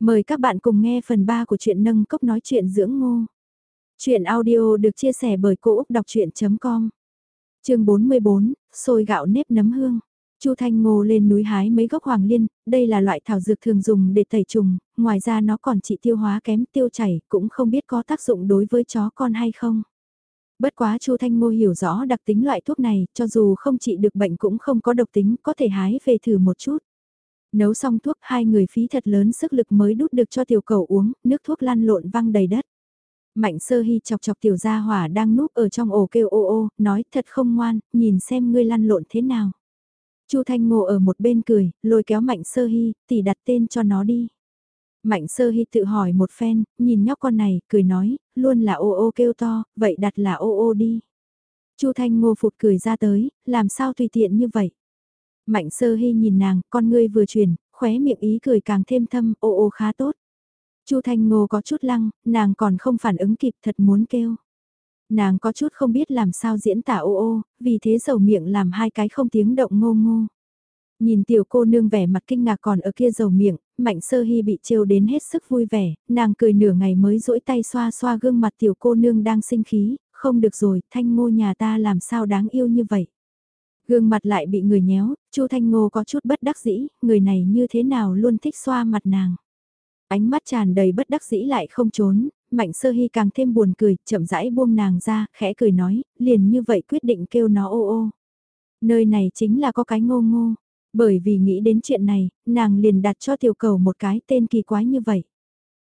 Mời các bạn cùng nghe phần 3 của truyện nâng cốc nói chuyện dưỡng ngô. Chuyện audio được chia sẻ bởi Cô Úc Đọc Chuyện.com Trường 44, xôi gạo nếp nấm hương. Chu Thanh Ngô lên núi hái mấy gốc hoàng liên, đây là loại thảo dược thường dùng để tẩy trùng, ngoài ra nó còn trị tiêu hóa kém tiêu chảy, cũng không biết có tác dụng đối với chó con hay không. Bất quá Chu Thanh Ngô hiểu rõ đặc tính loại thuốc này, cho dù không trị được bệnh cũng không có độc tính, có thể hái về thử một chút. Nấu xong thuốc hai người phí thật lớn sức lực mới đút được cho tiểu cầu uống, nước thuốc lăn lộn văng đầy đất. Mạnh sơ hy chọc chọc tiểu gia hỏa đang núp ở trong ổ kêu ô ô, nói thật không ngoan, nhìn xem ngươi lăn lộn thế nào. Chu Thanh Ngô ở một bên cười, lôi kéo Mạnh Sơ Hy, tỷ đặt tên cho nó đi. Mạnh Sơ Hy tự hỏi một phen, nhìn nhóc con này, cười nói, luôn là ô ô kêu to, vậy đặt là ô ô đi. Chu Thanh Ngô phụt cười ra tới, làm sao tùy tiện như vậy. Mạnh sơ hy nhìn nàng, con ngươi vừa chuyển, khóe miệng ý cười càng thêm thâm, ô ô khá tốt. Chu Thanh Ngô có chút lăng, nàng còn không phản ứng kịp thật muốn kêu. Nàng có chút không biết làm sao diễn tả ô ô, vì thế dầu miệng làm hai cái không tiếng động ngô ngô. Nhìn tiểu cô nương vẻ mặt kinh ngạc còn ở kia dầu miệng, mạnh sơ hy bị trêu đến hết sức vui vẻ, nàng cười nửa ngày mới duỗi tay xoa xoa gương mặt tiểu cô nương đang sinh khí, không được rồi, thanh ngô nhà ta làm sao đáng yêu như vậy. Gương mặt lại bị người nhéo, Chu Thanh Ngô có chút bất đắc dĩ, người này như thế nào luôn thích xoa mặt nàng. Ánh mắt tràn đầy bất đắc dĩ lại không trốn, Mạnh Sơ Hy càng thêm buồn cười, chậm rãi buông nàng ra, khẽ cười nói, liền như vậy quyết định kêu nó ô ô. Nơi này chính là có cái ngô ngô, bởi vì nghĩ đến chuyện này, nàng liền đặt cho tiểu cầu một cái tên kỳ quái như vậy.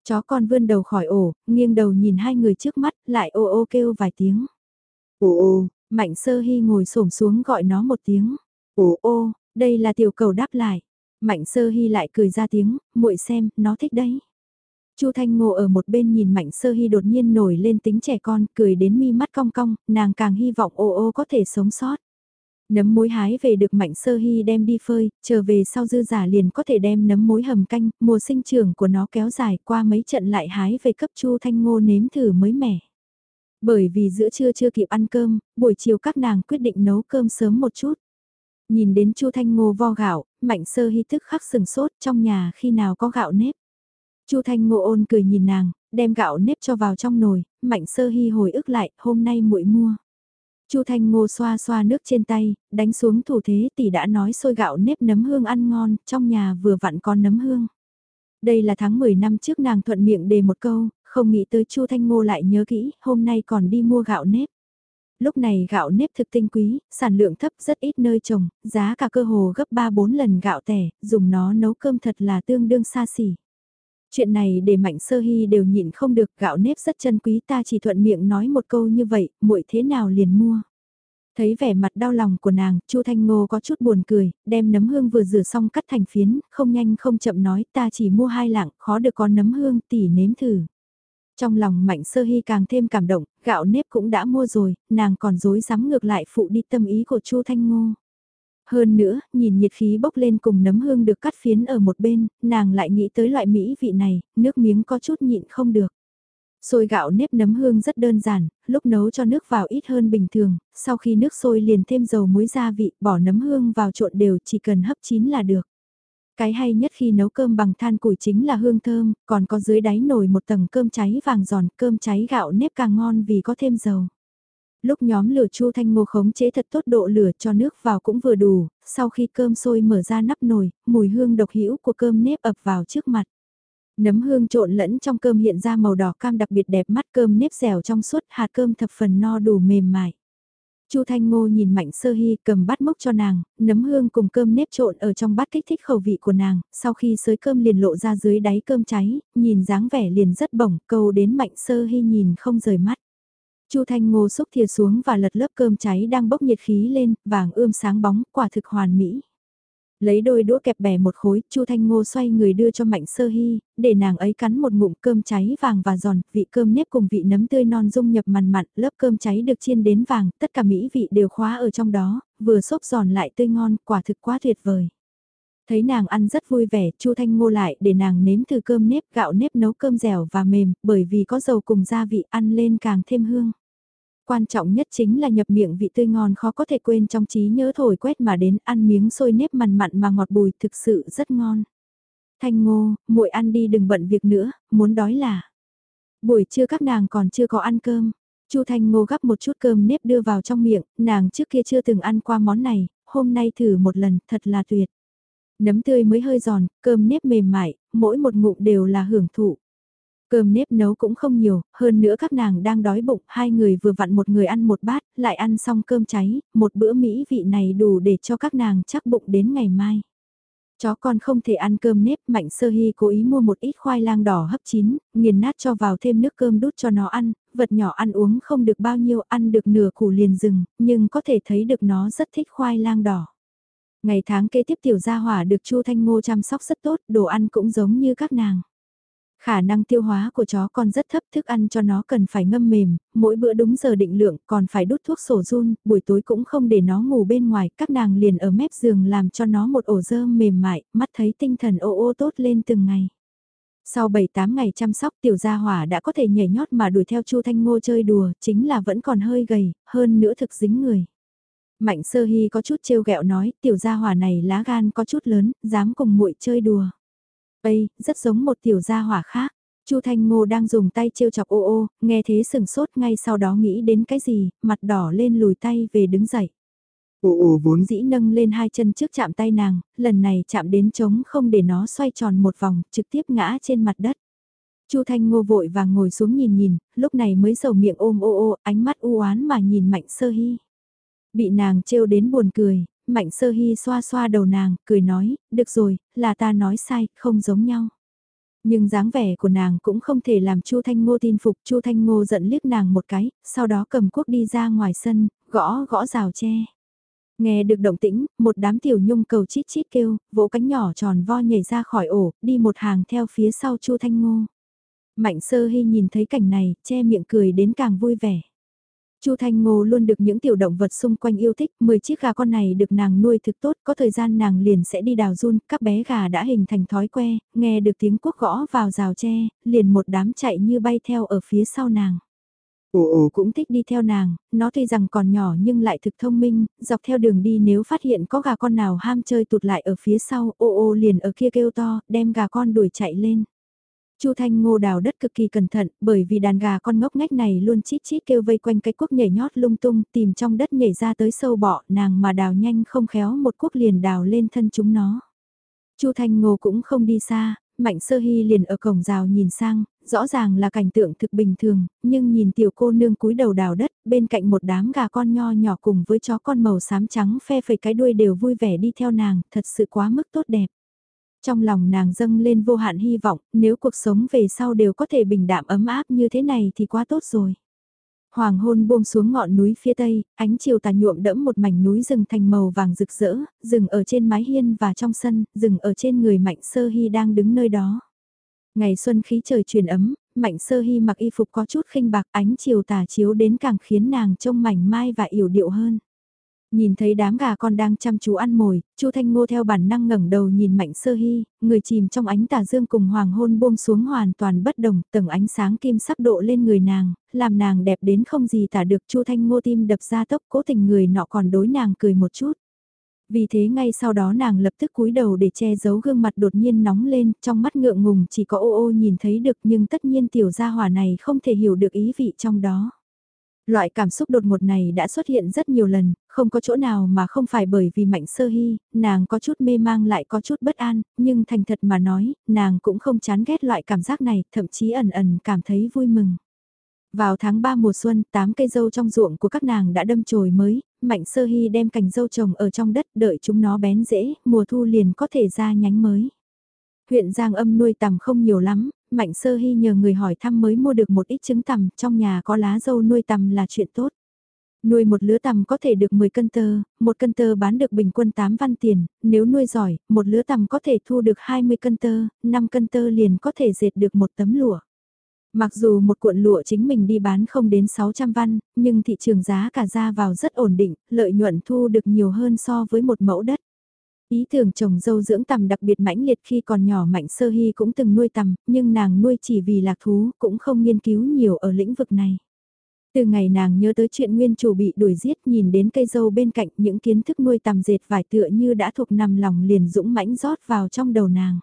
Chó con vươn đầu khỏi ổ, nghiêng đầu nhìn hai người trước mắt, lại ô ô kêu vài tiếng. Ô ô, Mạnh sơ hy ngồi xổm xuống gọi nó một tiếng. Ồ ô, đây là tiểu cầu đáp lại. Mạnh sơ hy lại cười ra tiếng, muội xem, nó thích đấy. Chu Thanh Ngô ở một bên nhìn Mạnh Sơ Hy đột nhiên nổi lên tính trẻ con, cười đến mi mắt cong cong, nàng càng hy vọng ô ô có thể sống sót. Nấm mối hái về được Mạnh Sơ Hy đem đi phơi, trở về sau dư giả liền có thể đem nấm mối hầm canh, mùa sinh trưởng của nó kéo dài qua mấy trận lại hái về cấp Chu Thanh Ngô nếm thử mới mẻ. Bởi vì giữa trưa chưa kịp ăn cơm, buổi chiều các nàng quyết định nấu cơm sớm một chút. Nhìn đến Chu Thanh Ngô vo gạo, Mạnh Sơ Hy tức khắc sừng sốt trong nhà khi nào có gạo nếp. Chu Thanh Ngô ôn cười nhìn nàng, đem gạo nếp cho vào trong nồi, Mạnh Sơ Hy hồi ức lại, hôm nay muội mua. Chu Thanh Ngô xoa xoa nước trên tay, đánh xuống thủ thế tỷ đã nói sôi gạo nếp nấm hương ăn ngon, trong nhà vừa vặn con nấm hương. Đây là tháng 10 năm trước nàng thuận miệng đề một câu, không nghĩ tới Chu Thanh Ngô lại nhớ kỹ, hôm nay còn đi mua gạo nếp. Lúc này gạo nếp thực tinh quý, sản lượng thấp rất ít nơi trồng, giá cả cơ hồ gấp 3-4 lần gạo tẻ, dùng nó nấu cơm thật là tương đương xa xỉ. Chuyện này để mạnh sơ hy đều nhịn không được gạo nếp rất chân quý ta chỉ thuận miệng nói một câu như vậy, muội thế nào liền mua. Thấy vẻ mặt đau lòng của nàng, Chu Thanh Ngô có chút buồn cười, đem nấm hương vừa rửa xong cắt thành phiến, không nhanh không chậm nói ta chỉ mua hai lạng, khó được có nấm hương tỉ nếm thử. Trong lòng Mạnh Sơ Hy càng thêm cảm động, gạo nếp cũng đã mua rồi, nàng còn dối dám ngược lại phụ đi tâm ý của Chu Thanh Ngô. Hơn nữa, nhìn nhiệt khí bốc lên cùng nấm hương được cắt phiến ở một bên, nàng lại nghĩ tới loại mỹ vị này, nước miếng có chút nhịn không được. Xôi gạo nếp nấm hương rất đơn giản, lúc nấu cho nước vào ít hơn bình thường, sau khi nước sôi liền thêm dầu muối gia vị, bỏ nấm hương vào trộn đều chỉ cần hấp chín là được. Cái hay nhất khi nấu cơm bằng than củi chính là hương thơm, còn có dưới đáy nồi một tầng cơm cháy vàng giòn, cơm cháy gạo nếp càng ngon vì có thêm dầu. Lúc nhóm lửa chu thanh ngô khống chế thật tốt độ lửa cho nước vào cũng vừa đủ, sau khi cơm sôi mở ra nắp nồi, mùi hương độc hữu của cơm nếp ập vào trước mặt. Nấm hương trộn lẫn trong cơm hiện ra màu đỏ cam đặc biệt đẹp mắt cơm nếp dẻo trong suốt hạt cơm thập phần no đủ mềm mại. Chu Thanh Ngô nhìn Mạnh Sơ Hy cầm bát mốc cho nàng, nấm hương cùng cơm nếp trộn ở trong bát kích thích khẩu vị của nàng, sau khi sới cơm liền lộ ra dưới đáy cơm cháy, nhìn dáng vẻ liền rất bổng, câu đến Mạnh Sơ Hy nhìn không rời mắt. Chu Thanh Ngô xúc thìa xuống và lật lớp cơm cháy đang bốc nhiệt khí lên, vàng ươm sáng bóng, quả thực hoàn mỹ. Lấy đôi đũa kẹp bẻ một khối, Chu Thanh Ngô xoay người đưa cho Mạnh Sơ Hy, để nàng ấy cắn một ngụm cơm cháy vàng và giòn, vị cơm nếp cùng vị nấm tươi non dung nhập mằn mặn, lớp cơm cháy được chiên đến vàng, tất cả mỹ vị đều khóa ở trong đó, vừa xốp giòn lại tươi ngon, quả thực quá tuyệt vời. Thấy nàng ăn rất vui vẻ, Chu Thanh Ngô lại để nàng nếm thử cơm nếp, gạo nếp nấu cơm dẻo và mềm, bởi vì có dầu cùng gia vị ăn lên càng thêm hương. Quan trọng nhất chính là nhập miệng vị tươi ngon khó có thể quên trong trí nhớ thổi quét mà đến ăn miếng sôi nếp mặn mặn mà ngọt bùi thực sự rất ngon. Thanh Ngô, muội ăn đi đừng bận việc nữa, muốn đói là. Buổi trưa các nàng còn chưa có ăn cơm. Chu Thanh Ngô gắp một chút cơm nếp đưa vào trong miệng, nàng trước kia chưa từng ăn qua món này, hôm nay thử một lần, thật là tuyệt. Nấm tươi mới hơi giòn, cơm nếp mềm mại, mỗi một ngụm đều là hưởng thụ. Cơm nếp nấu cũng không nhiều, hơn nữa các nàng đang đói bụng, hai người vừa vặn một người ăn một bát, lại ăn xong cơm cháy, một bữa mỹ vị này đủ để cho các nàng chắc bụng đến ngày mai. Chó con không thể ăn cơm nếp, Mạnh Sơ Hy cố ý mua một ít khoai lang đỏ hấp chín, nghiền nát cho vào thêm nước cơm đút cho nó ăn, vật nhỏ ăn uống không được bao nhiêu, ăn được nửa củ liền rừng, nhưng có thể thấy được nó rất thích khoai lang đỏ. Ngày tháng kế tiếp tiểu gia hỏa được Chu Thanh Ngô chăm sóc rất tốt, đồ ăn cũng giống như các nàng. Khả năng tiêu hóa của chó con rất thấp thức ăn cho nó cần phải ngâm mềm, mỗi bữa đúng giờ định lượng còn phải đút thuốc sổ run, buổi tối cũng không để nó ngủ bên ngoài, các nàng liền ở mép giường làm cho nó một ổ dơ mềm mại, mắt thấy tinh thần ô ô tốt lên từng ngày. Sau 7-8 ngày chăm sóc tiểu gia hỏa đã có thể nhảy nhót mà đuổi theo Chu Thanh Ngô chơi đùa, chính là vẫn còn hơi gầy, hơn nữa thực dính người. Mạnh sơ hy có chút trêu ghẹo nói, tiểu gia hỏa này lá gan có chút lớn, dám cùng muội chơi đùa. Ây, rất giống một tiểu gia hỏa khác. Chu Thanh Ngô đang dùng tay trêu chọc ô ô, nghe thế sừng sốt ngay sau đó nghĩ đến cái gì, mặt đỏ lên lùi tay về đứng dậy. Ô ô vốn dĩ nâng lên hai chân trước chạm tay nàng, lần này chạm đến trống không để nó xoay tròn một vòng, trực tiếp ngã trên mặt đất. Chu Thanh Ngô vội vàng ngồi xuống nhìn nhìn, lúc này mới sầu miệng ôm ô ô, ánh mắt u oán mà nhìn Mạnh Sơ Hy. Bị nàng trêu đến buồn cười, Mạnh Sơ Hy xoa xoa đầu nàng, cười nói, được rồi, là ta nói sai, không giống nhau. Nhưng dáng vẻ của nàng cũng không thể làm Chu Thanh Ngô tin phục, Chu Thanh Ngô giận liếc nàng một cái, sau đó cầm cuốc đi ra ngoài sân, gõ gõ rào tre. Nghe được động tĩnh, một đám tiểu nhung cầu chít chít kêu, vỗ cánh nhỏ tròn vo nhảy ra khỏi ổ, đi một hàng theo phía sau Chu Thanh Ngô. Mạnh Sơ Hy nhìn thấy cảnh này, che miệng cười đến càng vui vẻ. Chu Thanh Ngô luôn được những tiểu động vật xung quanh yêu thích, 10 chiếc gà con này được nàng nuôi thực tốt, có thời gian nàng liền sẽ đi đào run, các bé gà đã hình thành thói que, nghe được tiếng cuốc gõ vào rào tre, liền một đám chạy như bay theo ở phía sau nàng. Ồ ồ cũng thích đi theo nàng, nó tuy rằng còn nhỏ nhưng lại thực thông minh, dọc theo đường đi nếu phát hiện có gà con nào ham chơi tụt lại ở phía sau, ô ô liền ở kia kêu to, đem gà con đuổi chạy lên. Chu Thanh Ngô đào đất cực kỳ cẩn thận, bởi vì đàn gà con ngốc ngách này luôn chít chít kêu vây quanh cái cuốc nhảy nhót lung tung, tìm trong đất nhảy ra tới sâu bọ, nàng mà đào nhanh không khéo một cuốc liền đào lên thân chúng nó. Chu Thanh Ngô cũng không đi xa, Mạnh Sơ Hy liền ở cổng rào nhìn sang, rõ ràng là cảnh tượng thực bình thường, nhưng nhìn tiểu cô nương cúi đầu đào đất, bên cạnh một đám gà con nho nhỏ cùng với chó con màu xám trắng phe phẩy cái đuôi đều vui vẻ đi theo nàng, thật sự quá mức tốt đẹp. Trong lòng nàng dâng lên vô hạn hy vọng, nếu cuộc sống về sau đều có thể bình đạm ấm áp như thế này thì quá tốt rồi. Hoàng hôn buông xuống ngọn núi phía tây, ánh chiều tà nhuộm đẫm một mảnh núi rừng thành màu vàng rực rỡ, rừng ở trên mái hiên và trong sân, rừng ở trên người Mạnh Sơ Hy đang đứng nơi đó. Ngày xuân khí trời truyền ấm, Mạnh Sơ Hy mặc y phục có chút khinh bạc ánh chiều tà chiếu đến càng khiến nàng trông mảnh mai và yểu điệu hơn. Nhìn thấy đám gà con đang chăm chú ăn mồi, Chu Thanh Ngô theo bản năng ngẩng đầu nhìn Mạnh Sơ Hy, người chìm trong ánh tà dương cùng hoàng hôn buông xuống hoàn toàn bất đồng, tầng ánh sáng kim sắc độ lên người nàng, làm nàng đẹp đến không gì tả được. Chu Thanh Ngô tim đập ra tốc, cố tình người nọ còn đối nàng cười một chút. Vì thế ngay sau đó nàng lập tức cúi đầu để che giấu gương mặt đột nhiên nóng lên, trong mắt ngượng ngùng chỉ có ô ô nhìn thấy được nhưng tất nhiên tiểu gia hỏa này không thể hiểu được ý vị trong đó. Loại cảm xúc đột ngột này đã xuất hiện rất nhiều lần, không có chỗ nào mà không phải bởi vì mạnh sơ hy, nàng có chút mê mang lại có chút bất an, nhưng thành thật mà nói, nàng cũng không chán ghét loại cảm giác này, thậm chí ẩn ẩn cảm thấy vui mừng. Vào tháng 3 mùa xuân, 8 cây dâu trong ruộng của các nàng đã đâm chồi mới, Mạnh Sơ Hy đem cành dâu trồng ở trong đất đợi chúng nó bén dễ, mùa thu liền có thể ra nhánh mới. Huyện Giang âm nuôi tằm không nhiều lắm, Mạnh Sơ Hy nhờ người hỏi thăm mới mua được một ít trứng tằm, trong nhà có lá dâu nuôi tằm là chuyện tốt. Nuôi một lứa tằm có thể được 10 cân tơ, một cân tơ bán được bình quân 8 văn tiền, nếu nuôi giỏi, một lứa tằm có thể thu được 20 cân tơ, 5 cân tơ liền có thể dệt được một tấm lụa. Mặc dù một cuộn lụa chính mình đi bán không đến 600 văn, nhưng thị trường giá cả ra vào rất ổn định, lợi nhuận thu được nhiều hơn so với một mẫu đất. Ý tưởng trồng dâu dưỡng tầm đặc biệt mãnh liệt khi còn nhỏ Mạnh Sơ Hy cũng từng nuôi tầm, nhưng nàng nuôi chỉ vì lạc thú, cũng không nghiên cứu nhiều ở lĩnh vực này. Từ ngày nàng nhớ tới chuyện nguyên chủ bị đuổi giết nhìn đến cây dâu bên cạnh những kiến thức nuôi tầm dệt vải tựa như đã thuộc nằm lòng liền dũng mãnh rót vào trong đầu nàng.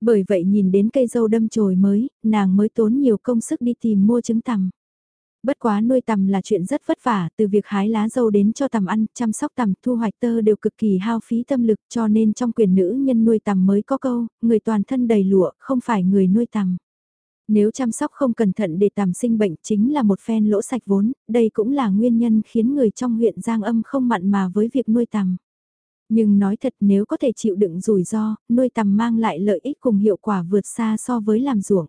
Bởi vậy nhìn đến cây dâu đâm chồi mới, nàng mới tốn nhiều công sức đi tìm mua trứng tằm. Bất quá nuôi tầm là chuyện rất vất vả, từ việc hái lá dâu đến cho tầm ăn, chăm sóc tầm thu hoạch tơ đều cực kỳ hao phí tâm lực cho nên trong quyền nữ nhân nuôi tầm mới có câu, người toàn thân đầy lụa, không phải người nuôi tầm Nếu chăm sóc không cẩn thận để tầm sinh bệnh chính là một phen lỗ sạch vốn, đây cũng là nguyên nhân khiến người trong huyện Giang Âm không mặn mà với việc nuôi tầm Nhưng nói thật nếu có thể chịu đựng rủi ro, nuôi tầm mang lại lợi ích cùng hiệu quả vượt xa so với làm ruộng.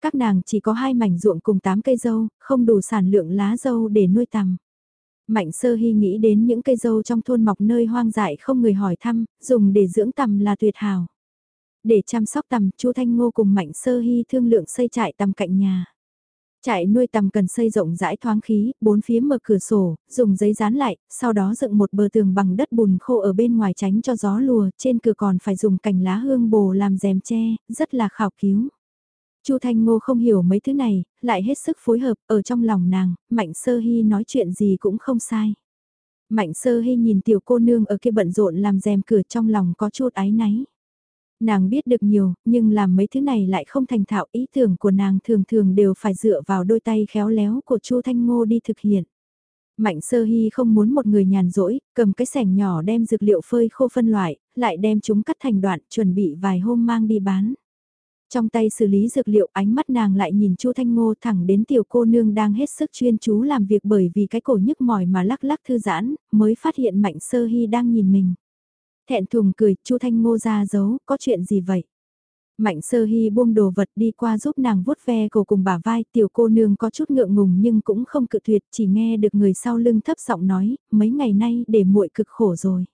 Các nàng chỉ có hai mảnh ruộng cùng 8 cây dâu, không đủ sản lượng lá dâu để nuôi tằm. Mạnh sơ hy nghĩ đến những cây dâu trong thôn mọc nơi hoang dại không người hỏi thăm, dùng để dưỡng tằm là tuyệt hảo. Để chăm sóc tằm, Chu Thanh Ngô cùng Mạnh sơ hy thương lượng xây trại tằm cạnh nhà. Trại nuôi tằm cần xây rộng rãi thoáng khí, bốn phía mở cửa sổ, dùng giấy dán lại, sau đó dựng một bờ tường bằng đất bùn khô ở bên ngoài tránh cho gió lùa, trên cửa còn phải dùng cành lá hương bồ làm rèm tre, rất là khảo cứu. Chu Thanh Ngô không hiểu mấy thứ này, lại hết sức phối hợp, ở trong lòng nàng, Mạnh Sơ Hy nói chuyện gì cũng không sai. Mạnh Sơ Hy nhìn tiểu cô nương ở kia bận rộn làm rèm cửa trong lòng có chút ái náy. Nàng biết được nhiều, nhưng làm mấy thứ này lại không thành thạo ý tưởng của nàng thường thường đều phải dựa vào đôi tay khéo léo của Chu Thanh Ngô đi thực hiện. Mạnh sơ hy không muốn một người nhàn rỗi, cầm cái sẻng nhỏ đem dược liệu phơi khô phân loại, lại đem chúng cắt thành đoạn chuẩn bị vài hôm mang đi bán. Trong tay xử lý dược liệu ánh mắt nàng lại nhìn Chu Thanh Ngô thẳng đến tiểu cô nương đang hết sức chuyên chú làm việc bởi vì cái cổ nhức mỏi mà lắc lắc thư giãn, mới phát hiện Mạnh Sơ Hy đang nhìn mình. Thẹn thùng cười, Chu Thanh Ngô ra giấu, có chuyện gì vậy? Mạnh sơ hy buông đồ vật đi qua giúp nàng vuốt ve cổ cùng bả vai, tiểu cô nương có chút ngượng ngùng nhưng cũng không cự tuyệt, chỉ nghe được người sau lưng thấp giọng nói, mấy ngày nay để muội cực khổ rồi.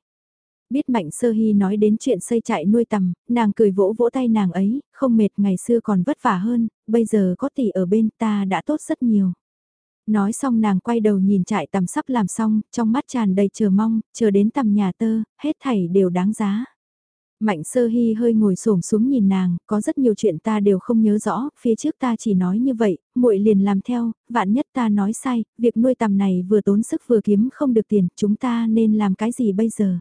Biết Mạnh Sơ Hy nói đến chuyện xây trại nuôi tầm, nàng cười vỗ vỗ tay nàng ấy, không mệt ngày xưa còn vất vả hơn, bây giờ có tỷ ở bên ta đã tốt rất nhiều. Nói xong nàng quay đầu nhìn trại tầm sắp làm xong, trong mắt tràn đầy chờ mong, chờ đến tầm nhà tơ, hết thảy đều đáng giá. Mạnh sơ hy hơi ngồi xổm xuống nhìn nàng, có rất nhiều chuyện ta đều không nhớ rõ, phía trước ta chỉ nói như vậy, muội liền làm theo, vạn nhất ta nói sai, việc nuôi tầm này vừa tốn sức vừa kiếm không được tiền, chúng ta nên làm cái gì bây giờ?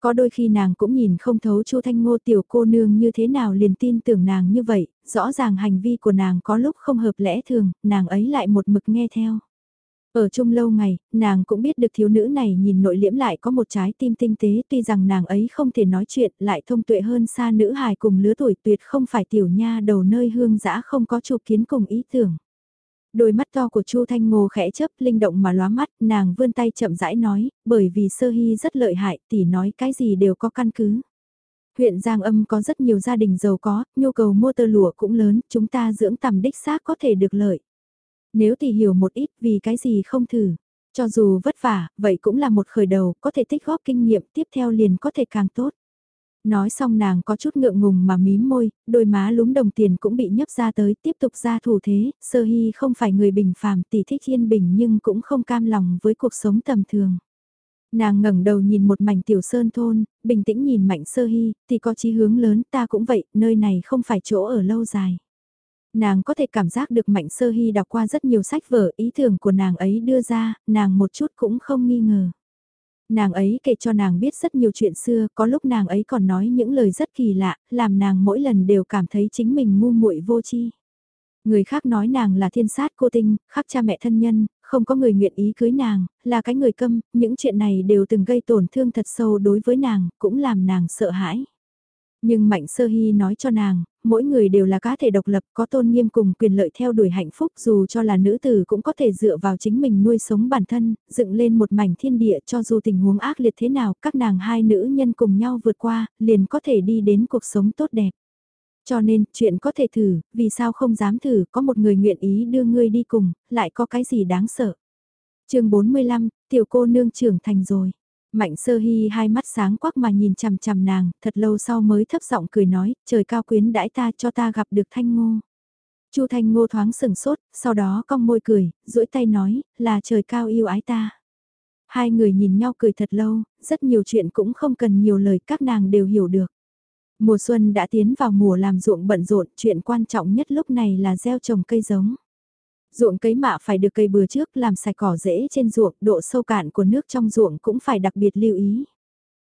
Có đôi khi nàng cũng nhìn không thấu Chu Thanh Ngô tiểu cô nương như thế nào liền tin tưởng nàng như vậy, rõ ràng hành vi của nàng có lúc không hợp lẽ thường, nàng ấy lại một mực nghe theo. Ở chung lâu ngày, nàng cũng biết được thiếu nữ này nhìn nội liễm lại có một trái tim tinh tế tuy rằng nàng ấy không thể nói chuyện lại thông tuệ hơn xa nữ hài cùng lứa tuổi tuyệt không phải tiểu nha đầu nơi hương dã không có chủ kiến cùng ý tưởng. Đôi mắt to của Chu Thanh Ngô khẽ chớp linh động mà lóa mắt, nàng vươn tay chậm rãi nói, bởi vì sơ hy rất lợi hại, tỷ nói cái gì đều có căn cứ. Huyện Giang Âm có rất nhiều gia đình giàu có, nhu cầu mua tơ lụa cũng lớn, chúng ta dưỡng tầm đích xác có thể được lợi. Nếu tỷ hiểu một ít vì cái gì không thử, cho dù vất vả, vậy cũng là một khởi đầu, có thể tích góp kinh nghiệm tiếp theo liền có thể càng tốt. Nói xong nàng có chút ngượng ngùng mà mím môi, đôi má lúm đồng tiền cũng bị nhấp ra tới tiếp tục ra thủ thế, sơ hy không phải người bình phàm tỷ thích yên bình nhưng cũng không cam lòng với cuộc sống tầm thường. Nàng ngẩng đầu nhìn một mảnh tiểu sơn thôn, bình tĩnh nhìn mạnh sơ hy, thì có chí hướng lớn ta cũng vậy, nơi này không phải chỗ ở lâu dài. Nàng có thể cảm giác được mạnh sơ hy đọc qua rất nhiều sách vở, ý tưởng của nàng ấy đưa ra, nàng một chút cũng không nghi ngờ. Nàng ấy kể cho nàng biết rất nhiều chuyện xưa, có lúc nàng ấy còn nói những lời rất kỳ lạ, làm nàng mỗi lần đều cảm thấy chính mình ngu muội vô tri. Người khác nói nàng là thiên sát cô tinh, khắc cha mẹ thân nhân, không có người nguyện ý cưới nàng, là cái người câm, những chuyện này đều từng gây tổn thương thật sâu đối với nàng, cũng làm nàng sợ hãi. Nhưng Mạnh Sơ Hy nói cho nàng, mỗi người đều là cá thể độc lập có tôn nghiêm cùng quyền lợi theo đuổi hạnh phúc dù cho là nữ tử cũng có thể dựa vào chính mình nuôi sống bản thân, dựng lên một mảnh thiên địa cho dù tình huống ác liệt thế nào các nàng hai nữ nhân cùng nhau vượt qua, liền có thể đi đến cuộc sống tốt đẹp. Cho nên, chuyện có thể thử, vì sao không dám thử, có một người nguyện ý đưa ngươi đi cùng, lại có cái gì đáng sợ. chương 45, tiểu cô nương trưởng thành rồi. Mạnh sơ hy hai mắt sáng quắc mà nhìn chằm chằm nàng, thật lâu sau mới thấp giọng cười nói, trời cao quyến đãi ta cho ta gặp được thanh ngô. Chu thanh ngô thoáng sừng sốt, sau đó cong môi cười, duỗi tay nói, là trời cao yêu ái ta. Hai người nhìn nhau cười thật lâu, rất nhiều chuyện cũng không cần nhiều lời các nàng đều hiểu được. Mùa xuân đã tiến vào mùa làm ruộng bận rộn, chuyện quan trọng nhất lúc này là gieo trồng cây giống. Ruộng cấy mạ phải được cây bừa trước làm sạch cỏ rễ trên ruộng, độ sâu cạn của nước trong ruộng cũng phải đặc biệt lưu ý.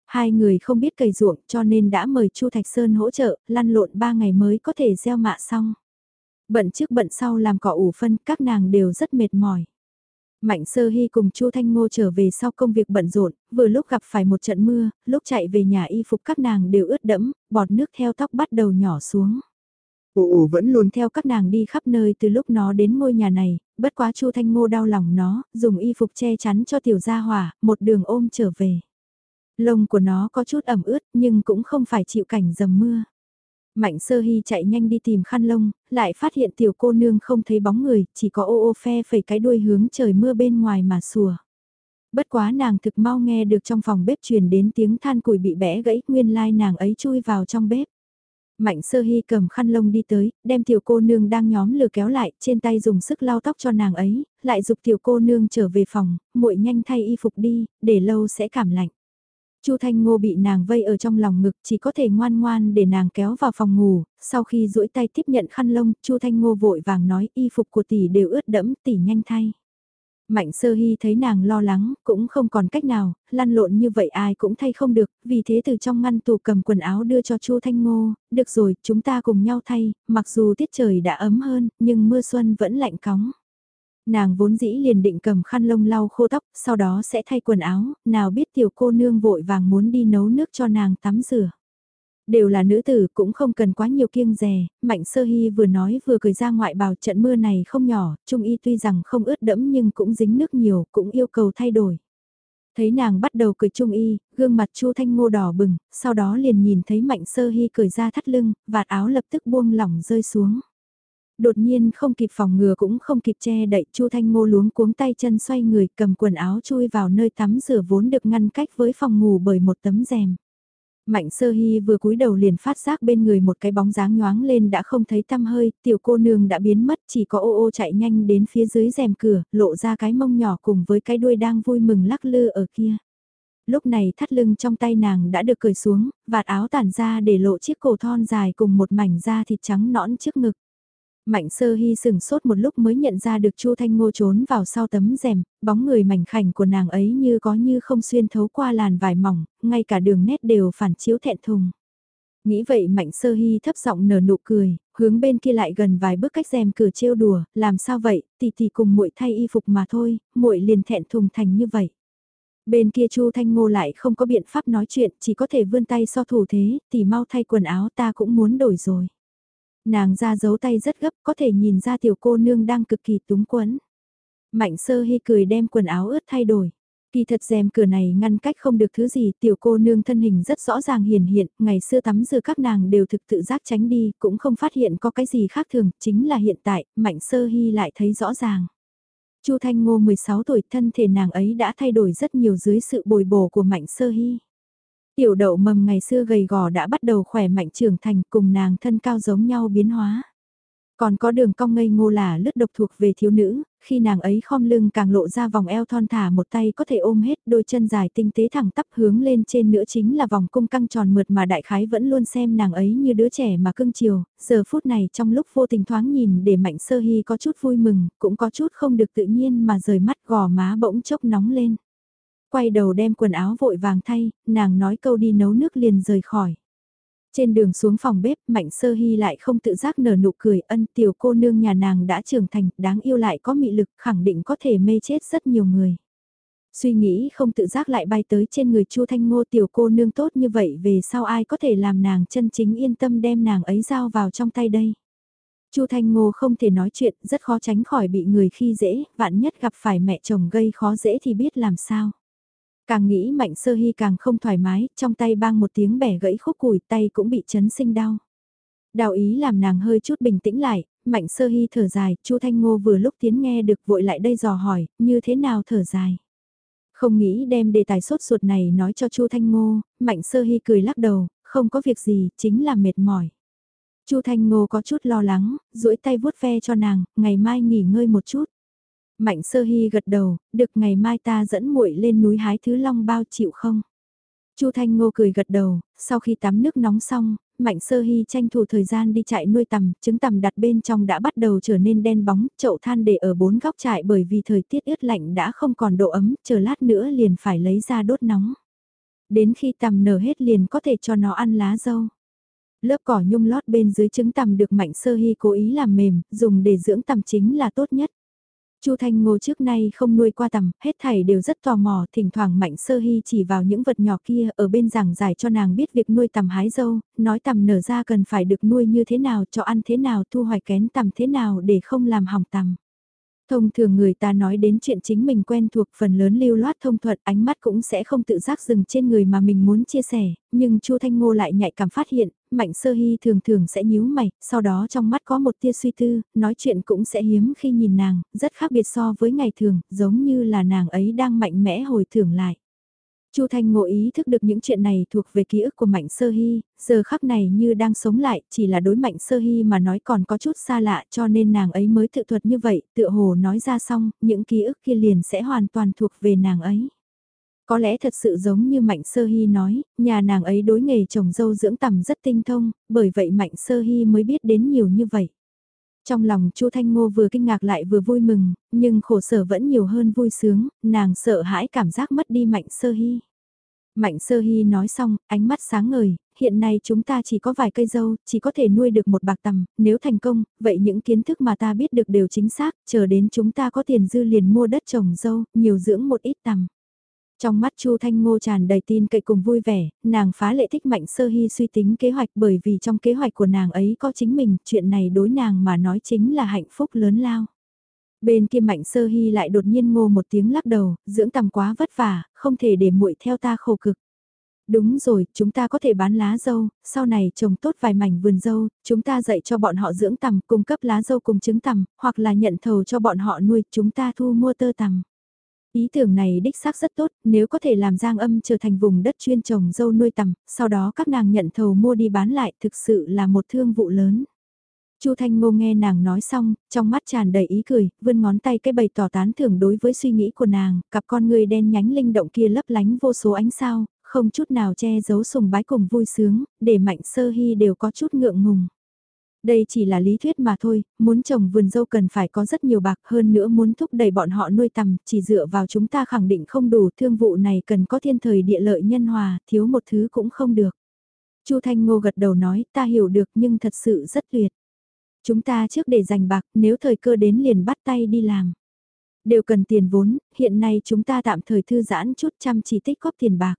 Hai người không biết cày ruộng cho nên đã mời Chu Thạch Sơn hỗ trợ, lăn lộn ba ngày mới có thể gieo mạ xong. Bận trước bận sau làm cỏ ủ phân, các nàng đều rất mệt mỏi. Mạnh Sơ Hy cùng Chu Thanh Ngô trở về sau công việc bận rộn, vừa lúc gặp phải một trận mưa, lúc chạy về nhà y phục các nàng đều ướt đẫm, bọt nước theo tóc bắt đầu nhỏ xuống. Ủ ủ vẫn luôn theo các nàng đi khắp nơi từ lúc nó đến ngôi nhà này, bất quá Chu Thanh Ngô đau lòng nó, dùng y phục che chắn cho tiểu gia hỏa, một đường ôm trở về. Lông của nó có chút ẩm ướt nhưng cũng không phải chịu cảnh dầm mưa. Mạnh sơ hy chạy nhanh đi tìm khăn lông, lại phát hiện tiểu cô nương không thấy bóng người, chỉ có ô ô phe phẩy cái đuôi hướng trời mưa bên ngoài mà sùa. Bất quá nàng thực mau nghe được trong phòng bếp truyền đến tiếng than củi bị bẽ gãy, nguyên lai nàng ấy chui vào trong bếp. Mạnh sơ hy cầm khăn lông đi tới, đem tiểu cô nương đang nhóm lừa kéo lại, trên tay dùng sức lau tóc cho nàng ấy, lại dục tiểu cô nương trở về phòng, muội nhanh thay y phục đi, để lâu sẽ cảm lạnh. Chu Thanh Ngô bị nàng vây ở trong lòng ngực chỉ có thể ngoan ngoan để nàng kéo vào phòng ngủ, sau khi duỗi tay tiếp nhận khăn lông, Chu Thanh Ngô vội vàng nói y phục của tỷ đều ướt đẫm, tỷ nhanh thay. Mạnh sơ hy thấy nàng lo lắng, cũng không còn cách nào, lăn lộn như vậy ai cũng thay không được, vì thế từ trong ngăn tủ cầm quần áo đưa cho Chu Thanh Ngô, được rồi, chúng ta cùng nhau thay, mặc dù tiết trời đã ấm hơn, nhưng mưa xuân vẫn lạnh cóng. Nàng vốn dĩ liền định cầm khăn lông lau khô tóc, sau đó sẽ thay quần áo, nào biết tiểu cô nương vội vàng muốn đi nấu nước cho nàng tắm rửa. Đều là nữ tử cũng không cần quá nhiều kiêng rè, Mạnh Sơ Hy vừa nói vừa cười ra ngoại bào trận mưa này không nhỏ, Trung Y tuy rằng không ướt đẫm nhưng cũng dính nước nhiều, cũng yêu cầu thay đổi. Thấy nàng bắt đầu cười Trung Y, gương mặt Chu Thanh Ngô đỏ bừng, sau đó liền nhìn thấy Mạnh Sơ Hy cười ra thắt lưng, vạt áo lập tức buông lỏng rơi xuống. Đột nhiên không kịp phòng ngừa cũng không kịp che đậy Chu Thanh Ngô luống cuống tay chân xoay người cầm quần áo chui vào nơi tắm rửa vốn được ngăn cách với phòng ngủ bởi một tấm rèm. Mạnh sơ hy vừa cúi đầu liền phát giác bên người một cái bóng dáng nhoáng lên đã không thấy tăm hơi, tiểu cô nương đã biến mất chỉ có ô ô chạy nhanh đến phía dưới rèm cửa, lộ ra cái mông nhỏ cùng với cái đuôi đang vui mừng lắc lư ở kia. Lúc này thắt lưng trong tay nàng đã được cởi xuống, vạt áo tản ra để lộ chiếc cổ thon dài cùng một mảnh da thịt trắng nõn trước ngực. Mạnh sơ hy sừng sốt một lúc mới nhận ra được Chu Thanh Ngô trốn vào sau tấm rèm, bóng người mảnh khảnh của nàng ấy như có như không xuyên thấu qua làn vải mỏng, ngay cả đường nét đều phản chiếu thẹn thùng. Nghĩ vậy Mạnh sơ hy thấp giọng nở nụ cười, hướng bên kia lại gần vài bước cách rèm cửa trêu đùa, làm sao vậy, tỷ tỷ cùng muội thay y phục mà thôi, muội liền thẹn thùng thành như vậy. Bên kia Chu Thanh Ngô lại không có biện pháp nói chuyện, chỉ có thể vươn tay so thủ thế, tỷ mau thay quần áo ta cũng muốn đổi rồi. Nàng ra giấu tay rất gấp có thể nhìn ra tiểu cô nương đang cực kỳ túng quẫn. Mạnh sơ hy cười đem quần áo ướt thay đổi. Kỳ thật rèm cửa này ngăn cách không được thứ gì, tiểu cô nương thân hình rất rõ ràng hiền hiện, ngày xưa tắm rửa các nàng đều thực tự giác tránh đi, cũng không phát hiện có cái gì khác thường, chính là hiện tại, mạnh sơ hy lại thấy rõ ràng. Chu Thanh Ngô 16 tuổi thân thể nàng ấy đã thay đổi rất nhiều dưới sự bồi bổ của mạnh sơ hy. Tiểu đậu mầm ngày xưa gầy gò đã bắt đầu khỏe mạnh trưởng thành cùng nàng thân cao giống nhau biến hóa. Còn có đường cong ngây ngô là lướt độc thuộc về thiếu nữ, khi nàng ấy khom lưng càng lộ ra vòng eo thon thả một tay có thể ôm hết đôi chân dài tinh tế thẳng tắp hướng lên trên nữa chính là vòng cung căng tròn mượt mà đại khái vẫn luôn xem nàng ấy như đứa trẻ mà cưng chiều, giờ phút này trong lúc vô tình thoáng nhìn để mạnh sơ hy có chút vui mừng, cũng có chút không được tự nhiên mà rời mắt gò má bỗng chốc nóng lên quay đầu đem quần áo vội vàng thay, nàng nói câu đi nấu nước liền rời khỏi. Trên đường xuống phòng bếp, Mạnh Sơ Hy lại không tự giác nở nụ cười ân tiểu cô nương nhà nàng đã trưởng thành, đáng yêu lại có mị lực, khẳng định có thể mê chết rất nhiều người. Suy nghĩ không tự giác lại bay tới trên người Chu Thanh Ngô tiểu cô nương tốt như vậy về sau ai có thể làm nàng chân chính yên tâm đem nàng ấy giao vào trong tay đây. Chu Thanh Ngô không thể nói chuyện, rất khó tránh khỏi bị người khi dễ, vạn nhất gặp phải mẹ chồng gây khó dễ thì biết làm sao. Càng nghĩ mạnh sơ hy càng không thoải mái, trong tay bang một tiếng bẻ gãy khúc củi tay cũng bị chấn sinh đau. Đào ý làm nàng hơi chút bình tĩnh lại, mạnh sơ hy thở dài, chu Thanh Ngô vừa lúc tiến nghe được vội lại đây dò hỏi, như thế nào thở dài. Không nghĩ đem đề tài sốt ruột này nói cho chu Thanh Ngô, mạnh sơ hy cười lắc đầu, không có việc gì, chính là mệt mỏi. chu Thanh Ngô có chút lo lắng, duỗi tay vuốt ve cho nàng, ngày mai nghỉ ngơi một chút. Mạnh sơ hy gật đầu, được ngày mai ta dẫn muội lên núi hái thứ long bao chịu không? Chu Thanh Ngô cười gật đầu, sau khi tắm nước nóng xong, Mạnh Sơ Hy tranh thủ thời gian đi chạy nuôi tầm, trứng tầm đặt bên trong đã bắt đầu trở nên đen bóng, chậu than để ở bốn góc trại bởi vì thời tiết ướt lạnh đã không còn độ ấm, chờ lát nữa liền phải lấy ra đốt nóng. Đến khi tằm nở hết liền có thể cho nó ăn lá dâu. Lớp cỏ nhung lót bên dưới trứng tằm được Mạnh Sơ Hy cố ý làm mềm, dùng để dưỡng tằm chính là tốt nhất. Chu Thanh Ngô trước nay không nuôi qua tầm, hết thảy đều rất tò mò, thỉnh thoảng Mạnh Sơ Hy chỉ vào những vật nhỏ kia ở bên giảng giải cho nàng biết việc nuôi tầm hái dâu, nói tầm nở ra cần phải được nuôi như thế nào, cho ăn thế nào, thu hoạch kén tầm thế nào để không làm hỏng tầm. Thông thường người ta nói đến chuyện chính mình quen thuộc phần lớn lưu loát thông thuận ánh mắt cũng sẽ không tự giác dừng trên người mà mình muốn chia sẻ, nhưng Chu Thanh Ngô lại nhạy cảm phát hiện, Mạnh Sơ Hy thường thường sẽ nhíu mày, sau đó trong mắt có một tia suy tư, nói chuyện cũng sẽ hiếm khi nhìn nàng, rất khác biệt so với ngày thường, giống như là nàng ấy đang mạnh mẽ hồi tưởng lại. Chu Thanh ngộ ý thức được những chuyện này thuộc về ký ức của Mạnh Sơ Hy, giờ khắc này như đang sống lại, chỉ là đối Mạnh Sơ Hy mà nói còn có chút xa lạ cho nên nàng ấy mới tự thuật như vậy, tựa hồ nói ra xong, những ký ức kia liền sẽ hoàn toàn thuộc về nàng ấy. Có lẽ thật sự giống như Mạnh Sơ Hy nói, nhà nàng ấy đối nghề trồng dâu dưỡng tầm rất tinh thông, bởi vậy Mạnh Sơ Hy mới biết đến nhiều như vậy. Trong lòng Chu Thanh Ngô vừa kinh ngạc lại vừa vui mừng, nhưng khổ sở vẫn nhiều hơn vui sướng, nàng sợ hãi cảm giác mất đi Mạnh Sơ Hy. Mạnh Sơ Hy nói xong, ánh mắt sáng ngời, hiện nay chúng ta chỉ có vài cây dâu, chỉ có thể nuôi được một bạc tầm, nếu thành công, vậy những kiến thức mà ta biết được đều chính xác, chờ đến chúng ta có tiền dư liền mua đất trồng dâu, nhiều dưỡng một ít tầm. Trong mắt Chu Thanh Ngô tràn đầy tin cậy cùng vui vẻ, nàng phá lệ thích Mạnh Sơ Hy suy tính kế hoạch bởi vì trong kế hoạch của nàng ấy có chính mình, chuyện này đối nàng mà nói chính là hạnh phúc lớn lao. Bên kia Mạnh Sơ Hy lại đột nhiên ngô một tiếng lắc đầu, dưỡng tầm quá vất vả, không thể để muội theo ta khổ cực. Đúng rồi, chúng ta có thể bán lá dâu, sau này trồng tốt vài mảnh vườn dâu, chúng ta dạy cho bọn họ dưỡng tầm, cung cấp lá dâu cùng trứng tầm, hoặc là nhận thầu cho bọn họ nuôi, chúng ta thu mua tơ tầm. Ý tưởng này đích xác rất tốt, nếu có thể làm giang âm trở thành vùng đất chuyên trồng dâu nuôi tầm, sau đó các nàng nhận thầu mua đi bán lại thực sự là một thương vụ lớn. Chu Thanh Ngô nghe nàng nói xong, trong mắt tràn đầy ý cười, vươn ngón tay cái bày tỏ tán thưởng đối với suy nghĩ của nàng, cặp con người đen nhánh linh động kia lấp lánh vô số ánh sao, không chút nào che giấu sùng bái cùng vui sướng, để mạnh sơ hy đều có chút ngượng ngùng. Đây chỉ là lý thuyết mà thôi, muốn trồng vườn dâu cần phải có rất nhiều bạc hơn nữa muốn thúc đẩy bọn họ nuôi tầm, chỉ dựa vào chúng ta khẳng định không đủ thương vụ này cần có thiên thời địa lợi nhân hòa, thiếu một thứ cũng không được. Chu Thanh Ngô gật đầu nói ta hiểu được nhưng thật sự rất tuyệt. Chúng ta trước để dành bạc nếu thời cơ đến liền bắt tay đi làm. Đều cần tiền vốn, hiện nay chúng ta tạm thời thư giãn chút chăm chỉ tích góp tiền bạc.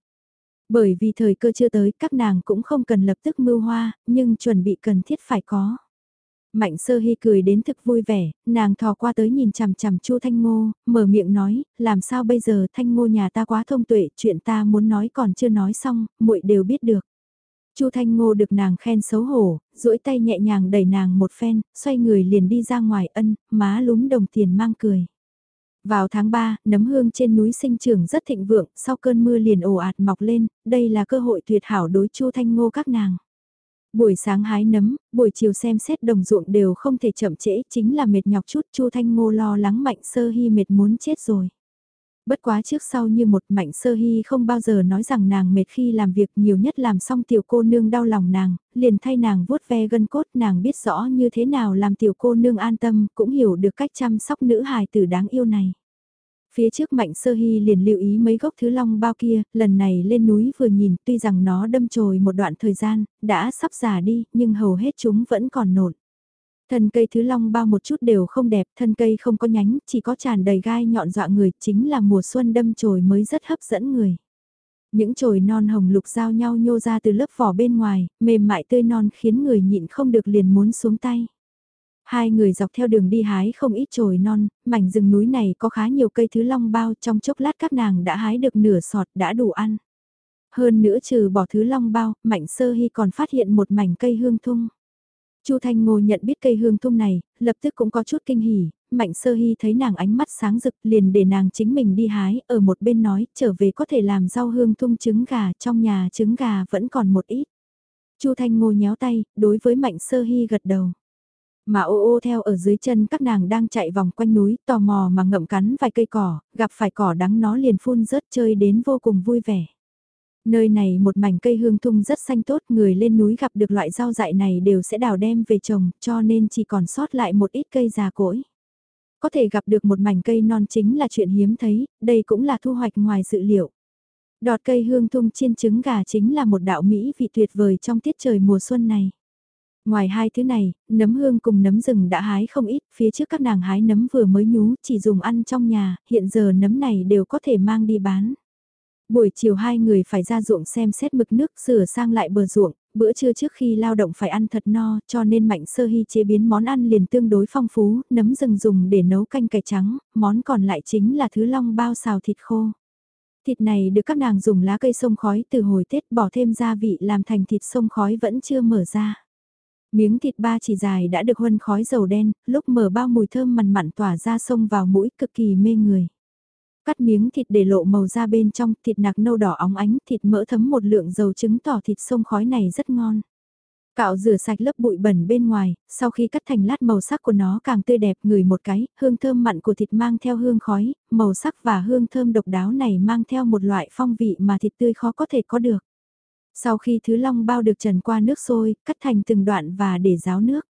Bởi vì thời cơ chưa tới, các nàng cũng không cần lập tức mưu hoa, nhưng chuẩn bị cần thiết phải có. Mạnh sơ hy cười đến thực vui vẻ, nàng thò qua tới nhìn chằm chằm chu Thanh Ngô, mở miệng nói, làm sao bây giờ Thanh Ngô nhà ta quá thông tuệ, chuyện ta muốn nói còn chưa nói xong, muội đều biết được. Chu Thanh Ngô được nàng khen xấu hổ, duỗi tay nhẹ nhàng đẩy nàng một phen, xoay người liền đi ra ngoài ân, má lúm đồng tiền mang cười. Vào tháng 3, nấm hương trên núi sinh trưởng rất thịnh vượng, sau cơn mưa liền ồ ạt mọc lên, đây là cơ hội tuyệt hảo đối Chu Thanh Ngô các nàng. Buổi sáng hái nấm, buổi chiều xem xét đồng ruộng đều không thể chậm trễ, chính là mệt nhọc chút Chu Thanh Ngô lo lắng mạnh sơ hy mệt muốn chết rồi. Bất quá trước sau như một mạnh sơ hy không bao giờ nói rằng nàng mệt khi làm việc nhiều nhất làm xong tiểu cô nương đau lòng nàng, liền thay nàng vuốt ve gân cốt nàng biết rõ như thế nào làm tiểu cô nương an tâm cũng hiểu được cách chăm sóc nữ hài tử đáng yêu này. Phía trước mạnh sơ hy liền lưu ý mấy gốc thứ long bao kia, lần này lên núi vừa nhìn tuy rằng nó đâm chồi một đoạn thời gian, đã sắp già đi, nhưng hầu hết chúng vẫn còn nổn. Thân cây thứ long bao một chút đều không đẹp, thân cây không có nhánh, chỉ có tràn đầy gai nhọn dọa người, chính là mùa xuân đâm chồi mới rất hấp dẫn người. Những chồi non hồng lục giao nhau nhô ra từ lớp vỏ bên ngoài, mềm mại tươi non khiến người nhịn không được liền muốn xuống tay. Hai người dọc theo đường đi hái không ít chồi non, mảnh rừng núi này có khá nhiều cây thứ long bao trong chốc lát các nàng đã hái được nửa sọt đã đủ ăn. Hơn nữa trừ bỏ thứ long bao, mạnh sơ hy còn phát hiện một mảnh cây hương thung. Chu Thanh Ngô nhận biết cây hương thung này, lập tức cũng có chút kinh hỉ, Mạnh Sơ Hy thấy nàng ánh mắt sáng rực liền để nàng chính mình đi hái, ở một bên nói, trở về có thể làm rau hương thung trứng gà, trong nhà trứng gà vẫn còn một ít. Chu Thanh Ngô nhéo tay, đối với Mạnh Sơ Hy gật đầu. Mà ô ô theo ở dưới chân các nàng đang chạy vòng quanh núi, tò mò mà ngậm cắn vài cây cỏ, gặp phải cỏ đắng nó liền phun rớt chơi đến vô cùng vui vẻ. Nơi này một mảnh cây hương thung rất xanh tốt, người lên núi gặp được loại rau dại này đều sẽ đào đem về trồng, cho nên chỉ còn sót lại một ít cây già cỗi. Có thể gặp được một mảnh cây non chính là chuyện hiếm thấy, đây cũng là thu hoạch ngoài dự liệu. Đọt cây hương thung chiên trứng gà chính là một đạo mỹ vị tuyệt vời trong tiết trời mùa xuân này. Ngoài hai thứ này, nấm hương cùng nấm rừng đã hái không ít, phía trước các nàng hái nấm vừa mới nhú, chỉ dùng ăn trong nhà, hiện giờ nấm này đều có thể mang đi bán. Buổi chiều hai người phải ra ruộng xem xét mực nước sửa sang lại bờ ruộng, bữa trưa trước khi lao động phải ăn thật no cho nên Mạnh Sơ Hy chế biến món ăn liền tương đối phong phú, nấm rừng dùng để nấu canh cải trắng, món còn lại chính là thứ long bao xào thịt khô. Thịt này được các nàng dùng lá cây sông khói từ hồi Tết bỏ thêm gia vị làm thành thịt sông khói vẫn chưa mở ra. Miếng thịt ba chỉ dài đã được huân khói dầu đen, lúc mở bao mùi thơm mặn mặn tỏa ra sông vào mũi cực kỳ mê người. Cắt miếng thịt để lộ màu ra bên trong, thịt nạc nâu đỏ óng ánh, thịt mỡ thấm một lượng dầu trứng tỏ thịt sông khói này rất ngon. Cạo rửa sạch lớp bụi bẩn bên ngoài, sau khi cắt thành lát màu sắc của nó càng tươi đẹp ngửi một cái, hương thơm mặn của thịt mang theo hương khói, màu sắc và hương thơm độc đáo này mang theo một loại phong vị mà thịt tươi khó có thể có được. Sau khi thứ long bao được trần qua nước sôi, cắt thành từng đoạn và để ráo nước.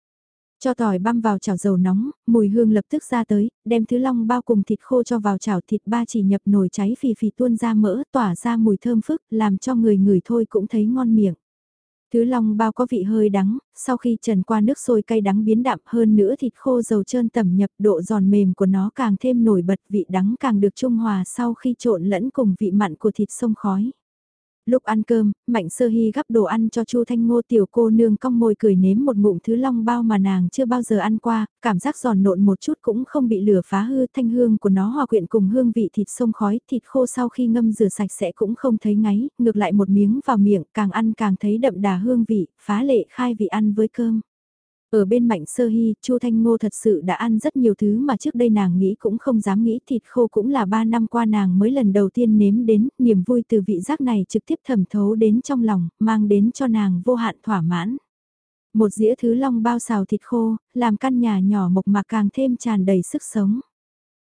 Cho tỏi băm vào chảo dầu nóng, mùi hương lập tức ra tới, đem thứ long bao cùng thịt khô cho vào chảo thịt ba chỉ nhập nồi cháy phì phì tuôn ra mỡ tỏa ra mùi thơm phức làm cho người ngửi thôi cũng thấy ngon miệng. Thứ long bao có vị hơi đắng, sau khi trần qua nước sôi cay đắng biến đạm hơn nữa thịt khô dầu trơn tẩm nhập độ giòn mềm của nó càng thêm nổi bật vị đắng càng được trung hòa sau khi trộn lẫn cùng vị mặn của thịt sông khói. Lúc ăn cơm, Mạnh Sơ Hy gắp đồ ăn cho Chu Thanh Ngô tiểu cô nương cong môi cười nếm một ngụm thứ long bao mà nàng chưa bao giờ ăn qua, cảm giác giòn nộn một chút cũng không bị lửa phá hư, thanh hương của nó hòa quyện cùng hương vị thịt sông khói, thịt khô sau khi ngâm rửa sạch sẽ cũng không thấy ngáy, ngược lại một miếng vào miệng, càng ăn càng thấy đậm đà hương vị, phá lệ khai vị ăn với cơm. Ở bên Mạnh Sơ Hy, Chu Thanh Ngô thật sự đã ăn rất nhiều thứ mà trước đây nàng nghĩ cũng không dám nghĩ thịt khô cũng là 3 năm qua nàng mới lần đầu tiên nếm đến, niềm vui từ vị giác này trực tiếp thẩm thấu đến trong lòng, mang đến cho nàng vô hạn thỏa mãn. Một dĩa thứ long bao xào thịt khô, làm căn nhà nhỏ mộc mạc càng thêm tràn đầy sức sống.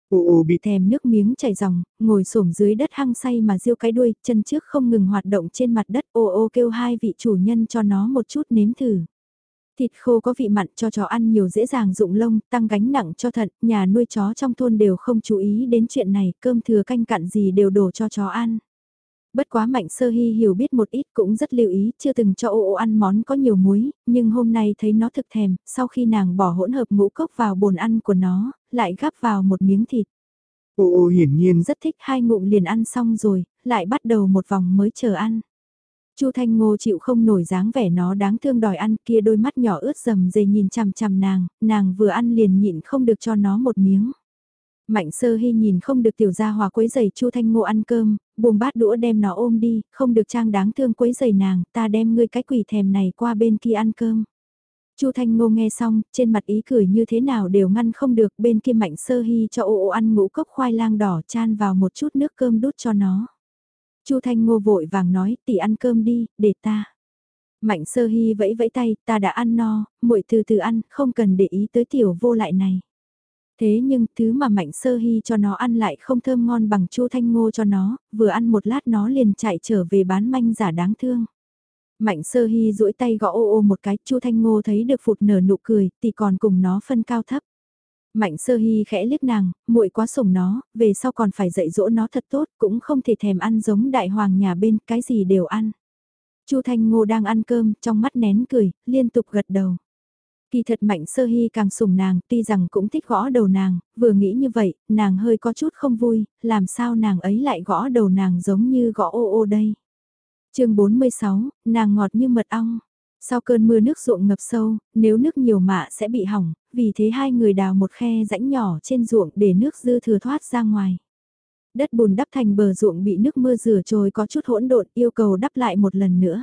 Ồ ồ bị thèm nước miếng chảy ròng, ngồi xổm dưới đất hăng say mà riêu cái đuôi, chân trước không ngừng hoạt động trên mặt đất ô ô kêu hai vị chủ nhân cho nó một chút nếm thử. Thịt khô có vị mặn cho chó ăn nhiều dễ dàng dụng lông, tăng gánh nặng cho thận, nhà nuôi chó trong thôn đều không chú ý đến chuyện này, cơm thừa canh cặn gì đều đổ cho chó ăn. Bất quá mạnh sơ hy hiểu biết một ít cũng rất lưu ý, chưa từng cho ô ô ăn món có nhiều muối, nhưng hôm nay thấy nó thực thèm, sau khi nàng bỏ hỗn hợp ngũ cốc vào bồn ăn của nó, lại gắp vào một miếng thịt. Ô ô hiển nhiên rất thích hai ngụm liền ăn xong rồi, lại bắt đầu một vòng mới chờ ăn. Chu Thanh Ngô chịu không nổi dáng vẻ nó đáng thương đòi ăn kia đôi mắt nhỏ ướt rầm dày nhìn chằm chằm nàng, nàng vừa ăn liền nhịn không được cho nó một miếng. Mạnh sơ hy nhìn không được tiểu gia hòa quấy giày Chu Thanh Ngô ăn cơm, buông bát đũa đem nó ôm đi, không được trang đáng thương quấy giày nàng, ta đem ngươi cái quỷ thèm này qua bên kia ăn cơm. Chu Thanh Ngô nghe xong, trên mặt ý cười như thế nào đều ngăn không được, bên kia Mạnh Sơ Hy cho ô ô ăn ngũ cốc khoai lang đỏ chan vào một chút nước cơm đút cho nó. Chu Thanh Ngô vội vàng nói, tỷ ăn cơm đi, để ta. Mạnh sơ hy vẫy vẫy tay, ta đã ăn no, muội từ từ ăn, không cần để ý tới tiểu vô lại này. Thế nhưng thứ mà Mạnh Sơ Hy cho nó ăn lại không thơm ngon bằng Chu Thanh Ngô cho nó, vừa ăn một lát nó liền chạy trở về bán manh giả đáng thương. Mạnh Sơ Hy duỗi tay gõ ô ô một cái, Chu Thanh Ngô thấy được phụt nở nụ cười, thì còn cùng nó phân cao thấp. Mạnh sơ hy khẽ liếc nàng, muội quá sủng nó, về sau còn phải dạy dỗ nó thật tốt, cũng không thể thèm ăn giống đại hoàng nhà bên, cái gì đều ăn. Chu Thanh Ngô đang ăn cơm, trong mắt nén cười, liên tục gật đầu. Kỳ thật mạnh sơ hy càng sủng nàng, tuy rằng cũng thích gõ đầu nàng, vừa nghĩ như vậy, nàng hơi có chút không vui, làm sao nàng ấy lại gõ đầu nàng giống như gõ ô ô đây. chương 46, nàng ngọt như mật ong. Sau cơn mưa nước ruộng ngập sâu, nếu nước nhiều mạ sẽ bị hỏng, vì thế hai người đào một khe rãnh nhỏ trên ruộng để nước dư thừa thoát ra ngoài. Đất bùn đắp thành bờ ruộng bị nước mưa rửa trôi có chút hỗn độn yêu cầu đắp lại một lần nữa.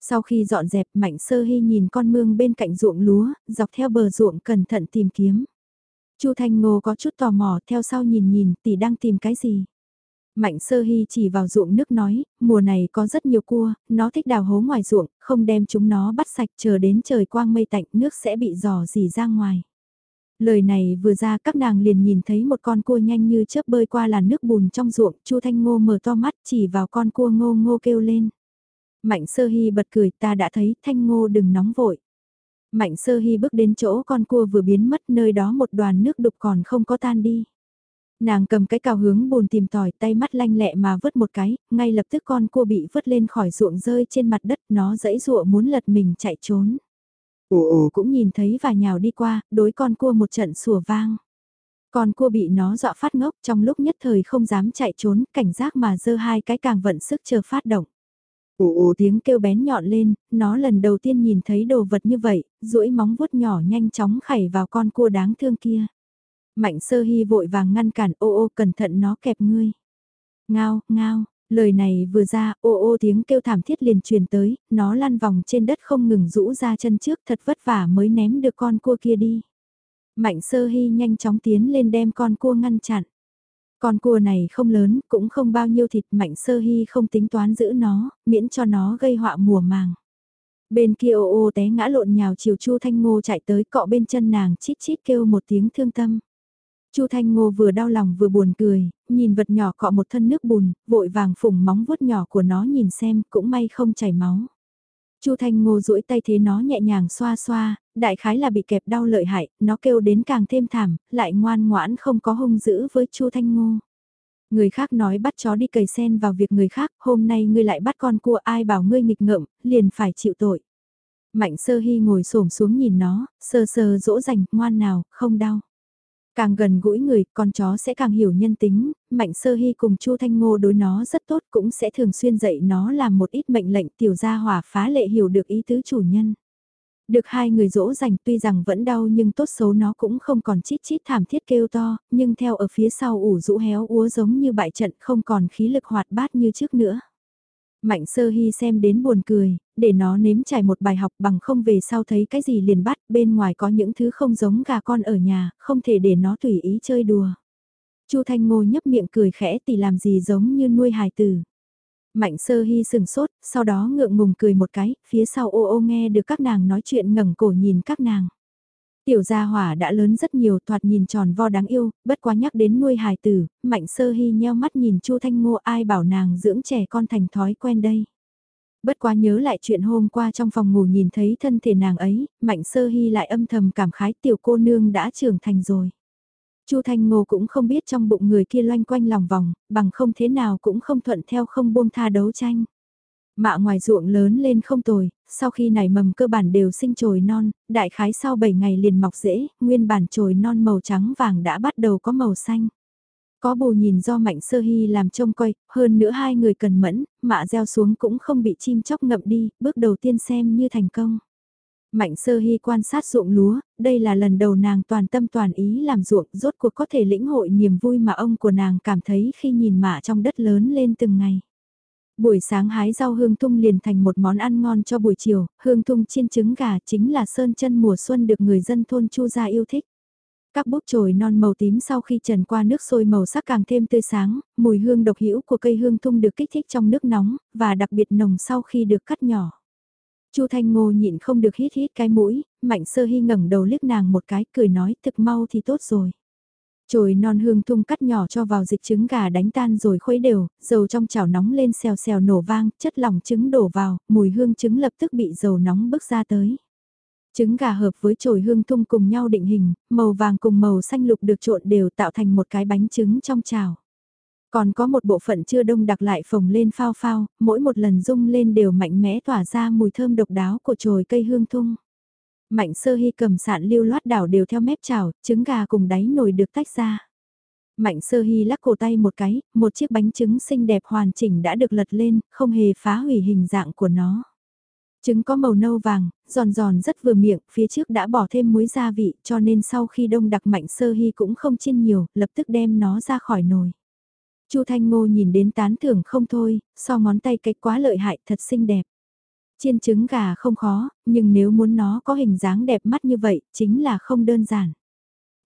Sau khi dọn dẹp mạnh sơ hy nhìn con mương bên cạnh ruộng lúa, dọc theo bờ ruộng cẩn thận tìm kiếm. Chu Thanh Ngô có chút tò mò theo sau nhìn nhìn tỷ đang tìm cái gì. Mạnh sơ hy chỉ vào ruộng nước nói, mùa này có rất nhiều cua, nó thích đào hố ngoài ruộng, không đem chúng nó bắt sạch chờ đến trời quang mây tạnh nước sẽ bị giò dỉ ra ngoài. Lời này vừa ra các nàng liền nhìn thấy một con cua nhanh như chớp bơi qua làn nước bùn trong ruộng, Chu Thanh Ngô mở to mắt chỉ vào con cua ngô ngô kêu lên. Mạnh sơ hy bật cười ta đã thấy Thanh Ngô đừng nóng vội. Mạnh sơ hy bước đến chỗ con cua vừa biến mất nơi đó một đoàn nước đục còn không có tan đi. Nàng cầm cái cào hướng bồn tìm tỏi tay mắt lanh lẹ mà vứt một cái, ngay lập tức con cua bị vứt lên khỏi ruộng rơi trên mặt đất nó dãy rụa muốn lật mình chạy trốn. Ồ ồ cũng nhìn thấy và nhào đi qua, đối con cua một trận sủa vang. Con cua bị nó dọa phát ngốc trong lúc nhất thời không dám chạy trốn, cảnh giác mà dơ hai cái càng vận sức chờ phát động. Ồ ồ tiếng kêu bén nhọn lên, nó lần đầu tiên nhìn thấy đồ vật như vậy, duỗi móng vuốt nhỏ nhanh chóng khảy vào con cua đáng thương kia. Mạnh sơ hy vội vàng ngăn cản ô ô cẩn thận nó kẹp ngươi. Ngao, ngao, lời này vừa ra ô ô tiếng kêu thảm thiết liền truyền tới, nó lăn vòng trên đất không ngừng rũ ra chân trước thật vất vả mới ném được con cua kia đi. Mạnh sơ hy nhanh chóng tiến lên đem con cua ngăn chặn. Con cua này không lớn, cũng không bao nhiêu thịt mạnh sơ hy không tính toán giữ nó, miễn cho nó gây họa mùa màng. Bên kia ô ô té ngã lộn nhào chiều Chu Thanh Ngô chạy tới cọ bên chân nàng chít chít kêu một tiếng thương tâm. Chu Thanh Ngô vừa đau lòng vừa buồn cười, nhìn vật nhỏ cọ một thân nước bùn, vội vàng phủng móng vuốt nhỏ của nó nhìn xem, cũng may không chảy máu. Chu Thanh Ngô duỗi tay thế nó nhẹ nhàng xoa xoa, đại khái là bị kẹp đau lợi hại, nó kêu đến càng thêm thảm, lại ngoan ngoãn không có hung dữ với Chu Thanh Ngô. Người khác nói bắt chó đi cầy sen vào việc người khác, hôm nay ngươi lại bắt con cua ai bảo ngươi nghịch ngợm, liền phải chịu tội. Mạnh sơ hy ngồi xổm xuống nhìn nó, sơ sơ dỗ dành, ngoan nào, không đau. Càng gần gũi người, con chó sẽ càng hiểu nhân tính, Mạnh Sơ Hy cùng Chu Thanh Ngô đối nó rất tốt cũng sẽ thường xuyên dạy nó làm một ít mệnh lệnh tiểu gia hỏa phá lệ hiểu được ý tứ chủ nhân. Được hai người dỗ dành tuy rằng vẫn đau nhưng tốt xấu nó cũng không còn chít chít thảm thiết kêu to, nhưng theo ở phía sau ủ rũ héo úa giống như bại trận không còn khí lực hoạt bát như trước nữa. Mạnh sơ hy xem đến buồn cười, để nó nếm trải một bài học bằng không về sau thấy cái gì liền bắt, bên ngoài có những thứ không giống gà con ở nhà, không thể để nó tùy ý chơi đùa. Chu Thanh Ngô nhấp miệng cười khẽ thì làm gì giống như nuôi hài tử. Mạnh sơ hy sừng sốt, sau đó ngượng ngùng cười một cái, phía sau ô ô nghe được các nàng nói chuyện ngẩng cổ nhìn các nàng. Tiểu gia hỏa đã lớn rất nhiều thoạt nhìn tròn vo đáng yêu, bất quá nhắc đến nuôi hài tử, mạnh sơ hy nheo mắt nhìn Chu Thanh Ngô ai bảo nàng dưỡng trẻ con thành thói quen đây. Bất quá nhớ lại chuyện hôm qua trong phòng ngủ nhìn thấy thân thể nàng ấy, mạnh sơ hy lại âm thầm cảm khái tiểu cô nương đã trưởng thành rồi. Chu Thanh Ngô cũng không biết trong bụng người kia loanh quanh lòng vòng, bằng không thế nào cũng không thuận theo không buông tha đấu tranh. Mạ ngoài ruộng lớn lên không tồi, sau khi nảy mầm cơ bản đều sinh chồi non, đại khái sau 7 ngày liền mọc rễ, nguyên bản chồi non màu trắng vàng đã bắt đầu có màu xanh. Có bù nhìn do mạnh sơ hy làm trông coi, hơn nữa hai người cần mẫn, mạ gieo xuống cũng không bị chim chóc ngậm đi, bước đầu tiên xem như thành công. Mạnh sơ hy quan sát ruộng lúa, đây là lần đầu nàng toàn tâm toàn ý làm ruộng, rốt cuộc có thể lĩnh hội niềm vui mà ông của nàng cảm thấy khi nhìn mạ trong đất lớn lên từng ngày. Buổi sáng hái rau hương tung liền thành một món ăn ngon cho buổi chiều, hương tung chiên trứng gà chính là sơn chân mùa xuân được người dân thôn Chu gia yêu thích. Các búp chồi non màu tím sau khi trần qua nước sôi màu sắc càng thêm tươi sáng, mùi hương độc hữu của cây hương thung được kích thích trong nước nóng, và đặc biệt nồng sau khi được cắt nhỏ. Chu Thanh Ngô nhịn không được hít hít cái mũi, Mạnh Sơ Hy ngẩng đầu liếc nàng một cái, cười nói thực mau thì tốt rồi. Chồi non hương thung cắt nhỏ cho vào dịch trứng gà đánh tan rồi khuấy đều, dầu trong chảo nóng lên xèo xèo nổ vang, chất lỏng trứng đổ vào, mùi hương trứng lập tức bị dầu nóng bức ra tới. Trứng gà hợp với chồi hương thung cùng nhau định hình, màu vàng cùng màu xanh lục được trộn đều tạo thành một cái bánh trứng trong chảo. Còn có một bộ phận chưa đông đặc lại phồng lên phao phao, mỗi một lần rung lên đều mạnh mẽ tỏa ra mùi thơm độc đáo của chồi cây hương thung. Mạnh sơ hy cầm sạn lưu loát đảo đều theo mép chảo, trứng gà cùng đáy nồi được tách ra. Mạnh sơ hy lắc cổ tay một cái, một chiếc bánh trứng xinh đẹp hoàn chỉnh đã được lật lên, không hề phá hủy hình dạng của nó. Trứng có màu nâu vàng, giòn giòn rất vừa miệng, phía trước đã bỏ thêm muối gia vị cho nên sau khi đông đặc mạnh sơ hy cũng không chiên nhiều, lập tức đem nó ra khỏi nồi. Chu Thanh Ngô nhìn đến tán thưởng không thôi, so ngón tay cách quá lợi hại thật xinh đẹp. Chiên trứng gà không khó, nhưng nếu muốn nó có hình dáng đẹp mắt như vậy, chính là không đơn giản.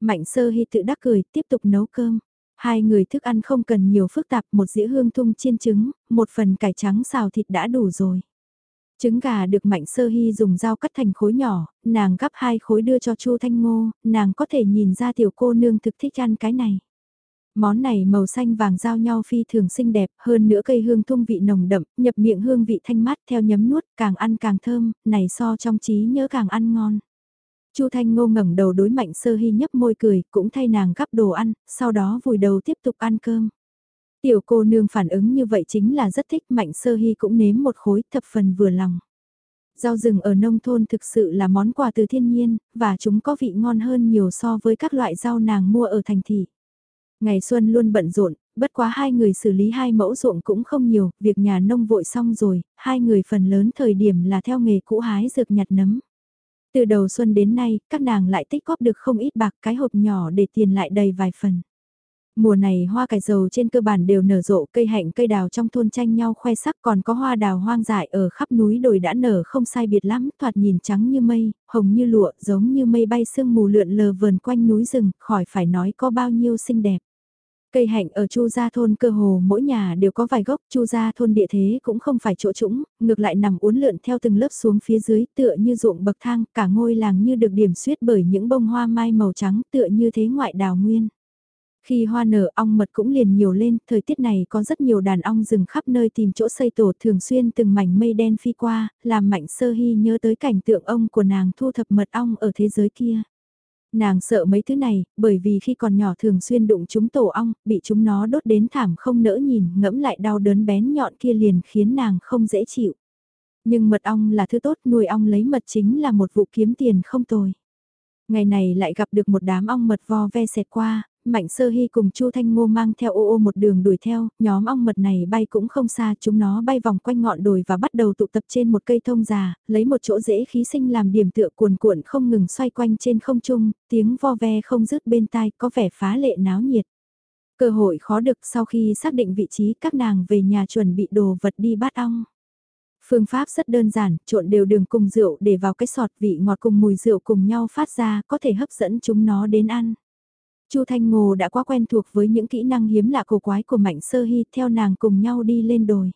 Mạnh sơ hy tự đắc cười, tiếp tục nấu cơm. Hai người thức ăn không cần nhiều phức tạp, một dĩa hương thung chiên trứng, một phần cải trắng xào thịt đã đủ rồi. Trứng gà được Mạnh Sơ Hy dùng dao cắt thành khối nhỏ, nàng gắp hai khối đưa cho Chu Thanh Ngô, nàng có thể nhìn ra tiểu cô nương thực thích ăn cái này. Món này màu xanh vàng giao nhau phi thường xinh đẹp, hơn nữa cây hương thung vị nồng đậm, nhập miệng hương vị thanh mát theo nhấm nuốt, càng ăn càng thơm, này so trong trí nhớ càng ăn ngon. Chu Thanh Ngô ngẩng đầu đối Mạnh Sơ Hy nhấp môi cười, cũng thay nàng gắp đồ ăn, sau đó vùi đầu tiếp tục ăn cơm. Tiểu cô nương phản ứng như vậy chính là rất thích Mạnh Sơ Hy cũng nếm một khối thập phần vừa lòng. Rau rừng ở nông thôn thực sự là món quà từ thiên nhiên, và chúng có vị ngon hơn nhiều so với các loại rau nàng mua ở thành thị. Ngày xuân luôn bận rộn, bất quá hai người xử lý hai mẫu ruộng cũng không nhiều, việc nhà nông vội xong rồi, hai người phần lớn thời điểm là theo nghề cũ hái dược nhặt nấm. Từ đầu xuân đến nay, các nàng lại tích góp được không ít bạc cái hộp nhỏ để tiền lại đầy vài phần. Mùa này hoa cải dầu trên cơ bản đều nở rộ cây hạnh cây đào trong thôn tranh nhau khoe sắc còn có hoa đào hoang dại ở khắp núi đồi đã nở không sai biệt lắm, thoạt nhìn trắng như mây, hồng như lụa, giống như mây bay sương mù lượn lờ vườn quanh núi rừng, khỏi phải nói có bao nhiêu xinh đẹp. Cây hạnh ở Chu Gia thôn cơ hồ mỗi nhà đều có vài gốc, Chu Gia thôn địa thế cũng không phải chỗ trũng, ngược lại nằm uốn lượn theo từng lớp xuống phía dưới, tựa như ruộng bậc thang, cả ngôi làng như được điểm xuyết bởi những bông hoa mai màu trắng, tựa như thế ngoại đào nguyên. Khi hoa nở ong mật cũng liền nhiều lên, thời tiết này có rất nhiều đàn ong rừng khắp nơi tìm chỗ xây tổ thường xuyên từng mảnh mây đen phi qua, làm mạnh sơ hy nhớ tới cảnh tượng ông của nàng thu thập mật ong ở thế giới kia. Nàng sợ mấy thứ này, bởi vì khi còn nhỏ thường xuyên đụng chúng tổ ong, bị chúng nó đốt đến thảm không nỡ nhìn, ngẫm lại đau đớn bén nhọn kia liền khiến nàng không dễ chịu. Nhưng mật ong là thứ tốt, nuôi ong lấy mật chính là một vụ kiếm tiền không tồi. Ngày này lại gặp được một đám ong mật vo ve xẹt qua, Mạnh Sơ Hy cùng Chu Thanh Ngô mang theo ô ô một đường đuổi theo, nhóm ong mật này bay cũng không xa, chúng nó bay vòng quanh ngọn đồi và bắt đầu tụ tập trên một cây thông già, lấy một chỗ dễ khí sinh làm điểm tựa cuồn cuộn không ngừng xoay quanh trên không trung, tiếng vo ve không dứt bên tai có vẻ phá lệ náo nhiệt. Cơ hội khó được sau khi xác định vị trí các nàng về nhà chuẩn bị đồ vật đi bắt ong. Phương pháp rất đơn giản, trộn đều đường cùng rượu để vào cái sọt vị ngọt cùng mùi rượu cùng nhau phát ra có thể hấp dẫn chúng nó đến ăn. Chu Thanh Ngô đã quá quen thuộc với những kỹ năng hiếm lạ cổ quái của Mạnh Sơ Hy theo nàng cùng nhau đi lên đồi.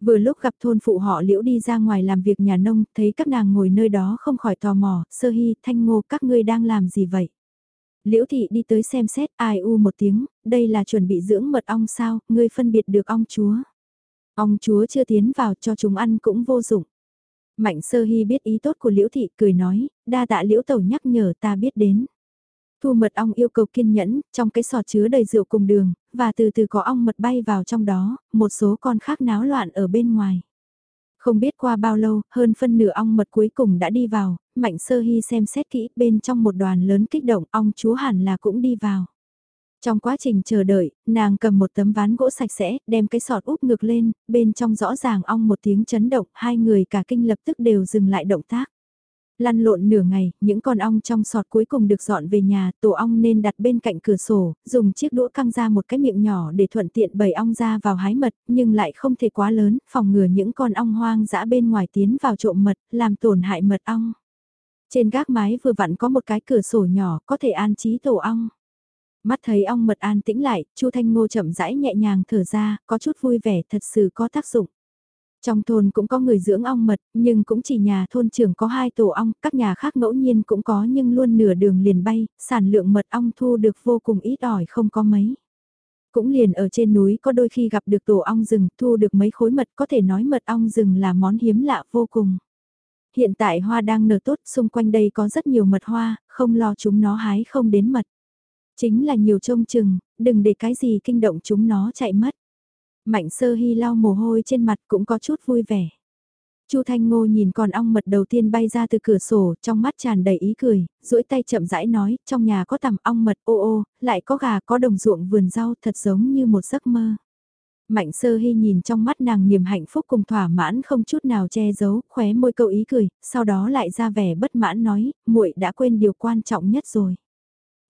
Vừa lúc gặp thôn phụ họ liễu đi ra ngoài làm việc nhà nông, thấy các nàng ngồi nơi đó không khỏi tò mò, Sơ Hy, Thanh Ngô các ngươi đang làm gì vậy? Liễu thị đi tới xem xét, ai u một tiếng, đây là chuẩn bị dưỡng mật ong sao, ngươi phân biệt được ong chúa. Ong chúa chưa tiến vào cho chúng ăn cũng vô dụng. Mạnh sơ hy biết ý tốt của liễu thị cười nói, đa tạ liễu tẩu nhắc nhở ta biết đến. Thu mật ong yêu cầu kiên nhẫn, trong cái sọt chứa đầy rượu cùng đường, và từ từ có ong mật bay vào trong đó, một số con khác náo loạn ở bên ngoài. Không biết qua bao lâu, hơn phân nửa ong mật cuối cùng đã đi vào, mạnh sơ hy xem xét kỹ bên trong một đoàn lớn kích động ong chúa hẳn là cũng đi vào. Trong quá trình chờ đợi, nàng cầm một tấm ván gỗ sạch sẽ, đem cái sọt úp ngược lên, bên trong rõ ràng ong một tiếng chấn động, hai người cả kinh lập tức đều dừng lại động tác. Lăn lộn nửa ngày, những con ong trong sọt cuối cùng được dọn về nhà, tổ ong nên đặt bên cạnh cửa sổ, dùng chiếc đũa căng ra một cái miệng nhỏ để thuận tiện bầy ong ra vào hái mật, nhưng lại không thể quá lớn, phòng ngừa những con ong hoang dã bên ngoài tiến vào trộm mật, làm tổn hại mật ong. Trên gác mái vừa vặn có một cái cửa sổ nhỏ, có thể an trí tổ ong. Mắt thấy ong mật an tĩnh lại, Chu Thanh Ngô chậm rãi nhẹ nhàng thở ra, có chút vui vẻ thật sự có tác dụng. Trong thôn cũng có người dưỡng ong mật, nhưng cũng chỉ nhà thôn trưởng có hai tổ ong, các nhà khác ngẫu nhiên cũng có nhưng luôn nửa đường liền bay, sản lượng mật ong thu được vô cùng ít ỏi không có mấy. Cũng liền ở trên núi có đôi khi gặp được tổ ong rừng thu được mấy khối mật có thể nói mật ong rừng là món hiếm lạ vô cùng. Hiện tại hoa đang nở tốt, xung quanh đây có rất nhiều mật hoa, không lo chúng nó hái không đến mật. Chính là nhiều trông chừng, đừng để cái gì kinh động chúng nó chạy mất. Mạnh sơ hy lau mồ hôi trên mặt cũng có chút vui vẻ. Chu Thanh Ngô nhìn con ong mật đầu tiên bay ra từ cửa sổ, trong mắt tràn đầy ý cười, duỗi tay chậm rãi nói, trong nhà có tầm ong mật ô ô, lại có gà có đồng ruộng vườn rau thật giống như một giấc mơ. Mạnh sơ hy nhìn trong mắt nàng niềm hạnh phúc cùng thỏa mãn không chút nào che giấu, khóe môi câu ý cười, sau đó lại ra vẻ bất mãn nói, muội đã quên điều quan trọng nhất rồi.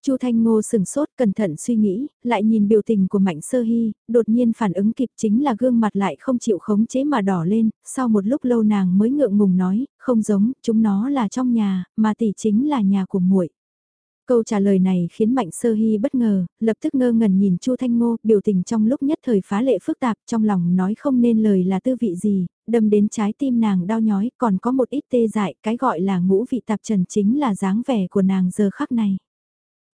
Chu Thanh Ngô sừng sốt cẩn thận suy nghĩ, lại nhìn biểu tình của Mạnh Sơ Hy, đột nhiên phản ứng kịp chính là gương mặt lại không chịu khống chế mà đỏ lên, sau một lúc lâu nàng mới ngượng ngùng nói, không giống, chúng nó là trong nhà, mà tỷ chính là nhà của muội. Câu trả lời này khiến Mạnh Sơ Hy bất ngờ, lập tức ngơ ngẩn nhìn Chu Thanh Ngô, biểu tình trong lúc nhất thời phá lệ phức tạp, trong lòng nói không nên lời là tư vị gì, đâm đến trái tim nàng đau nhói, còn có một ít tê dại, cái gọi là ngũ vị tạp trần chính là dáng vẻ của nàng giờ khắc này.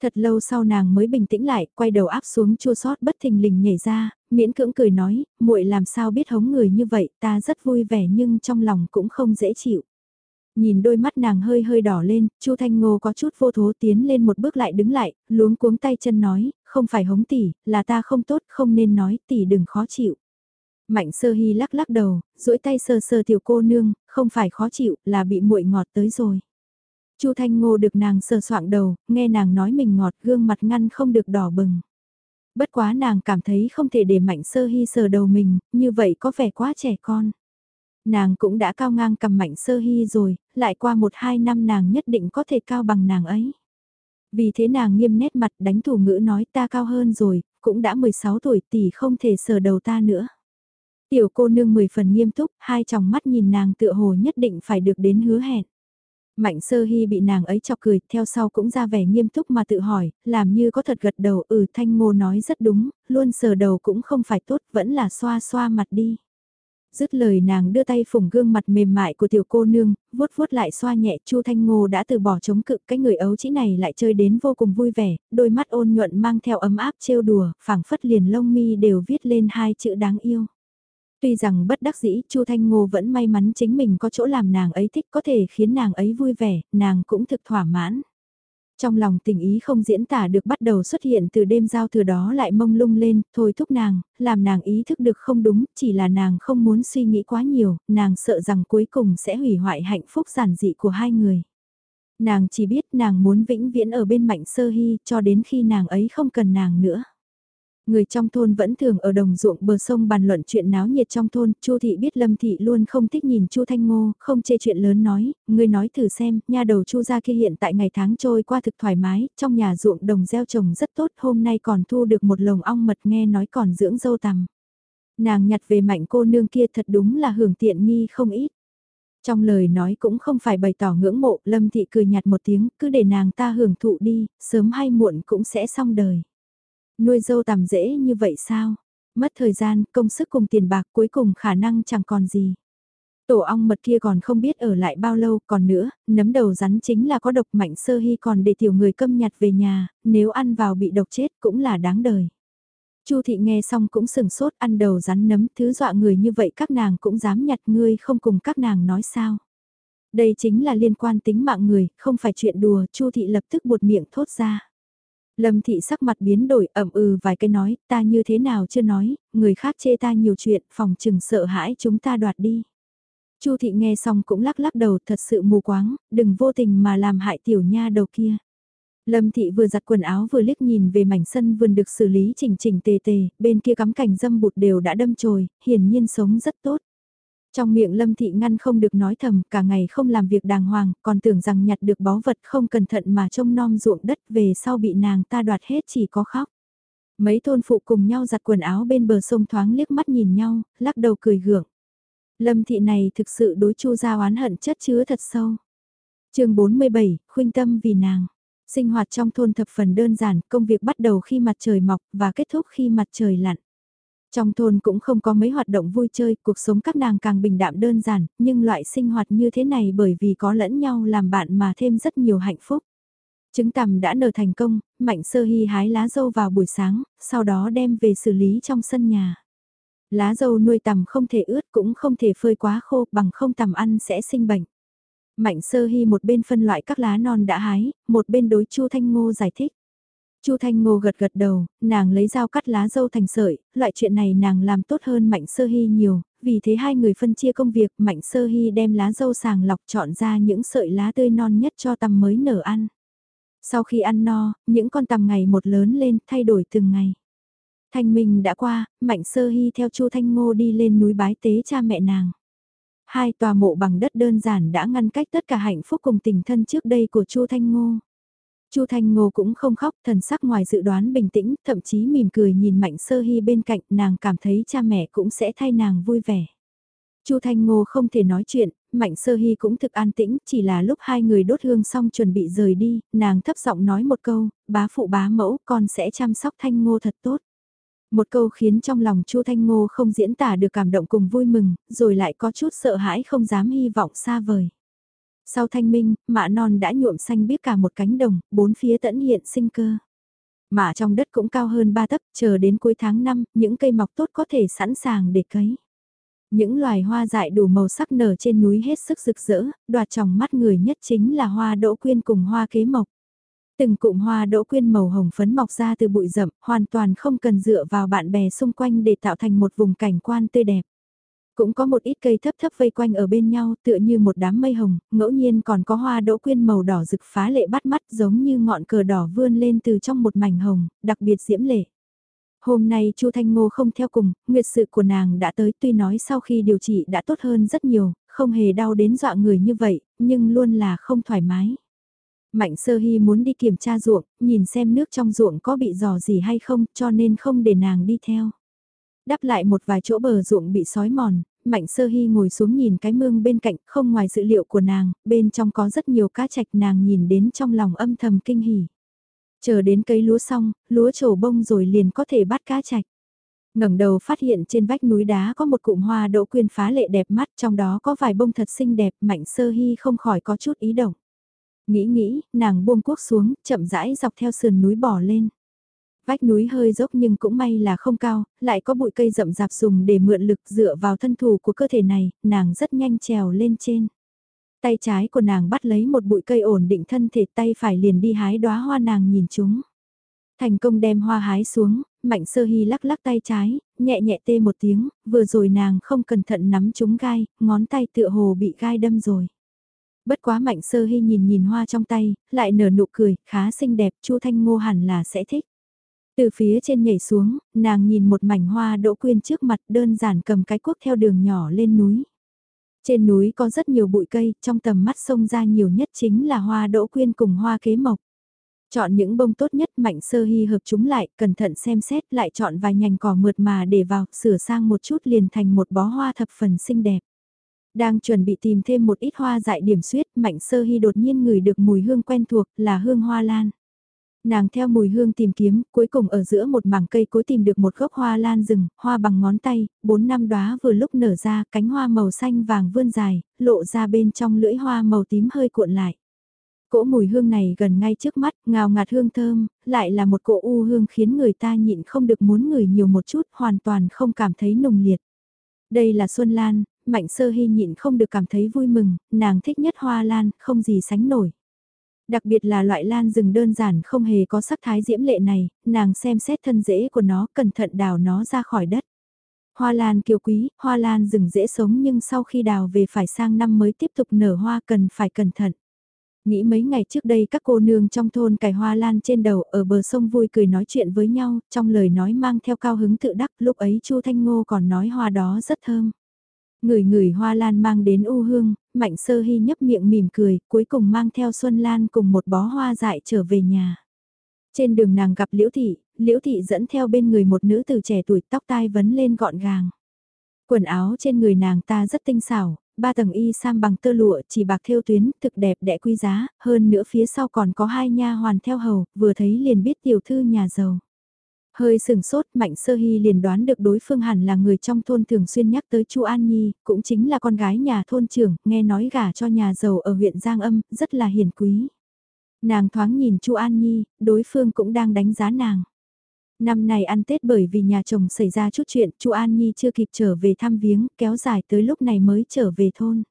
Thật lâu sau nàng mới bình tĩnh lại, quay đầu áp xuống chua sót bất thình lình nhảy ra, miễn cưỡng cười nói, muội làm sao biết hống người như vậy, ta rất vui vẻ nhưng trong lòng cũng không dễ chịu. Nhìn đôi mắt nàng hơi hơi đỏ lên, Chu Thanh Ngô có chút vô thố tiến lên một bước lại đứng lại, luống cuống tay chân nói, không phải hống tỷ, là ta không tốt, không nên nói, tỷ đừng khó chịu. Mạnh sơ hy lắc lắc đầu, duỗi tay sờ sờ tiểu cô nương, không phải khó chịu, là bị muội ngọt tới rồi. Chu Thanh Ngô được nàng sờ soạng đầu, nghe nàng nói mình ngọt gương mặt ngăn không được đỏ bừng. Bất quá nàng cảm thấy không thể để mạnh sơ hy sờ đầu mình, như vậy có vẻ quá trẻ con. Nàng cũng đã cao ngang cầm mạnh sơ hy rồi, lại qua một hai năm nàng nhất định có thể cao bằng nàng ấy. Vì thế nàng nghiêm nét mặt đánh thủ ngữ nói ta cao hơn rồi, cũng đã 16 tuổi tỷ không thể sờ đầu ta nữa. Tiểu cô nương mười phần nghiêm túc, hai tròng mắt nhìn nàng tựa hồ nhất định phải được đến hứa hẹn. Mạnh sơ hy bị nàng ấy chọc cười, theo sau cũng ra vẻ nghiêm túc mà tự hỏi, làm như có thật gật đầu, ừ thanh ngô nói rất đúng, luôn sờ đầu cũng không phải tốt, vẫn là xoa xoa mặt đi. Dứt lời nàng đưa tay phủng gương mặt mềm mại của tiểu cô nương, vuốt vuốt lại xoa nhẹ Chu Thanh Ngô đã từ bỏ chống cự cái người ấu chỉ này lại chơi đến vô cùng vui vẻ, đôi mắt ôn nhuận mang theo ấm áp trêu đùa, phảng phất liền lông mi đều viết lên hai chữ đáng yêu. Tuy rằng bất đắc dĩ, Chu Thanh Ngô vẫn may mắn chính mình có chỗ làm nàng ấy thích có thể khiến nàng ấy vui vẻ, nàng cũng thực thỏa mãn. Trong lòng tình ý không diễn tả được bắt đầu xuất hiện từ đêm giao thừa đó lại mông lung lên, thôi thúc nàng, làm nàng ý thức được không đúng, chỉ là nàng không muốn suy nghĩ quá nhiều, nàng sợ rằng cuối cùng sẽ hủy hoại hạnh phúc giản dị của hai người. Nàng chỉ biết nàng muốn vĩnh viễn ở bên mạnh sơ hy cho đến khi nàng ấy không cần nàng nữa. Người trong thôn vẫn thường ở đồng ruộng bờ sông bàn luận chuyện náo nhiệt trong thôn, Chu thị biết Lâm thị luôn không thích nhìn Chu Thanh Ngô, không chê chuyện lớn nói, người nói thử xem, nha đầu Chu gia kia hiện tại ngày tháng trôi qua thực thoải mái, trong nhà ruộng đồng gieo trồng rất tốt, hôm nay còn thu được một lồng ong mật nghe nói còn dưỡng dâu tằm. Nàng nhặt về mạnh cô nương kia thật đúng là hưởng tiện nghi không ít. Trong lời nói cũng không phải bày tỏ ngưỡng mộ, Lâm thị cười nhạt một tiếng, cứ để nàng ta hưởng thụ đi, sớm hay muộn cũng sẽ xong đời. Nuôi dâu tằm dễ như vậy sao? Mất thời gian, công sức cùng tiền bạc cuối cùng khả năng chẳng còn gì. Tổ ong mật kia còn không biết ở lại bao lâu, còn nữa, nấm đầu rắn chính là có độc mạnh sơ hy còn để tiểu người câm nhặt về nhà, nếu ăn vào bị độc chết cũng là đáng đời. Chu thị nghe xong cũng sừng sốt ăn đầu rắn nấm thứ dọa người như vậy các nàng cũng dám nhặt ngươi không cùng các nàng nói sao. Đây chính là liên quan tính mạng người, không phải chuyện đùa, Chu thị lập tức buột miệng thốt ra. Lâm thị sắc mặt biến đổi ẩm ừ vài cái nói, ta như thế nào chưa nói, người khác chê ta nhiều chuyện, phòng chừng sợ hãi chúng ta đoạt đi. Chu thị nghe xong cũng lắc lắc đầu thật sự mù quáng, đừng vô tình mà làm hại tiểu nha đầu kia. Lâm thị vừa giặt quần áo vừa liếc nhìn về mảnh sân vườn được xử lý chỉnh chỉnh tề tề, bên kia cắm cảnh dâm bụt đều đã đâm chồi, hiển nhiên sống rất tốt. Trong miệng Lâm Thị ngăn không được nói thầm, cả ngày không làm việc đàng hoàng, còn tưởng rằng nhặt được báu vật không cẩn thận mà trông non ruộng đất về sau bị nàng ta đoạt hết chỉ có khóc. Mấy thôn phụ cùng nhau giặt quần áo bên bờ sông thoáng liếc mắt nhìn nhau, lắc đầu cười gượng. Lâm Thị này thực sự đối chu ra oán hận chất chứa thật sâu. chương 47, khuyên tâm vì nàng. Sinh hoạt trong thôn thập phần đơn giản, công việc bắt đầu khi mặt trời mọc và kết thúc khi mặt trời lặn. Trong thôn cũng không có mấy hoạt động vui chơi, cuộc sống các nàng càng bình đạm đơn giản, nhưng loại sinh hoạt như thế này bởi vì có lẫn nhau làm bạn mà thêm rất nhiều hạnh phúc. Trứng tằm đã nở thành công, Mạnh Sơ Hy hái lá dâu vào buổi sáng, sau đó đem về xử lý trong sân nhà. Lá dâu nuôi tằm không thể ướt cũng không thể phơi quá khô bằng không tằm ăn sẽ sinh bệnh. Mạnh Sơ Hy một bên phân loại các lá non đã hái, một bên đối Chu Thanh Ngô giải thích. Chu Thanh Ngô gật gật đầu, nàng lấy dao cắt lá dâu thành sợi, loại chuyện này nàng làm tốt hơn Mạnh Sơ Hy nhiều, vì thế hai người phân chia công việc, Mạnh Sơ Hy đem lá dâu sàng lọc chọn ra những sợi lá tươi non nhất cho tằm mới nở ăn. Sau khi ăn no, những con tằm ngày một lớn lên, thay đổi từng ngày. Thanh Minh đã qua, Mạnh Sơ Hy theo Chu Thanh Ngô đi lên núi bái tế cha mẹ nàng. Hai tòa mộ bằng đất đơn giản đã ngăn cách tất cả hạnh phúc cùng tình thân trước đây của Chu Thanh Ngô. Chu Thanh Ngô cũng không khóc, thần sắc ngoài dự đoán bình tĩnh, thậm chí mỉm cười nhìn Mạnh Sơ Hy bên cạnh, nàng cảm thấy cha mẹ cũng sẽ thay nàng vui vẻ. Chu Thanh Ngô không thể nói chuyện, Mạnh Sơ Hy cũng thực an tĩnh, chỉ là lúc hai người đốt hương xong chuẩn bị rời đi, nàng thấp giọng nói một câu, bá phụ bá mẫu, con sẽ chăm sóc Thanh Ngô thật tốt. Một câu khiến trong lòng Chu Thanh Ngô không diễn tả được cảm động cùng vui mừng, rồi lại có chút sợ hãi không dám hy vọng xa vời. Sau thanh minh, mạ non đã nhuộm xanh biết cả một cánh đồng, bốn phía tẫn hiện sinh cơ. Mạ trong đất cũng cao hơn ba tấc, chờ đến cuối tháng 5, những cây mọc tốt có thể sẵn sàng để cấy. Những loài hoa dại đủ màu sắc nở trên núi hết sức rực rỡ, đoạt trong mắt người nhất chính là hoa đỗ quyên cùng hoa kế mộc. Từng cụm hoa đỗ quyên màu hồng phấn mọc ra từ bụi rậm, hoàn toàn không cần dựa vào bạn bè xung quanh để tạo thành một vùng cảnh quan tươi đẹp. Cũng có một ít cây thấp thấp vây quanh ở bên nhau tựa như một đám mây hồng, ngẫu nhiên còn có hoa đỗ quyên màu đỏ rực phá lệ bắt mắt giống như ngọn cờ đỏ vươn lên từ trong một mảnh hồng, đặc biệt diễm lệ. Hôm nay Chu Thanh Ngô không theo cùng, nguyệt sự của nàng đã tới tuy nói sau khi điều trị đã tốt hơn rất nhiều, không hề đau đến dọa người như vậy, nhưng luôn là không thoải mái. Mạnh sơ hy muốn đi kiểm tra ruộng, nhìn xem nước trong ruộng có bị dò gì hay không, cho nên không để nàng đi theo. Đắp lại một vài chỗ bờ ruộng bị sói mòn, Mạnh sơ hy ngồi xuống nhìn cái mương bên cạnh, không ngoài dự liệu của nàng, bên trong có rất nhiều cá trạch nàng nhìn đến trong lòng âm thầm kinh hỉ. Chờ đến cây lúa xong, lúa trổ bông rồi liền có thể bắt cá trạch ngẩng đầu phát hiện trên vách núi đá có một cụm hoa đỗ quyên phá lệ đẹp mắt trong đó có vài bông thật xinh đẹp mạnh sơ hy không khỏi có chút ý động. Nghĩ nghĩ, nàng buông cuốc xuống, chậm rãi dọc theo sườn núi bỏ lên. Vách núi hơi dốc nhưng cũng may là không cao, lại có bụi cây rậm rạp dùng để mượn lực dựa vào thân thủ của cơ thể này, nàng rất nhanh trèo lên trên. Tay trái của nàng bắt lấy một bụi cây ổn định thân thể tay phải liền đi hái đóa hoa nàng nhìn chúng. Thành công đem hoa hái xuống, mạnh sơ hy lắc lắc tay trái, nhẹ nhẹ tê một tiếng, vừa rồi nàng không cẩn thận nắm chúng gai, ngón tay tựa hồ bị gai đâm rồi. Bất quá mạnh sơ hy nhìn nhìn hoa trong tay, lại nở nụ cười, khá xinh đẹp, chu Thanh Ngô hẳn là sẽ thích. Từ phía trên nhảy xuống, nàng nhìn một mảnh hoa đỗ quyên trước mặt đơn giản cầm cái cuốc theo đường nhỏ lên núi. Trên núi có rất nhiều bụi cây, trong tầm mắt sông ra nhiều nhất chính là hoa đỗ quyên cùng hoa kế mộc. Chọn những bông tốt nhất mạnh sơ hy hợp chúng lại, cẩn thận xem xét lại chọn vài nhành cỏ mượt mà để vào, sửa sang một chút liền thành một bó hoa thập phần xinh đẹp. Đang chuẩn bị tìm thêm một ít hoa dại điểm suyết, mạnh sơ hy đột nhiên ngửi được mùi hương quen thuộc là hương hoa lan. Nàng theo mùi hương tìm kiếm, cuối cùng ở giữa một mảng cây cối tìm được một gốc hoa lan rừng, hoa bằng ngón tay, bốn năm đóa vừa lúc nở ra, cánh hoa màu xanh vàng vươn dài, lộ ra bên trong lưỡi hoa màu tím hơi cuộn lại. Cỗ mùi hương này gần ngay trước mắt, ngào ngạt hương thơm, lại là một cỗ u hương khiến người ta nhịn không được muốn ngửi nhiều một chút, hoàn toàn không cảm thấy nồng liệt. Đây là Xuân Lan, Mạnh Sơ Hy nhịn không được cảm thấy vui mừng, nàng thích nhất hoa lan, không gì sánh nổi. Đặc biệt là loại lan rừng đơn giản không hề có sắc thái diễm lệ này, nàng xem xét thân rễ của nó cẩn thận đào nó ra khỏi đất. Hoa lan kiều quý, hoa lan rừng dễ sống nhưng sau khi đào về phải sang năm mới tiếp tục nở hoa cần phải cẩn thận. Nghĩ mấy ngày trước đây các cô nương trong thôn cài hoa lan trên đầu ở bờ sông vui cười nói chuyện với nhau, trong lời nói mang theo cao hứng tự đắc lúc ấy Chu Thanh Ngô còn nói hoa đó rất thơm. Người người hoa lan mang đến u hương, mạnh sơ hy nhấp miệng mỉm cười, cuối cùng mang theo Xuân Lan cùng một bó hoa dại trở về nhà. Trên đường nàng gặp Liễu Thị, Liễu Thị dẫn theo bên người một nữ từ trẻ tuổi tóc tai vấn lên gọn gàng. Quần áo trên người nàng ta rất tinh xảo, ba tầng y sam bằng tơ lụa chỉ bạc theo tuyến, thực đẹp đẽ quý giá, hơn nữa phía sau còn có hai nha hoàn theo hầu, vừa thấy liền biết tiểu thư nhà giàu. Hơi sừng sốt, Mạnh Sơ Hy liền đoán được đối phương hẳn là người trong thôn thường xuyên nhắc tới Chu An Nhi, cũng chính là con gái nhà thôn trưởng, nghe nói gả cho nhà giàu ở huyện Giang Âm, rất là hiền quý. Nàng thoáng nhìn Chu An Nhi, đối phương cũng đang đánh giá nàng. Năm này ăn Tết bởi vì nhà chồng xảy ra chút chuyện, Chu An Nhi chưa kịp trở về thăm viếng, kéo dài tới lúc này mới trở về thôn.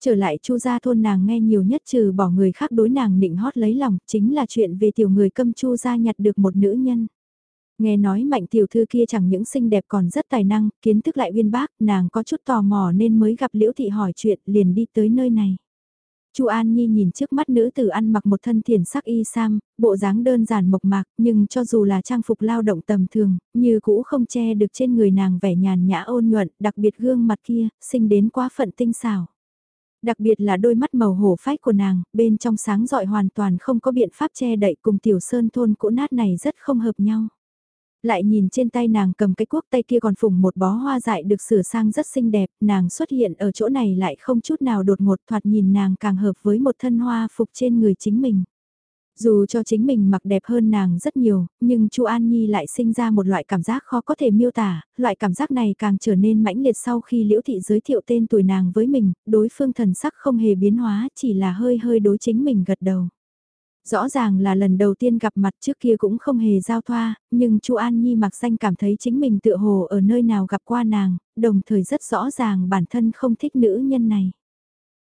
Trở lại Chu gia thôn nàng nghe nhiều nhất trừ bỏ người khác đối nàng nịnh hót lấy lòng, chính là chuyện về tiểu người câm Chu gia nhặt được một nữ nhân. Nghe nói mạnh tiểu thư kia chẳng những xinh đẹp còn rất tài năng, kiến thức lại uyên bác, nàng có chút tò mò nên mới gặp Liễu Thị hỏi chuyện liền đi tới nơi này. Chu An Nhi nhìn trước mắt nữ tử ăn mặc một thân thiền sắc y sam, bộ dáng đơn giản mộc mạc, nhưng cho dù là trang phục lao động tầm thường, như cũ không che được trên người nàng vẻ nhàn nhã ôn nhuận, đặc biệt gương mặt kia, sinh đến quá phận tinh xảo. Đặc biệt là đôi mắt màu hổ phách của nàng, bên trong sáng rọi hoàn toàn không có biện pháp che đậy cùng tiểu sơn thôn cũ nát này rất không hợp nhau. Lại nhìn trên tay nàng cầm cái cuốc tay kia còn phùng một bó hoa dại được sửa sang rất xinh đẹp, nàng xuất hiện ở chỗ này lại không chút nào đột ngột thoạt nhìn nàng càng hợp với một thân hoa phục trên người chính mình. Dù cho chính mình mặc đẹp hơn nàng rất nhiều, nhưng Chu An Nhi lại sinh ra một loại cảm giác khó có thể miêu tả, loại cảm giác này càng trở nên mãnh liệt sau khi Liễu Thị giới thiệu tên tuổi nàng với mình, đối phương thần sắc không hề biến hóa, chỉ là hơi hơi đối chính mình gật đầu. Rõ ràng là lần đầu tiên gặp mặt trước kia cũng không hề giao thoa, nhưng Chu An Nhi mặc danh cảm thấy chính mình tựa hồ ở nơi nào gặp qua nàng, đồng thời rất rõ ràng bản thân không thích nữ nhân này.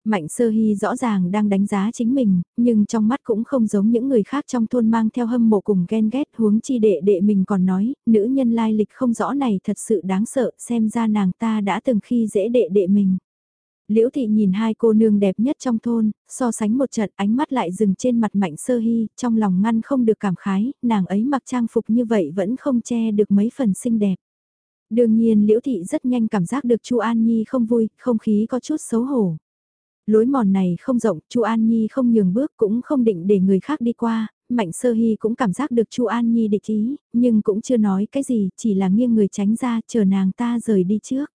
Mạnh sơ hy rõ ràng đang đánh giá chính mình, nhưng trong mắt cũng không giống những người khác trong thôn mang theo hâm mộ cùng ghen ghét huống chi đệ đệ mình còn nói, nữ nhân lai lịch không rõ này thật sự đáng sợ, xem ra nàng ta đã từng khi dễ đệ đệ mình. Liễu thị nhìn hai cô nương đẹp nhất trong thôn, so sánh một trận ánh mắt lại dừng trên mặt mạnh sơ hy, trong lòng ngăn không được cảm khái, nàng ấy mặc trang phục như vậy vẫn không che được mấy phần xinh đẹp. Đương nhiên Liễu thị rất nhanh cảm giác được Chu An Nhi không vui, không khí có chút xấu hổ. Lối mòn này không rộng, Chu An Nhi không nhường bước cũng không định để người khác đi qua, Mạnh Sơ Hy cũng cảm giác được Chu An Nhi địch ý, nhưng cũng chưa nói cái gì, chỉ là nghiêng người tránh ra chờ nàng ta rời đi trước.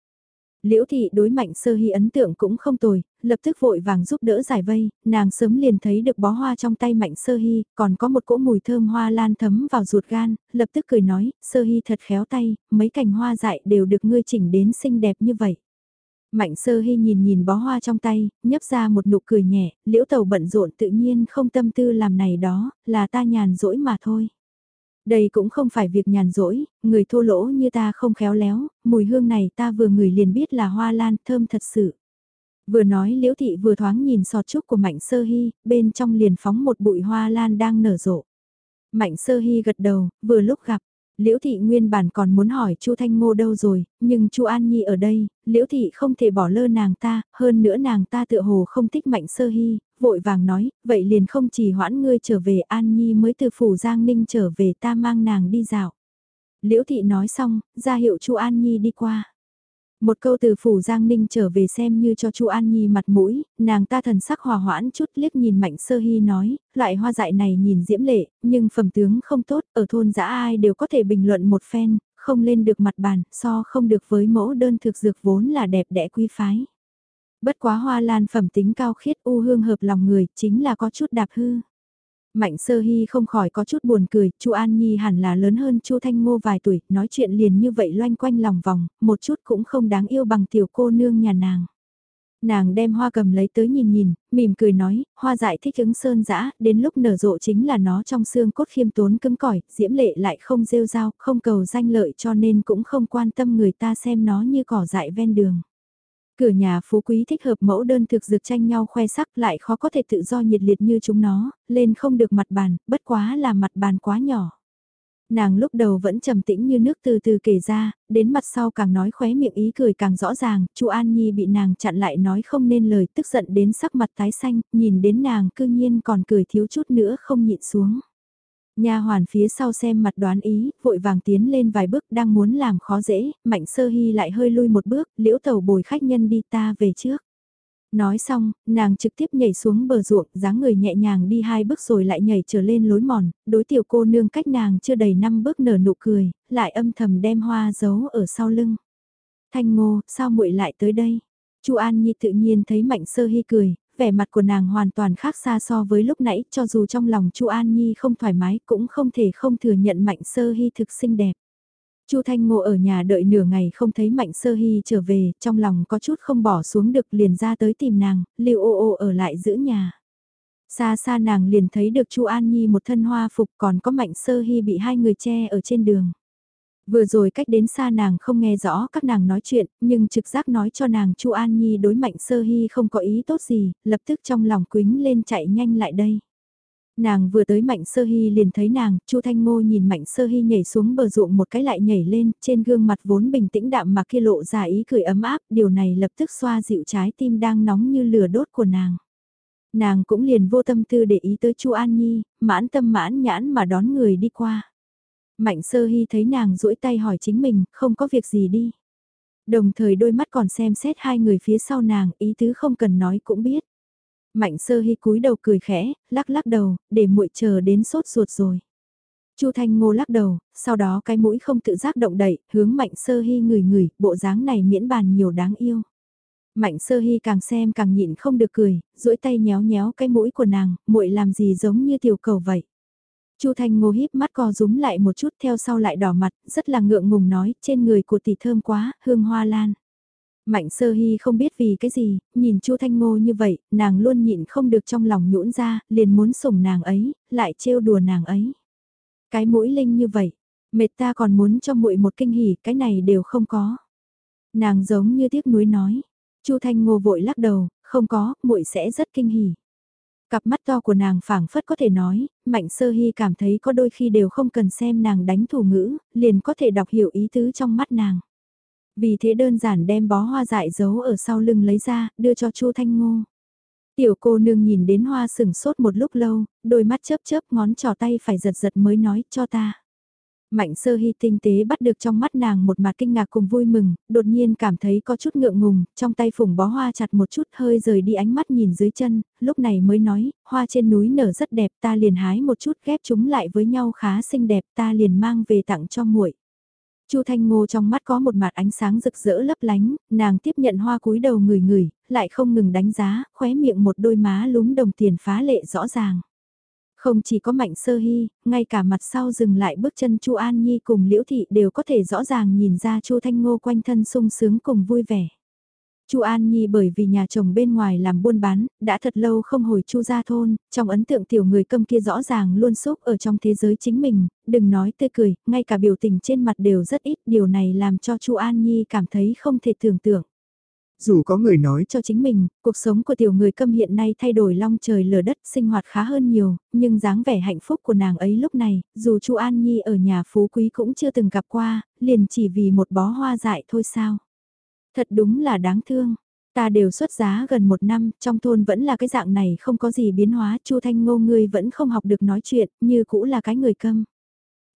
Liễu thị đối mạnh sơ hy ấn tượng cũng không tồi, lập tức vội vàng giúp đỡ giải vây, nàng sớm liền thấy được bó hoa trong tay mạnh sơ hy, còn có một cỗ mùi thơm hoa lan thấm vào ruột gan, lập tức cười nói, sơ hy thật khéo tay, mấy cành hoa dại đều được ngươi chỉnh đến xinh đẹp như vậy. Mạnh sơ hy nhìn nhìn bó hoa trong tay, nhấp ra một nụ cười nhẹ, liễu tàu bận rộn tự nhiên không tâm tư làm này đó, là ta nhàn rỗi mà thôi. Đây cũng không phải việc nhàn rỗi, người thô lỗ như ta không khéo léo, mùi hương này ta vừa ngửi liền biết là hoa lan thơm thật sự. Vừa nói liễu thị vừa thoáng nhìn sọt trúc của mạnh sơ hy, bên trong liền phóng một bụi hoa lan đang nở rộ. Mạnh sơ hy gật đầu, vừa lúc gặp, Liễu thị nguyên bản còn muốn hỏi Chu Thanh Ngô đâu rồi, nhưng Chu An Nhi ở đây, Liễu thị không thể bỏ lơ nàng ta, hơn nữa nàng ta tựa hồ không thích Mạnh Sơ Hy, vội vàng nói, vậy liền không chỉ hoãn ngươi trở về An Nhi mới từ phủ Giang Ninh trở về ta mang nàng đi dạo. Liễu thị nói xong, ra hiệu Chu An Nhi đi qua. Một câu từ phủ Giang Ninh trở về xem như cho Chu An Nhi mặt mũi, nàng ta thần sắc hòa hoãn chút liếc nhìn Mạnh Sơ Hy nói, loại hoa dại này nhìn diễm lệ, nhưng phẩm tướng không tốt, ở thôn dã ai đều có thể bình luận một phen, không lên được mặt bàn, so không được với mẫu đơn thực dược vốn là đẹp đẽ quý phái. Bất quá hoa lan phẩm tính cao khiết u hương hợp lòng người, chính là có chút đạp hư. Mạnh sơ hy không khỏi có chút buồn cười, chu An Nhi hẳn là lớn hơn chu Thanh Ngô vài tuổi, nói chuyện liền như vậy loanh quanh lòng vòng, một chút cũng không đáng yêu bằng tiểu cô nương nhà nàng. Nàng đem hoa cầm lấy tới nhìn nhìn, mỉm cười nói, hoa dại thích ứng sơn dã, đến lúc nở rộ chính là nó trong xương cốt khiêm tốn cứng cỏi, diễm lệ lại không rêu rao, không cầu danh lợi cho nên cũng không quan tâm người ta xem nó như cỏ dại ven đường. Cửa nhà phú quý thích hợp mẫu đơn thực dược tranh nhau khoe sắc lại khó có thể tự do nhiệt liệt như chúng nó, lên không được mặt bàn, bất quá là mặt bàn quá nhỏ. Nàng lúc đầu vẫn trầm tĩnh như nước từ từ kể ra, đến mặt sau càng nói khóe miệng ý cười càng rõ ràng, chu An Nhi bị nàng chặn lại nói không nên lời tức giận đến sắc mặt tái xanh, nhìn đến nàng cư nhiên còn cười thiếu chút nữa không nhịn xuống. Nha hoàn phía sau xem mặt đoán ý, vội vàng tiến lên vài bước đang muốn làm khó dễ, mạnh sơ hy lại hơi lui một bước, liễu tàu bồi khách nhân đi ta về trước. Nói xong, nàng trực tiếp nhảy xuống bờ ruộng, dáng người nhẹ nhàng đi hai bước rồi lại nhảy trở lên lối mòn, đối tiểu cô nương cách nàng chưa đầy năm bước nở nụ cười, lại âm thầm đem hoa giấu ở sau lưng. Thanh ngô, sao muội lại tới đây? Chu An Nhi tự nhiên thấy Mạnh Sơ Hy cười, vẻ mặt của nàng hoàn toàn khác xa so với lúc nãy, cho dù trong lòng Chu An Nhi không thoải mái cũng không thể không thừa nhận Mạnh Sơ Hy thực xinh đẹp. Chu Thanh Ngô ở nhà đợi nửa ngày không thấy Mạnh Sơ Hy trở về, trong lòng có chút không bỏ xuống được liền ra tới tìm nàng, Lưu Ô Ô ở lại giữ nhà. Xa xa nàng liền thấy được Chu An Nhi một thân hoa phục còn có Mạnh Sơ Hy bị hai người che ở trên đường. Vừa rồi cách đến xa nàng không nghe rõ các nàng nói chuyện, nhưng trực giác nói cho nàng Chu An Nhi đối Mạnh Sơ Hy không có ý tốt gì, lập tức trong lòng quính lên chạy nhanh lại đây. Nàng vừa tới Mạnh Sơ Hy liền thấy nàng, Chu Thanh Ngô nhìn Mạnh Sơ Hy nhảy xuống bờ ruộng một cái lại nhảy lên, trên gương mặt vốn bình tĩnh đạm mà kia lộ ra ý cười ấm áp, điều này lập tức xoa dịu trái tim đang nóng như lửa đốt của nàng. Nàng cũng liền vô tâm tư để ý tới Chu An Nhi, mãn tâm mãn nhãn mà đón người đi qua. Mạnh sơ hy thấy nàng duỗi tay hỏi chính mình, không có việc gì đi. Đồng thời đôi mắt còn xem xét hai người phía sau nàng, ý tứ không cần nói cũng biết. Mạnh sơ hy cúi đầu cười khẽ, lắc lắc đầu, để muội chờ đến sốt ruột rồi. Chu Thanh Ngô lắc đầu, sau đó cái mũi không tự giác động đậy, hướng Mạnh Sơ Hy ngửi ngửi, bộ dáng này miễn bàn nhiều đáng yêu. Mạnh Sơ Hy càng xem càng nhịn không được cười, duỗi tay nhéo nhéo cái mũi của nàng, muội làm gì giống như tiểu cầu vậy. Chu Thanh Ngô híp mắt co rúm lại một chút theo sau lại đỏ mặt, rất là ngượng ngùng nói, trên người của tỷ thơm quá, hương hoa lan. Mạnh sơ hy không biết vì cái gì, nhìn Chu Thanh Ngô như vậy, nàng luôn nhịn không được trong lòng nhũn ra, liền muốn sủng nàng ấy, lại trêu đùa nàng ấy. Cái mũi linh như vậy, mệt ta còn muốn cho muội một kinh hỉ, cái này đều không có. Nàng giống như tiếc nuối nói. Chu Thanh Ngô vội lắc đầu, không có, muội sẽ rất kinh hỉ. Cặp mắt to của nàng phảng phất có thể nói, Mạnh Sơ Hy cảm thấy có đôi khi đều không cần xem nàng đánh thủ ngữ, liền có thể đọc hiểu ý tứ trong mắt nàng. Vì thế đơn giản đem bó hoa dại giấu ở sau lưng lấy ra, đưa cho Chu Thanh Ngô. Tiểu cô nương nhìn đến hoa sừng sốt một lúc lâu, đôi mắt chớp chớp ngón trò tay phải giật giật mới nói cho ta. Mạnh sơ hy tinh tế bắt được trong mắt nàng một mặt kinh ngạc cùng vui mừng, đột nhiên cảm thấy có chút ngượng ngùng, trong tay phủng bó hoa chặt một chút hơi rời đi ánh mắt nhìn dưới chân, lúc này mới nói, hoa trên núi nở rất đẹp ta liền hái một chút ghép chúng lại với nhau khá xinh đẹp ta liền mang về tặng cho muội. Chu Thanh Ngô trong mắt có một mặt ánh sáng rực rỡ lấp lánh, nàng tiếp nhận hoa cúi đầu người người, lại không ngừng đánh giá, khóe miệng một đôi má lúm đồng tiền phá lệ rõ ràng. Không chỉ có Mạnh Sơ Hy, ngay cả mặt sau dừng lại bước chân Chu An Nhi cùng Liễu Thị đều có thể rõ ràng nhìn ra Chu Thanh Ngô quanh thân sung sướng cùng vui vẻ. Chu An Nhi bởi vì nhà chồng bên ngoài làm buôn bán, đã thật lâu không hồi Chu gia thôn, trong ấn tượng tiểu người câm kia rõ ràng luôn xúc ở trong thế giới chính mình, đừng nói tươi cười, ngay cả biểu tình trên mặt đều rất ít, điều này làm cho Chu An Nhi cảm thấy không thể tưởng tượng. Dù có người nói cho chính mình, cuộc sống của tiểu người câm hiện nay thay đổi long trời lở đất, sinh hoạt khá hơn nhiều, nhưng dáng vẻ hạnh phúc của nàng ấy lúc này, dù Chu An Nhi ở nhà phú quý cũng chưa từng gặp qua, liền chỉ vì một bó hoa dại thôi sao. Thật đúng là đáng thương. Ta đều xuất giá gần một năm, trong thôn vẫn là cái dạng này không có gì biến hóa, Chu Thanh Ngô ngươi vẫn không học được nói chuyện, như cũ là cái người câm.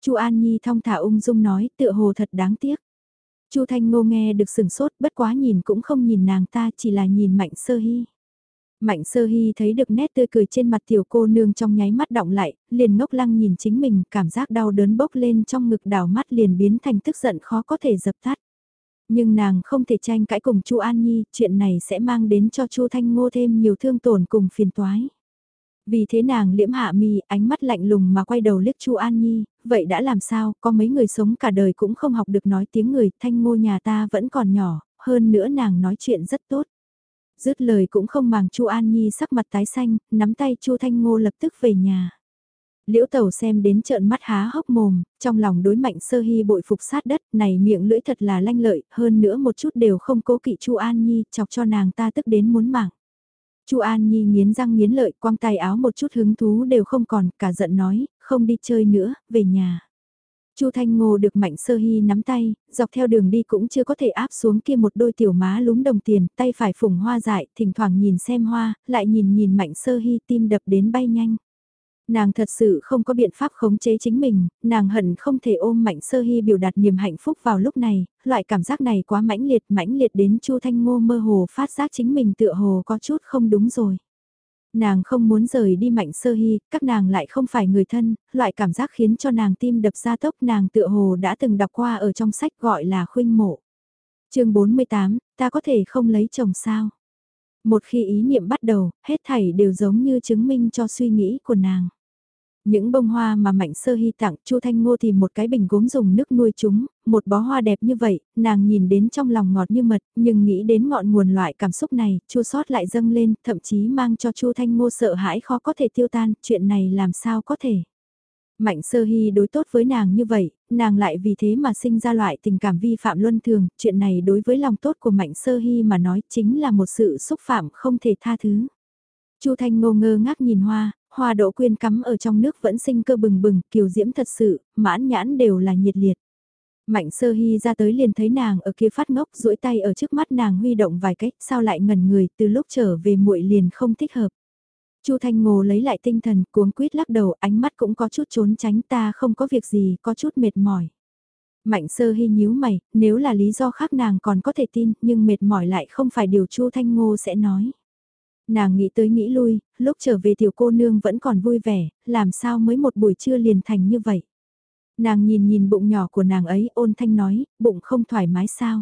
Chu An Nhi thong thả ung dung nói, tựa hồ thật đáng tiếc. Chu Thanh Ngô nghe được sừng sốt, bất quá nhìn cũng không nhìn nàng ta, chỉ là nhìn Mạnh Sơ Hy. Mạnh Sơ Hy thấy được nét tươi cười trên mặt tiểu cô nương trong nháy mắt động lại, liền ngốc lăng nhìn chính mình, cảm giác đau đớn bốc lên trong ngực đảo mắt liền biến thành tức giận khó có thể dập tắt. Nhưng nàng không thể tranh cãi cùng Chu An Nhi, chuyện này sẽ mang đến cho Chu Thanh Ngô thêm nhiều thương tổn cùng phiền toái. Vì thế nàng liễm hạ mi, ánh mắt lạnh lùng mà quay đầu liếc Chu An Nhi, vậy đã làm sao, có mấy người sống cả đời cũng không học được nói tiếng người, thanh ngô nhà ta vẫn còn nhỏ, hơn nữa nàng nói chuyện rất tốt. Dứt lời cũng không màng Chu An Nhi sắc mặt tái xanh, nắm tay Chu Thanh Ngô lập tức về nhà. Liễu Tẩu xem đến trợn mắt há hốc mồm, trong lòng đối mạnh sơ hy bội phục sát đất, này miệng lưỡi thật là lanh lợi, hơn nữa một chút đều không cố kỵ Chu An Nhi, chọc cho nàng ta tức đến muốn mạng. Chu An Nhi nghiến răng nghiến lợi, quăng tay áo một chút hứng thú đều không còn, cả giận nói, không đi chơi nữa, về nhà. Chu Thanh Ngô được Mạnh Sơ Hy nắm tay, dọc theo đường đi cũng chưa có thể áp xuống kia một đôi tiểu má lúm đồng tiền, tay phải phủng hoa dại, thỉnh thoảng nhìn xem hoa, lại nhìn nhìn Mạnh Sơ Hy tim đập đến bay nhanh. Nàng thật sự không có biện pháp khống chế chính mình, nàng hận không thể ôm Mạnh Sơ Hy biểu đạt niềm hạnh phúc vào lúc này, loại cảm giác này quá mãnh liệt, mãnh liệt đến Chu Thanh Ngô mơ hồ phát giác chính mình tựa hồ có chút không đúng rồi. Nàng không muốn rời đi Mạnh Sơ Hy, các nàng lại không phải người thân, loại cảm giác khiến cho nàng tim đập ra tốc nàng tựa hồ đã từng đọc qua ở trong sách gọi là khuynh mộ. chương 48, ta có thể không lấy chồng sao? Một khi ý niệm bắt đầu, hết thảy đều giống như chứng minh cho suy nghĩ của nàng. Những bông hoa mà Mạnh Sơ Hy tặng Chu Thanh Ngô tìm một cái bình gốm dùng nước nuôi chúng, một bó hoa đẹp như vậy, nàng nhìn đến trong lòng ngọt như mật, nhưng nghĩ đến ngọn nguồn loại cảm xúc này, chua sót lại dâng lên, thậm chí mang cho Chu Thanh Ngô sợ hãi khó có thể tiêu tan, chuyện này làm sao có thể. Mạnh Sơ Hy đối tốt với nàng như vậy, nàng lại vì thế mà sinh ra loại tình cảm vi phạm luân thường, chuyện này đối với lòng tốt của Mạnh Sơ Hy mà nói chính là một sự xúc phạm không thể tha thứ. Chu Thanh Ngô ngơ ngác nhìn hoa, hoa đỗ quyên cắm ở trong nước vẫn sinh cơ bừng bừng, kiều diễm thật sự, mãn nhãn đều là nhiệt liệt. Mạnh sơ hy ra tới liền thấy nàng ở kia phát ngốc duỗi tay ở trước mắt nàng huy động vài cách sao lại ngẩn người từ lúc trở về muội liền không thích hợp. Chu Thanh Ngô lấy lại tinh thần cuống quýt lắc đầu ánh mắt cũng có chút trốn tránh ta không có việc gì có chút mệt mỏi. Mạnh sơ hy nhíu mày, nếu là lý do khác nàng còn có thể tin nhưng mệt mỏi lại không phải điều Chu Thanh Ngô sẽ nói. Nàng nghĩ tới nghĩ lui, lúc trở về tiểu cô nương vẫn còn vui vẻ, làm sao mới một buổi trưa liền thành như vậy. Nàng nhìn nhìn bụng nhỏ của nàng ấy ôn thanh nói, bụng không thoải mái sao.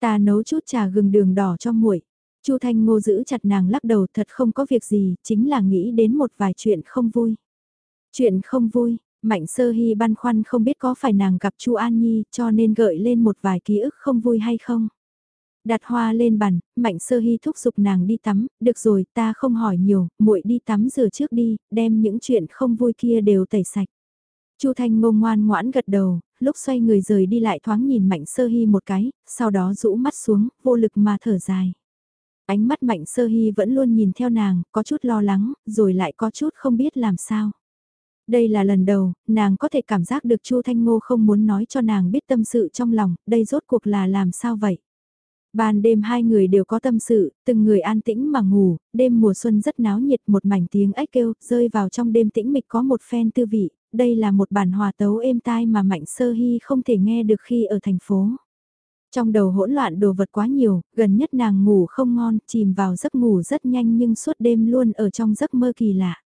Ta nấu chút trà gừng đường đỏ cho muội. Chu Thanh Ngô giữ chặt nàng lắc đầu thật không có việc gì, chính là nghĩ đến một vài chuyện không vui. Chuyện không vui, Mạnh Sơ Hy băn khoăn không biết có phải nàng gặp Chu An Nhi cho nên gợi lên một vài ký ức không vui hay không. Đặt hoa lên bàn, Mạnh Sơ Hy thúc giục nàng đi tắm, được rồi, ta không hỏi nhiều, muội đi tắm rửa trước đi, đem những chuyện không vui kia đều tẩy sạch. Chu Thanh Ngô ngoan ngoãn gật đầu, lúc xoay người rời đi lại thoáng nhìn Mạnh Sơ Hy một cái, sau đó rũ mắt xuống, vô lực mà thở dài. Ánh mắt Mạnh Sơ Hy vẫn luôn nhìn theo nàng, có chút lo lắng, rồi lại có chút không biết làm sao. Đây là lần đầu, nàng có thể cảm giác được Chu Thanh Ngô không muốn nói cho nàng biết tâm sự trong lòng, đây rốt cuộc là làm sao vậy? Ban đêm hai người đều có tâm sự, từng người an tĩnh mà ngủ, đêm mùa xuân rất náo nhiệt một mảnh tiếng ếch kêu, rơi vào trong đêm tĩnh mịch có một phen tư vị, đây là một bản hòa tấu êm tai mà Mạnh Sơ Hy không thể nghe được khi ở thành phố. Trong đầu hỗn loạn đồ vật quá nhiều, gần nhất nàng ngủ không ngon, chìm vào giấc ngủ rất nhanh nhưng suốt đêm luôn ở trong giấc mơ kỳ lạ.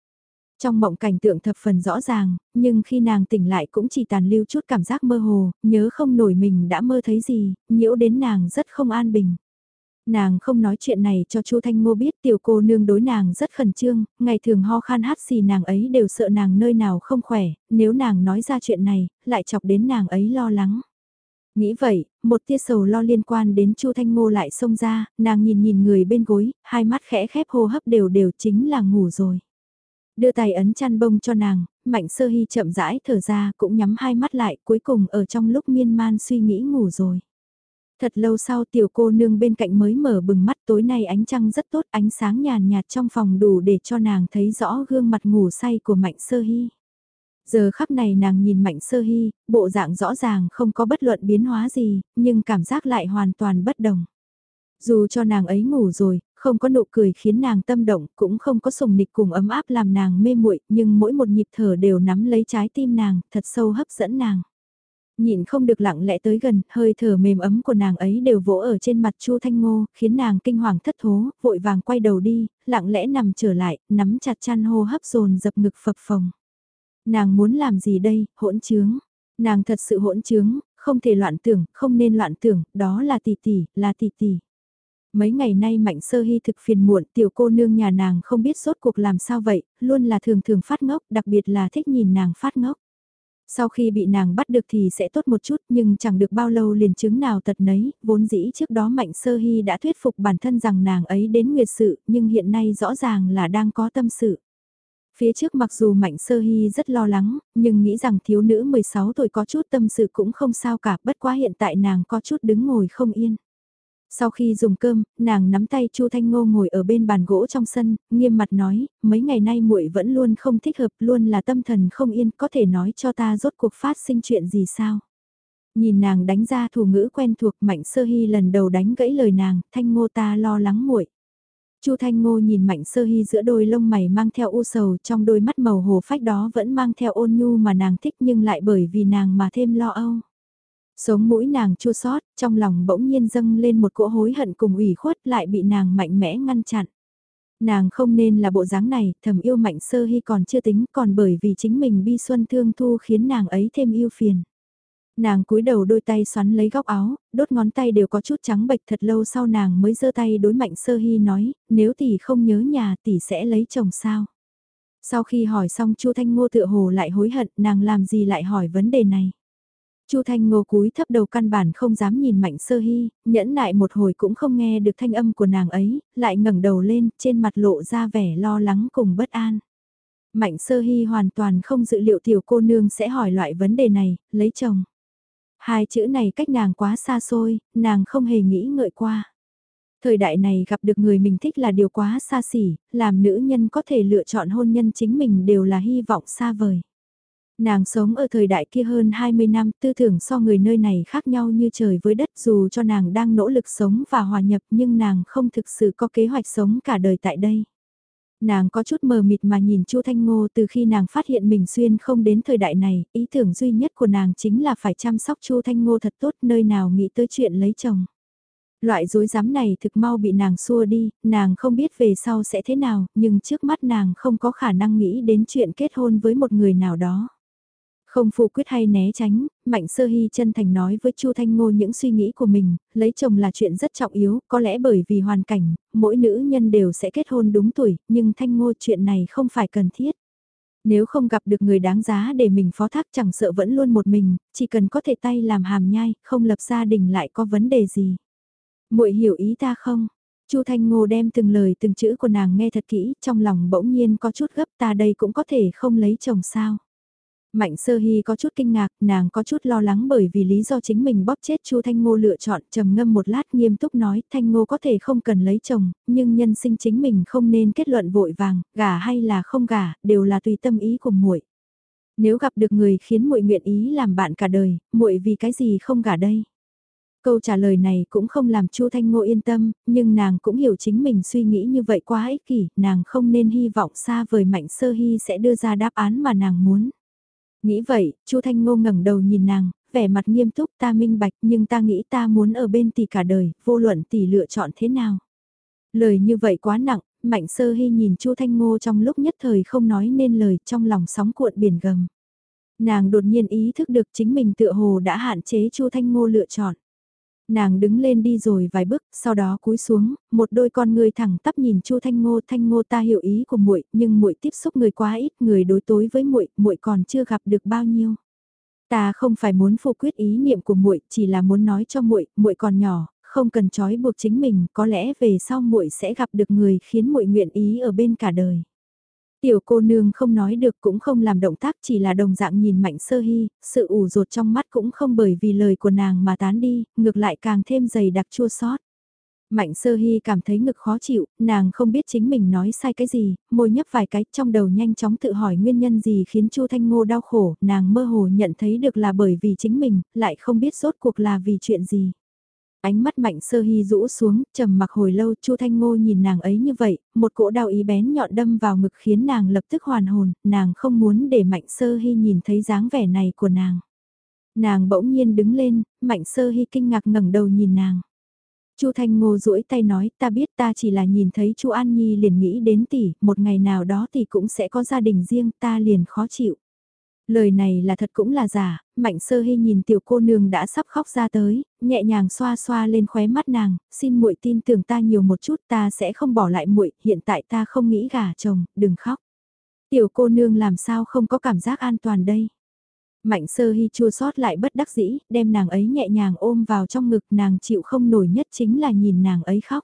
Trong mộng cảnh tượng thập phần rõ ràng, nhưng khi nàng tỉnh lại cũng chỉ tàn lưu chút cảm giác mơ hồ, nhớ không nổi mình đã mơ thấy gì, nhiễu đến nàng rất không an bình. Nàng không nói chuyện này cho Chu Thanh Ngô biết tiểu cô nương đối nàng rất khẩn trương, ngày thường ho khan hát xì nàng ấy đều sợ nàng nơi nào không khỏe, nếu nàng nói ra chuyện này, lại chọc đến nàng ấy lo lắng. Nghĩ vậy, một tia sầu lo liên quan đến Chu Thanh Ngô lại xông ra, nàng nhìn nhìn người bên gối, hai mắt khẽ khép hô hấp đều đều chính là ngủ rồi. Đưa tay ấn chăn bông cho nàng, mạnh sơ hy chậm rãi thở ra cũng nhắm hai mắt lại cuối cùng ở trong lúc miên man suy nghĩ ngủ rồi. Thật lâu sau tiểu cô nương bên cạnh mới mở bừng mắt tối nay ánh trăng rất tốt ánh sáng nhàn nhạt trong phòng đủ để cho nàng thấy rõ gương mặt ngủ say của mạnh sơ hy. Giờ khắc này nàng nhìn mạnh sơ hy, bộ dạng rõ ràng không có bất luận biến hóa gì, nhưng cảm giác lại hoàn toàn bất đồng. Dù cho nàng ấy ngủ rồi, không có nụ cười khiến nàng tâm động, cũng không có sùng nịch cùng ấm áp làm nàng mê muội, nhưng mỗi một nhịp thở đều nắm lấy trái tim nàng, thật sâu hấp dẫn nàng. Nhịn không được lặng lẽ tới gần, hơi thở mềm ấm của nàng ấy đều vỗ ở trên mặt Chu Thanh Ngô, khiến nàng kinh hoàng thất thố, vội vàng quay đầu đi, lặng lẽ nằm trở lại, nắm chặt chăn hô hấp dồn dập ngực phập phồng. Nàng muốn làm gì đây, hỗn trướng. Nàng thật sự hỗn trướng, không thể loạn tưởng, không nên loạn tưởng, đó là tỷ tỷ, là tỷ tỷ. Mấy ngày nay Mạnh Sơ Hy thực phiền muộn, tiểu cô nương nhà nàng không biết sốt cuộc làm sao vậy, luôn là thường thường phát ngốc, đặc biệt là thích nhìn nàng phát ngốc. Sau khi bị nàng bắt được thì sẽ tốt một chút nhưng chẳng được bao lâu liền chứng nào tật nấy, vốn dĩ trước đó Mạnh Sơ Hy đã thuyết phục bản thân rằng nàng ấy đến nguyệt sự nhưng hiện nay rõ ràng là đang có tâm sự. Phía trước mặc dù Mạnh Sơ Hy rất lo lắng, nhưng nghĩ rằng thiếu nữ 16 tuổi có chút tâm sự cũng không sao cả, bất quá hiện tại nàng có chút đứng ngồi không yên. Sau khi dùng cơm, nàng nắm tay Chu Thanh Ngô ngồi ở bên bàn gỗ trong sân, nghiêm mặt nói, mấy ngày nay muội vẫn luôn không thích hợp, luôn là tâm thần không yên, có thể nói cho ta rốt cuộc phát sinh chuyện gì sao? Nhìn nàng đánh ra thủ ngữ quen thuộc Mạnh Sơ Hy lần đầu đánh gãy lời nàng, Thanh Ngô ta lo lắng muội. Chu Thanh Ngô nhìn Mạnh Sơ Hy giữa đôi lông mày mang theo u sầu trong đôi mắt màu hồ phách đó vẫn mang theo ôn nhu mà nàng thích nhưng lại bởi vì nàng mà thêm lo âu. Sống mũi nàng chua sót, trong lòng bỗng nhiên dâng lên một cỗ hối hận cùng ủy khuất lại bị nàng mạnh mẽ ngăn chặn. Nàng không nên là bộ dáng này, thầm yêu mạnh sơ hy còn chưa tính, còn bởi vì chính mình bi xuân thương thu khiến nàng ấy thêm yêu phiền. Nàng cúi đầu đôi tay xoắn lấy góc áo, đốt ngón tay đều có chút trắng bệch thật lâu sau nàng mới giơ tay đối mạnh sơ hy nói, nếu tỷ không nhớ nhà tỷ sẽ lấy chồng sao. Sau khi hỏi xong Chu Thanh Ngô tựa hồ lại hối hận nàng làm gì lại hỏi vấn đề này. Chu Thanh Ngô cúi thấp đầu căn bản không dám nhìn Mạnh Sơ Hy, nhẫn nại một hồi cũng không nghe được thanh âm của nàng ấy, lại ngẩng đầu lên, trên mặt lộ ra vẻ lo lắng cùng bất an. Mạnh Sơ Hy hoàn toàn không dự liệu tiểu cô nương sẽ hỏi loại vấn đề này, lấy chồng. Hai chữ này cách nàng quá xa xôi, nàng không hề nghĩ ngợi qua. Thời đại này gặp được người mình thích là điều quá xa xỉ, làm nữ nhân có thể lựa chọn hôn nhân chính mình đều là hy vọng xa vời. Nàng sống ở thời đại kia hơn 20 năm, tư tưởng so người nơi này khác nhau như trời với đất dù cho nàng đang nỗ lực sống và hòa nhập nhưng nàng không thực sự có kế hoạch sống cả đời tại đây. Nàng có chút mờ mịt mà nhìn Chu Thanh Ngô từ khi nàng phát hiện mình xuyên không đến thời đại này, ý tưởng duy nhất của nàng chính là phải chăm sóc Chu Thanh Ngô thật tốt nơi nào nghĩ tới chuyện lấy chồng. Loại dối rắm này thực mau bị nàng xua đi, nàng không biết về sau sẽ thế nào, nhưng trước mắt nàng không có khả năng nghĩ đến chuyện kết hôn với một người nào đó. Không phù quyết hay né tránh, Mạnh Sơ Hy chân thành nói với Chu Thanh Ngô những suy nghĩ của mình, lấy chồng là chuyện rất trọng yếu, có lẽ bởi vì hoàn cảnh, mỗi nữ nhân đều sẽ kết hôn đúng tuổi, nhưng Thanh Ngô chuyện này không phải cần thiết. Nếu không gặp được người đáng giá để mình phó thác chẳng sợ vẫn luôn một mình, chỉ cần có thể tay làm hàm nhai, không lập gia đình lại có vấn đề gì. muội hiểu ý ta không? Chu Thanh Ngô đem từng lời từng chữ của nàng nghe thật kỹ, trong lòng bỗng nhiên có chút gấp ta đây cũng có thể không lấy chồng sao. Mạnh sơ hy có chút kinh ngạc, nàng có chút lo lắng bởi vì lý do chính mình bóp chết Chu Thanh Ngô lựa chọn trầm ngâm một lát nghiêm túc nói Thanh Ngô có thể không cần lấy chồng, nhưng nhân sinh chính mình không nên kết luận vội vàng, gả hay là không gả, đều là tùy tâm ý của muội. Nếu gặp được người khiến muội nguyện ý làm bạn cả đời, muội vì cái gì không gả đây? Câu trả lời này cũng không làm Chu Thanh Ngô yên tâm, nhưng nàng cũng hiểu chính mình suy nghĩ như vậy quá ích kỷ, nàng không nên hy vọng xa vời Mạnh Sơ Hy sẽ đưa ra đáp án mà nàng muốn. Nghĩ vậy, Chu Thanh Ngô ngẩng đầu nhìn nàng, vẻ mặt nghiêm túc ta minh bạch nhưng ta nghĩ ta muốn ở bên tỷ cả đời, vô luận tỷ lựa chọn thế nào. Lời như vậy quá nặng, Mạnh Sơ Hy nhìn Chu Thanh Ngô trong lúc nhất thời không nói nên lời trong lòng sóng cuộn biển gầm. Nàng đột nhiên ý thức được chính mình tựa hồ đã hạn chế Chu Thanh Ngô lựa chọn. Nàng đứng lên đi rồi vài bước, sau đó cúi xuống, một đôi con người thẳng tắp nhìn Chu Thanh Ngô, Thanh Ngô ta hiểu ý của muội, nhưng muội tiếp xúc người quá ít, người đối tối với muội, muội còn chưa gặp được bao nhiêu. Ta không phải muốn phụ quyết ý niệm của muội, chỉ là muốn nói cho muội, muội còn nhỏ, không cần trói buộc chính mình, có lẽ về sau muội sẽ gặp được người khiến muội nguyện ý ở bên cả đời. Tiểu cô nương không nói được cũng không làm động tác chỉ là đồng dạng nhìn mạnh sơ hy, sự ủ rột trong mắt cũng không bởi vì lời của nàng mà tán đi, ngược lại càng thêm dày đặc chua sót. Mạnh sơ hy cảm thấy ngực khó chịu, nàng không biết chính mình nói sai cái gì, môi nhấp vài cái trong đầu nhanh chóng tự hỏi nguyên nhân gì khiến Chu Thanh Ngô đau khổ, nàng mơ hồ nhận thấy được là bởi vì chính mình, lại không biết rốt cuộc là vì chuyện gì. Ánh mắt mạnh sơ hy rũ xuống, trầm mặc hồi lâu, Chu Thanh Ngô nhìn nàng ấy như vậy, một cỗ đau ý bén nhọn đâm vào ngực khiến nàng lập tức hoàn hồn, nàng không muốn để mạnh sơ hy nhìn thấy dáng vẻ này của nàng. Nàng bỗng nhiên đứng lên, mạnh sơ hy kinh ngạc ngẩng đầu nhìn nàng. Chu Thanh Ngô duỗi tay nói, ta biết ta chỉ là nhìn thấy Chu An Nhi liền nghĩ đến tỷ, một ngày nào đó tỷ cũng sẽ có gia đình riêng, ta liền khó chịu. Lời này là thật cũng là giả, Mạnh Sơ Hy nhìn tiểu cô nương đã sắp khóc ra tới, nhẹ nhàng xoa xoa lên khóe mắt nàng, xin muội tin tưởng ta nhiều một chút, ta sẽ không bỏ lại muội, hiện tại ta không nghĩ gả chồng, đừng khóc. Tiểu cô nương làm sao không có cảm giác an toàn đây? Mạnh Sơ Hy chua xót lại bất đắc dĩ, đem nàng ấy nhẹ nhàng ôm vào trong ngực, nàng chịu không nổi nhất chính là nhìn nàng ấy khóc.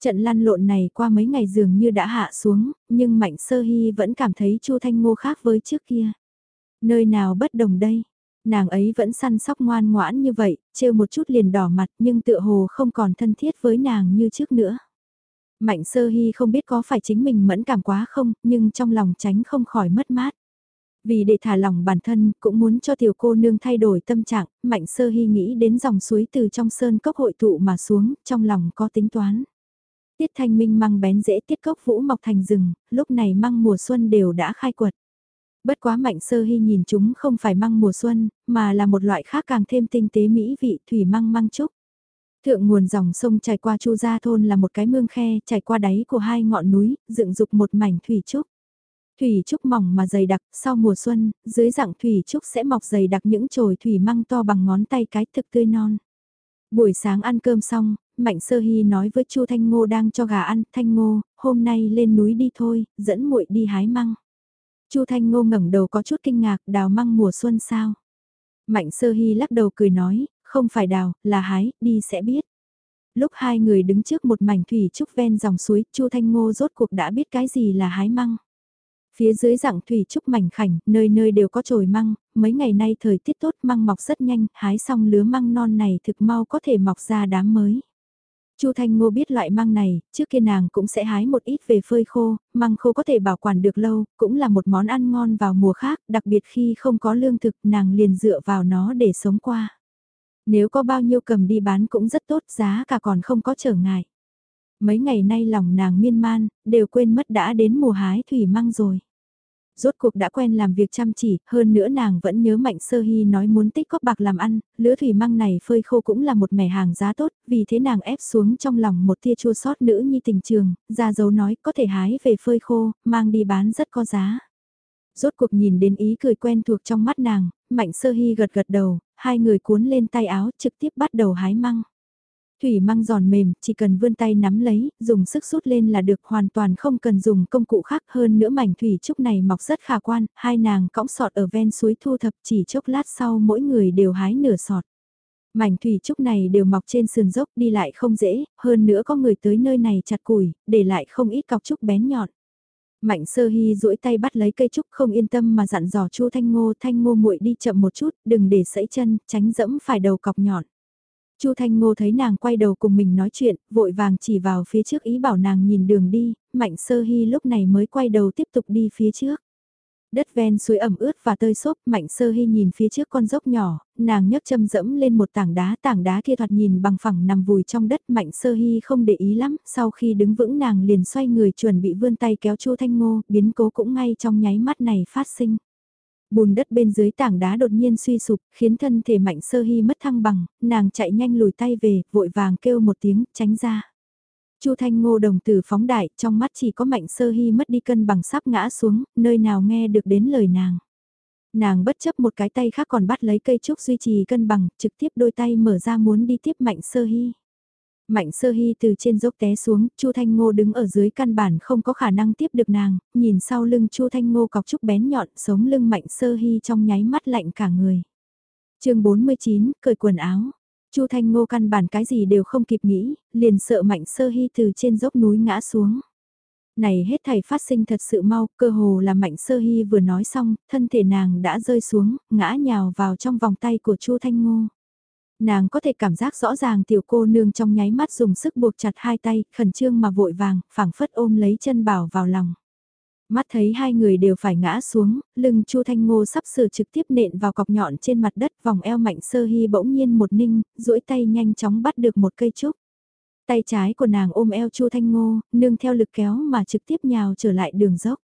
Trận lăn lộn này qua mấy ngày dường như đã hạ xuống, nhưng Mạnh Sơ Hy vẫn cảm thấy Chu Thanh Ngô khác với trước kia. Nơi nào bất đồng đây? Nàng ấy vẫn săn sóc ngoan ngoãn như vậy, trêu một chút liền đỏ mặt nhưng tựa hồ không còn thân thiết với nàng như trước nữa. Mạnh sơ hy không biết có phải chính mình mẫn cảm quá không, nhưng trong lòng tránh không khỏi mất mát. Vì để thả lòng bản thân, cũng muốn cho tiểu cô nương thay đổi tâm trạng, mạnh sơ hy nghĩ đến dòng suối từ trong sơn cốc hội tụ mà xuống, trong lòng có tính toán. Tiết thanh minh măng bén dễ tiết cốc vũ mọc thành rừng, lúc này măng mùa xuân đều đã khai quật. Bất quá mạnh sơ hy nhìn chúng không phải măng mùa xuân, mà là một loại khác càng thêm tinh tế mỹ vị thủy măng măng trúc. Thượng nguồn dòng sông chảy qua Chu Gia thôn là một cái mương khe chảy qua đáy của hai ngọn núi, dựng dục một mảnh thủy trúc. Thủy trúc mỏng mà dày đặc, sau mùa xuân, dưới dạng thủy trúc sẽ mọc dày đặc những chồi thủy măng to bằng ngón tay cái thực tươi non. Buổi sáng ăn cơm xong, Mạnh Sơ Hy nói với Chu Thanh Ngô đang cho gà ăn, Thanh Ngô, hôm nay lên núi đi thôi, dẫn muội đi hái măng. Chu Thanh Ngô ngẩng đầu có chút kinh ngạc, đào măng mùa xuân sao? Mạnh Sơ Hy lắc đầu cười nói, không phải đào, là hái, đi sẽ biết. Lúc hai người đứng trước một mảnh thủy trúc ven dòng suối, Chu Thanh Ngô rốt cuộc đã biết cái gì là hái măng. Phía dưới dạng thủy trúc mảnh khảnh, nơi nơi đều có trồi măng, mấy ngày nay thời tiết tốt măng mọc rất nhanh, hái xong lứa măng non này thực mau có thể mọc ra đám mới. Chu Thanh Ngô biết loại măng này, trước kia nàng cũng sẽ hái một ít về phơi khô, măng khô có thể bảo quản được lâu, cũng là một món ăn ngon vào mùa khác, đặc biệt khi không có lương thực nàng liền dựa vào nó để sống qua. Nếu có bao nhiêu cầm đi bán cũng rất tốt, giá cả còn không có trở ngại. Mấy ngày nay lòng nàng miên man, đều quên mất đã đến mùa hái thủy măng rồi. Rốt cuộc đã quen làm việc chăm chỉ, hơn nữa nàng vẫn nhớ Mạnh Sơ Hy nói muốn tích góp bạc làm ăn, lứa thủy măng này phơi khô cũng là một mẻ hàng giá tốt, vì thế nàng ép xuống trong lòng một tia chua sót nữ nhi tình trường, ra dấu nói có thể hái về phơi khô, mang đi bán rất có giá. Rốt cuộc nhìn đến ý cười quen thuộc trong mắt nàng, Mạnh Sơ Hy gật gật đầu, hai người cuốn lên tay áo trực tiếp bắt đầu hái măng. Thủy măng giòn mềm, chỉ cần vươn tay nắm lấy, dùng sức rút lên là được hoàn toàn không cần dùng công cụ khác hơn nữa mảnh thủy trúc này mọc rất khả quan, hai nàng cõng sọt ở ven suối thu thập chỉ chốc lát sau mỗi người đều hái nửa sọt. Mảnh thủy trúc này đều mọc trên sườn dốc đi lại không dễ, hơn nữa có người tới nơi này chặt củi, để lại không ít cọc trúc bén nhọn. Mạnh sơ hy duỗi tay bắt lấy cây trúc không yên tâm mà dặn dò chu Thanh Ngô Thanh Ngô muội đi chậm một chút, đừng để sẫy chân, tránh dẫm phải đầu cọc nhọn. Chu Thanh Ngô thấy nàng quay đầu cùng mình nói chuyện, vội vàng chỉ vào phía trước ý bảo nàng nhìn đường đi, Mạnh Sơ Hy lúc này mới quay đầu tiếp tục đi phía trước. Đất ven suối ẩm ướt và tơi xốp, Mạnh Sơ Hy nhìn phía trước con dốc nhỏ, nàng nhấc châm dẫm lên một tảng đá, tảng đá kia thoạt nhìn bằng phẳng nằm vùi trong đất, Mạnh Sơ Hy không để ý lắm, sau khi đứng vững nàng liền xoay người chuẩn bị vươn tay kéo Chu Thanh Ngô, biến cố cũng ngay trong nháy mắt này phát sinh. Bùn đất bên dưới tảng đá đột nhiên suy sụp, khiến thân thể Mạnh Sơ Hy mất thăng bằng, nàng chạy nhanh lùi tay về, vội vàng kêu một tiếng, tránh ra. Chu Thanh Ngô đồng tử phóng đại, trong mắt chỉ có Mạnh Sơ Hy mất đi cân bằng sắp ngã xuống, nơi nào nghe được đến lời nàng. Nàng bất chấp một cái tay khác còn bắt lấy cây trúc duy trì cân bằng, trực tiếp đôi tay mở ra muốn đi tiếp Mạnh Sơ Hy. Mạnh sơ hy từ trên dốc té xuống, Chu Thanh Ngô đứng ở dưới căn bản không có khả năng tiếp được nàng, nhìn sau lưng Chu Thanh Ngô cọc trúc bén nhọn, sống lưng mạnh sơ hy trong nháy mắt lạnh cả người. chương 49, cởi quần áo. Chu Thanh Ngô căn bản cái gì đều không kịp nghĩ, liền sợ mạnh sơ hy từ trên dốc núi ngã xuống. Này hết thảy phát sinh thật sự mau, cơ hồ là mạnh sơ hy vừa nói xong, thân thể nàng đã rơi xuống, ngã nhào vào trong vòng tay của Chu Thanh Ngô. Nàng có thể cảm giác rõ ràng tiểu cô nương trong nháy mắt dùng sức buộc chặt hai tay, khẩn trương mà vội vàng, phảng phất ôm lấy chân bảo vào lòng. Mắt thấy hai người đều phải ngã xuống, lưng Chu Thanh Ngô sắp sửa trực tiếp nện vào cọc nhọn trên mặt đất vòng eo mạnh sơ hy bỗng nhiên một ninh, duỗi tay nhanh chóng bắt được một cây trúc. Tay trái của nàng ôm eo Chu Thanh Ngô, nương theo lực kéo mà trực tiếp nhào trở lại đường dốc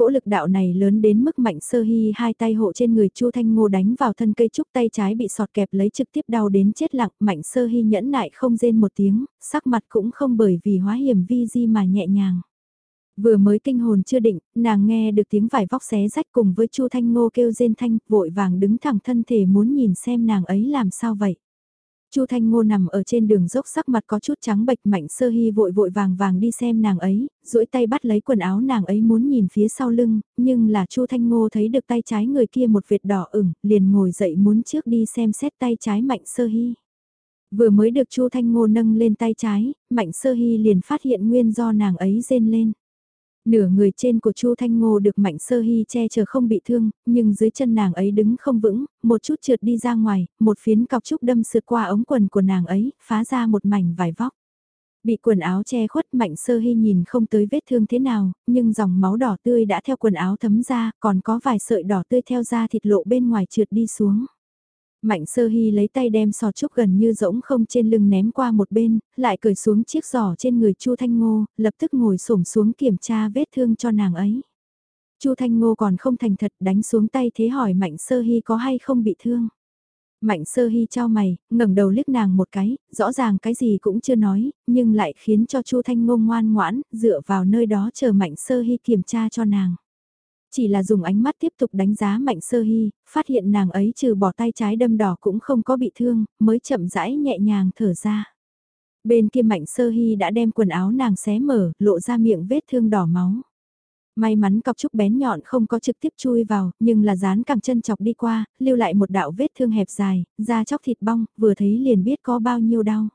cỗ lực đạo này lớn đến mức mạnh sơ hy hai tay hộ trên người Chu Thanh Ngô đánh vào thân cây trúc tay trái bị sọt kẹp lấy trực tiếp đau đến chết lặng, mạnh sơ hy nhẫn nại không rên một tiếng, sắc mặt cũng không bởi vì hóa hiểm vi di mà nhẹ nhàng. Vừa mới kinh hồn chưa định, nàng nghe được tiếng vải vóc xé rách cùng với Chu Thanh Ngô kêu rên thanh, vội vàng đứng thẳng thân thể muốn nhìn xem nàng ấy làm sao vậy. Chu Thanh Ngô nằm ở trên đường dốc sắc mặt có chút trắng bệch mạnh sơ hy vội vội vàng vàng đi xem nàng ấy, duỗi tay bắt lấy quần áo nàng ấy muốn nhìn phía sau lưng, nhưng là Chu Thanh Ngô thấy được tay trái người kia một vệt đỏ ửng, liền ngồi dậy muốn trước đi xem xét tay trái mạnh sơ hy. Vừa mới được Chu Thanh Ngô nâng lên tay trái, mạnh sơ hy liền phát hiện nguyên do nàng ấy rên lên. Nửa người trên của Chu Thanh Ngô được Mạnh Sơ Hy che chở không bị thương, nhưng dưới chân nàng ấy đứng không vững, một chút trượt đi ra ngoài, một phiến cọc trúc đâm sượt qua ống quần của nàng ấy, phá ra một mảnh vải vóc. Bị quần áo che khuất Mạnh Sơ Hy nhìn không tới vết thương thế nào, nhưng dòng máu đỏ tươi đã theo quần áo thấm ra, còn có vài sợi đỏ tươi theo da thịt lộ bên ngoài trượt đi xuống. Mạnh sơ hy lấy tay đem sò trúc gần như rỗng không trên lưng ném qua một bên, lại cởi xuống chiếc giỏ trên người Chu Thanh Ngô, lập tức ngồi xổm xuống kiểm tra vết thương cho nàng ấy. Chu Thanh Ngô còn không thành thật đánh xuống tay thế hỏi Mạnh sơ hy có hay không bị thương. Mạnh sơ hy trao mày, ngẩng đầu liếc nàng một cái, rõ ràng cái gì cũng chưa nói, nhưng lại khiến cho Chu Thanh Ngô ngoan ngoãn, dựa vào nơi đó chờ Mạnh sơ hy kiểm tra cho nàng. Chỉ là dùng ánh mắt tiếp tục đánh giá mạnh sơ hy, phát hiện nàng ấy trừ bỏ tay trái đâm đỏ cũng không có bị thương, mới chậm rãi nhẹ nhàng thở ra. Bên kia mạnh sơ hy đã đem quần áo nàng xé mở, lộ ra miệng vết thương đỏ máu. May mắn cọc trúc bén nhọn không có trực tiếp chui vào, nhưng là dán cẳng chân chọc đi qua, lưu lại một đạo vết thương hẹp dài, da chóc thịt bong, vừa thấy liền biết có bao nhiêu đau.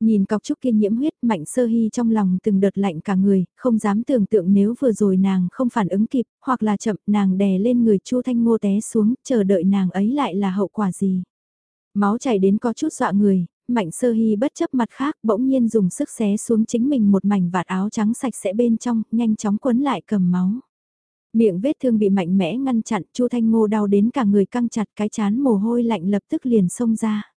Nhìn cọc trúc kiên nhiễm huyết mạnh sơ hy trong lòng từng đợt lạnh cả người, không dám tưởng tượng nếu vừa rồi nàng không phản ứng kịp, hoặc là chậm nàng đè lên người chu thanh ngô té xuống, chờ đợi nàng ấy lại là hậu quả gì. Máu chảy đến có chút dọa người, mạnh sơ hy bất chấp mặt khác bỗng nhiên dùng sức xé xuống chính mình một mảnh vạt áo trắng sạch sẽ bên trong, nhanh chóng quấn lại cầm máu. Miệng vết thương bị mạnh mẽ ngăn chặn, Chu Thanh Ngô đau đến cả người căng chặt cái chán mồ hôi lạnh lập tức liền xông ra.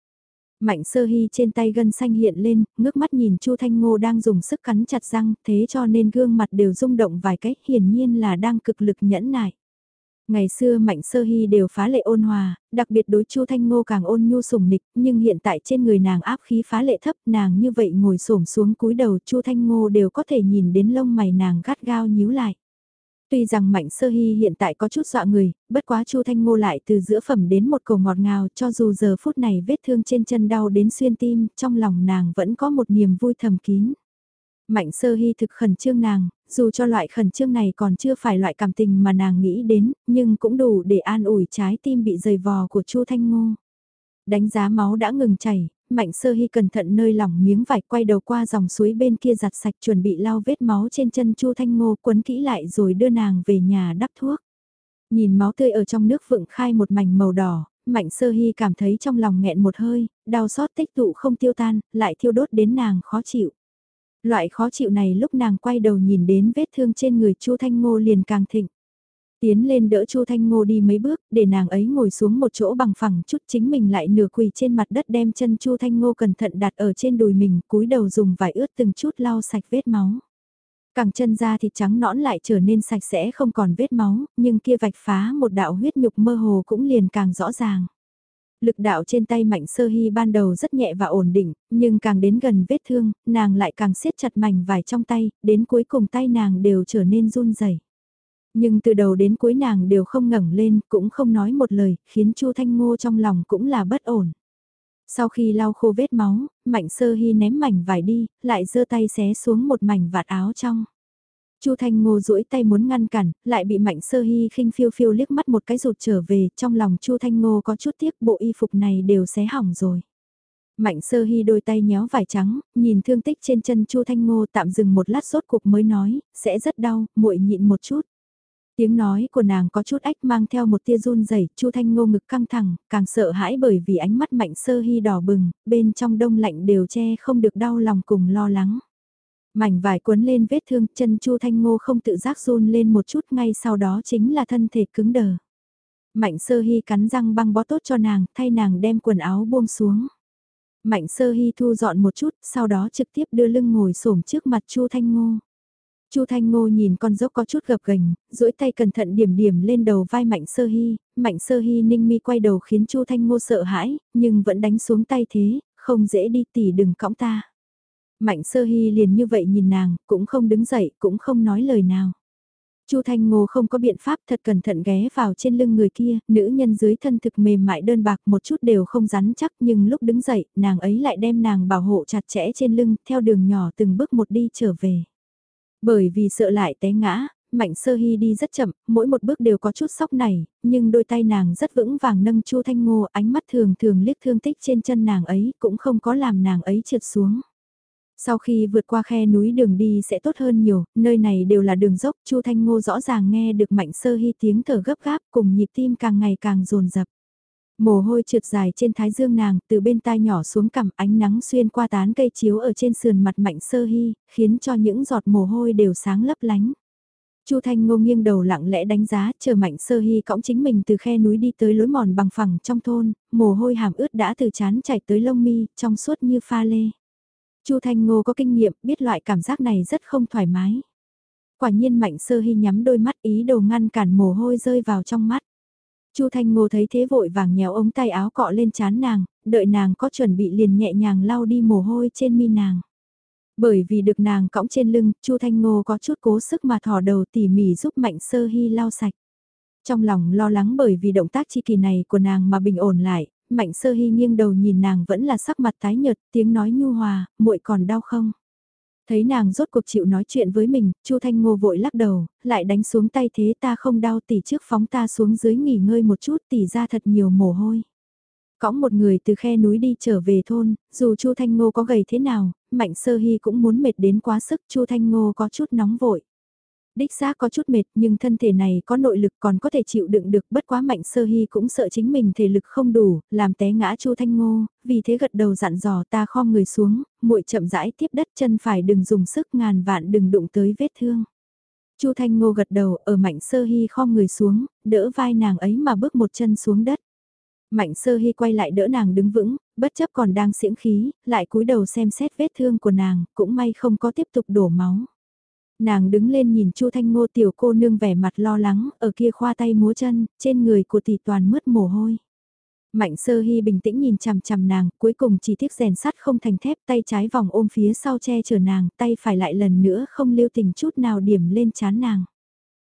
Mạnh sơ hy trên tay gân xanh hiện lên, ngước mắt nhìn Chu Thanh Ngô đang dùng sức cắn chặt răng, thế cho nên gương mặt đều rung động vài cách, hiển nhiên là đang cực lực nhẫn nại. Ngày xưa Mạnh Sơ Hy đều phá lệ ôn hòa, đặc biệt đối Chu Thanh Ngô càng ôn nhu sủng nịch, nhưng hiện tại trên người nàng áp khí phá lệ thấp, nàng như vậy ngồi xổm xuống cúi đầu Chu Thanh Ngô đều có thể nhìn đến lông mày nàng gắt gao nhíu lại. Tuy rằng Mạnh Sơ Hy hiện tại có chút dọa người, bất quá Chu Thanh Ngô lại từ giữa phẩm đến một cầu ngọt ngào cho dù giờ phút này vết thương trên chân đau đến xuyên tim, trong lòng nàng vẫn có một niềm vui thầm kín. Mạnh Sơ Hy thực khẩn trương nàng, dù cho loại khẩn trương này còn chưa phải loại cảm tình mà nàng nghĩ đến, nhưng cũng đủ để an ủi trái tim bị dày vò của Chu Thanh Ngô. Đánh giá máu đã ngừng chảy, Mạnh Sơ Hy cẩn thận nơi lỏng miếng vải quay đầu qua dòng suối bên kia giặt sạch chuẩn bị lau vết máu trên chân Chu Thanh Ngô quấn kỹ lại rồi đưa nàng về nhà đắp thuốc. Nhìn máu tươi ở trong nước vựng khai một mảnh màu đỏ, Mạnh Sơ Hy cảm thấy trong lòng nghẹn một hơi, đau xót tích tụ không tiêu tan, lại thiêu đốt đến nàng khó chịu. Loại khó chịu này lúc nàng quay đầu nhìn đến vết thương trên người Chu Thanh Ngô liền càng thịnh. Tiến lên đỡ Chu Thanh Ngô đi mấy bước, để nàng ấy ngồi xuống một chỗ bằng phẳng chút chính mình lại nửa quỳ trên mặt đất đem chân Chu Thanh Ngô cẩn thận đặt ở trên đùi mình, cúi đầu dùng vải ướt từng chút lau sạch vết máu. Càng chân da thịt trắng nõn lại trở nên sạch sẽ không còn vết máu, nhưng kia vạch phá một đạo huyết nhục mơ hồ cũng liền càng rõ ràng. Lực đạo trên tay Mạnh Sơ Hy ban đầu rất nhẹ và ổn định, nhưng càng đến gần vết thương, nàng lại càng siết chặt mảnh vải trong tay, đến cuối cùng tay nàng đều trở nên run rẩy. Nhưng từ đầu đến cuối nàng đều không ngẩng lên, cũng không nói một lời, khiến Chu Thanh Ngô trong lòng cũng là bất ổn. Sau khi lau khô vết máu, Mạnh Sơ Hy ném mảnh vải đi, lại giơ tay xé xuống một mảnh vạt áo trong. Chu Thanh Ngô duỗi tay muốn ngăn cản, lại bị Mạnh Sơ Hy khinh phiêu phiêu liếc mắt một cái rụt trở về, trong lòng Chu Thanh Ngô có chút tiếc bộ y phục này đều xé hỏng rồi. Mạnh Sơ Hy đôi tay nhéo vải trắng, nhìn thương tích trên chân Chu Thanh Ngô tạm dừng một lát sốt cuộc mới nói, sẽ rất đau, muội nhịn một chút. Tiếng nói của nàng có chút ách mang theo một tia run rẩy, Chu Thanh Ngô ngực căng thẳng, càng sợ hãi bởi vì ánh mắt Mạnh Sơ Hy đỏ bừng, bên trong đông lạnh đều che không được đau lòng cùng lo lắng. Mảnh vải cuốn lên vết thương, chân Chu Thanh Ngô không tự giác run lên một chút ngay sau đó chính là thân thể cứng đờ. Mạnh Sơ Hy cắn răng băng bó tốt cho nàng, thay nàng đem quần áo buông xuống. Mạnh Sơ Hy thu dọn một chút, sau đó trực tiếp đưa lưng ngồi xổm trước mặt Chu Thanh Ngô. Chu Thanh Ngô nhìn con dốc có chút gập ghềnh, duỗi tay cẩn thận điểm điểm lên đầu vai Mạnh Sơ Hy, Mạnh Sơ Hy ninh mi quay đầu khiến Chu Thanh Ngô sợ hãi, nhưng vẫn đánh xuống tay thế, không dễ đi tỉ đừng cõng ta. Mạnh Sơ Hy liền như vậy nhìn nàng, cũng không đứng dậy, cũng không nói lời nào. Chu Thanh Ngô không có biện pháp thật cẩn thận ghé vào trên lưng người kia, nữ nhân dưới thân thực mềm mại đơn bạc một chút đều không rắn chắc nhưng lúc đứng dậy, nàng ấy lại đem nàng bảo hộ chặt chẽ trên lưng, theo đường nhỏ từng bước một đi trở về. Bởi vì sợ lại té ngã, Mạnh Sơ Hy đi rất chậm, mỗi một bước đều có chút sóc này, nhưng đôi tay nàng rất vững vàng nâng Chu Thanh Ngô, ánh mắt thường thường liếc thương tích trên chân nàng ấy, cũng không có làm nàng ấy trượt xuống. Sau khi vượt qua khe núi đường đi sẽ tốt hơn nhiều, nơi này đều là đường dốc, Chu Thanh Ngô rõ ràng nghe được Mạnh Sơ Hy tiếng thở gấp gáp cùng nhịp tim càng ngày càng dồn dập. Mồ hôi trượt dài trên thái dương nàng, từ bên tai nhỏ xuống cằm ánh nắng xuyên qua tán cây chiếu ở trên sườn mặt mạnh sơ hy, khiến cho những giọt mồ hôi đều sáng lấp lánh. Chu Thanh Ngô nghiêng đầu lặng lẽ đánh giá, chờ Mạnh Sơ Hy cõng chính mình từ khe núi đi tới lối mòn bằng phẳng trong thôn, mồ hôi hàm ướt đã từ chán chảy tới lông mi, trong suốt như pha lê. Chu Thanh Ngô có kinh nghiệm, biết loại cảm giác này rất không thoải mái. Quả nhiên Mạnh Sơ Hy nhắm đôi mắt ý đồ ngăn cản mồ hôi rơi vào trong mắt. Chu Thanh Ngô thấy thế vội vàng nhéo ống tay áo cọ lên chán nàng, đợi nàng có chuẩn bị liền nhẹ nhàng lau đi mồ hôi trên mi nàng. Bởi vì được nàng cõng trên lưng, Chu Thanh Ngô có chút cố sức mà thò đầu tỉ mỉ giúp Mạnh Sơ Hy lau sạch. Trong lòng lo lắng bởi vì động tác chi kỳ này của nàng mà bình ổn lại, Mạnh Sơ Hy nghiêng đầu nhìn nàng vẫn là sắc mặt tái nhợt, tiếng nói nhu hòa, muội còn đau không? Thấy nàng rốt cuộc chịu nói chuyện với mình, Chu Thanh Ngô vội lắc đầu, lại đánh xuống tay thế ta không đau tỷ trước phóng ta xuống dưới nghỉ ngơi một chút tỷ ra thật nhiều mồ hôi. Cõng một người từ khe núi đi trở về thôn, dù Chu Thanh Ngô có gầy thế nào, Mạnh Sơ Hy cũng muốn mệt đến quá sức Chu Thanh Ngô có chút nóng vội. Đích xác có chút mệt nhưng thân thể này có nội lực còn có thể chịu đựng được bất quá mạnh sơ hy cũng sợ chính mình thể lực không đủ, làm té ngã chu thanh ngô, vì thế gật đầu dặn dò ta kho người xuống, muội chậm rãi tiếp đất chân phải đừng dùng sức ngàn vạn đừng đụng tới vết thương. Chu Thanh Ngô gật đầu ở Mạnh Sơ Hy kho người xuống, đỡ vai nàng ấy mà bước một chân xuống đất. Mạnh Sơ Hy quay lại đỡ nàng đứng vững, bất chấp còn đang xiễng khí, lại cúi đầu xem xét vết thương của nàng, cũng may không có tiếp tục đổ máu. Nàng đứng lên nhìn Chu Thanh Ngô tiểu cô nương vẻ mặt lo lắng, ở kia khoa tay múa chân, trên người của tỷ toàn mướt mồ hôi. Mạnh sơ hy bình tĩnh nhìn chằm chằm nàng, cuối cùng chỉ tiếc rèn sắt không thành thép, tay trái vòng ôm phía sau che chở nàng, tay phải lại lần nữa không lưu tình chút nào điểm lên chán nàng.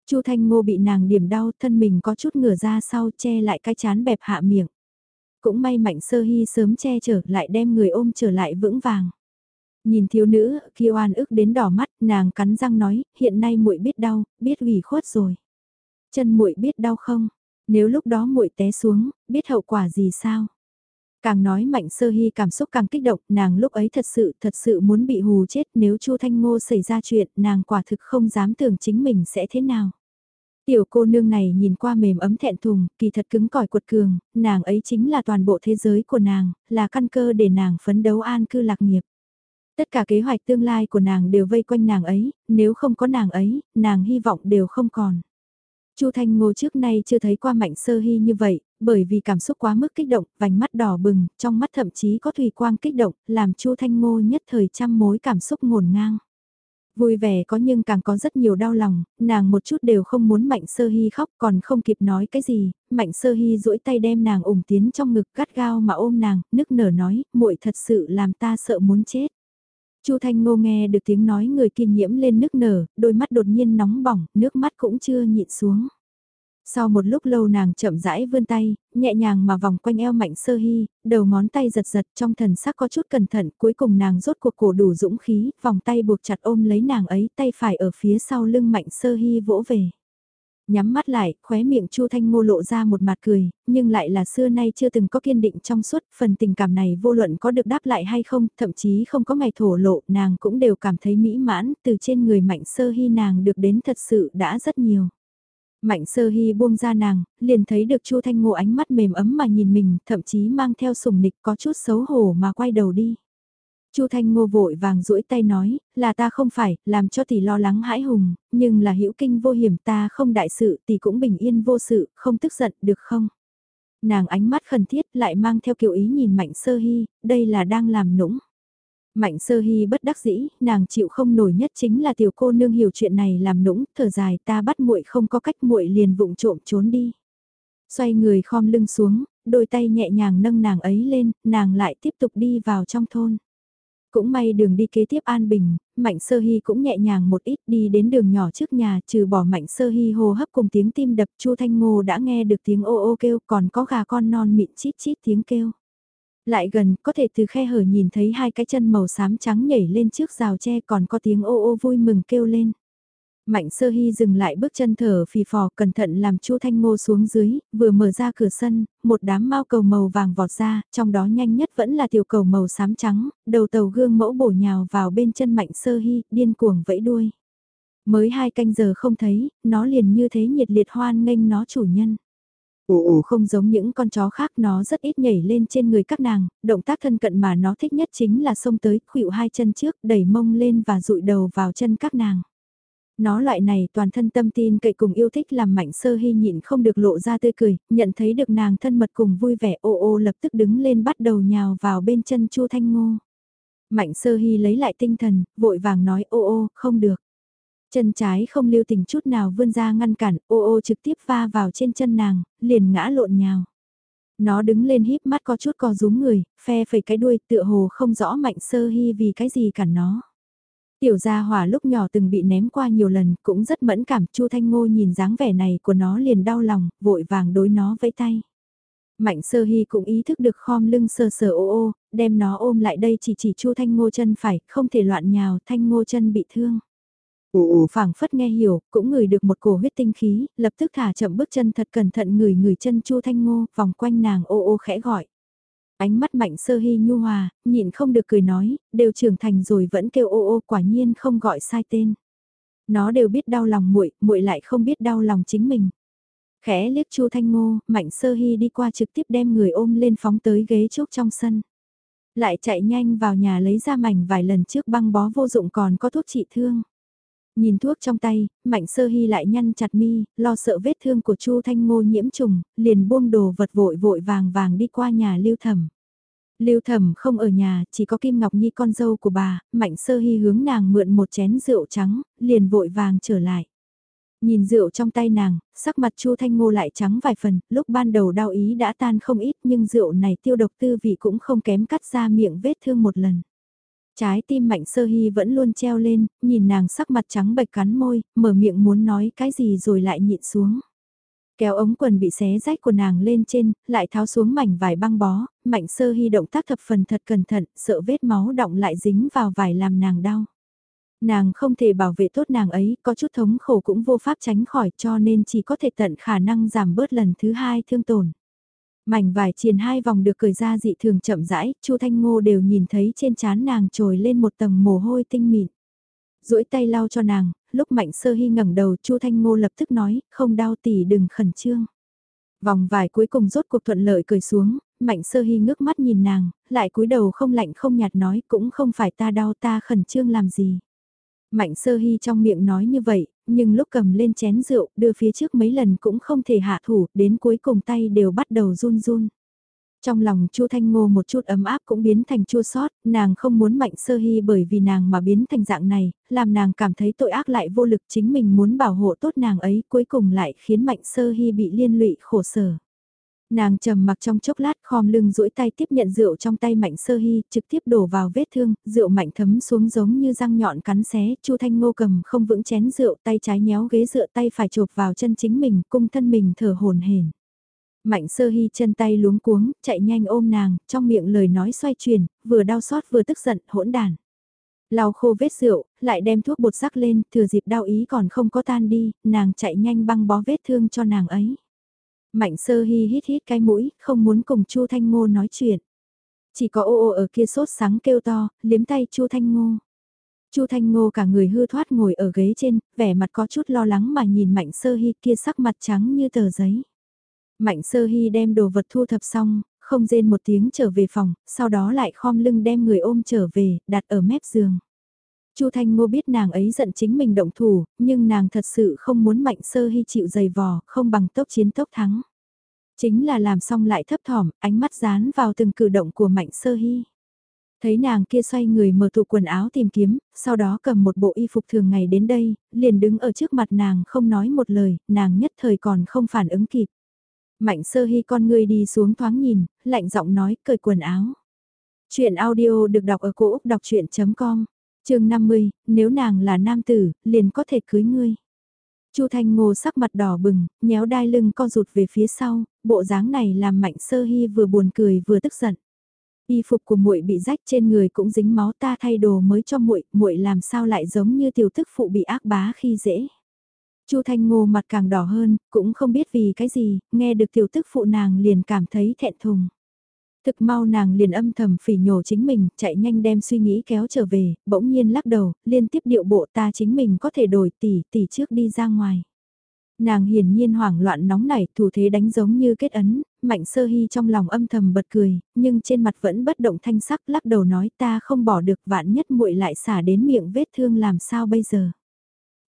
Chu Thanh Ngô bị nàng điểm đau, thân mình có chút ngửa ra sau che lại cái chán bẹp hạ miệng. Cũng may Mạnh Sơ Hy sớm che chở lại đem người ôm trở lại vững vàng. Nhìn thiếu nữ, kia oan ức đến đỏ mắt, nàng cắn răng nói, hiện nay muội biết đau, biết ủy khuất rồi. Chân muội biết đau không? Nếu lúc đó muội té xuống, biết hậu quả gì sao? Càng nói Mạnh Sơ Hy cảm xúc càng kích động, nàng lúc ấy thật sự, thật sự muốn bị hù chết nếu Chu Thanh Ngô xảy ra chuyện, nàng quả thực không dám tưởng chính mình sẽ thế nào. Tiểu cô nương này nhìn qua mềm ấm thẹn thùng, kỳ thật cứng cỏi cuột cường, nàng ấy chính là toàn bộ thế giới của nàng, là căn cơ để nàng phấn đấu an cư lạc nghiệp. Tất cả kế hoạch tương lai của nàng đều vây quanh nàng ấy, nếu không có nàng ấy, nàng hy vọng đều không còn. Chu Thanh Ngô trước nay chưa thấy qua Mạnh Sơ Hy như vậy, bởi vì cảm xúc quá mức kích động, vành mắt đỏ bừng, trong mắt thậm chí có thủy quang kích động, làm Chu Thanh Ngô nhất thời trăm mối cảm xúc ngổn ngang. Vui vẻ có nhưng càng có rất nhiều đau lòng, nàng một chút đều không muốn Mạnh Sơ Hy khóc còn không kịp nói cái gì, Mạnh Sơ Hy duỗi tay đem nàng ủng tiến trong ngực gắt gao mà ôm nàng, nức nở nói, muội thật sự làm ta sợ muốn chết. Chu Thanh Ngô nghe được tiếng nói người kia nhiễm lên nước nở, đôi mắt đột nhiên nóng bỏng, nước mắt cũng chưa nhịn xuống. Sau một lúc lâu nàng chậm rãi vươn tay, nhẹ nhàng mà vòng quanh eo mạnh sơ hy, đầu ngón tay giật giật trong thần sắc có chút cẩn thận, cuối cùng nàng rốt cuộc cổ đủ dũng khí, vòng tay buộc chặt ôm lấy nàng ấy, tay phải ở phía sau lưng mạnh sơ hy vỗ về. Nhắm mắt lại, khóe miệng Chu Thanh Ngô lộ ra một mặt cười, nhưng lại là xưa nay chưa từng có kiên định trong suốt, phần tình cảm này vô luận có được đáp lại hay không, thậm chí không có ngày thổ lộ, nàng cũng đều cảm thấy mỹ mãn, từ trên người mạnh sơ hy nàng được đến thật sự đã rất nhiều. Mạnh sơ hy buông ra nàng, liền thấy được Chu Thanh Ngô ánh mắt mềm ấm mà nhìn mình, thậm chí mang theo sùng nịch có chút xấu hổ mà quay đầu đi. Chu Thanh Ngô vội vàng duỗi tay nói, là ta không phải, làm cho tỷ lo lắng hãi hùng, nhưng là hữu kinh vô hiểm ta không đại sự tỷ cũng bình yên vô sự, không tức giận được không? Nàng ánh mắt khẩn thiết lại mang theo kiểu ý nhìn Mạnh Sơ Hy, đây là đang làm nũng. Mạnh sơ hy bất đắc dĩ, nàng chịu không nổi nhất chính là tiểu cô nương hiểu chuyện này làm nũng, thở dài ta bắt muội không có cách muội liền vụng trộm trốn đi. Xoay người khom lưng xuống, đôi tay nhẹ nhàng nâng nàng ấy lên, nàng lại tiếp tục đi vào trong thôn. Cũng may đường đi kế tiếp an bình, Mạnh Sơ Hy cũng nhẹ nhàng một ít đi đến đường nhỏ trước nhà trừ bỏ Mạnh Sơ Hy hô hấp cùng tiếng tim đập Chu Thanh Ngô đã nghe được tiếng ô ô kêu còn có gà con non mịn chít chít tiếng kêu. Lại gần, có thể từ khe hở nhìn thấy hai cái chân màu xám trắng nhảy lên trước rào tre còn có tiếng ô ô vui mừng kêu lên. Mạnh sơ hy dừng lại bước chân thở phì phò cẩn thận làm chu thanh ngô xuống dưới, vừa mở ra cửa sân, một đám mau cầu màu vàng vọt ra, trong đó nhanh nhất vẫn là tiểu cầu màu xám trắng, đầu tàu gương mẫu bổ nhào vào bên chân mạnh sơ hy, điên cuồng vẫy đuôi. Mới hai canh giờ không thấy, nó liền như thế nhiệt liệt hoan nghênh nó chủ nhân. Ồ ồ không giống những con chó khác nó rất ít nhảy lên trên người các nàng, động tác thân cận mà nó thích nhất chính là xông tới, khuỵu hai chân trước, đẩy mông lên và dụi đầu vào chân các nàng. Nó loại này toàn thân tâm tin cậy cùng yêu thích làm mạnh sơ hy nhịn không được lộ ra tươi cười, nhận thấy được nàng thân mật cùng vui vẻ ô ô lập tức đứng lên bắt đầu nhào vào bên chân chu thanh ngô. Mạnh sơ hy lấy lại tinh thần, vội vàng nói ô ô, không được. Chân trái không lưu tình chút nào vươn ra ngăn cản, ô ô trực tiếp va vào trên chân nàng, liền ngã lộn nhào. Nó đứng lên híp mắt có chút co rúm người, phe phẩy cái đuôi tựa hồ không rõ mạnh sơ hy vì cái gì cản nó. Tiểu gia hỏa lúc nhỏ từng bị ném qua nhiều lần, cũng rất mẫn cảm, Chu Thanh Ngô nhìn dáng vẻ này của nó liền đau lòng, vội vàng đối nó vẫy tay. Mạnh sơ hy cũng ý thức được khom lưng sờ sờ ô ô, đem nó ôm lại đây chỉ chỉ Chu Thanh Ngô chân phải, không thể loạn nhào, Thanh Ngô chân bị thương. Ồ ồ phảng phất nghe hiểu, cũng ngửi được một cổ huyết tinh khí, lập tức thả chậm bước chân thật cẩn thận ngửi ngửi chân Chu Thanh Ngô, vòng quanh nàng ô ô khẽ gọi. Ánh mắt mạnh sơ hy nhu hòa, nhịn không được cười nói, đều trưởng thành rồi vẫn kêu ô ô quả nhiên không gọi sai tên. Nó đều biết đau lòng muội, muội lại không biết đau lòng chính mình. Khẽ liếc Chu Thanh Ngô, Mạnh Sơ Hy đi qua trực tiếp đem người ôm lên phóng tới ghế chốc trong sân. Lại chạy nhanh vào nhà lấy ra mảnh vài lần trước băng bó vô dụng còn có thuốc trị thương. Nhìn thuốc trong tay, Mạnh Sơ Hy lại nhăn chặt mi, lo sợ vết thương của Chu Thanh Ngô nhiễm trùng, liền buông đồ vật vội vội vàng vàng đi qua nhà Lưu Thẩm. Lưu Thẩm không ở nhà, chỉ có Kim Ngọc Nhi con dâu của bà, Mạnh Sơ Hy hướng nàng mượn một chén rượu trắng, liền vội vàng trở lại. Nhìn rượu trong tay nàng, sắc mặt Chu Thanh Ngô lại trắng vài phần, lúc ban đầu đau ý đã tan không ít nhưng rượu này tiêu độc tư vị cũng không kém cắt ra miệng vết thương một lần. Trái tim mạnh sơ hy vẫn luôn treo lên, nhìn nàng sắc mặt trắng bệch cắn môi, mở miệng muốn nói cái gì rồi lại nhịn xuống. Kéo ống quần bị xé rách của nàng lên trên, lại tháo xuống mảnh vải băng bó, mạnh sơ hy động tác thập phần thật cẩn thận, sợ vết máu động lại dính vào vải làm nàng đau. Nàng không thể bảo vệ tốt nàng ấy, có chút thống khổ cũng vô pháp tránh khỏi cho nên chỉ có thể tận khả năng giảm bớt lần thứ hai thương tổn. Mảnh vải triền hai vòng được cởi ra dị thường chậm rãi, Chu Thanh Ngô đều nhìn thấy trên trán nàng trồi lên một tầng mồ hôi tinh mịn. duỗi tay lau cho nàng, lúc Mạnh Sơ Hy ngẩng đầu, Chu Thanh Ngô lập tức nói, không đau tỷ đừng khẩn trương. Vòng vải cuối cùng rốt cuộc thuận lợi cười xuống, Mạnh Sơ Hy ngước mắt nhìn nàng, lại cúi đầu không lạnh không nhạt nói, cũng không phải ta đau ta khẩn trương làm gì. Mạnh Sơ Hy trong miệng nói như vậy, nhưng lúc cầm lên chén rượu, đưa phía trước mấy lần cũng không thể hạ thủ, đến cuối cùng tay đều bắt đầu run run. Trong lòng Chu Thanh Ngô một chút ấm áp cũng biến thành chua sót, nàng không muốn Mạnh Sơ Hy bởi vì nàng mà biến thành dạng này, làm nàng cảm thấy tội ác lại vô lực chính mình muốn bảo hộ tốt nàng ấy, cuối cùng lại khiến Mạnh Sơ Hy bị liên lụy khổ sở. Nàng trầm mặc trong chốc lát khom lưng duỗi tay tiếp nhận rượu trong tay mạnh sơ hy, trực tiếp đổ vào vết thương, rượu mạnh thấm xuống giống như răng nhọn cắn xé, Chu Thanh Ngô cầm không vững chén rượu, tay trái nhéo ghế dựa tay phải chộp vào chân chính mình, cung thân mình thở hồn hển. Mạnh sơ hy chân tay luống cuống, chạy nhanh ôm nàng, trong miệng lời nói xoay chuyển, vừa đau xót vừa tức giận, hỗn đàn. Lau khô vết rượu, lại đem thuốc bột sắc lên, thừa dịp đau ý còn không có tan đi, nàng chạy nhanh băng bó vết thương cho nàng ấy. Mạnh sơ hy hít hít cái mũi, không muốn cùng Chu Thanh Ngô nói chuyện. Chỉ có ô ô ở kia sốt sáng kêu to, liếm tay Chu Thanh Ngô. Chu Thanh Ngô cả người hư thoát ngồi ở ghế trên, vẻ mặt có chút lo lắng mà nhìn Mạnh Sơ Hy kia sắc mặt trắng như tờ giấy. Mạnh Sơ Hy đem đồ vật thu thập xong, không rên một tiếng trở về phòng, sau đó lại khom lưng đem người ôm trở về, đặt ở mép giường. Chu Thanh Ngô biết nàng ấy giận chính mình động thủ, nhưng nàng thật sự không muốn Mạnh Sơ Hy chịu dày vò, không bằng tốc chiến tốc thắng. Chính là làm xong lại thấp thỏm, ánh mắt dán vào từng cử động của Mạnh Sơ Hy. Thấy nàng kia xoay người mở tủ quần áo tìm kiếm, sau đó cầm một bộ y phục thường ngày đến đây, liền đứng ở trước mặt nàng không nói một lời, nàng nhất thời còn không phản ứng kịp. Mạnh Sơ Hy con người đi xuống thoáng nhìn, lạnh giọng nói cởi quần áo. Chuyện audio được đọc ở cổ Úc đọc chuyện.com chương 50, nếu nàng là nam tử, liền có thể cưới ngươi. Chu Thanh Ngô sắc mặt đỏ bừng, nhéo đai lưng co rụt về phía sau, bộ dáng này làm Mạnh Sơ Hy vừa buồn cười vừa tức giận. Y phục của muội bị rách trên người cũng dính máu ta thay đồ mới cho muội, muội làm sao lại giống như tiểu tức phụ bị ác bá khi dễ. Chu Thanh Ngô mặt càng đỏ hơn, cũng không biết vì cái gì, nghe được tiểu tức phụ nàng liền cảm thấy thẹn thùng. Thực mau nàng liền âm thầm phỉ nhổ chính mình, chạy nhanh đem suy nghĩ kéo trở về, bỗng nhiên lắc đầu, liên tiếp điệu bộ ta chính mình có thể đổi tỷ, tỷ trước đi ra ngoài. Nàng hiển nhiên hoảng loạn nóng nảy, thủ thế đánh giống như kết ấn, mạnh sơ hy trong lòng âm thầm bật cười, nhưng trên mặt vẫn bất động thanh sắc lắc đầu nói ta không bỏ được vạn nhất muội lại xả đến miệng vết thương làm sao bây giờ.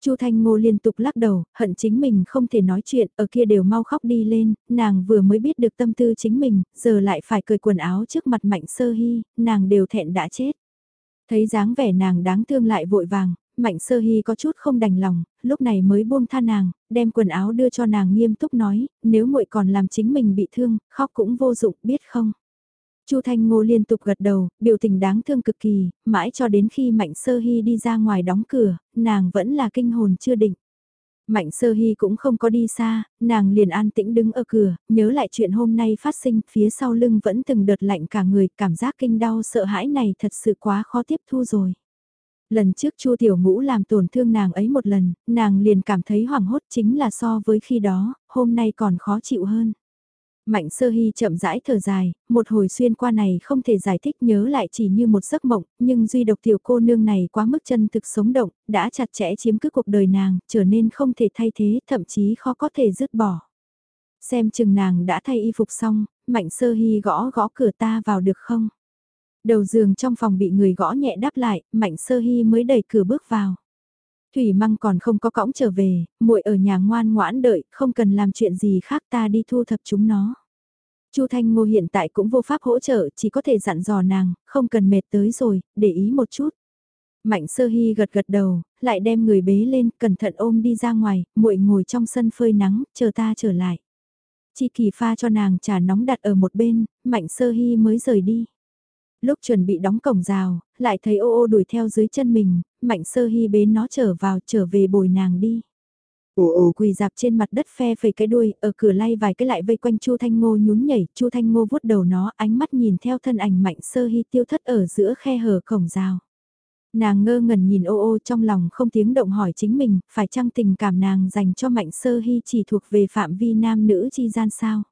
Chu Thanh Ngô liên tục lắc đầu, hận chính mình không thể nói chuyện, ở kia đều mau khóc đi lên, nàng vừa mới biết được tâm tư chính mình, giờ lại phải cởi quần áo trước mặt Mạnh Sơ Hy, nàng đều thẹn đã chết. Thấy dáng vẻ nàng đáng thương lại vội vàng, Mạnh Sơ Hy có chút không đành lòng, lúc này mới buông tha nàng, đem quần áo đưa cho nàng nghiêm túc nói, nếu muội còn làm chính mình bị thương, khóc cũng vô dụng, biết không? Chu Thanh Ngô liên tục gật đầu, biểu tình đáng thương cực kỳ, mãi cho đến khi Mạnh Sơ Hy đi ra ngoài đóng cửa, nàng vẫn là kinh hồn chưa định. Mạnh Sơ Hy cũng không có đi xa, nàng liền an tĩnh đứng ở cửa, nhớ lại chuyện hôm nay phát sinh, phía sau lưng vẫn từng đợt lạnh cả người, cảm giác kinh đau sợ hãi này thật sự quá khó tiếp thu rồi. Lần trước Chu Tiểu Ngũ làm tổn thương nàng ấy một lần, nàng liền cảm thấy hoảng hốt chính là so với khi đó, hôm nay còn khó chịu hơn. Mạnh sơ hy chậm rãi thở dài, một hồi xuyên qua này không thể giải thích nhớ lại chỉ như một giấc mộng, nhưng duy độc tiểu cô nương này quá mức chân thực sống động, đã chặt chẽ chiếm cứ cuộc đời nàng, trở nên không thể thay thế, thậm chí khó có thể dứt bỏ. Xem chừng nàng đã thay y phục xong, mạnh sơ hy gõ gõ cửa ta vào được không? Đầu giường trong phòng bị người gõ nhẹ đáp lại, mạnh sơ hy mới đẩy cửa bước vào. Thủy Măng còn không có cõng trở về, muội ở nhà ngoan ngoãn đợi, không cần làm chuyện gì khác ta đi thu thập chúng nó. Chu Thanh Ngô hiện tại cũng vô pháp hỗ trợ, chỉ có thể dặn dò nàng, không cần mệt tới rồi, để ý một chút. Mạnh Sơ Hy gật gật đầu, lại đem người bế lên, cẩn thận ôm đi ra ngoài, muội ngồi trong sân phơi nắng, chờ ta trở lại. Chi kỳ pha cho nàng trà nóng đặt ở một bên, Mạnh Sơ Hy mới rời đi. Lúc chuẩn bị đóng cổng rào, lại thấy ô ô đuổi theo dưới chân mình, mạnh sơ hy bế nó trở vào trở về bồi nàng đi. Ồ ồ quỳ dạp trên mặt đất phe phẩy cái đuôi, ở cửa lay vài cái lại vây quanh Chu Thanh Ngô nhún nhảy, Chu Thanh Ngô vuốt đầu nó, ánh mắt nhìn theo thân ảnh mạnh sơ hy tiêu thất ở giữa khe hở cổng rào. Nàng ngơ ngẩn nhìn ô ô trong lòng không tiếng động hỏi chính mình, phải chăng tình cảm nàng dành cho mạnh sơ hy chỉ thuộc về phạm vi nam nữ chi gian sao?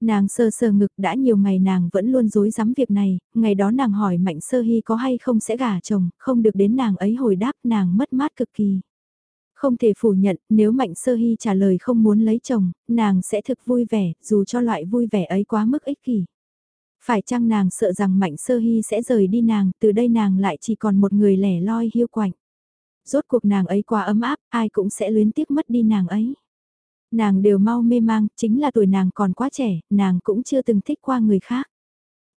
Nàng sơ sơ ngực đã nhiều ngày nàng vẫn luôn dối rắm việc này, ngày đó nàng hỏi Mạnh Sơ Hy có hay không sẽ gả chồng, không được đến nàng ấy hồi đáp nàng mất mát cực kỳ. Không thể phủ nhận, nếu Mạnh Sơ Hy trả lời không muốn lấy chồng, nàng sẽ thực vui vẻ, dù cho loại vui vẻ ấy quá mức ích kỷ. Phải chăng nàng sợ rằng Mạnh Sơ Hy sẽ rời đi nàng, từ đây nàng lại chỉ còn một người lẻ loi hiu quạnh. Rốt cuộc nàng ấy quá ấm áp, ai cũng sẽ luyến tiếc mất đi nàng ấy. Nàng đều mau mê mang, chính là tuổi nàng còn quá trẻ, nàng cũng chưa từng thích qua người khác.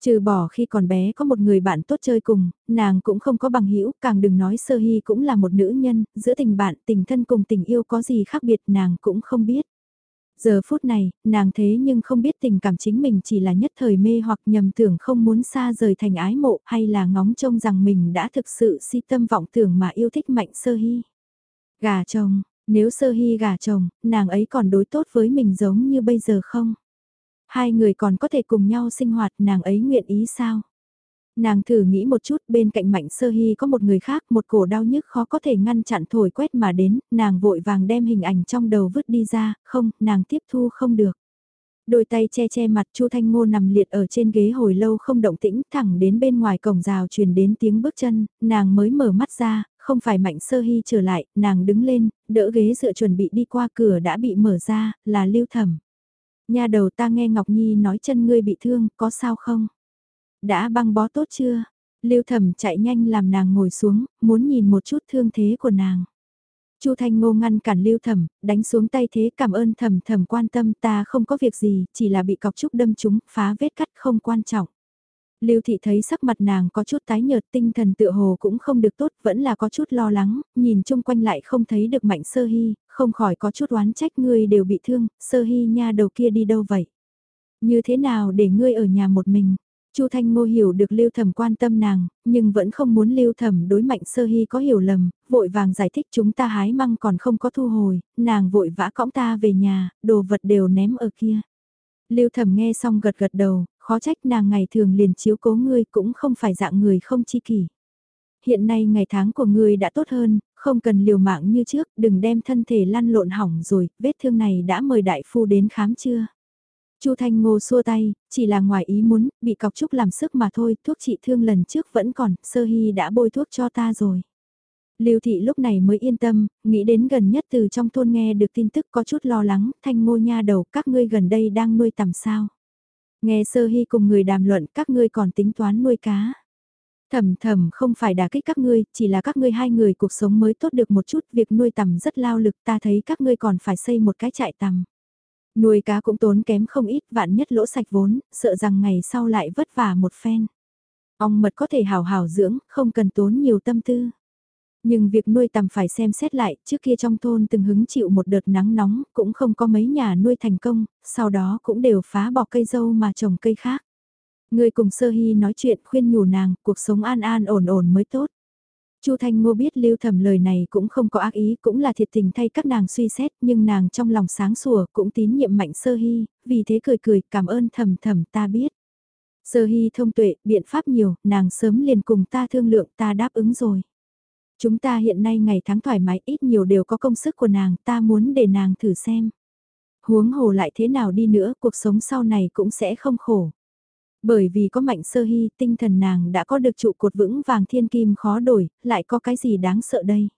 Trừ bỏ khi còn bé có một người bạn tốt chơi cùng, nàng cũng không có bằng hữu càng đừng nói sơ hy cũng là một nữ nhân, giữa tình bạn, tình thân cùng tình yêu có gì khác biệt nàng cũng không biết. Giờ phút này, nàng thế nhưng không biết tình cảm chính mình chỉ là nhất thời mê hoặc nhầm tưởng không muốn xa rời thành ái mộ hay là ngóng trông rằng mình đã thực sự si tâm vọng tưởng mà yêu thích mạnh sơ hy. Gà chồng, nếu sơ hy gả chồng, nàng ấy còn đối tốt với mình giống như bây giờ không? Hai người còn có thể cùng nhau sinh hoạt nàng ấy nguyện ý sao? Nàng thử nghĩ một chút bên cạnh mạnh sơ hy có một người khác một cổ đau nhức khó có thể ngăn chặn thổi quét mà đến, nàng vội vàng đem hình ảnh trong đầu vứt đi ra, không, nàng tiếp thu không được. Đôi tay che che mặt Chu Thanh Ngô nằm liệt ở trên ghế hồi lâu không động tĩnh thẳng đến bên ngoài cổng rào truyền đến tiếng bước chân, nàng mới mở mắt ra, không phải mạnh sơ hy trở lại, nàng đứng lên, đỡ ghế dựa chuẩn bị đi qua cửa đã bị mở ra, là lưu thẩm. Nhà đầu ta nghe Ngọc Nhi nói chân ngươi bị thương, có sao không? Đã băng bó tốt chưa? Lưu thẩm chạy nhanh làm nàng ngồi xuống, muốn nhìn một chút thương thế của nàng. Chu Thanh Ngô ngăn cản Lưu Thẩm, đánh xuống tay thế cảm ơn Thẩm Thẩm quan tâm ta không có việc gì, chỉ là bị cọc trúc đâm trúng, phá vết cắt không quan trọng. Lưu Thị thấy sắc mặt nàng có chút tái nhợt tinh thần tựa hồ cũng không được tốt, vẫn là có chút lo lắng, nhìn chung quanh lại không thấy được mạnh sơ hy, không khỏi có chút oán trách ngươi đều bị thương, sơ hy nha đầu kia đi đâu vậy? Như thế nào để ngươi ở nhà một mình? Chu Thanh Ngô hiểu được Lưu Thẩm quan tâm nàng, nhưng vẫn không muốn Lưu Thẩm đối Mạnh Sơ Hy có hiểu lầm, vội vàng giải thích chúng ta hái măng còn không có thu hồi, nàng vội vã cõng ta về nhà, đồ vật đều ném ở kia. Lưu Thẩm nghe xong gật gật đầu, khó trách nàng ngày thường liền chiếu cố ngươi cũng không phải dạng người không chi kỷ. Hiện nay ngày tháng của ngươi đã tốt hơn, không cần liều mạng như trước, đừng đem thân thể lăn lộn hỏng rồi, vết thương này đã mời đại phu đến khám chưa? Chu Thanh Ngô xua tay, chỉ là ngoài ý muốn, bị cọc trúc làm sức mà thôi, thuốc trị thương lần trước vẫn còn, sơ hy đã bôi thuốc cho ta rồi. Lưu thị lúc này mới yên tâm, nghĩ đến gần nhất từ trong thôn nghe được tin tức có chút lo lắng, thanh ngô nha đầu các ngươi gần đây đang nuôi tầm sao. Nghe sơ hy cùng người đàm luận các ngươi còn tính toán nuôi cá. Thầm thầm không phải đả kích các ngươi, chỉ là các ngươi hai người cuộc sống mới tốt được một chút, việc nuôi tầm rất lao lực ta thấy các ngươi còn phải xây một cái trại tầm. Nuôi cá cũng tốn kém không ít, vạn nhất lỗ sạch vốn, sợ rằng ngày sau lại vất vả một phen. Ong mật có thể hào hào dưỡng, không cần tốn nhiều tâm tư. Nhưng việc nuôi tầm phải xem xét lại, trước kia trong thôn từng hứng chịu một đợt nắng nóng, cũng không có mấy nhà nuôi thành công, sau đó cũng đều phá bỏ cây dâu mà trồng cây khác. Người cùng sơ hy nói chuyện khuyên nhủ nàng, cuộc sống an an ổn ổn mới tốt. Chu Thanh Ngô biết Lưu Thẩm lời này cũng không có ác ý, cũng là thiệt tình thay các nàng suy xét, nhưng nàng trong lòng sáng sủa cũng tín nhiệm Mạnh Sơ Hy, vì thế cười cười, cảm ơn Thẩm Thẩm ta biết. Sơ Hy thông tuệ, biện pháp nhiều, nàng sớm liền cùng ta thương lượng ta đáp ứng rồi. Chúng ta hiện nay ngày tháng thoải mái ít nhiều đều có công sức của nàng, ta muốn để nàng thử xem. Huống hồ lại thế nào đi nữa, cuộc sống sau này cũng sẽ không khổ. Bởi vì có mạnh sơ hy, tinh thần nàng đã có được trụ cột vững vàng thiên kim khó đổi, lại có cái gì đáng sợ đây.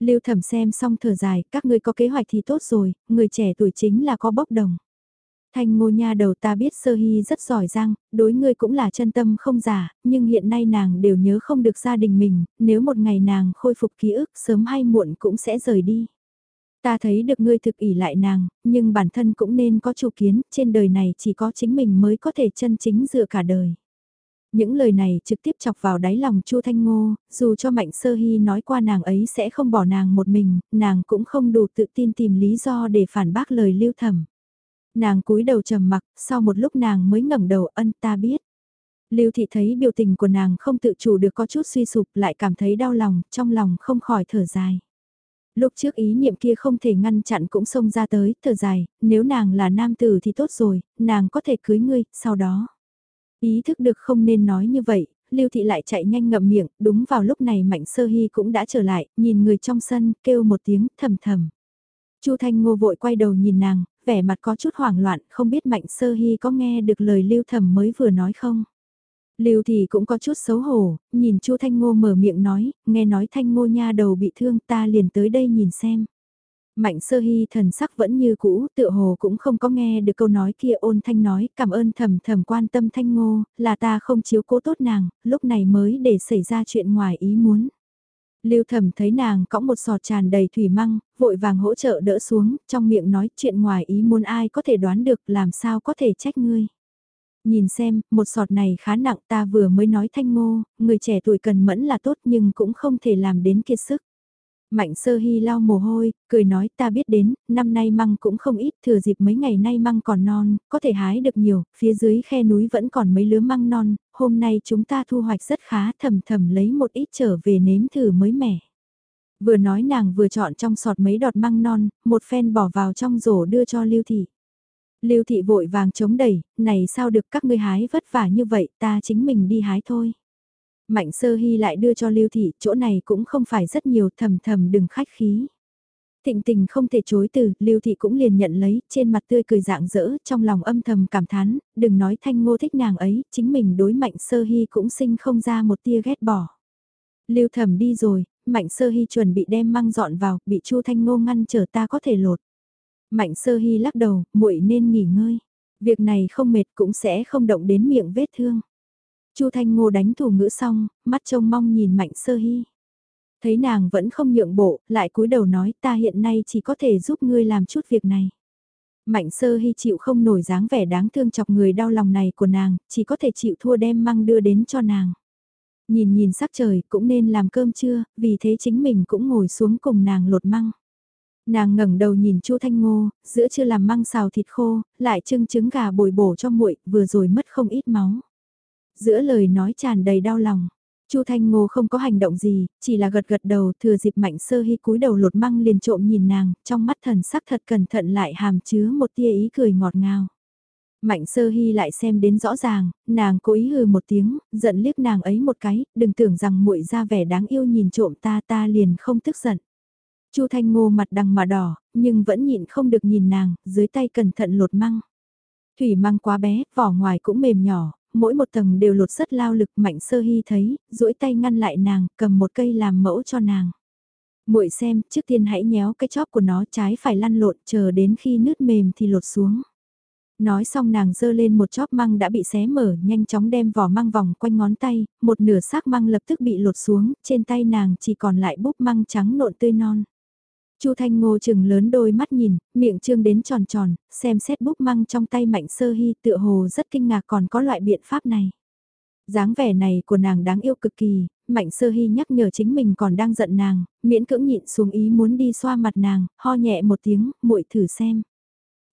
Lưu thẩm xem xong thở dài, các ngươi có kế hoạch thì tốt rồi, người trẻ tuổi chính là có bốc đồng. Thanh ngô nha đầu ta biết sơ hy rất giỏi giang, đối ngươi cũng là chân tâm không giả, nhưng hiện nay nàng đều nhớ không được gia đình mình, nếu một ngày nàng khôi phục ký ức sớm hay muộn cũng sẽ rời đi. Ta thấy được ngươi thực ỷ lại nàng, nhưng bản thân cũng nên có chủ kiến, trên đời này chỉ có chính mình mới có thể chân chính dựa cả đời. Những lời này trực tiếp chọc vào đáy lòng Chu Thanh Ngô, dù cho Mạnh Sơ Hy nói qua nàng ấy sẽ không bỏ nàng một mình, nàng cũng không đủ tự tin tìm lý do để phản bác lời lưu thẩm. Nàng cúi đầu trầm mặc, sau một lúc nàng mới ngẩng đầu ân ta biết. Lưu Thị thấy biểu tình của nàng không tự chủ được có chút suy sụp lại cảm thấy đau lòng, trong lòng không khỏi thở dài. Lúc trước ý niệm kia không thể ngăn chặn cũng xông ra tới, thở dài, nếu nàng là nam tử thì tốt rồi, nàng có thể cưới ngươi, sau đó. Ý thức được không nên nói như vậy, Lưu Thị lại chạy nhanh ngậm miệng, đúng vào lúc này Mạnh Sơ Hy cũng đã trở lại, nhìn người trong sân, kêu một tiếng thầm thầm. Chu Thanh Ngô vội quay đầu nhìn nàng, vẻ mặt có chút hoảng loạn, không biết Mạnh Sơ Hy có nghe được lời Lưu Thẩm mới vừa nói không? Lưu thì cũng có chút xấu hổ, nhìn Chu Thanh Ngô mở miệng nói, nghe nói Thanh Ngô nha đầu bị thương ta liền tới đây nhìn xem. Mạnh sơ hy thần sắc vẫn như cũ, tựa hồ cũng không có nghe được câu nói kia ôn thanh nói, cảm ơn thầm thầm quan tâm thanh ngô, là ta không chiếu cố tốt nàng, lúc này mới để xảy ra chuyện ngoài ý muốn. Lưu Thẩm thấy nàng cõng một sọt tràn đầy thủy măng, vội vàng hỗ trợ đỡ xuống, trong miệng nói chuyện ngoài ý muốn ai có thể đoán được làm sao có thể trách ngươi. Nhìn xem, một sọt này khá nặng ta vừa mới nói thanh ngô, người trẻ tuổi cần mẫn là tốt nhưng cũng không thể làm đến kiệt sức. Mạnh sơ hy lau mồ hôi, cười nói ta biết đến, năm nay măng cũng không ít, thừa dịp mấy ngày nay măng còn non, có thể hái được nhiều, phía dưới khe núi vẫn còn mấy lứa măng non, hôm nay chúng ta thu hoạch rất khá thầm thầm lấy một ít trở về nếm thử mới mẻ. Vừa nói nàng vừa chọn trong sọt mấy đọt măng non, một phen bỏ vào trong rổ đưa cho Lưu Thị. Lưu Thị vội vàng chống đẩy, này sao được các ngươi hái vất vả như vậy, ta chính mình đi hái thôi. Mạnh sơ hy lại đưa cho Lưu Thị, chỗ này cũng không phải rất nhiều thầm thầm đừng khách khí. Thịnh tình không thể chối từ, Lưu Thị cũng liền nhận lấy, trên mặt tươi cười dạng dỡ, trong lòng âm thầm cảm thán, đừng nói thanh ngô thích nàng ấy, chính mình đối mạnh sơ hy cũng sinh không ra một tia ghét bỏ. Lưu thầm đi rồi, mạnh sơ hy chuẩn bị đem mang dọn vào, bị chu thanh ngô ngăn trở ta có thể lột. Mạnh sơ hy lắc đầu, muội nên nghỉ ngơi. Việc này không mệt cũng sẽ không động đến miệng vết thương. Chu Thanh Ngô đánh thủ ngữ xong, mắt trông mong nhìn Mạnh Sơ Hy. Thấy nàng vẫn không nhượng bộ, lại cúi đầu nói ta hiện nay chỉ có thể giúp ngươi làm chút việc này. Mạnh Sơ Hy chịu không nổi dáng vẻ đáng thương chọc người đau lòng này của nàng, chỉ có thể chịu thua đem măng đưa đến cho nàng. Nhìn nhìn sắc trời cũng nên làm cơm trưa, vì thế chính mình cũng ngồi xuống cùng nàng lột măng. Nàng ngẩng đầu nhìn Chu Thanh Ngô, giữa chưa làm măng xào thịt khô, lại trưng trứng gà bồi bổ cho muội, vừa rồi mất không ít máu giữa lời nói tràn đầy đau lòng. Chu Thanh Ngô không có hành động gì, chỉ là gật gật đầu thừa dịp mạnh sơ hy cúi đầu lột măng liền trộm nhìn nàng, trong mắt thần sắc thật cẩn thận lại hàm chứa một tia ý cười ngọt ngào. Mạnh sơ hy lại xem đến rõ ràng, nàng cố ý hừ một tiếng, giận liếc nàng ấy một cái, đừng tưởng rằng muội ra vẻ đáng yêu nhìn trộm ta ta liền không tức giận. Chu Thanh Ngô mặt đằng mà đỏ, nhưng vẫn nhịn không được nhìn nàng, dưới tay cẩn thận lột măng. Thủy măng quá bé, vỏ ngoài cũng mềm nhỏ, mỗi một tầng đều lột rất lao lực mạnh sơ hy thấy, duỗi tay ngăn lại nàng, cầm một cây làm mẫu cho nàng. muội xem, trước tiên hãy nhéo cái chóp của nó trái phải lăn lộn, chờ đến khi nứt mềm thì lột xuống. Nói xong nàng dơ lên một chóp măng đã bị xé mở, nhanh chóng đem vỏ măng vòng quanh ngón tay, một nửa xác măng lập tức bị lột xuống, trên tay nàng chỉ còn lại búp măng trắng nộn tươi non. Chu Thanh Ngô chừng lớn đôi mắt nhìn, miệng trương đến tròn tròn, xem xét búp măng trong tay Mạnh Sơ Hy tựa hồ rất kinh ngạc còn có loại biện pháp này. dáng vẻ này của nàng đáng yêu cực kỳ, Mạnh Sơ Hy nhắc nhở chính mình còn đang giận nàng, miễn cưỡng nhịn xuống ý muốn đi xoa mặt nàng, ho nhẹ một tiếng, muội thử xem.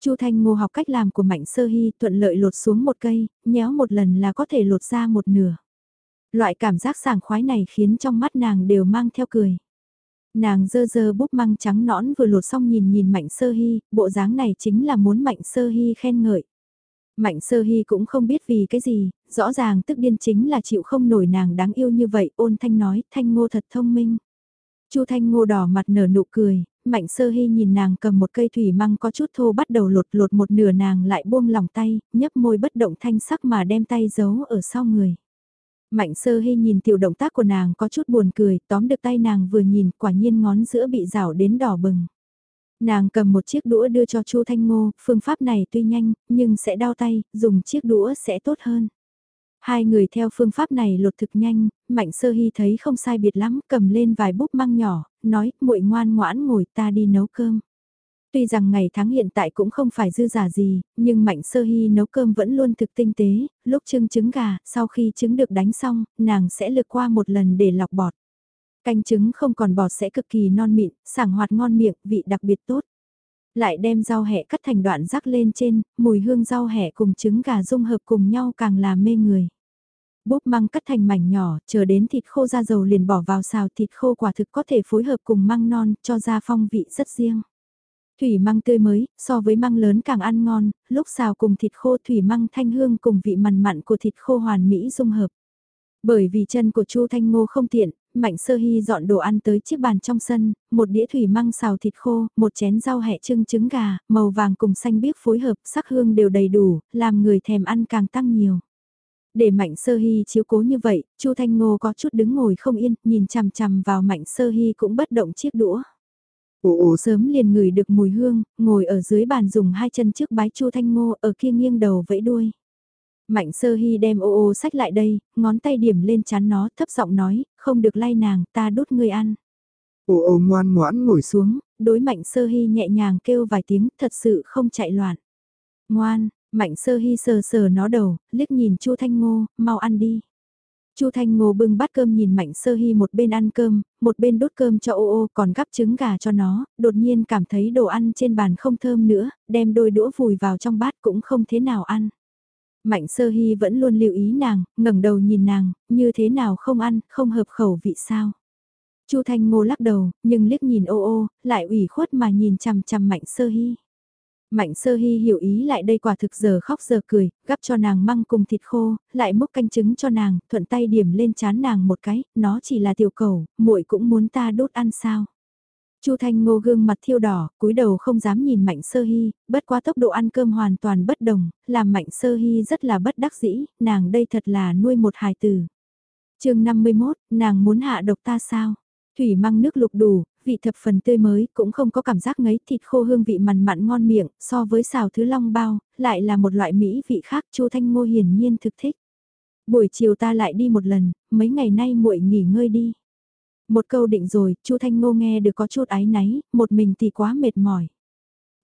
Chu Thanh Ngô học cách làm của Mạnh Sơ Hy thuận lợi lột xuống một cây, nhéo một lần là có thể lột ra một nửa. Loại cảm giác sảng khoái này khiến trong mắt nàng đều mang theo cười. Nàng dơ dơ búp măng trắng nõn vừa lột xong nhìn nhìn Mạnh Sơ Hy, bộ dáng này chính là muốn Mạnh Sơ Hy khen ngợi. Mạnh Sơ Hy cũng không biết vì cái gì, rõ ràng tức điên chính là chịu không nổi nàng đáng yêu như vậy, ôn thanh nói, thanh ngô thật thông minh. Chu Thanh Ngô đỏ mặt nở nụ cười, Mạnh Sơ Hy nhìn nàng cầm một cây thủy măng có chút thô bắt đầu lột lột một nửa nàng lại buông lòng tay, nhấp môi bất động thanh sắc mà đem tay giấu ở sau người. Mạnh sơ hy nhìn tiểu động tác của nàng có chút buồn cười, tóm được tay nàng vừa nhìn, quả nhiên ngón giữa bị rảo đến đỏ bừng. Nàng cầm một chiếc đũa đưa cho Chu Thanh Ngô, phương pháp này tuy nhanh, nhưng sẽ đau tay, dùng chiếc đũa sẽ tốt hơn. Hai người theo phương pháp này lột thực nhanh, Mạnh Sơ Hy thấy không sai biệt lắm, cầm lên vài búp măng nhỏ, nói, muội ngoan ngoãn ngồi ta đi nấu cơm. Tuy rằng ngày tháng hiện tại cũng không phải dư giả gì, nhưng Mạnh Sơ Hy nấu cơm vẫn luôn thực tinh tế, lúc trưng trứng gà, sau khi trứng được đánh xong, nàng sẽ lược qua một lần để lọc bọt. Canh trứng không còn bọt sẽ cực kỳ non mịn, sảng hoạt ngon miệng, vị đặc biệt tốt. Lại đem rau hẹ cắt thành đoạn rắc lên trên, mùi hương rau hẹ cùng trứng gà dung hợp cùng nhau càng làm mê người. Búp măng cắt thành mảnh nhỏ, chờ đến thịt khô ra dầu liền bỏ vào xào thịt khô quả thực có thể phối hợp cùng măng non, cho ra phong vị rất riêng. Thủy măng tươi mới, so với măng lớn càng ăn ngon, lúc xào cùng thịt khô thủy măng thanh hương cùng vị mặn mặn của thịt khô hoàn mỹ dung hợp. Bởi vì chân của Chu Thanh Ngô không tiện, Mạnh Sơ Hy dọn đồ ăn tới chiếc bàn trong sân, một đĩa thủy măng xào thịt khô, một chén rau hẹ trưng trứng gà, màu vàng cùng xanh biếc phối hợp, sắc hương đều đầy đủ, làm người thèm ăn càng tăng nhiều. Để Mạnh Sơ Hy chiếu cố như vậy, Chu Thanh Ngô có chút đứng ngồi không yên, nhìn chằm chằm vào Mạnh Sơ Hy cũng bất động chiếc đũa. Ồ ồ sớm liền ngửi được mùi hương, ngồi ở dưới bàn dùng hai chân trước bái Chu Thanh Ngô ở kia nghiêng đầu vẫy đuôi. Mạnh sơ hy đem ô ô sách lại đây, ngón tay điểm lên chán nó thấp giọng nói, không được lay nàng, ta đốt ngươi ăn. Ô ô ngoan ngoãn ngồi xuống, đối mạnh sơ hy nhẹ nhàng kêu vài tiếng, thật sự không chạy loạn. Ngoan, mạnh sơ hy sờ sờ nó đầu, liếc nhìn chu Thanh Ngô, mau ăn đi. Chu Thanh Ngô bưng bát cơm nhìn Mạnh Sơ Hy một bên ăn cơm, một bên đốt cơm cho ô ô còn gắp trứng gà cho nó, đột nhiên cảm thấy đồ ăn trên bàn không thơm nữa, đem đôi đũa vùi vào trong bát cũng không thế nào ăn. Mạnh Sơ Hy vẫn luôn lưu ý nàng, ngẩng đầu nhìn nàng, như thế nào không ăn, không hợp khẩu vị sao. Chu Thanh Ngô lắc đầu, nhưng liếc nhìn ô ô, lại ủy khuất mà nhìn chằm chằm Mạnh Sơ Hy. Mạnh sơ hy hiểu ý lại đây quả thực giờ khóc giờ cười, gắp cho nàng măng cùng thịt khô, lại múc canh trứng cho nàng, thuận tay điểm lên chán nàng một cái, nó chỉ là tiểu cầu, muội cũng muốn ta đốt ăn sao. Chu Thanh Ngô gương mặt thiêu đỏ, cúi đầu không dám nhìn Mạnh Sơ Hy, bất quá tốc độ ăn cơm hoàn toàn bất đồng, làm Mạnh Sơ Hy rất là bất đắc dĩ, nàng đây thật là nuôi một hài tử. chương 51, nàng muốn hạ độc ta sao? Thủy măng nước lục đủ, vị thập phần tươi mới, cũng không có cảm giác ngấy thịt khô hương vị mặn mặn ngon miệng, so với xào thứ long bao, lại là một loại mỹ vị khác Chu Thanh Ngô hiển nhiên thực thích. Buổi chiều ta lại đi một lần, mấy ngày nay muội nghỉ ngơi đi. Một câu định rồi, Chu Thanh Ngô nghe được có chút ái náy, một mình thì quá mệt mỏi.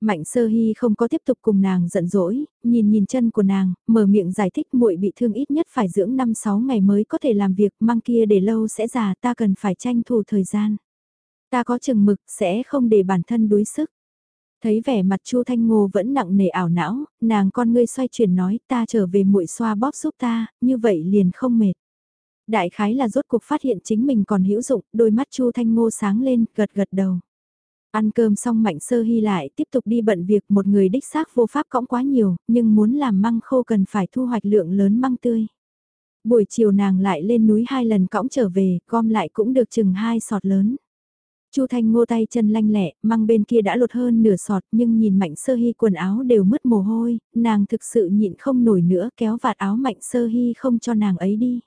Mạnh sơ hy không có tiếp tục cùng nàng giận dỗi, nhìn nhìn chân của nàng, mở miệng giải thích muội bị thương ít nhất phải dưỡng 5-6 ngày mới có thể làm việc, mang kia để lâu sẽ già ta cần phải tranh thủ thời gian. Ta có chừng mực sẽ không để bản thân đuối sức. Thấy vẻ mặt Chu Thanh Ngô vẫn nặng nề ảo não, nàng con ngươi xoay chuyển nói ta trở về muội xoa bóp giúp ta, như vậy liền không mệt. Đại khái là rốt cuộc phát hiện chính mình còn hữu dụng, đôi mắt Chu Thanh Ngô sáng lên, gật gật đầu. Ăn cơm xong Mạnh Sơ Hy lại tiếp tục đi bận việc một người đích xác vô pháp cõng quá nhiều, nhưng muốn làm măng khô cần phải thu hoạch lượng lớn măng tươi. Buổi chiều nàng lại lên núi hai lần cõng trở về, gom lại cũng được chừng hai sọt lớn. Chu Thanh Ngô tay chân lanh lẹ, măng bên kia đã lột hơn nửa sọt nhưng nhìn Mạnh Sơ Hy quần áo đều mất mồ hôi, nàng thực sự nhịn không nổi nữa kéo vạt áo Mạnh Sơ Hy không cho nàng ấy đi.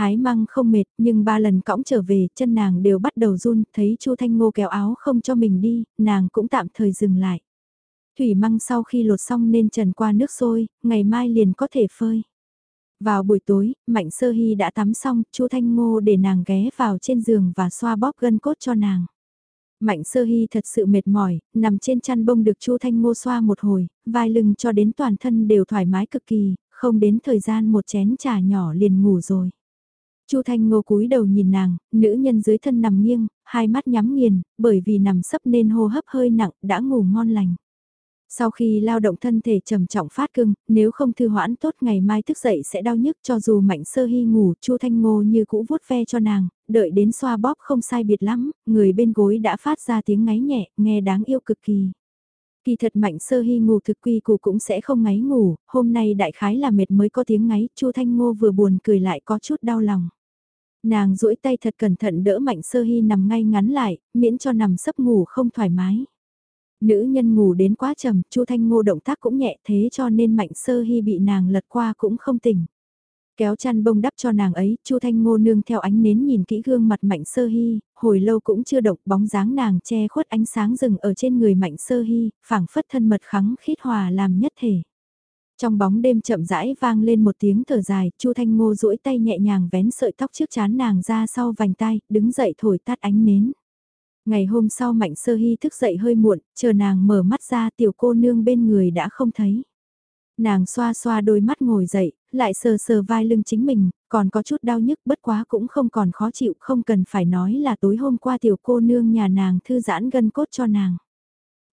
Hái măng không mệt, nhưng ba lần cõng trở về, chân nàng đều bắt đầu run, thấy Chu Thanh Ngô kéo áo không cho mình đi, nàng cũng tạm thời dừng lại. Thủy măng sau khi lột xong nên trần qua nước sôi, ngày mai liền có thể phơi. Vào buổi tối, Mạnh Sơ Hy đã tắm xong, Chu Thanh Ngô để nàng ghé vào trên giường và xoa bóp gân cốt cho nàng. Mạnh Sơ Hy thật sự mệt mỏi, nằm trên chăn bông được Chu Thanh Ngô xoa một hồi, vai lưng cho đến toàn thân đều thoải mái cực kỳ, không đến thời gian một chén trà nhỏ liền ngủ rồi. Chu Thanh Ngô cúi đầu nhìn nàng, nữ nhân dưới thân nằm nghiêng, hai mắt nhắm nghiền, bởi vì nằm sấp nên hô hấp hơi nặng, đã ngủ ngon lành. Sau khi lao động thân thể trầm trọng phát cưng, nếu không thư hoãn tốt ngày mai thức dậy sẽ đau nhức cho dù mạnh sơ hy ngủ, Chu Thanh Ngô như cũ vuốt ve cho nàng, đợi đến xoa bóp không sai biệt lắm, người bên gối đã phát ra tiếng ngáy nhẹ, nghe đáng yêu cực kỳ. Kỳ thật mạnh sơ hy ngủ thực quy củ cũng sẽ không ngáy ngủ, hôm nay đại khái là mệt mới có tiếng ngáy, Chu Thanh Ngô vừa buồn cười lại có chút đau lòng. Nàng duỗi tay thật cẩn thận đỡ mạnh sơ hy nằm ngay ngắn lại, miễn cho nằm sấp ngủ không thoải mái. Nữ nhân ngủ đến quá trầm, Chu Thanh Ngô động tác cũng nhẹ thế cho nên Mạnh Sơ Hy bị nàng lật qua cũng không tỉnh. Kéo chăn bông đắp cho nàng ấy, Chu Thanh Ngô nương theo ánh nến nhìn kỹ gương mặt Mạnh Sơ Hy, hồi lâu cũng chưa động, bóng dáng nàng che khuất ánh sáng rừng ở trên người Mạnh Sơ Hy, phảng phất thân mật khắng khít hòa làm nhất thể. Trong bóng đêm chậm rãi vang lên một tiếng thở dài, Chu Thanh Ngô duỗi tay nhẹ nhàng vén sợi tóc trước chán nàng ra sau vành tai, đứng dậy thổi tắt ánh nến. Ngày hôm sau Mạnh Sơ Hy thức dậy hơi muộn, chờ nàng mở mắt ra tiểu cô nương bên người đã không thấy. Nàng xoa xoa đôi mắt ngồi dậy, lại sờ sờ vai lưng chính mình, còn có chút đau nhức bất quá cũng không còn khó chịu, không cần phải nói là tối hôm qua tiểu cô nương nhà nàng thư giãn gân cốt cho nàng.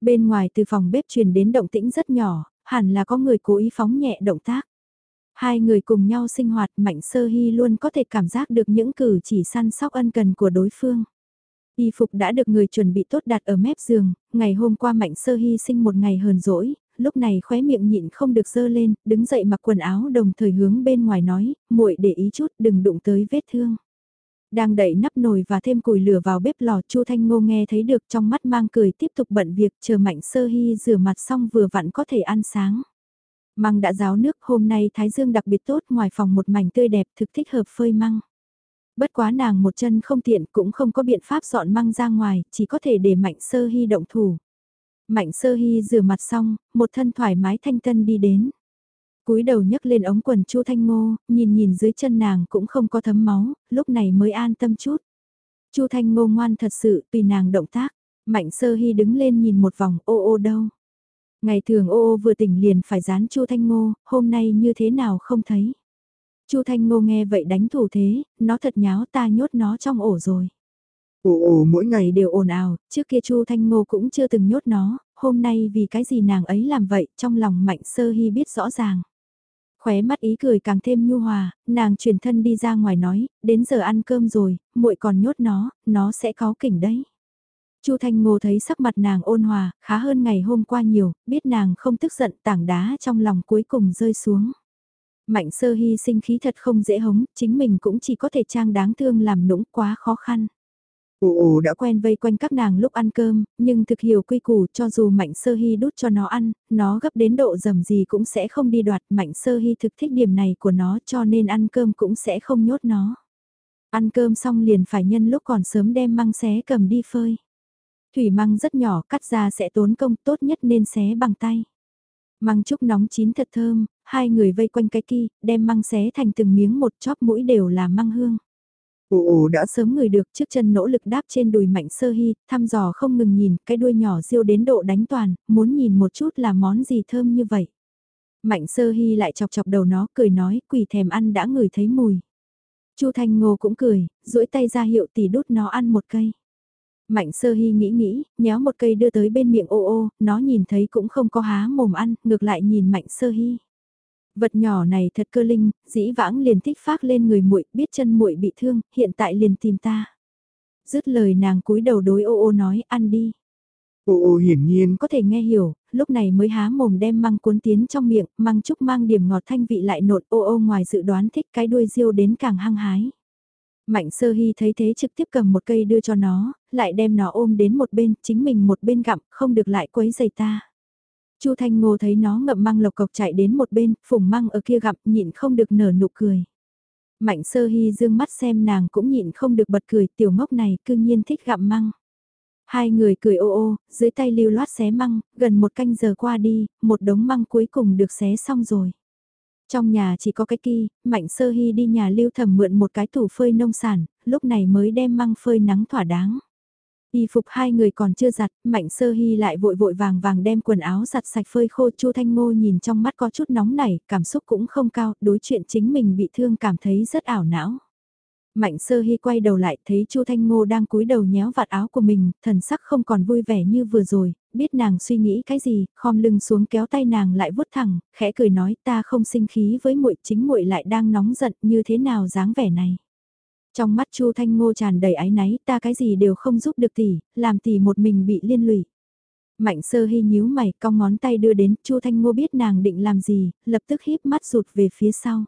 Bên ngoài từ phòng bếp truyền đến động tĩnh rất nhỏ, hẳn là có người cố ý phóng nhẹ động tác. Hai người cùng nhau sinh hoạt Mạnh Sơ Hy luôn có thể cảm giác được những cử chỉ săn sóc ân cần của đối phương. Y phục đã được người chuẩn bị tốt đặt ở mép giường, ngày hôm qua Mạnh Sơ Hy sinh một ngày hờn dỗi, lúc này khóe miệng nhịn không được dơ lên, đứng dậy mặc quần áo đồng thời hướng bên ngoài nói, muội để ý chút đừng đụng tới vết thương. Đang đậy nắp nồi và thêm củi lửa vào bếp lò Chu Thanh Ngô nghe thấy được trong mắt mang cười tiếp tục bận việc chờ Mạnh Sơ Hy rửa mặt xong vừa vặn có thể ăn sáng. Măng đã ráo nước hôm nay Thái Dương đặc biệt tốt ngoài phòng một mảnh tươi đẹp thực thích hợp phơi măng. Bất quá nàng một chân không tiện cũng không có biện pháp dọn măng ra ngoài, chỉ có thể để Mạnh Sơ Hy động thủ. Mạnh Sơ Hy rửa mặt xong, một thân thoải mái thanh tân đi đến cúi đầu nhấc lên ống quần Chu Thanh Ngô, nhìn nhìn dưới chân nàng cũng không có thấm máu, lúc này mới an tâm chút. Chu Thanh Ngô ngoan thật sự, tùy nàng động tác, Mạnh Sơ Hy đứng lên nhìn một vòng, ô ô đâu. Ngày thường ô ô vừa tỉnh liền phải dán Chu Thanh Ngô, hôm nay như thế nào không thấy. Chu Thanh Ngô nghe vậy đánh thủ thế, nó thật nháo ta nhốt nó trong ổ rồi. Ồ ồ mỗi ngày đều ồn ào, trước kia Chu Thanh Ngô cũng chưa từng nhốt nó, hôm nay vì cái gì nàng ấy làm vậy, trong lòng Mạnh Sơ Hy biết rõ ràng. Khóe mắt ý cười càng thêm nhu hòa, nàng chuyển thân đi ra ngoài nói, đến giờ ăn cơm rồi, muội còn nhốt nó, nó sẽ có kỉnh đấy. Chu Thanh Ngô thấy sắc mặt nàng ôn hòa, khá hơn ngày hôm qua nhiều, biết nàng không tức giận tảng đá trong lòng cuối cùng rơi xuống. Mạnh sơ hy sinh khí thật không dễ hống, chính mình cũng chỉ có thể trang đáng thương làm nũng quá khó khăn. Ù ù đã quen vây quanh các nàng lúc ăn cơm, nhưng thực hiểu quy củ cho dù Mạnh Sơ Hy đút cho nó ăn, nó gấp đến độ dầm gì cũng sẽ không đi đoạt. Mạnh Sơ Hy thực thích điểm này của nó cho nên ăn cơm cũng sẽ không nhốt nó. Ăn cơm xong liền phải nhân lúc còn sớm đem măng xé cầm đi phơi. Thủy măng rất nhỏ cắt ra sẽ tốn công tốt nhất nên xé bằng tay. Măng trúc nóng chín thật thơm, hai người vây quanh cái kia, đem măng xé thành từng miếng một chóp mũi đều là măng hương. Ồ ồ đã sớm người được trước chân nỗ lực đáp trên đùi mạnh sơ hy, thăm dò không ngừng nhìn, cái đuôi nhỏ siêu đến độ đánh toàn, muốn nhìn một chút là món gì thơm như vậy. Mạnh sơ hy lại chọc chọc đầu nó, cười nói, quỷ thèm ăn đã ngửi thấy mùi. Chu Thanh Ngô cũng cười, duỗi tay ra hiệu tỷ đút nó ăn một cây. Mạnh sơ hy nghĩ nghĩ, nhéo một cây đưa tới bên miệng ô ô, nó nhìn thấy cũng không có há mồm ăn, ngược lại nhìn mạnh sơ hy. Vật nhỏ này thật cơ linh, dĩ vãng liền thích phát lên người muội, biết chân muội bị thương, hiện tại liền tìm ta. Dứt lời nàng cúi đầu đối ô ô nói, ăn đi. Ô ô hiển nhiên có thể nghe hiểu, lúc này mới há mồm đem măng cuốn tiến trong miệng, măng chúc mang điểm ngọt thanh vị lại nột ô ô ngoài dự đoán thích cái đuôi riêu đến càng hăng hái. Mạnh sơ hy thấy thế trực tiếp cầm một cây đưa cho nó, lại đem nó ôm đến một bên, chính mình một bên gặm, không được lại quấy giày ta. Chu Thanh Ngô thấy nó ngậm măng lộc cộc chạy đến một bên, phùng măng ở kia gặp nhịn không được nở nụ cười. Mạnh sơ hy dương mắt xem nàng cũng nhịn không được bật cười tiểu ngốc này cư nhiên thích gặm măng. Hai người cười ô ô, dưới tay lưu loát xé măng, gần một canh giờ qua đi, một đống măng cuối cùng được xé xong rồi. Trong nhà chỉ có cái kỳ, Mạnh Sơ Hy đi nhà lưu thẩm mượn một cái tủ phơi nông sản, lúc này mới đem măng phơi nắng thỏa đáng. Y phục hai người còn chưa giặt, Mạnh Sơ Hy lại vội vội vàng vàng đem quần áo giặt sạch phơi khô Chu Thanh Ngô nhìn trong mắt có chút nóng nảy, cảm xúc cũng không cao, đối chuyện chính mình bị thương cảm thấy rất ảo não. Mạnh Sơ Hy quay đầu lại thấy Chu Thanh Ngô đang cúi đầu nhéo vạt áo của mình, thần sắc không còn vui vẻ như vừa rồi, biết nàng suy nghĩ cái gì, khom lưng xuống kéo tay nàng lại vuốt thẳng, khẽ cười nói ta không sinh khí với muội chính muội lại đang nóng giận như thế nào dáng vẻ này. Trong mắt Chu Thanh Ngô tràn đầy ái náy, ta cái gì đều không giúp được tỷ, làm tỷ một mình bị liên lụy. Mạnh sơ hy nhíu mày, cong ngón tay đưa đến, Chu Thanh Ngô biết nàng định làm gì, lập tức híp mắt rụt về phía sau.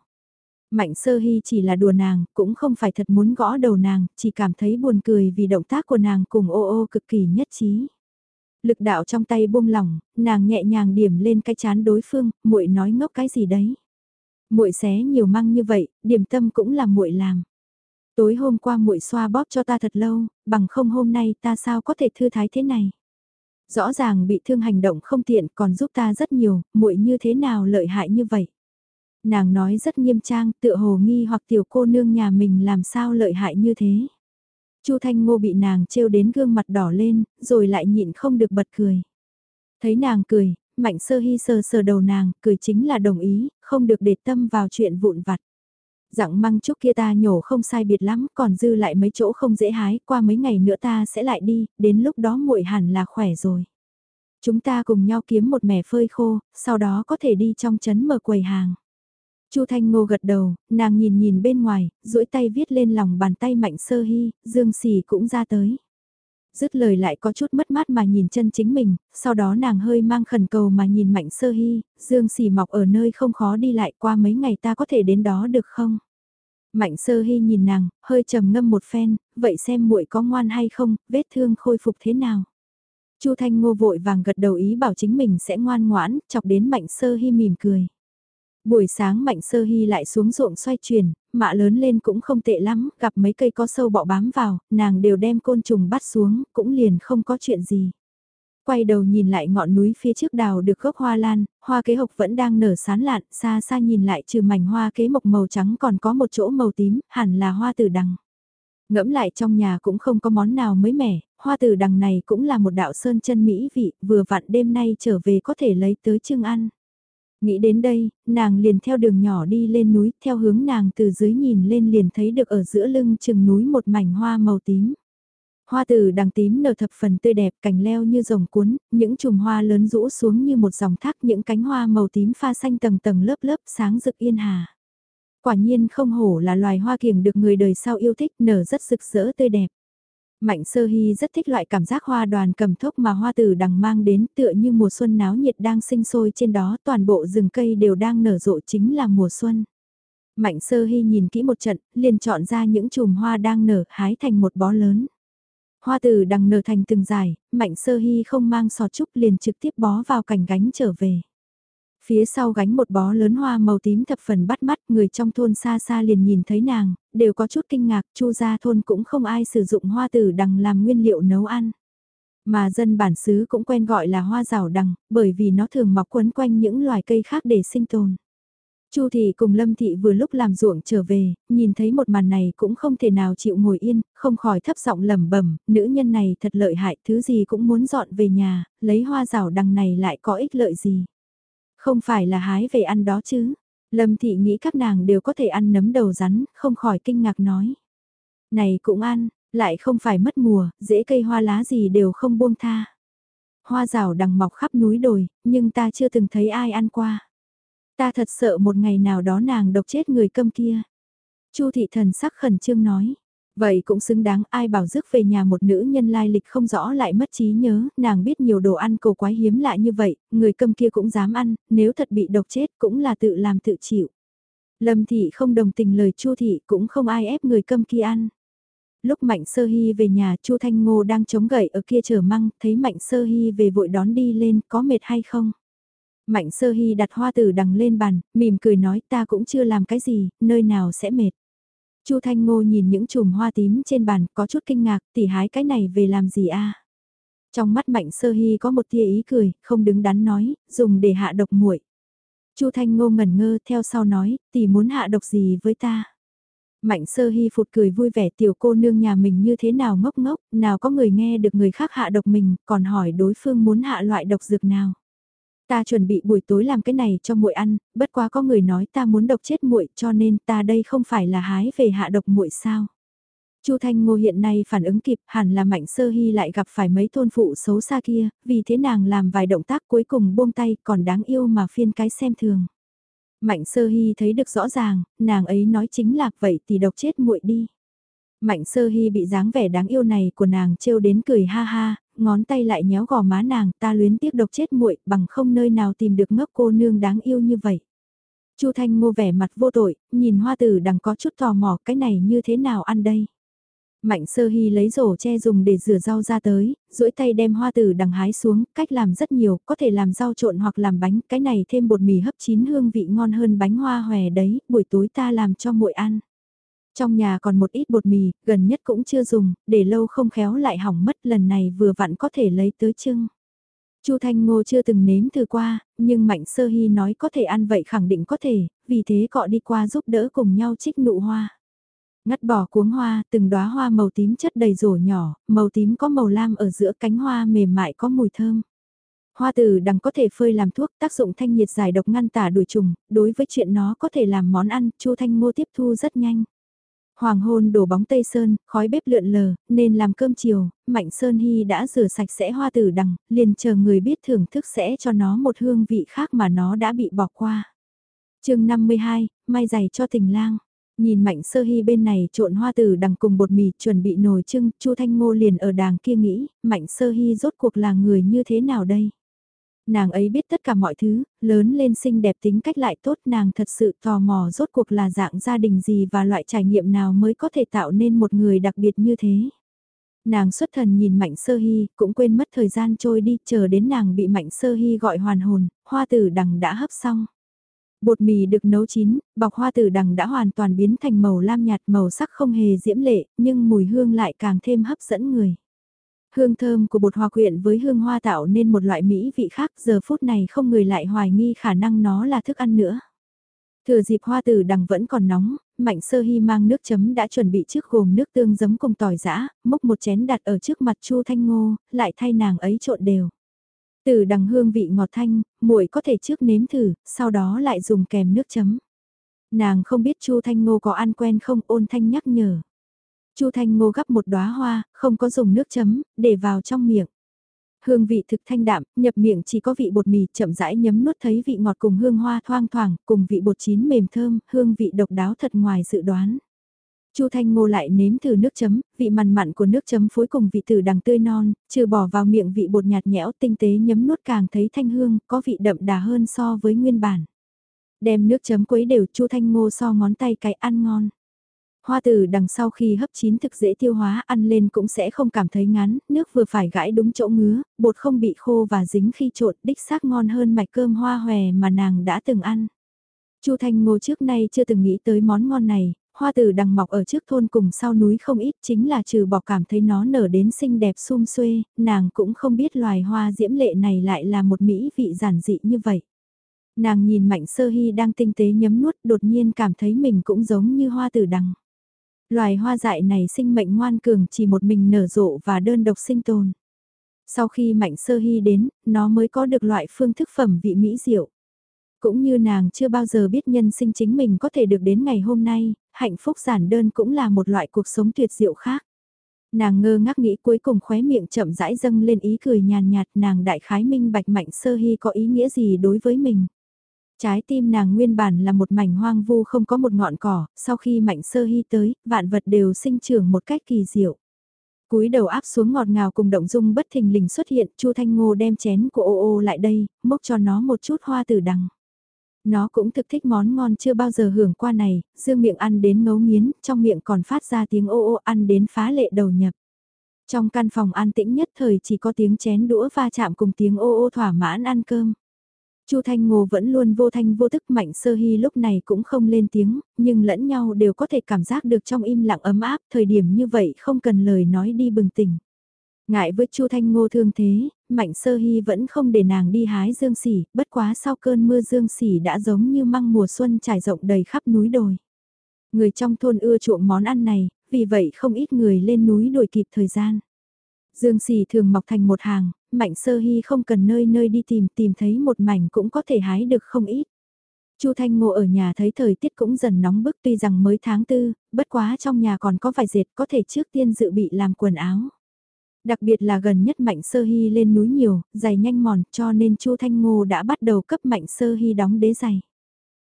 Mạnh sơ hy chỉ là đùa nàng, cũng không phải thật muốn gõ đầu nàng, chỉ cảm thấy buồn cười vì động tác của nàng cùng ô ô cực kỳ nhất trí. Lực đạo trong tay buông lỏng, nàng nhẹ nhàng điểm lên cái chán đối phương, muội nói ngốc cái gì đấy. Muội xé nhiều măng như vậy, điểm tâm cũng là muội làm. Tối hôm qua muội xoa bóp cho ta thật lâu, bằng không hôm nay ta sao có thể thư thái thế này. Rõ ràng bị thương hành động không tiện còn giúp ta rất nhiều, muội như thế nào lợi hại như vậy. Nàng nói rất nghiêm trang, tựa hồ nghi hoặc tiểu cô nương nhà mình làm sao lợi hại như thế. Chu Thanh Ngô bị nàng trêu đến gương mặt đỏ lên, rồi lại nhịn không được bật cười. Thấy nàng cười, Mạnh Sơ Hy sờ sờ đầu nàng, cười chính là đồng ý, không được để tâm vào chuyện vụn vặt. Dặng măng chúc kia ta nhổ không sai biệt lắm, còn dư lại mấy chỗ không dễ hái, qua mấy ngày nữa ta sẽ lại đi, đến lúc đó muội hẳn là khỏe rồi. Chúng ta cùng nhau kiếm một mẻ phơi khô, sau đó có thể đi trong chấn mở quầy hàng. Chu Thanh Ngô gật đầu, nàng nhìn nhìn bên ngoài, duỗi tay viết lên lòng bàn tay mạnh sơ hy, dương xỉ cũng ra tới. Dứt lời lại có chút mất mát mà nhìn chân chính mình, sau đó nàng hơi mang khẩn cầu mà nhìn mạnh sơ hy, dương xỉ mọc ở nơi không khó đi lại qua mấy ngày ta có thể đến đó được không? Mạnh sơ hy nhìn nàng, hơi trầm ngâm một phen, vậy xem muội có ngoan hay không, vết thương khôi phục thế nào. Chu Thanh Ngô vội vàng gật đầu ý bảo chính mình sẽ ngoan ngoãn, chọc đến Mạnh Sơ Hy mỉm cười. Buổi sáng Mạnh Sơ Hy lại xuống ruộng xoay chuyển, mạ lớn lên cũng không tệ lắm, gặp mấy cây có sâu bọ bám vào, nàng đều đem côn trùng bắt xuống, cũng liền không có chuyện gì. Quay đầu nhìn lại ngọn núi phía trước đào được gốc hoa lan, hoa kế hộc vẫn đang nở sán lạn, xa xa nhìn lại trừ mảnh hoa kế mộc màu trắng còn có một chỗ màu tím, hẳn là hoa tử đằng. Ngẫm lại trong nhà cũng không có món nào mới mẻ, hoa tử đằng này cũng là một đạo sơn chân mỹ vị, vừa vặn đêm nay trở về có thể lấy tới chưng ăn. Nghĩ đến đây, nàng liền theo đường nhỏ đi lên núi, theo hướng nàng từ dưới nhìn lên liền thấy được ở giữa lưng chừng núi một mảnh hoa màu tím. Hoa từ đằng tím nở thập phần tươi đẹp, cành leo như rồng cuốn, những chùm hoa lớn rũ xuống như một dòng thác, những cánh hoa màu tím pha xanh tầng tầng lớp lớp sáng rực yên hà. Quả nhiên không hổ là loài hoa kiểng được người đời sau yêu thích, nở rất rực rỡ tươi đẹp. Mạnh sơ hy rất thích loại cảm giác hoa đoàn cầm thốc mà hoa tử đằng mang đến tựa như mùa xuân náo nhiệt đang sinh sôi trên đó toàn bộ rừng cây đều đang nở rộ chính là mùa xuân. Mạnh sơ hy nhìn kỹ một trận, liền chọn ra những chùm hoa đang nở hái thành một bó lớn. Hoa tử đằng nở thành từng dài, mạnh sơ hy không mang sò trúc liền trực tiếp bó vào cành gánh trở về. Phía sau gánh một bó lớn hoa màu tím thập phần bắt mắt, người trong thôn xa xa liền nhìn thấy nàng, đều có chút kinh ngạc, chu gia thôn cũng không ai sử dụng hoa tử đằng làm nguyên liệu nấu ăn. Mà dân bản xứ cũng quen gọi là hoa rào đằng, bởi vì nó thường mọc quấn quanh những loài cây khác để sinh tồn. Chu thị cùng Lâm thị vừa lúc làm ruộng trở về, nhìn thấy một màn này cũng không thể nào chịu ngồi yên, không khỏi thấp giọng lẩm bẩm, nữ nhân này thật lợi hại, thứ gì cũng muốn dọn về nhà, lấy hoa rào đằng này lại có ích lợi gì. Không phải là hái về ăn đó chứ. Lâm thị nghĩ các nàng đều có thể ăn nấm đầu rắn, không khỏi kinh ngạc nói. Này cũng ăn, lại không phải mất mùa, dễ cây hoa lá gì đều không buông tha. Hoa rào đằng mọc khắp núi đồi, nhưng ta chưa từng thấy ai ăn qua. Ta thật sợ một ngày nào đó nàng độc chết người câm kia. Chu thị thần sắc khẩn trương nói. Vậy cũng xứng đáng ai bảo rước về nhà một nữ nhân lai lịch không rõ lại mất trí nhớ, nàng biết nhiều đồ ăn cầu quái hiếm lạ như vậy, người cầm kia cũng dám ăn, nếu thật bị độc chết cũng là tự làm tự chịu. Lâm thị không đồng tình lời Chu thị cũng không ai ép người cầm kia ăn. Lúc Mạnh Sơ Hy về nhà Chu Thanh Ngô đang chống gậy ở kia chờ măng, thấy Mạnh Sơ Hy về vội đón đi lên, có mệt hay không? Mạnh Sơ Hy đặt hoa tử đằng lên bàn, mỉm cười nói ta cũng chưa làm cái gì, nơi nào sẽ mệt. Chu Thanh Ngô nhìn những chùm hoa tím trên bàn có chút kinh ngạc, tỉ hái cái này về làm gì a? Trong mắt Mạnh Sơ Hy có một tia ý cười, không đứng đắn nói, dùng để hạ độc muội. Chu Thanh Ngô ngẩn ngơ theo sau nói, tỷ muốn hạ độc gì với ta? Mạnh Sơ Hy phụt cười vui vẻ tiểu cô nương nhà mình như thế nào ngốc ngốc, nào có người nghe được người khác hạ độc mình, còn hỏi đối phương muốn hạ loại độc dược nào. Ta chuẩn bị buổi tối làm cái này cho muội ăn, bất quá có người nói ta muốn độc chết muội, cho nên ta đây không phải là hái về hạ độc muội sao? Chu Thanh Ngô hiện nay phản ứng kịp, hẳn là Mạnh Sơ Hy lại gặp phải mấy thôn phụ xấu xa kia, vì thế nàng làm vài động tác cuối cùng buông tay, còn đáng yêu mà phiên cái xem thường. Mạnh Sơ Hy thấy được rõ ràng, nàng ấy nói chính là vậy thì độc chết muội đi. Mạnh Sơ Hy bị dáng vẻ đáng yêu này của nàng trêu đến cười ha ha, ngón tay lại nhéo gò má nàng, ta luyến tiếc độc chết muội, bằng không nơi nào tìm được ngốc cô nương đáng yêu như vậy. Chu Thanh Ngô vẻ mặt vô tội, nhìn hoa tử đằng có chút tò mò cái này như thế nào ăn đây. Mạnh sơ hy lấy rổ che dùng để rửa rau ra tới, duỗi tay đem hoa tử đằng hái xuống, cách làm rất nhiều, có thể làm rau trộn hoặc làm bánh, cái này thêm bột mì hấp chín hương vị ngon hơn bánh hoa hòe đấy, buổi tối ta làm cho muội ăn. Trong nhà còn một ít bột mì, gần nhất cũng chưa dùng, để lâu không khéo lại hỏng mất lần này vừa vặn có thể lấy tới trưng. Chu Thanh Ngô chưa từng nếm thử qua, nhưng Mạnh Sơ Hy nói có thể ăn vậy khẳng định có thể, vì thế cọ đi qua giúp đỡ cùng nhau trích nụ hoa. Ngắt bỏ cuống hoa, từng đóa hoa màu tím chất đầy rổ nhỏ, màu tím có màu lam ở giữa cánh hoa mềm mại có mùi thơm. Hoa tử đằng có thể phơi làm thuốc, tác dụng thanh nhiệt giải độc ngăn tả đuổi trùng, đối với chuyện nó có thể làm món ăn, Chu Thanh Ngô tiếp thu rất nhanh. Hoàng hôn đổ bóng tây sơn, khói bếp lượn lờ, nên làm cơm chiều, Mạnh Sơn Hy đã rửa sạch sẽ hoa tử đằng, liền chờ người biết thưởng thức sẽ cho nó một hương vị khác mà nó đã bị bỏ qua. chương 52, may giày cho tình lang. Nhìn Mạnh Sơ Hy bên này trộn hoa tử đằng cùng bột mì chuẩn bị nồi trưng, Chu Thanh Ngô liền ở đàng kia nghĩ, Mạnh Sơ Hy rốt cuộc là người như thế nào đây? Nàng ấy biết tất cả mọi thứ, lớn lên xinh đẹp tính cách lại tốt nàng thật sự tò mò rốt cuộc là dạng gia đình gì và loại trải nghiệm nào mới có thể tạo nên một người đặc biệt như thế. Nàng xuất thần nhìn Mạnh Sơ Hy, cũng quên mất thời gian trôi đi, chờ đến nàng bị Mạnh Sơ Hy gọi hoàn hồn, hoa tử đằng đã hấp xong. Bột mì được nấu chín, bọc hoa tử đằng đã hoàn toàn biến thành màu lam nhạt màu sắc không hề diễm lệ, nhưng mùi hương lại càng thêm hấp dẫn người. Hương thơm của bột hòa quyện với hương hoa tạo nên một loại mỹ vị khác giờ phút này không người lại hoài nghi khả năng nó là thức ăn nữa. Thừa dịp hoa tử đằng vẫn còn nóng, Mạnh Sơ Hy mang nước chấm đã chuẩn bị trước gồm nước tương giấm cùng tỏi giã, múc một chén đặt ở trước mặt Chu Thanh Ngô, lại thay nàng ấy trộn đều. từ đằng hương vị ngọt thanh, muội có thể trước nếm thử, sau đó lại dùng kèm nước chấm. Nàng không biết Chu Thanh Ngô có ăn quen không ôn thanh nhắc nhở. Chu Thanh Ngô gắp một đóa hoa, không có dùng nước chấm, để vào trong miệng. Hương vị thực thanh đạm, nhập miệng chỉ có vị bột mì chậm rãi nhấm nuốt thấy vị ngọt cùng hương hoa thoang thoảng, cùng vị bột chín mềm thơm, hương vị độc đáo thật ngoài dự đoán. Chu Thanh Ngô lại nếm thử nước chấm, vị mặn mặn của nước chấm phối cùng vị tử đằng tươi non, trừ bỏ vào miệng vị bột nhạt nhẽo tinh tế nhấm nuốt càng thấy thanh hương, có vị đậm đà hơn so với nguyên bản. Đem nước chấm quấy đều Chu Thanh Ngô so ngón tay cái ăn ngon. Hoa tử đằng sau khi hấp chín thực dễ tiêu hóa ăn lên cũng sẽ không cảm thấy ngán, nước vừa phải gãi đúng chỗ ngứa, bột không bị khô và dính khi trộn đích xác ngon hơn mạch cơm hoa hòe mà nàng đã từng ăn. Chu Thanh Ngô trước nay chưa từng nghĩ tới món ngon này, hoa tử đằng mọc ở trước thôn cùng sau núi không ít chính là trừ bỏ cảm thấy nó nở đến xinh đẹp sum xuê, nàng cũng không biết loài hoa diễm lệ này lại là một mỹ vị giản dị như vậy. Nàng nhìn Mạnh Sơ Hy đang tinh tế nhấm nuốt đột nhiên cảm thấy mình cũng giống như hoa tử đằng. Loài hoa dại này sinh mệnh ngoan cường chỉ một mình nở rộ và đơn độc sinh tồn. Sau khi Mạnh Sơ Hy đến, nó mới có được loại phương thức phẩm vị mỹ diệu. Cũng như nàng chưa bao giờ biết nhân sinh chính mình có thể được đến ngày hôm nay, hạnh phúc giản đơn cũng là một loại cuộc sống tuyệt diệu khác. Nàng ngơ ngác nghĩ cuối cùng khóe miệng chậm rãi dâng lên ý cười nhàn nhạt nàng đại khái minh bạch mạnh sơ hy có ý nghĩa gì đối với mình. Trái tim nàng nguyên bản là một mảnh hoang vu không có một ngọn cỏ, sau khi mạnh sơ hy tới, vạn vật đều sinh trưởng một cách kỳ diệu. cúi đầu áp xuống ngọt ngào cùng động dung bất thình lình xuất hiện, Chu Thanh Ngô đem chén của ô ô lại đây, mốc cho nó một chút hoa tử đằng. Nó cũng thực thích món ngon chưa bao giờ hưởng qua này, dương miệng ăn đến ngấu nghiến, trong miệng còn phát ra tiếng ô ô ăn đến phá lệ đầu nhập. Trong căn phòng an tĩnh nhất thời chỉ có tiếng chén đũa va chạm cùng tiếng ô ô thỏa mãn ăn cơm. Chu Thanh Ngô vẫn luôn vô thanh vô tức mạnh sơ hy lúc này cũng không lên tiếng, nhưng lẫn nhau đều có thể cảm giác được trong im lặng ấm áp, thời điểm như vậy không cần lời nói đi bừng tỉnh. Ngại với Chu Thanh Ngô thương thế, Mạnh Sơ Hy vẫn không để nàng đi hái dương sỉ bất quá sau cơn mưa dương sỉ đã giống như măng mùa xuân trải rộng đầy khắp núi đồi. Người trong thôn ưa chuộng món ăn này, vì vậy không ít người lên núi đổi kịp thời gian. Dương xỉ thường mọc thành một hàng, Mạnh Sơ Hy không cần nơi nơi đi tìm, tìm thấy một mảnh cũng có thể hái được không ít. Chu Thanh Ngộ ở nhà thấy thời tiết cũng dần nóng bức tuy rằng mới tháng tư, bất quá trong nhà còn có vài dệt có thể trước tiên dự bị làm quần áo. Đặc biệt là gần nhất Mạnh Sơ Hy lên núi nhiều, giày nhanh mòn cho nên Chu Thanh Ngô đã bắt đầu cấp Mạnh Sơ Hy đóng đế giày.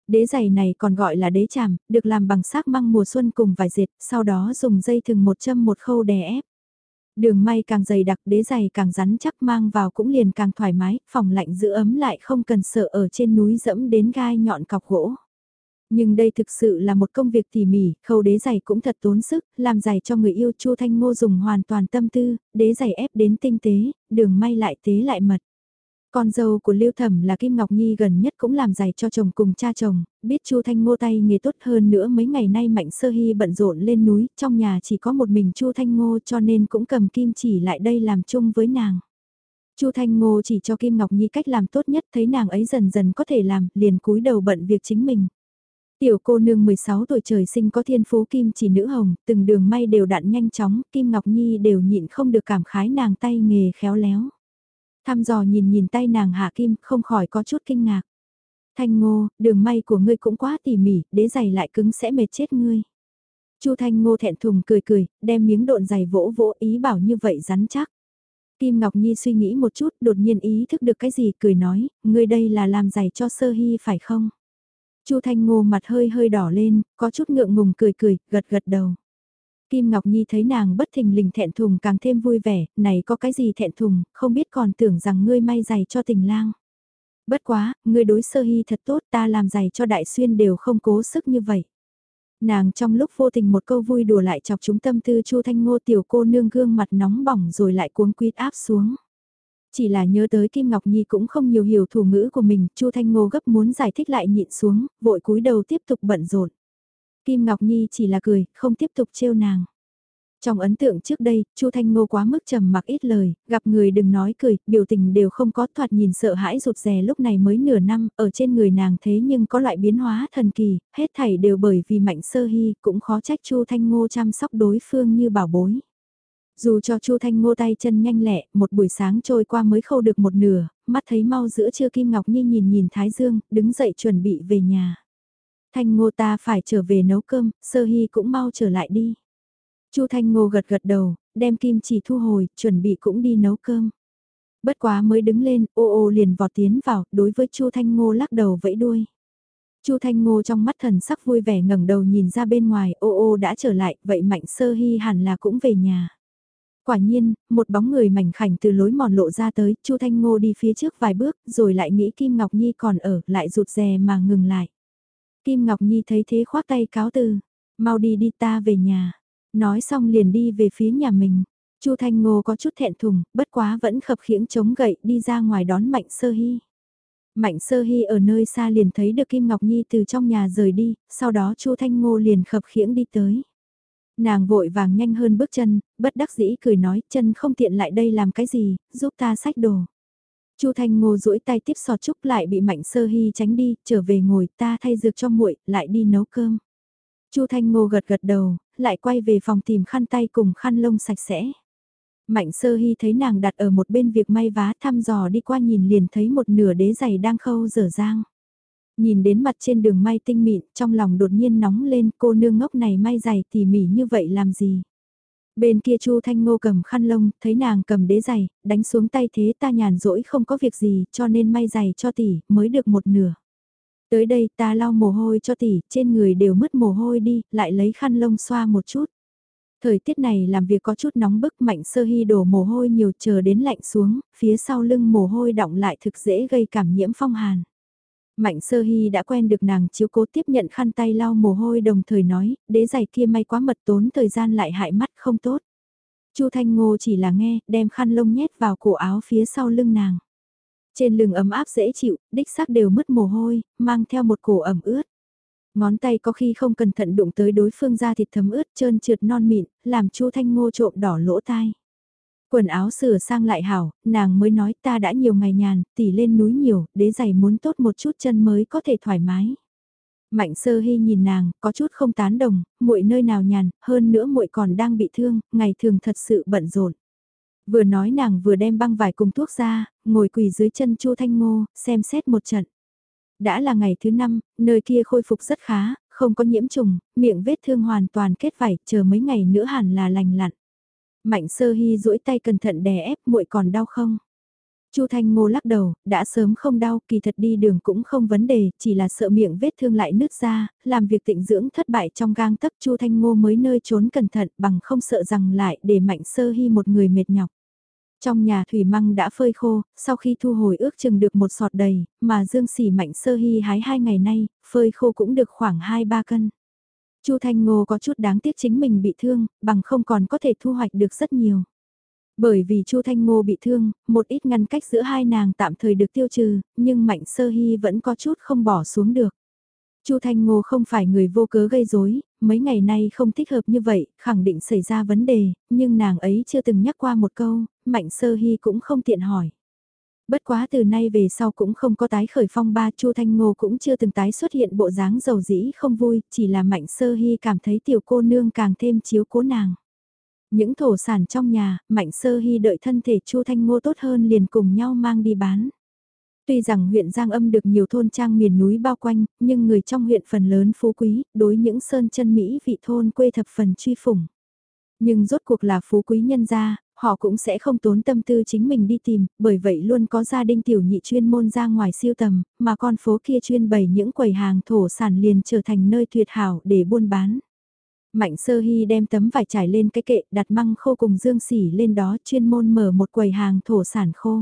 Đế giày này còn gọi là đế chàm, được làm bằng xác măng mùa xuân cùng vài dệt, sau đó dùng dây thừng một châm một khâu đè ép. Đường may càng dày đặc đế giày càng rắn chắc mang vào cũng liền càng thoải mái, phòng lạnh giữ ấm lại không cần sợ ở trên núi dẫm đến gai nhọn cọc gỗ. Nhưng đây thực sự là một công việc tỉ mỉ, khâu đế giày cũng thật tốn sức, làm giày cho người yêu Chu Thanh Ngô dùng hoàn toàn tâm tư, đế giày ép đến tinh tế, đường may lại tế lại mật. Con dâu của Lưu Thẩm là Kim Ngọc Nhi gần nhất cũng làm giày cho chồng cùng cha chồng, biết Chu Thanh Ngô tay nghề tốt hơn nữa mấy ngày nay Mạnh Sơ Hy bận rộn lên núi, trong nhà chỉ có một mình Chu Thanh Ngô cho nên cũng cầm kim chỉ lại đây làm chung với nàng. Chu Thanh Ngô chỉ cho Kim Ngọc Nhi cách làm tốt nhất thấy nàng ấy dần dần có thể làm, liền cúi đầu bận việc chính mình. Tiểu cô nương 16 tuổi trời sinh có thiên phú kim chỉ nữ hồng, từng đường may đều đặn nhanh chóng, Kim Ngọc Nhi đều nhịn không được cảm khái nàng tay nghề khéo léo. Thăm dò nhìn nhìn tay nàng hạ kim, không khỏi có chút kinh ngạc. Thanh ngô, đường may của ngươi cũng quá tỉ mỉ, đế giày lại cứng sẽ mệt chết ngươi. Chu Thanh Ngô thẹn thùng cười cười, đem miếng độn giày vỗ vỗ ý bảo như vậy rắn chắc. Kim Ngọc Nhi suy nghĩ một chút, đột nhiên ý thức được cái gì, cười nói, ngươi đây là làm giày cho sơ hy phải không? Chu Thanh Ngô mặt hơi hơi đỏ lên, có chút ngượng ngùng cười cười, gật gật đầu. Kim Ngọc Nhi thấy nàng bất thình lình thẹn thùng càng thêm vui vẻ, này có cái gì thẹn thùng, không biết còn tưởng rằng ngươi may giày cho tình lang. Bất quá, ngươi đối sơ hy thật tốt ta làm giày cho đại xuyên đều không cố sức như vậy. Nàng trong lúc vô tình một câu vui đùa lại chọc chúng tâm tư Chu Thanh Ngô tiểu cô nương gương mặt nóng bỏng rồi lại cuống quýt áp xuống. Chỉ là nhớ tới Kim Ngọc Nhi cũng không nhiều hiểu thủ ngữ của mình, Chu Thanh Ngô gấp muốn giải thích lại nhịn xuống, vội cúi đầu tiếp tục bận rộn. Kim Ngọc Nhi chỉ là cười, không tiếp tục trêu nàng. Trong ấn tượng trước đây, Chu Thanh Ngô quá mức trầm mặc ít lời, gặp người đừng nói cười, biểu tình đều không có thoạt nhìn sợ hãi rụt rè lúc này mới nửa năm, ở trên người nàng thế nhưng có loại biến hóa thần kỳ, hết thảy đều bởi vì mạnh sơ hy, cũng khó trách Chu Thanh Ngô chăm sóc đối phương như bảo bối. Dù cho Chu Thanh Ngô tay chân nhanh lẹ, một buổi sáng trôi qua mới khâu được một nửa, mắt thấy mau giữa trưa Kim Ngọc Nhi nhìn nhìn Thái Dương, đứng dậy chuẩn bị về nhà. Thanh Ngô ta phải trở về nấu cơm, Sơ Hy cũng mau trở lại đi. Chu Thanh Ngô gật gật đầu, đem kim chỉ thu hồi, chuẩn bị cũng đi nấu cơm. Bất quá mới đứng lên, ô ô liền vọt tiến vào, đối với Chu Thanh Ngô lắc đầu vẫy đuôi. Chu Thanh Ngô trong mắt thần sắc vui vẻ ngẩng đầu nhìn ra bên ngoài, ô ô đã trở lại, vậy Mạnh Sơ Hy hẳn là cũng về nhà. Quả nhiên, một bóng người mảnh khảnh từ lối mòn lộ ra tới, Chu Thanh Ngô đi phía trước vài bước, rồi lại nghĩ Kim Ngọc Nhi còn ở, lại rụt rè mà ngừng lại. Kim Ngọc Nhi thấy thế khoác tay cáo từ, mau đi đi ta về nhà. Nói xong liền đi về phía nhà mình. Chu Thanh Ngô có chút thẹn thùng, bất quá vẫn khập khiễng chống gậy đi ra ngoài đón Mạnh Sơ Hy. Mạnh Sơ Hy ở nơi xa liền thấy được Kim Ngọc Nhi từ trong nhà rời đi, sau đó Chu Thanh Ngô liền khập khiễng đi tới. Nàng vội vàng nhanh hơn bước chân, bất đắc dĩ cười nói, chân không tiện lại đây làm cái gì, giúp ta sách đồ. Chu Thanh Ngô duỗi tay tiếp sọt trúc lại bị Mạnh Sơ Hy tránh đi, trở về ngồi ta thay dược cho muội, lại đi nấu cơm. Chu Thanh Ngô gật gật đầu, lại quay về phòng tìm khăn tay cùng khăn lông sạch sẽ. Mạnh sơ hy thấy nàng đặt ở một bên việc may vá thăm dò đi qua nhìn liền thấy một nửa đế giày đang khâu dở dang. Nhìn đến mặt trên đường may tinh mịn, trong lòng đột nhiên nóng lên cô nương ngốc này may giày tỉ mỉ như vậy làm gì. Bên kia Chu Thanh Ngô cầm khăn lông, thấy nàng cầm đế giày, đánh xuống tay thế ta nhàn rỗi không có việc gì, cho nên may giày cho tỷ, mới được một nửa. Tới đây ta lau mồ hôi cho tỷ, trên người đều mất mồ hôi đi, lại lấy khăn lông xoa một chút. Thời tiết này làm việc có chút nóng bức mạnh sơ hy đổ mồ hôi nhiều chờ đến lạnh xuống, phía sau lưng mồ hôi đọng lại thực dễ gây cảm nhiễm phong hàn. Mạnh sơ hy đã quen được nàng chiếu cố tiếp nhận khăn tay lau mồ hôi đồng thời nói, đế giày kia may quá mật tốn thời gian lại hại mắt không tốt. Chu Thanh Ngô chỉ là nghe, đem khăn lông nhét vào cổ áo phía sau lưng nàng. Trên lưng ấm áp dễ chịu, đích xác đều mất mồ hôi, mang theo một cổ ẩm ướt. Ngón tay có khi không cẩn thận đụng tới đối phương da thịt thấm ướt trơn trượt non mịn, làm chu thanh ngô trộm đỏ lỗ tai. Quần áo sửa sang lại hảo, nàng mới nói ta đã nhiều ngày nhàn, tỉ lên núi nhiều, đế giày muốn tốt một chút chân mới có thể thoải mái. Mạnh sơ hy nhìn nàng, có chút không tán đồng, muội nơi nào nhàn, hơn nữa muội còn đang bị thương, ngày thường thật sự bận rộn. Vừa nói nàng vừa đem băng vải cùng thuốc ra, ngồi quỳ dưới chân Chu Thanh Ngô, xem xét một trận. Đã là ngày thứ năm, nơi kia khôi phục rất khá, không có nhiễm trùng, miệng vết thương hoàn toàn kết vảy, chờ mấy ngày nữa hẳn là lành lặn. Mạnh sơ hy duỗi tay cẩn thận đè ép muội còn đau không? Chu Thanh Ngô lắc đầu, đã sớm không đau, kỳ thật đi đường cũng không vấn đề, chỉ là sợ miệng vết thương lại nứt ra, làm việc tịnh dưỡng thất bại trong gang tấc Chu Thanh Ngô mới nơi trốn cẩn thận bằng không sợ rằng lại để Mạnh Sơ Hy một người mệt nhọc. Trong nhà thủy măng đã phơi khô, sau khi thu hồi ước chừng được một sọt đầy, mà Dương Sỉ Mạnh Sơ Hy hái hai ngày nay, phơi khô cũng được khoảng 2-3 cân. Chu Thanh Ngô có chút đáng tiếc chính mình bị thương, bằng không còn có thể thu hoạch được rất nhiều. Bởi vì Chu Thanh Ngô bị thương, một ít ngăn cách giữa hai nàng tạm thời được tiêu trừ, nhưng Mạnh Sơ Hy vẫn có chút không bỏ xuống được. Chu Thanh Ngô không phải người vô cớ gây rối, mấy ngày nay không thích hợp như vậy, khẳng định xảy ra vấn đề, nhưng nàng ấy chưa từng nhắc qua một câu, Mạnh Sơ Hy cũng không tiện hỏi. Bất quá từ nay về sau cũng không có tái khởi phong ba Chu Thanh Ngô cũng chưa từng tái xuất hiện bộ dáng giàu dĩ không vui, chỉ là Mạnh Sơ Hy cảm thấy tiểu cô nương càng thêm chiếu cố nàng. Những thổ sản trong nhà, Mạnh Sơ Hy đợi thân thể Chu Thanh Ngô tốt hơn liền cùng nhau mang đi bán. Tuy rằng huyện Giang Âm được nhiều thôn trang miền núi bao quanh, nhưng người trong huyện phần lớn phú quý, đối những sơn chân Mỹ vị thôn quê thập phần truy phủng. Nhưng rốt cuộc là phú quý nhân gia, họ cũng sẽ không tốn tâm tư chính mình đi tìm, bởi vậy luôn có gia đình tiểu nhị chuyên môn ra ngoài siêu tầm, mà con phố kia chuyên bày những quầy hàng thổ sản liền trở thành nơi tuyệt hảo để buôn bán. Mạnh sơ hy đem tấm vải trải lên cái kệ đặt măng khô cùng dương sỉ lên đó chuyên môn mở một quầy hàng thổ sản khô.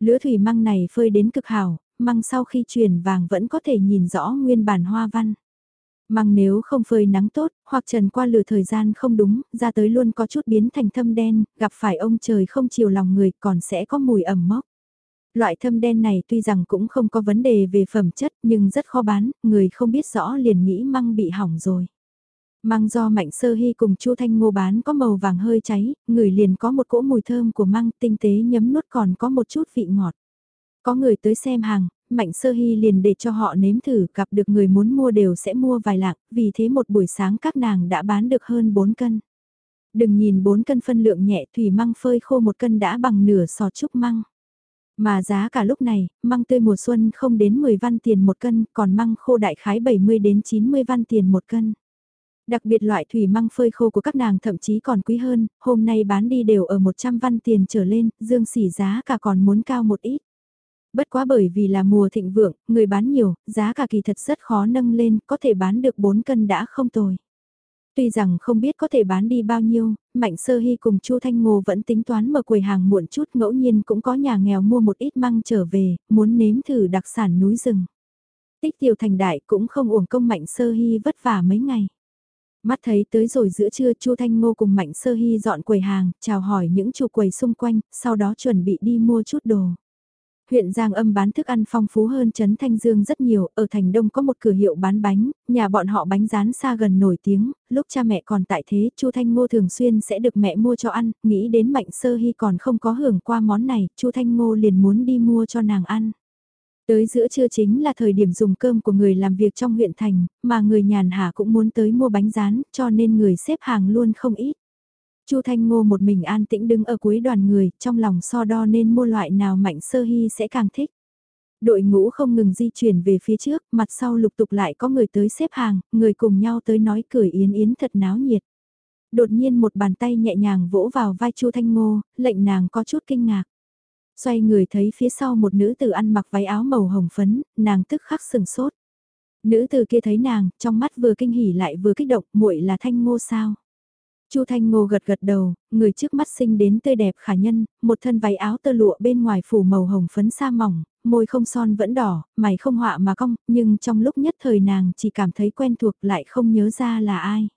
Lứa thủy măng này phơi đến cực hảo, măng sau khi chuyển vàng vẫn có thể nhìn rõ nguyên bản hoa văn. Măng nếu không phơi nắng tốt, hoặc trần qua lửa thời gian không đúng, ra tới luôn có chút biến thành thâm đen, gặp phải ông trời không chiều lòng người còn sẽ có mùi ẩm mốc. Loại thâm đen này tuy rằng cũng không có vấn đề về phẩm chất nhưng rất khó bán, người không biết rõ liền nghĩ măng bị hỏng rồi. Măng do Mạnh Sơ Hy cùng Chu Thanh Ngô bán có màu vàng hơi cháy, người liền có một cỗ mùi thơm của măng tinh tế nhấm nuốt còn có một chút vị ngọt. Có người tới xem hàng, Mạnh Sơ Hy liền để cho họ nếm thử, gặp được người muốn mua đều sẽ mua vài lạng, vì thế một buổi sáng các nàng đã bán được hơn 4 cân. Đừng nhìn 4 cân phân lượng nhẹ thủy măng phơi khô một cân đã bằng nửa sò trúc măng. Mà giá cả lúc này, măng tươi mùa xuân không đến 10 văn tiền một cân, còn măng khô đại khái 70 đến 90 văn tiền một cân. Đặc biệt loại thủy măng phơi khô của các nàng thậm chí còn quý hơn, hôm nay bán đi đều ở 100 văn tiền trở lên, dương xỉ giá cả còn muốn cao một ít. Bất quá bởi vì là mùa thịnh vượng, người bán nhiều, giá cả kỳ thật rất khó nâng lên, có thể bán được 4 cân đã không tồi. Tuy rằng không biết có thể bán đi bao nhiêu, Mạnh Sơ Hy cùng Chu Thanh Ngô vẫn tính toán mở quầy hàng muộn chút ngẫu nhiên cũng có nhà nghèo mua một ít măng trở về, muốn nếm thử đặc sản núi rừng. Tích tiểu thành đại cũng không uổng công Mạnh Sơ Hy vất vả mấy ngày. Mắt thấy tới rồi giữa trưa Chu Thanh Ngô cùng Mạnh Sơ Hy dọn quầy hàng, chào hỏi những chủ quầy xung quanh, sau đó chuẩn bị đi mua chút đồ. Huyện Giang Âm bán thức ăn phong phú hơn Trấn Thanh Dương rất nhiều, ở Thành Đông có một cửa hiệu bán bánh, nhà bọn họ bánh rán xa gần nổi tiếng, lúc cha mẹ còn tại thế, Chu Thanh Ngô thường xuyên sẽ được mẹ mua cho ăn, nghĩ đến Mạnh Sơ Hy còn không có hưởng qua món này, Chu Thanh Ngô liền muốn đi mua cho nàng ăn. Tới giữa trưa chính là thời điểm dùng cơm của người làm việc trong huyện thành, mà người nhàn hạ cũng muốn tới mua bánh rán, cho nên người xếp hàng luôn không ít. Chu Thanh Ngô một mình an tĩnh đứng ở cuối đoàn người, trong lòng so đo nên mua loại nào Mạnh Sơ Hy sẽ càng thích. Đội ngũ không ngừng di chuyển về phía trước, mặt sau lục tục lại có người tới xếp hàng, người cùng nhau tới nói cười yến yến thật náo nhiệt. Đột nhiên một bàn tay nhẹ nhàng vỗ vào vai Chu Thanh Ngô, lệnh nàng có chút kinh ngạc. Xoay người thấy phía sau một nữ tử ăn mặc váy áo màu hồng phấn, nàng tức khắc sừng sốt. Nữ tử kia thấy nàng, trong mắt vừa kinh hỉ lại vừa kích động, muội là Thanh Ngô sao? Chu Thanh Ngô gật gật đầu, người trước mắt sinh đến tươi đẹp khả nhân, một thân váy áo tơ lụa bên ngoài phủ màu hồng phấn sa mỏng, môi không son vẫn đỏ, mày không họa mà cong, nhưng trong lúc nhất thời nàng chỉ cảm thấy quen thuộc lại không nhớ ra là ai.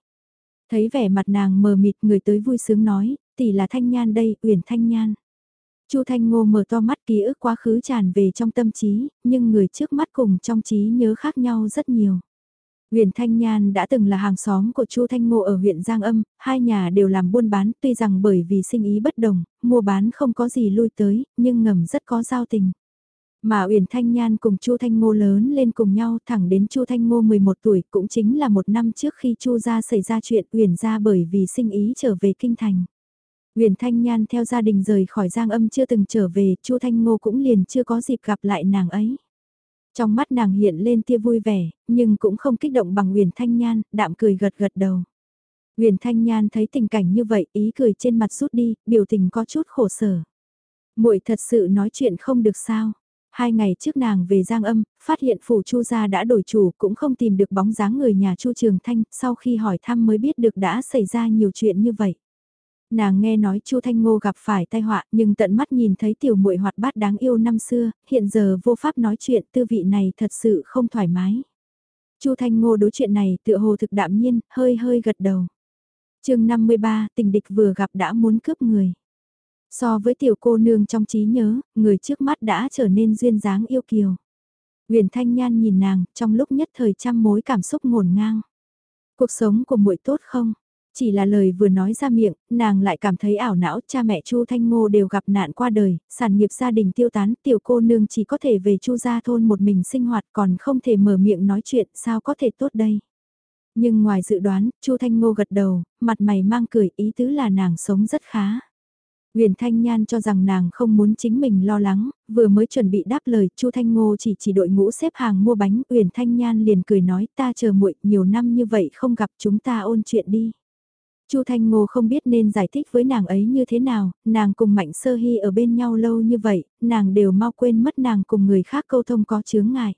Thấy vẻ mặt nàng mờ mịt người tới vui sướng nói, tỷ là Thanh Nhan đây, Uyển Thanh Nhan. Chu Thanh Ngô mở to mắt ký ức quá khứ tràn về trong tâm trí, nhưng người trước mắt cùng trong trí nhớ khác nhau rất nhiều. Huyền Thanh Nhan đã từng là hàng xóm của Chu Thanh Ngô ở huyện Giang Âm, hai nhà đều làm buôn bán, tuy rằng bởi vì sinh ý bất đồng, mua bán không có gì lui tới, nhưng ngầm rất có giao tình. Mà Uyển Thanh Nhan cùng Chu Thanh Ngô lớn lên cùng nhau thẳng đến Chu Thanh Ngô 11 tuổi cũng chính là một năm trước khi Chu gia xảy ra chuyện Uyển gia bởi vì sinh ý trở về kinh thành. Uyển Thanh Nhan theo gia đình rời khỏi Giang Âm chưa từng trở về, Chu Thanh Ngô cũng liền chưa có dịp gặp lại nàng ấy. Trong mắt nàng hiện lên tia vui vẻ, nhưng cũng không kích động bằng Uyển Thanh Nhan, đạm cười gật gật đầu. Uyển Thanh Nhan thấy tình cảnh như vậy, ý cười trên mặt rút đi, biểu tình có chút khổ sở. Muội thật sự nói chuyện không được sao? Hai ngày trước nàng về Giang Âm, phát hiện phủ Chu gia đã đổi chủ, cũng không tìm được bóng dáng người nhà Chu Trường Thanh, sau khi hỏi thăm mới biết được đã xảy ra nhiều chuyện như vậy. Nàng nghe nói Chu Thanh Ngô gặp phải tai họa, nhưng tận mắt nhìn thấy tiểu muội hoạt bát đáng yêu năm xưa, hiện giờ vô pháp nói chuyện, tư vị này thật sự không thoải mái. Chu Thanh Ngô đối chuyện này tựa hồ thực đạm nhiên, hơi hơi gật đầu. Chương 53, tình địch vừa gặp đã muốn cướp người. So với tiểu cô nương trong trí nhớ, người trước mắt đã trở nên duyên dáng yêu kiều. Huyền Thanh Nhan nhìn nàng, trong lúc nhất thời trăm mối cảm xúc ngổn ngang. Cuộc sống của muội tốt không? Chỉ là lời vừa nói ra miệng, nàng lại cảm thấy ảo não, cha mẹ Chu Thanh Ngô đều gặp nạn qua đời, sản nghiệp gia đình tiêu tán, tiểu cô nương chỉ có thể về Chu gia thôn một mình sinh hoạt còn không thể mở miệng nói chuyện, sao có thể tốt đây. Nhưng ngoài dự đoán, Chu Thanh Ngô gật đầu, mặt mày mang cười, ý tứ là nàng sống rất khá. Huyền Thanh Nhan cho rằng nàng không muốn chính mình lo lắng, vừa mới chuẩn bị đáp lời, Chu Thanh Ngô chỉ chỉ đội ngũ xếp hàng mua bánh, Huyền Thanh Nhan liền cười nói, ta chờ muội, nhiều năm như vậy không gặp chúng ta ôn chuyện đi. Chu Thanh Ngô không biết nên giải thích với nàng ấy như thế nào, nàng cùng Mạnh Sơ Hy ở bên nhau lâu như vậy, nàng đều mau quên mất nàng cùng người khác câu thông có chướng ngại.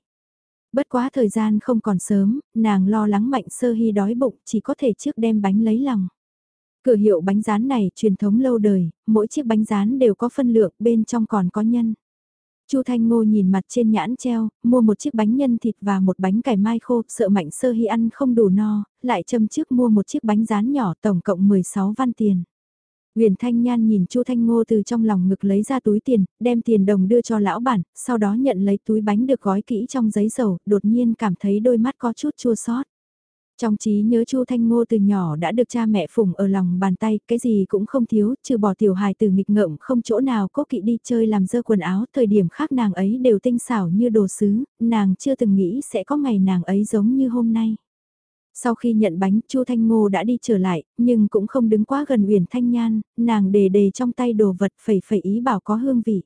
Bất quá thời gian không còn sớm, nàng lo lắng Mạnh Sơ Hy đói bụng chỉ có thể trước đem bánh lấy lòng. Cửa hiệu bánh rán này truyền thống lâu đời, mỗi chiếc bánh rán đều có phân lượng bên trong còn có nhân. Chu Thanh Ngô nhìn mặt trên nhãn treo, mua một chiếc bánh nhân thịt và một bánh cải mai khô, sợ Mạnh Sơ Hy ăn không đủ no, lại châm trước mua một chiếc bánh rán nhỏ tổng cộng 16 văn tiền. Huyền Thanh Nhan nhìn Chu Thanh Ngô từ trong lòng ngực lấy ra túi tiền, đem tiền đồng đưa cho lão bản, sau đó nhận lấy túi bánh được gói kỹ trong giấy dầu, đột nhiên cảm thấy đôi mắt có chút chua xót. Trong trí nhớ Chu Thanh Ngô từ nhỏ đã được cha mẹ phụng ở lòng bàn tay, cái gì cũng không thiếu, trừ bỏ tiểu hài từ nghịch ngợm không chỗ nào cố kỵ đi chơi làm dơ quần áo, thời điểm khác nàng ấy đều tinh xảo như đồ sứ, nàng chưa từng nghĩ sẽ có ngày nàng ấy giống như hôm nay. Sau khi nhận bánh, Chu Thanh Ngô đã đi trở lại, nhưng cũng không đứng quá gần Uyển Thanh Nhan, nàng đề đề trong tay đồ vật phẩy phẩy ý bảo có hương vị.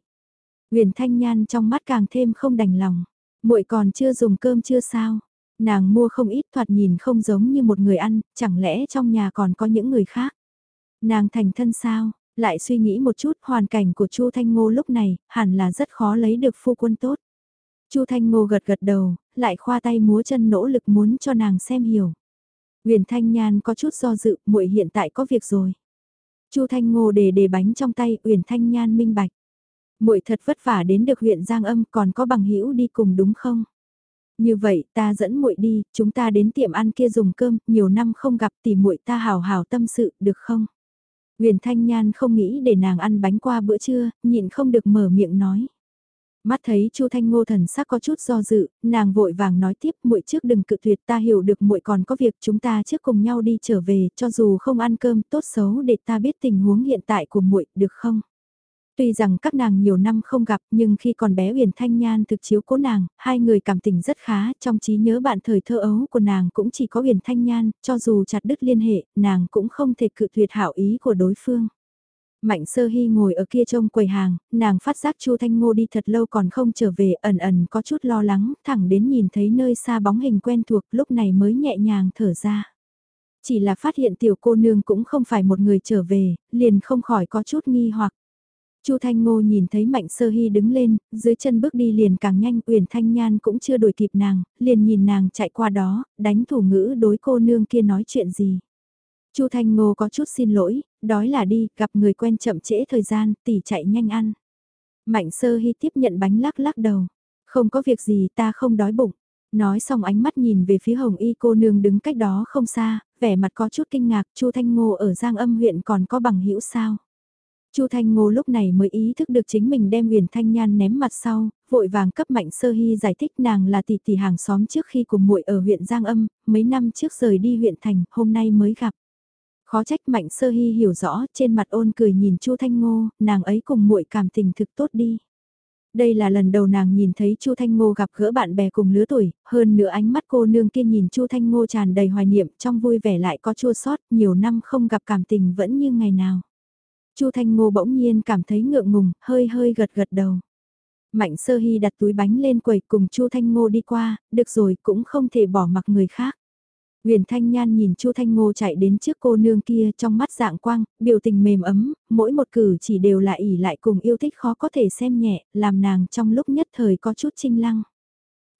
Uyển Thanh Nhan trong mắt càng thêm không đành lòng. Muội còn chưa dùng cơm chưa sao? Nàng mua không ít thoạt nhìn không giống như một người ăn, chẳng lẽ trong nhà còn có những người khác? Nàng thành thân sao? Lại suy nghĩ một chút, hoàn cảnh của Chu Thanh Ngô lúc này, hẳn là rất khó lấy được phu quân tốt. Chu Thanh Ngô gật gật đầu, lại khoa tay múa chân nỗ lực muốn cho nàng xem hiểu. Huyền Thanh Nhan có chút do dự, muội hiện tại có việc rồi. Chu Thanh Ngô để đề bánh trong tay, Huyền Thanh Nhan minh bạch. Muội thật vất vả đến được huyện Giang Âm, còn có bằng hữu đi cùng đúng không? Như vậy, ta dẫn muội đi, chúng ta đến tiệm ăn kia dùng cơm, nhiều năm không gặp thì muội ta hào hào tâm sự, được không? Huyền Thanh Nhan không nghĩ để nàng ăn bánh qua bữa trưa, nhịn không được mở miệng nói. Mắt thấy Chu Thanh Ngô thần sắc có chút do dự, nàng vội vàng nói tiếp, muội trước đừng cự tuyệt, ta hiểu được muội còn có việc, chúng ta trước cùng nhau đi trở về, cho dù không ăn cơm, tốt xấu để ta biết tình huống hiện tại của muội, được không? Tuy rằng các nàng nhiều năm không gặp nhưng khi còn bé Huyền Thanh Nhan thực chiếu cố nàng, hai người cảm tình rất khá, trong trí nhớ bạn thời thơ ấu của nàng cũng chỉ có Huyền Thanh Nhan, cho dù chặt đứt liên hệ, nàng cũng không thể cự tuyệt hảo ý của đối phương. Mạnh sơ hy ngồi ở kia trông quầy hàng, nàng phát giác Chu Thanh Ngô đi thật lâu còn không trở về, ẩn ẩn có chút lo lắng, thẳng đến nhìn thấy nơi xa bóng hình quen thuộc lúc này mới nhẹ nhàng thở ra. Chỉ là phát hiện tiểu cô nương cũng không phải một người trở về, liền không khỏi có chút nghi hoặc. Chu Thanh Ngô nhìn thấy Mạnh Sơ Hy đứng lên, dưới chân bước đi liền càng nhanh, Uyển Thanh Nhan cũng chưa đuổi kịp nàng, liền nhìn nàng chạy qua đó, đánh thủ ngữ đối cô nương kia nói chuyện gì. Chu Thanh Ngô có chút xin lỗi, đói là đi, gặp người quen chậm trễ thời gian, tỉ chạy nhanh ăn. Mạnh Sơ Hy tiếp nhận bánh lắc lắc đầu, không có việc gì ta không đói bụng. Nói xong ánh mắt nhìn về phía Hồng Y cô nương đứng cách đó không xa, vẻ mặt có chút kinh ngạc, Chu Thanh Ngô ở Giang Âm huyện còn có bằng hữu sao? Chu Thanh Ngô lúc này mới ý thức được chính mình đem Huyền Thanh Nhan ném mặt sau, vội vàng cấp Mạnh Sơ Hy giải thích nàng là tỷ tỷ hàng xóm trước khi cùng muội ở huyện Giang Âm, mấy năm trước rời đi huyện thành, hôm nay mới gặp. Khó trách Mạnh Sơ Hy hiểu rõ, trên mặt ôn cười nhìn Chu Thanh Ngô, nàng ấy cùng muội cảm tình thực tốt đi. Đây là lần đầu nàng nhìn thấy Chu Thanh Ngô gặp gỡ bạn bè cùng lứa tuổi, hơn nữa ánh mắt cô nương kia nhìn Chu Thanh Ngô tràn đầy hoài niệm, trong vui vẻ lại có chua sót, nhiều năm không gặp cảm tình vẫn như ngày nào. Chu Thanh Ngô bỗng nhiên cảm thấy ngượng ngùng, hơi hơi gật gật đầu. Mạnh Sơ Hy đặt túi bánh lên quầy cùng Chu Thanh Ngô đi qua, được rồi cũng không thể bỏ mặc người khác. Huyền Thanh Nhan nhìn Chu Thanh Ngô chạy đến trước cô nương kia trong mắt dạng quang, biểu tình mềm ấm, mỗi một cử chỉ đều là ỉ lại cùng yêu thích khó có thể xem nhẹ, làm nàng trong lúc nhất thời có chút chinh lăng.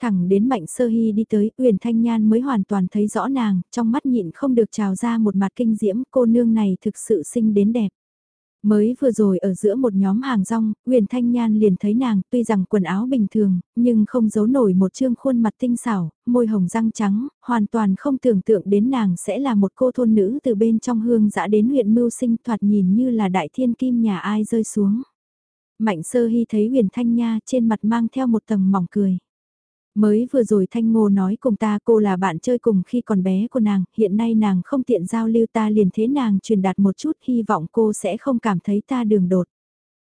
Thẳng đến Mạnh Sơ Hy đi tới, Huyền Thanh Nhan mới hoàn toàn thấy rõ nàng, trong mắt nhịn không được trào ra một mặt kinh diễm, cô nương này thực sự xinh đến đẹp. Mới vừa rồi ở giữa một nhóm hàng rong, Huyền Thanh Nhan liền thấy nàng, tuy rằng quần áo bình thường, nhưng không giấu nổi một trương khuôn mặt tinh xảo, môi hồng răng trắng, hoàn toàn không tưởng tượng đến nàng sẽ là một cô thôn nữ từ bên trong hương dã đến huyện mưu sinh thoạt nhìn như là đại thiên kim nhà ai rơi xuống. Mạnh sơ hy thấy Huyền Thanh Nha trên mặt mang theo một tầng mỏng cười. Mới vừa rồi Thanh Ngô nói cùng ta cô là bạn chơi cùng khi còn bé của nàng, hiện nay nàng không tiện giao lưu ta liền thế nàng truyền đạt một chút hy vọng cô sẽ không cảm thấy ta đường đột.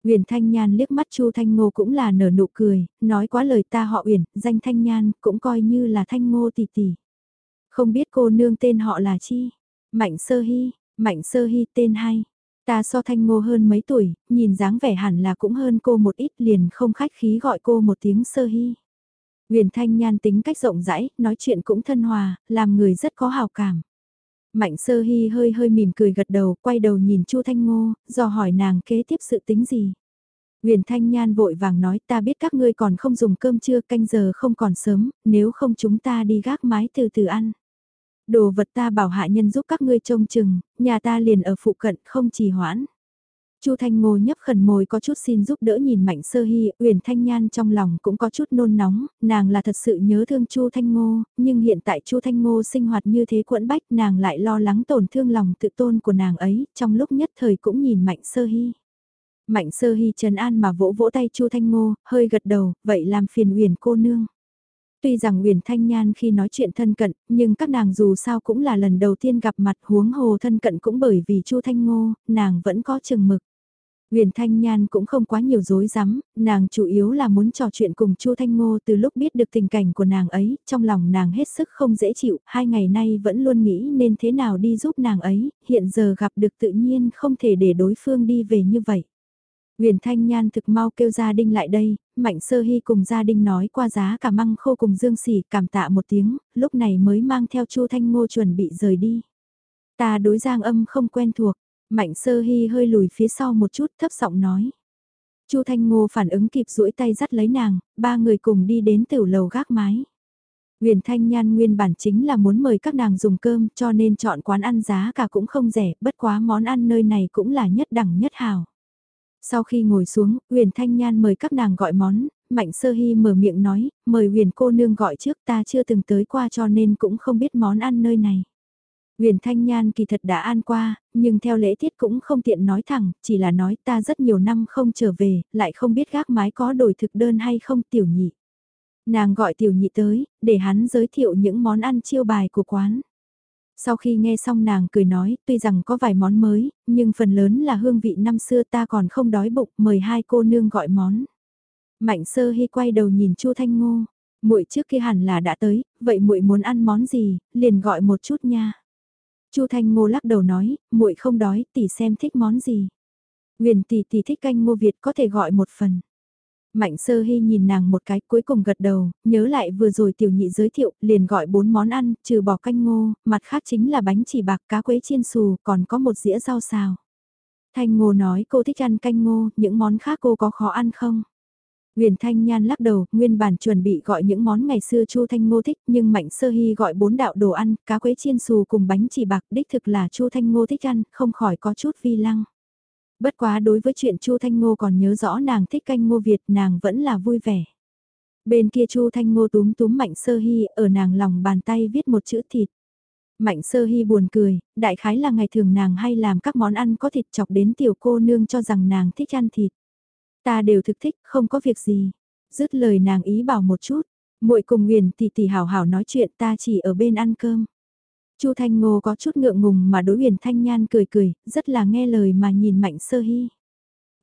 Uyển Thanh Nhan liếc mắt Chu Thanh Ngô cũng là nở nụ cười, nói quá lời ta họ Uyển, danh Thanh Nhan cũng coi như là Thanh Ngô tỷ tỷ. Không biết cô nương tên họ là chi? Mạnh Sơ Hy, Mạnh Sơ Hy tên hay. Ta so Thanh Ngô hơn mấy tuổi, nhìn dáng vẻ hẳn là cũng hơn cô một ít liền không khách khí gọi cô một tiếng Sơ Hy. Huyền Thanh Nhan tính cách rộng rãi, nói chuyện cũng thân hòa, làm người rất có hào cảm. Mạnh sơ hy hơi hơi mỉm cười gật đầu, quay đầu nhìn Chu Thanh Ngô, dò hỏi nàng kế tiếp sự tính gì. Huyền Thanh Nhan vội vàng nói ta biết các ngươi còn không dùng cơm trưa canh giờ không còn sớm, nếu không chúng ta đi gác mái từ từ ăn. Đồ vật ta bảo hạ nhân giúp các ngươi trông chừng, nhà ta liền ở phụ cận không trì hoãn. Chu Thanh Ngô nhấp khẩn môi có chút xin giúp đỡ nhìn Mạnh Sơ Hi, Uyển Thanh Nhan trong lòng cũng có chút nôn nóng, nàng là thật sự nhớ thương Chu Thanh Ngô, nhưng hiện tại Chu Thanh Ngô sinh hoạt như thế quẫn bách, nàng lại lo lắng tổn thương lòng tự tôn của nàng ấy, trong lúc nhất thời cũng nhìn Mạnh Sơ Hi. Mạnh Sơ Hi trấn an mà vỗ vỗ tay Chu Thanh Ngô, hơi gật đầu, vậy làm phiền Uyển cô nương. Tuy rằng Uyển Thanh Nhan khi nói chuyện thân cận, nhưng các nàng dù sao cũng là lần đầu tiên gặp mặt huống hồ thân cận cũng bởi vì Chu Thanh Ngô, nàng vẫn có chừng mực. Huyền Thanh Nhan cũng không quá nhiều dối rắm nàng chủ yếu là muốn trò chuyện cùng Chu Thanh Ngô từ lúc biết được tình cảnh của nàng ấy, trong lòng nàng hết sức không dễ chịu, hai ngày nay vẫn luôn nghĩ nên thế nào đi giúp nàng ấy, hiện giờ gặp được tự nhiên không thể để đối phương đi về như vậy. Huyền Thanh Nhan thực mau kêu gia đình lại đây, Mạnh Sơ Hy cùng gia đình nói qua giá cả măng khô cùng Dương Sỉ cảm tạ một tiếng, lúc này mới mang theo Chu Thanh Ngô chuẩn bị rời đi. Ta đối giang âm không quen thuộc, Mạnh sơ hy hơi lùi phía sau một chút thấp giọng nói. Chu Thanh Ngô phản ứng kịp duỗi tay dắt lấy nàng, ba người cùng đi đến tiểu lầu gác mái. Huyền Thanh Nhan nguyên bản chính là muốn mời các nàng dùng cơm cho nên chọn quán ăn giá cả cũng không rẻ, bất quá món ăn nơi này cũng là nhất đẳng nhất hào. Sau khi ngồi xuống, Huyền Thanh Nhan mời các nàng gọi món, Mạnh Sơ Hy mở miệng nói, mời Huyền cô nương gọi trước ta chưa từng tới qua cho nên cũng không biết món ăn nơi này. Huyền Thanh Nhan kỳ thật đã an qua, nhưng theo lễ tiết cũng không tiện nói thẳng, chỉ là nói ta rất nhiều năm không trở về, lại không biết gác mái có đổi thực đơn hay không tiểu nhị. Nàng gọi tiểu nhị tới, để hắn giới thiệu những món ăn chiêu bài của quán. Sau khi nghe xong nàng cười nói, tuy rằng có vài món mới, nhưng phần lớn là hương vị năm xưa ta còn không đói bụng, mời hai cô nương gọi món. Mạnh sơ hy quay đầu nhìn Chu Thanh Ngô, muội trước kia hẳn là đã tới, vậy muội muốn ăn món gì, liền gọi một chút nha. Chu Thanh Ngô lắc đầu nói, muội không đói, tỷ xem thích món gì. Huyền tỷ tỷ thích canh ngô Việt có thể gọi một phần. Mạnh sơ hy nhìn nàng một cái cuối cùng gật đầu, nhớ lại vừa rồi tiểu nhị giới thiệu, liền gọi bốn món ăn, trừ bỏ canh ngô, mặt khác chính là bánh chỉ bạc cá quế chiên xù, còn có một dĩa rau xào. Thanh ngô nói cô thích ăn canh ngô, những món khác cô có khó ăn không? Huyền Thanh Nhan lắc đầu, nguyên bản chuẩn bị gọi những món ngày xưa Chu Thanh Ngô thích, nhưng Mạnh Sơ Hy gọi bốn đạo đồ ăn, cá quế chiên xù cùng bánh chỉ bạc, đích thực là Chu Thanh Ngô thích ăn, không khỏi có chút vi lăng. Bất quá đối với chuyện Chu Thanh Ngô còn nhớ rõ nàng thích canh ngô Việt, nàng vẫn là vui vẻ. Bên kia Chu Thanh Ngô túm túm Mạnh Sơ Hy, ở nàng lòng bàn tay viết một chữ thịt. Mạnh Sơ Hy buồn cười, đại khái là ngày thường nàng hay làm các món ăn có thịt chọc đến tiểu cô nương cho rằng nàng thích ăn thịt. Ta đều thực thích, không có việc gì. Dứt lời nàng ý bảo một chút, muội cùng Nguyền tỷ tỷ hảo hảo nói chuyện ta chỉ ở bên ăn cơm. Chu Thanh Ngô có chút ngượng ngùng mà đối Huyền Thanh Nhan cười cười, rất là nghe lời mà nhìn Mạnh Sơ Hy.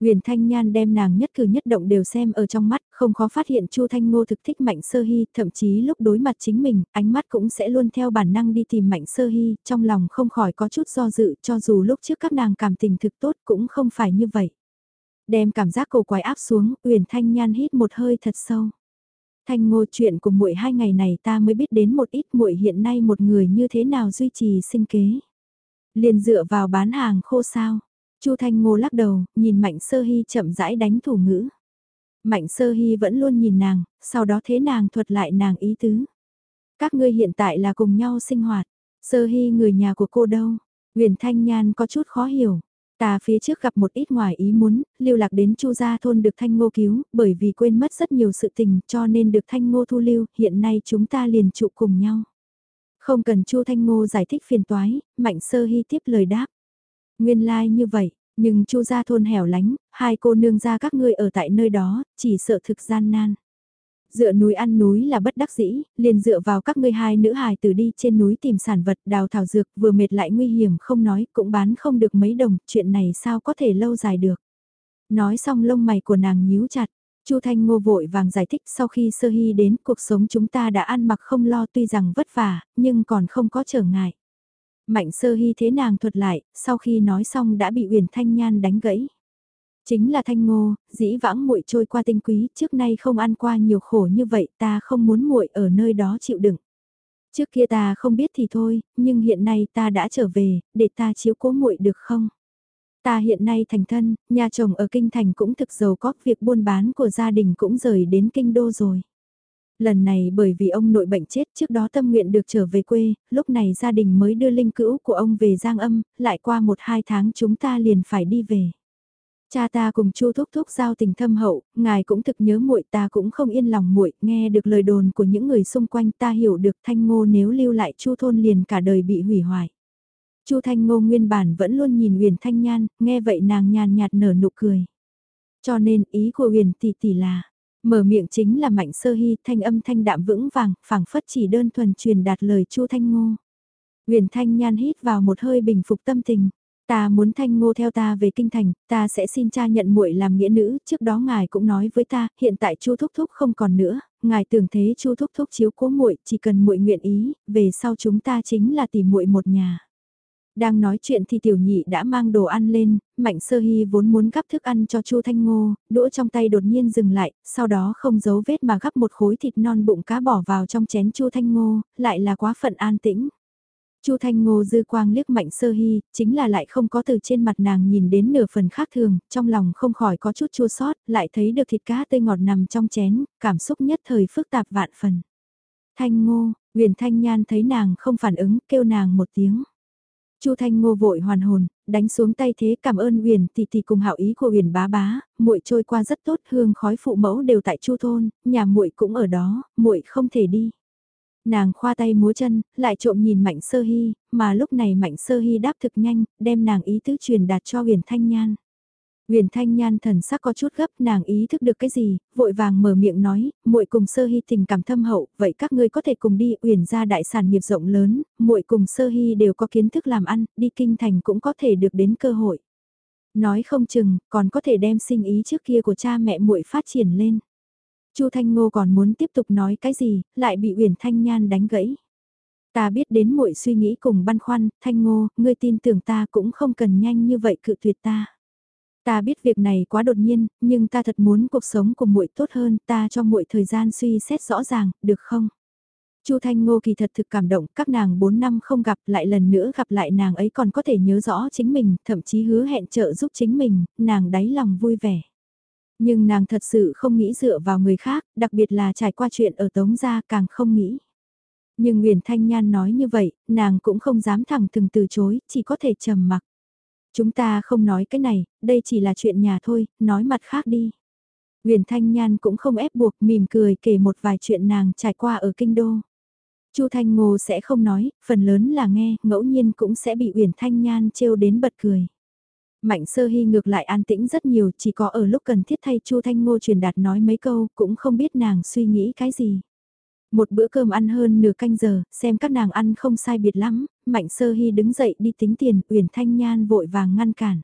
Huyền Thanh Nhan đem nàng nhất cử nhất động đều xem ở trong mắt, không khó phát hiện Chu Thanh Ngô thực thích Mạnh Sơ Hy, thậm chí lúc đối mặt chính mình, ánh mắt cũng sẽ luôn theo bản năng đi tìm Mạnh Sơ Hy, trong lòng không khỏi có chút do dự cho dù lúc trước các nàng cảm tình thực tốt cũng không phải như vậy. Đem cảm giác cổ quái áp xuống, Uyển Thanh Nhan hít một hơi thật sâu. Thanh Ngô chuyện của muội hai ngày này ta mới biết đến một ít muội hiện nay một người như thế nào duy trì sinh kế. Liền dựa vào bán hàng khô sao? Chu Thanh Ngô lắc đầu, nhìn Mạnh Sơ Hy chậm rãi đánh thủ ngữ. Mạnh Sơ Hy vẫn luôn nhìn nàng, sau đó thế nàng thuật lại nàng ý tứ. Các ngươi hiện tại là cùng nhau sinh hoạt. Sơ Hy người nhà của cô đâu? Huyền Thanh Nhan có chút khó hiểu. Ta phía trước gặp một ít ngoài ý muốn, lưu lạc đến Chu gia thôn được Thanh Ngô cứu, bởi vì quên mất rất nhiều sự tình cho nên được Thanh Ngô thu lưu, hiện nay chúng ta liền trụ cùng nhau. Không cần Chu Thanh Ngô giải thích phiền toái, Mạnh Sơ Hy tiếp lời đáp. Nguyên lai like như vậy, nhưng Chu gia thôn hẻo lánh, hai cô nương gia các ngươi ở tại nơi đó, chỉ sợ thực gian nan. Dựa núi ăn núi là bất đắc dĩ, liền dựa vào các ngươi hai nữ hài từ đi trên núi tìm sản vật đào thảo dược vừa mệt lại nguy hiểm không nói cũng bán không được mấy đồng, chuyện này sao có thể lâu dài được. Nói xong lông mày của nàng nhíu chặt, Chu Thanh Ngô vội vàng giải thích sau khi sơ hy đến cuộc sống chúng ta đã ăn mặc không lo tuy rằng vất vả, nhưng còn không có trở ngại. Mạnh sơ hy thế nàng thuật lại, sau khi nói xong đã bị Uyển Thanh Nhan đánh gãy. Chính là thanh ngô, dĩ vãng muội trôi qua tinh quý, trước nay không ăn qua nhiều khổ như vậy, ta không muốn muội ở nơi đó chịu đựng. Trước kia ta không biết thì thôi, nhưng hiện nay ta đã trở về, để ta chiếu cố muội được không? Ta hiện nay thành thân, nhà chồng ở kinh thành cũng thực giàu có, việc buôn bán của gia đình cũng rời đến kinh đô rồi. Lần này bởi vì ông nội bệnh chết trước đó tâm nguyện được trở về quê, lúc này gia đình mới đưa linh cữu của ông về Giang Âm, lại qua một hai tháng chúng ta liền phải đi về. Cha ta cùng Chu thúc thúc giao tình thâm hậu, ngài cũng thực nhớ muội, ta cũng không yên lòng muội, nghe được lời đồn của những người xung quanh, ta hiểu được Thanh Ngô nếu lưu lại Chu thôn liền cả đời bị hủy hoại. Chu Thanh Ngô nguyên bản vẫn luôn nhìn Huyền Thanh Nhan, nghe vậy nàng nhàn nhạt nở nụ cười. Cho nên ý của Huyền tỷ tỷ là, mở miệng chính là Mạnh Sơ Hy, thanh âm thanh đạm vững vàng, phảng phất chỉ đơn thuần truyền đạt lời Chu Thanh Ngô. Huyền Thanh Nhan hít vào một hơi bình phục tâm tình. Ta muốn Thanh Ngô theo ta về kinh thành, ta sẽ xin cha nhận muội làm nghĩa nữ, trước đó ngài cũng nói với ta, hiện tại Chu Thúc Thúc không còn nữa, ngài tưởng thế Chu Thúc Thúc chiếu cố muội, chỉ cần muội nguyện ý, về sau chúng ta chính là tìm muội một nhà. Đang nói chuyện thì tiểu nhị đã mang đồ ăn lên, Mạnh Sơ Hy vốn muốn gắp thức ăn cho Chu Thanh Ngô, đũa trong tay đột nhiên dừng lại, sau đó không giấu vết mà gắp một khối thịt non bụng cá bỏ vào trong chén Chu Thanh Ngô, lại là quá phận an tĩnh. Chu Thanh Ngô dư quang liếc Mạnh Sơ Hy, chính là lại không có từ trên mặt nàng nhìn đến nửa phần khác thường, trong lòng không khỏi có chút chua sót, lại thấy được thịt cá tươi ngọt nằm trong chén, cảm xúc nhất thời phức tạp vạn phần. Thanh Ngô, Huyền Thanh Nhan thấy nàng không phản ứng, kêu nàng một tiếng. Chu Thanh Ngô vội hoàn hồn, đánh xuống tay thế cảm ơn Huyền tỷ tỷ cùng hảo ý của Huyền bá bá, muội trôi qua rất tốt, hương khói phụ mẫu đều tại Chu thôn, nhà muội cũng ở đó, muội không thể đi. Nàng khoa tay múa chân, lại trộm nhìn Mạnh Sơ Hy, mà lúc này Mạnh Sơ Hy đáp thực nhanh, đem nàng ý tứ truyền đạt cho Huyền Thanh Nhan. Huyền Thanh Nhan thần sắc có chút gấp, nàng ý thức được cái gì, vội vàng mở miệng nói, muội cùng Sơ Hy tình cảm thâm hậu, vậy các ngươi có thể cùng đi, Huyền ra đại sản nghiệp rộng lớn, muội cùng Sơ Hy đều có kiến thức làm ăn, đi kinh thành cũng có thể được đến cơ hội. Nói không chừng, còn có thể đem sinh ý trước kia của cha mẹ muội phát triển lên. Chu Thanh Ngô còn muốn tiếp tục nói cái gì, lại bị Uyển Thanh Nhan đánh gãy. Ta biết đến muội suy nghĩ cùng băn khoăn, Thanh Ngô, ngươi tin tưởng ta cũng không cần nhanh như vậy cự tuyệt ta. Ta biết việc này quá đột nhiên, nhưng ta thật muốn cuộc sống của muội tốt hơn, ta cho muội thời gian suy xét rõ ràng, được không? Chu Thanh Ngô kỳ thật thực cảm động, các nàng 4 năm không gặp lại lần nữa gặp lại nàng ấy còn có thể nhớ rõ chính mình, thậm chí hứa hẹn trợ giúp chính mình, nàng đáy lòng vui vẻ. Nhưng nàng thật sự không nghĩ dựa vào người khác, đặc biệt là trải qua chuyện ở Tống Gia càng không nghĩ. Nhưng Nguyễn Thanh Nhan nói như vậy, nàng cũng không dám thẳng thừng từ chối, chỉ có thể trầm mặc. Chúng ta không nói cái này, đây chỉ là chuyện nhà thôi, nói mặt khác đi. Nguyễn Thanh Nhan cũng không ép buộc mỉm cười kể một vài chuyện nàng trải qua ở kinh đô. Chu Thanh Ngô sẽ không nói, phần lớn là nghe, ngẫu nhiên cũng sẽ bị Uyển Thanh Nhan trêu đến bật cười. Mạnh sơ hy ngược lại an tĩnh rất nhiều, chỉ có ở lúc cần thiết thay Chu Thanh Ngô truyền đạt nói mấy câu, cũng không biết nàng suy nghĩ cái gì. Một bữa cơm ăn hơn nửa canh giờ, xem các nàng ăn không sai biệt lắm, Mạnh sơ hy đứng dậy đi tính tiền, Uyển Thanh Nhan vội vàng ngăn cản.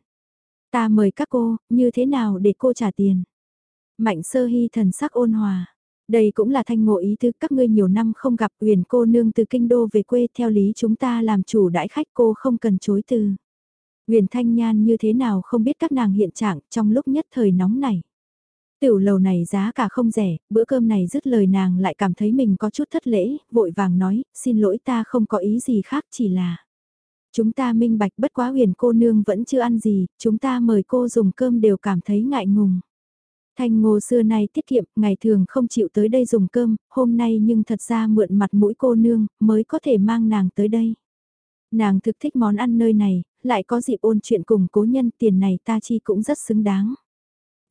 Ta mời các cô, như thế nào để cô trả tiền? Mạnh sơ hy thần sắc ôn hòa. Đây cũng là thanh ngộ ý tứ các ngươi nhiều năm không gặp Uyển cô nương từ kinh đô về quê theo lý chúng ta làm chủ đãi khách cô không cần chối từ. Huyền Thanh Nhan như thế nào không biết các nàng hiện trạng trong lúc nhất thời nóng này. Tiểu lầu này giá cả không rẻ, bữa cơm này dứt lời nàng lại cảm thấy mình có chút thất lễ, vội vàng nói, xin lỗi ta không có ý gì khác chỉ là. Chúng ta minh bạch bất quá huyền cô nương vẫn chưa ăn gì, chúng ta mời cô dùng cơm đều cảm thấy ngại ngùng. Thanh ngô xưa nay tiết kiệm, ngày thường không chịu tới đây dùng cơm, hôm nay nhưng thật ra mượn mặt mũi cô nương, mới có thể mang nàng tới đây. Nàng thực thích món ăn nơi này, lại có dịp ôn chuyện cùng cố nhân tiền này ta chi cũng rất xứng đáng.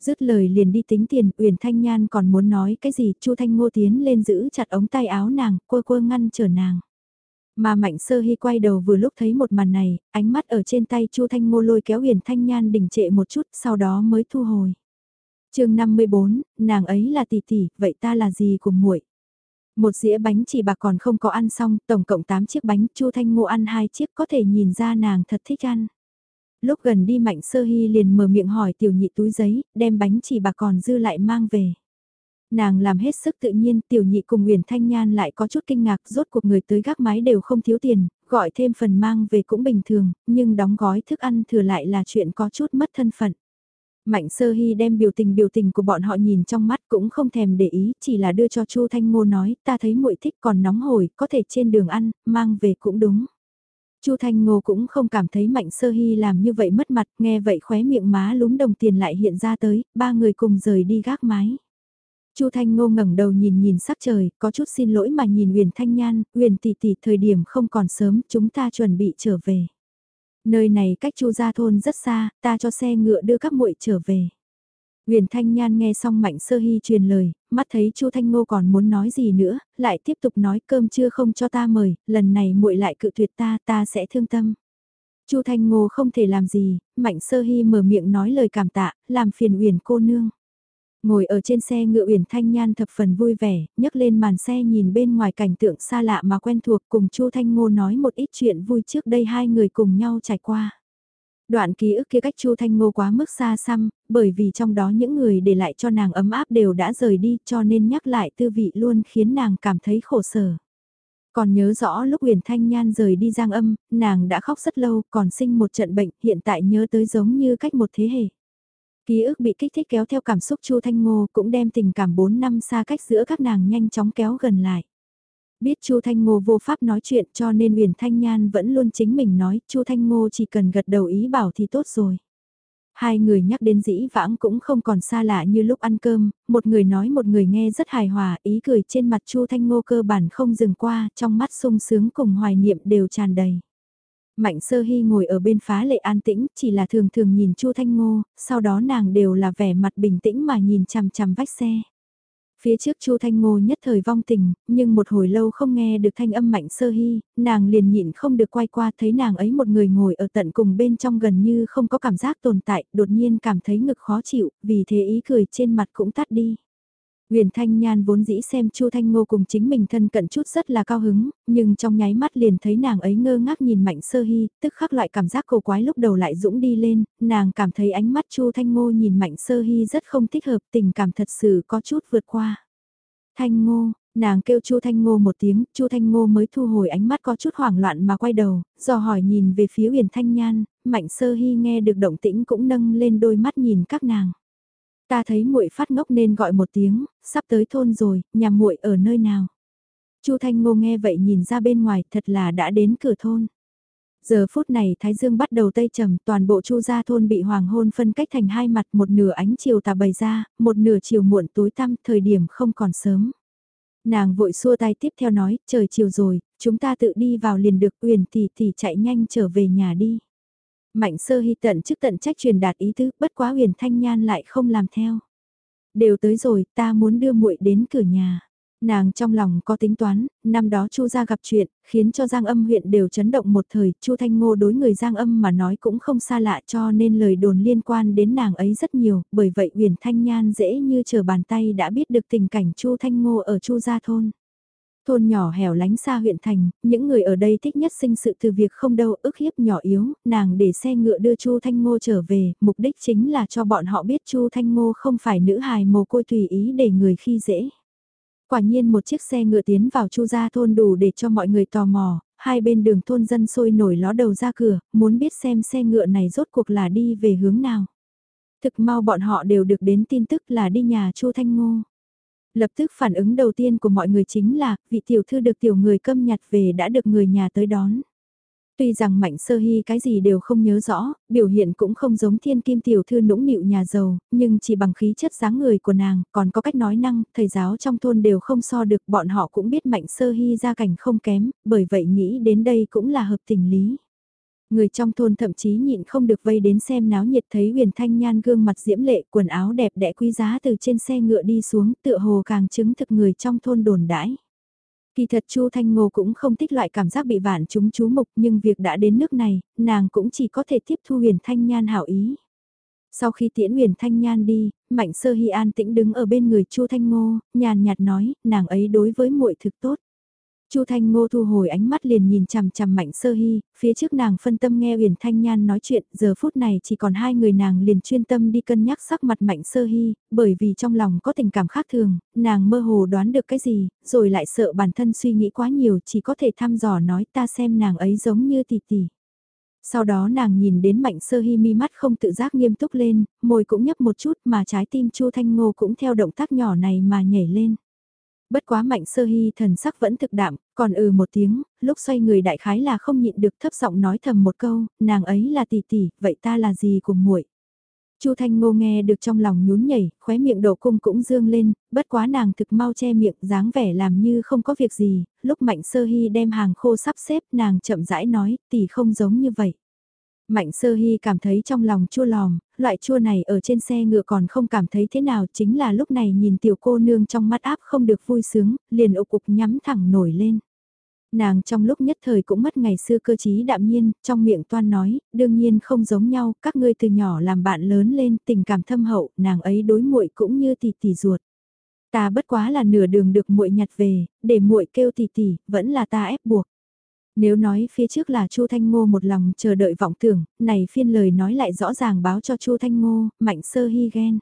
Dứt lời liền đi tính tiền, Uyển Thanh Nhan còn muốn nói cái gì, Chu Thanh Ngô tiến lên giữ chặt ống tay áo nàng, quơ quơ ngăn trở nàng. Mà Mạnh Sơ Hy quay đầu vừa lúc thấy một màn này, ánh mắt ở trên tay Chu Thanh Ngô lôi kéo Uyển Thanh Nhan đình trệ một chút, sau đó mới thu hồi. Chương 54, nàng ấy là tỷ tỷ, vậy ta là gì của muội? Một dĩa bánh chỉ bạc còn không có ăn xong, tổng cộng 8 chiếc bánh, Chu Thanh Ngô ăn hai chiếc có thể nhìn ra nàng thật thích ăn. Lúc gần đi Mạnh Sơ Hy liền mở miệng hỏi tiểu nhị túi giấy, đem bánh chỉ bạc còn dư lại mang về. Nàng làm hết sức tự nhiên, tiểu nhị cùng Nguyền Thanh Nhan lại có chút kinh ngạc, rốt cuộc người tới gác mái đều không thiếu tiền, gọi thêm phần mang về cũng bình thường, nhưng đóng gói thức ăn thừa lại là chuyện có chút mất thân phận. Mạnh sơ hy đem biểu tình biểu tình của bọn họ nhìn trong mắt cũng không thèm để ý, chỉ là đưa cho Chu Thanh Ngô nói, ta thấy muội thích còn nóng hổi, có thể trên đường ăn, mang về cũng đúng. Chu Thanh Ngô cũng không cảm thấy Mạnh Sơ Hy làm như vậy mất mặt, nghe vậy khóe miệng má lúm đồng tiền lại hiện ra tới, ba người cùng rời đi gác mái. Chu Thanh Ngô ngẩng đầu nhìn nhìn sắc trời, có chút xin lỗi mà nhìn Huyền Thanh Nhan, Huyền tỷ tỷ thời điểm không còn sớm, chúng ta chuẩn bị trở về. Nơi này cách Chu gia thôn rất xa, ta cho xe ngựa đưa các muội trở về. Huyền Thanh Nhan nghe xong Mạnh Sơ Hy truyền lời, mắt thấy Chu Thanh Ngô còn muốn nói gì nữa, lại tiếp tục nói cơm chưa không cho ta mời, lần này muội lại cự tuyệt ta, ta sẽ thương tâm. Chu Thanh Ngô không thể làm gì, Mạnh Sơ Hy mở miệng nói lời cảm tạ, làm phiền Uyển cô nương. Ngồi ở trên xe ngựa Uyển Thanh Nhan thập phần vui vẻ, nhấc lên màn xe nhìn bên ngoài cảnh tượng xa lạ mà quen thuộc cùng Chu Thanh Ngô nói một ít chuyện vui trước đây hai người cùng nhau trải qua. Đoạn ký ức kia cách Chu Thanh Ngô quá mức xa xăm, bởi vì trong đó những người để lại cho nàng ấm áp đều đã rời đi cho nên nhắc lại tư vị luôn khiến nàng cảm thấy khổ sở. Còn nhớ rõ lúc Huyền Thanh Nhan rời đi giang âm, nàng đã khóc rất lâu, còn sinh một trận bệnh, hiện tại nhớ tới giống như cách một thế hệ. Ký ức bị kích thích kéo theo cảm xúc Chu Thanh Ngô cũng đem tình cảm 4 năm xa cách giữa các nàng nhanh chóng kéo gần lại. Biết Chu Thanh Ngô vô pháp nói chuyện cho nên Huyền Thanh Nhan vẫn luôn chính mình nói, Chu Thanh Ngô chỉ cần gật đầu ý bảo thì tốt rồi. Hai người nhắc đến dĩ vãng cũng không còn xa lạ như lúc ăn cơm, một người nói một người nghe rất hài hòa, ý cười trên mặt Chu Thanh Ngô cơ bản không dừng qua, trong mắt sung sướng cùng hoài niệm đều tràn đầy. Mạnh sơ hy ngồi ở bên phá lệ an tĩnh, chỉ là thường thường nhìn Chu Thanh Ngô, sau đó nàng đều là vẻ mặt bình tĩnh mà nhìn chằm chằm vách xe. Phía trước Chu Thanh Ngô nhất thời vong tình, nhưng một hồi lâu không nghe được thanh âm mạnh sơ hy, nàng liền nhịn không được quay qua thấy nàng ấy một người ngồi ở tận cùng bên trong gần như không có cảm giác tồn tại, đột nhiên cảm thấy ngực khó chịu, vì thế ý cười trên mặt cũng tắt đi. Huyền Thanh Nhan vốn dĩ xem Chu Thanh Ngô cùng chính mình thân cận chút rất là cao hứng, nhưng trong nháy mắt liền thấy nàng ấy ngơ ngác nhìn Mạnh Sơ Hy, tức khắc loại cảm giác cổ quái lúc đầu lại dũng đi lên, nàng cảm thấy ánh mắt Chu Thanh Ngô nhìn Mạnh Sơ Hy rất không thích hợp, tình cảm thật sự có chút vượt qua. Thanh Ngô, nàng kêu Chu Thanh Ngô một tiếng, Chu Thanh Ngô mới thu hồi ánh mắt có chút hoảng loạn mà quay đầu, do hỏi nhìn về phía Huyền Thanh Nhan, Mạnh Sơ Hy nghe được động tĩnh cũng nâng lên đôi mắt nhìn các nàng. Ta thấy muội phát ngốc nên gọi một tiếng, sắp tới thôn rồi, nhà muội ở nơi nào? Chu Thanh Ngô nghe vậy nhìn ra bên ngoài, thật là đã đến cửa thôn. Giờ phút này Thái Dương bắt đầu tây trầm, toàn bộ Chu gia thôn bị hoàng hôn phân cách thành hai mặt, một nửa ánh chiều tà bày ra, một nửa chiều muộn tối tăm, thời điểm không còn sớm. Nàng vội xua tay tiếp theo nói, trời chiều rồi, chúng ta tự đi vào liền được uyển tỷ tỷ chạy nhanh trở về nhà đi. Mạnh sơ hy tận chức tận trách truyền đạt ý tứ, bất quá huyền thanh nhan lại không làm theo. Đều tới rồi, ta muốn đưa muội đến cửa nhà. Nàng trong lòng có tính toán, năm đó Chu gia gặp chuyện, khiến cho Giang Âm huyện đều chấn động một thời, Chu Thanh Ngô đối người Giang Âm mà nói cũng không xa lạ cho nên lời đồn liên quan đến nàng ấy rất nhiều, bởi vậy uyển Thanh Nhan dễ như chờ bàn tay đã biết được tình cảnh Chu Thanh Ngô ở Chu gia thôn. Thôn nhỏ hẻo lánh xa huyện thành, những người ở đây thích nhất sinh sự từ việc không đâu ức hiếp nhỏ yếu, nàng để xe ngựa đưa Chu Thanh Ngô trở về, mục đích chính là cho bọn họ biết Chu Thanh Ngô không phải nữ hài mồ côi tùy ý để người khi dễ. Quả nhiên một chiếc xe ngựa tiến vào Chu gia thôn đủ để cho mọi người tò mò, hai bên đường thôn dân sôi nổi ló đầu ra cửa, muốn biết xem xe ngựa này rốt cuộc là đi về hướng nào. Thực mau bọn họ đều được đến tin tức là đi nhà Chu Thanh Ngô. Lập tức phản ứng đầu tiên của mọi người chính là, vị tiểu thư được tiểu người câm nhặt về đã được người nhà tới đón. Tuy rằng Mạnh Sơ Hy cái gì đều không nhớ rõ, biểu hiện cũng không giống thiên kim tiểu thư nũng nịu nhà giàu, nhưng chỉ bằng khí chất dáng người của nàng, còn có cách nói năng, thầy giáo trong thôn đều không so được, bọn họ cũng biết Mạnh Sơ Hy gia cảnh không kém, bởi vậy nghĩ đến đây cũng là hợp tình lý. Người trong thôn thậm chí nhịn không được vây đến xem náo nhiệt thấy huyền thanh nhan gương mặt diễm lệ quần áo đẹp đẽ quý giá từ trên xe ngựa đi xuống tựa hồ càng chứng thực người trong thôn đồn đãi. Kỳ thật Chu Thanh Ngô cũng không thích loại cảm giác bị vạn chúng chú mục nhưng việc đã đến nước này, nàng cũng chỉ có thể tiếp thu huyền thanh nhan hảo ý. Sau khi tiễn huyền thanh nhan đi, Mạnh Sơ Hy An tĩnh đứng ở bên người Chu Thanh Ngô, nhàn nhạt nói, nàng ấy đối với muội thực tốt. Chu Thanh Ngô thu hồi ánh mắt liền nhìn chằm chằm Mạnh Sơ Hy, phía trước nàng phân tâm nghe uyển Thanh Nhan nói chuyện, giờ phút này chỉ còn hai người nàng liền chuyên tâm đi cân nhắc sắc mặt Mạnh Sơ Hy, bởi vì trong lòng có tình cảm khác thường, nàng mơ hồ đoán được cái gì, rồi lại sợ bản thân suy nghĩ quá nhiều, chỉ có thể thăm dò nói ta xem nàng ấy giống như tỷ tỷ. Sau đó nàng nhìn đến Mạnh Sơ Hy mi mắt không tự giác nghiêm túc lên, môi cũng nhấp một chút mà trái tim Chu Thanh Ngô cũng theo động tác nhỏ này mà nhảy lên. Bất quá mạnh sơ hy thần sắc vẫn thực đạm, còn ừ một tiếng, lúc xoay người đại khái là không nhịn được thấp giọng nói thầm một câu, nàng ấy là tỷ tỷ, vậy ta là gì của muội Chu Thanh Ngô nghe được trong lòng nhún nhảy, khóe miệng độ cung cũng dương lên, bất quá nàng thực mau che miệng, dáng vẻ làm như không có việc gì, lúc Mạnh Sơ Hy đem hàng khô sắp xếp, nàng chậm rãi nói, tỷ không giống như vậy. Mạnh sơ hy cảm thấy trong lòng chua lòm, loại chua này ở trên xe ngựa còn không cảm thấy thế nào chính là lúc này nhìn tiểu cô nương trong mắt áp không được vui sướng, liền ục cục nhắm thẳng nổi lên. Nàng trong lúc nhất thời cũng mất ngày xưa cơ trí đạm nhiên, trong miệng toan nói, đương nhiên không giống nhau, các ngươi từ nhỏ làm bạn lớn lên, tình cảm thâm hậu, nàng ấy đối muội cũng như tỷ tỷ ruột. Ta bất quá là nửa đường được muội nhặt về, để muội kêu tỷ tỷ, vẫn là ta ép buộc. Nếu nói phía trước là Chu Thanh Ngô một lòng chờ đợi vọng tưởng, này phiên lời nói lại rõ ràng báo cho Chu Thanh Ngô, mạnh sơ hy ghen.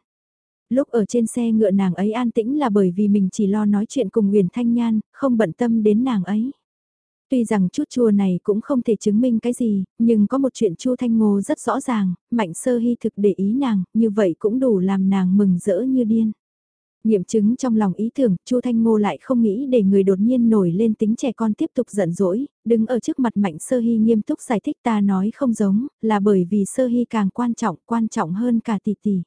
Lúc ở trên xe ngựa nàng ấy an tĩnh là bởi vì mình chỉ lo nói chuyện cùng Nguyền Thanh Nhan, không bận tâm đến nàng ấy. Tuy rằng chút chua này cũng không thể chứng minh cái gì, nhưng có một chuyện Chu Thanh Ngô rất rõ ràng, Mạnh Sơ Hy thực để ý nàng, như vậy cũng đủ làm nàng mừng rỡ như điên. Nghiệm chứng trong lòng ý tưởng, Chu Thanh Ngô lại không nghĩ để người đột nhiên nổi lên tính trẻ con tiếp tục giận dỗi, đứng ở trước mặt Mạnh Sơ Hy nghiêm túc giải thích ta nói không giống, là bởi vì Sơ Hy càng quan trọng, quan trọng hơn cả tỷ tỷ.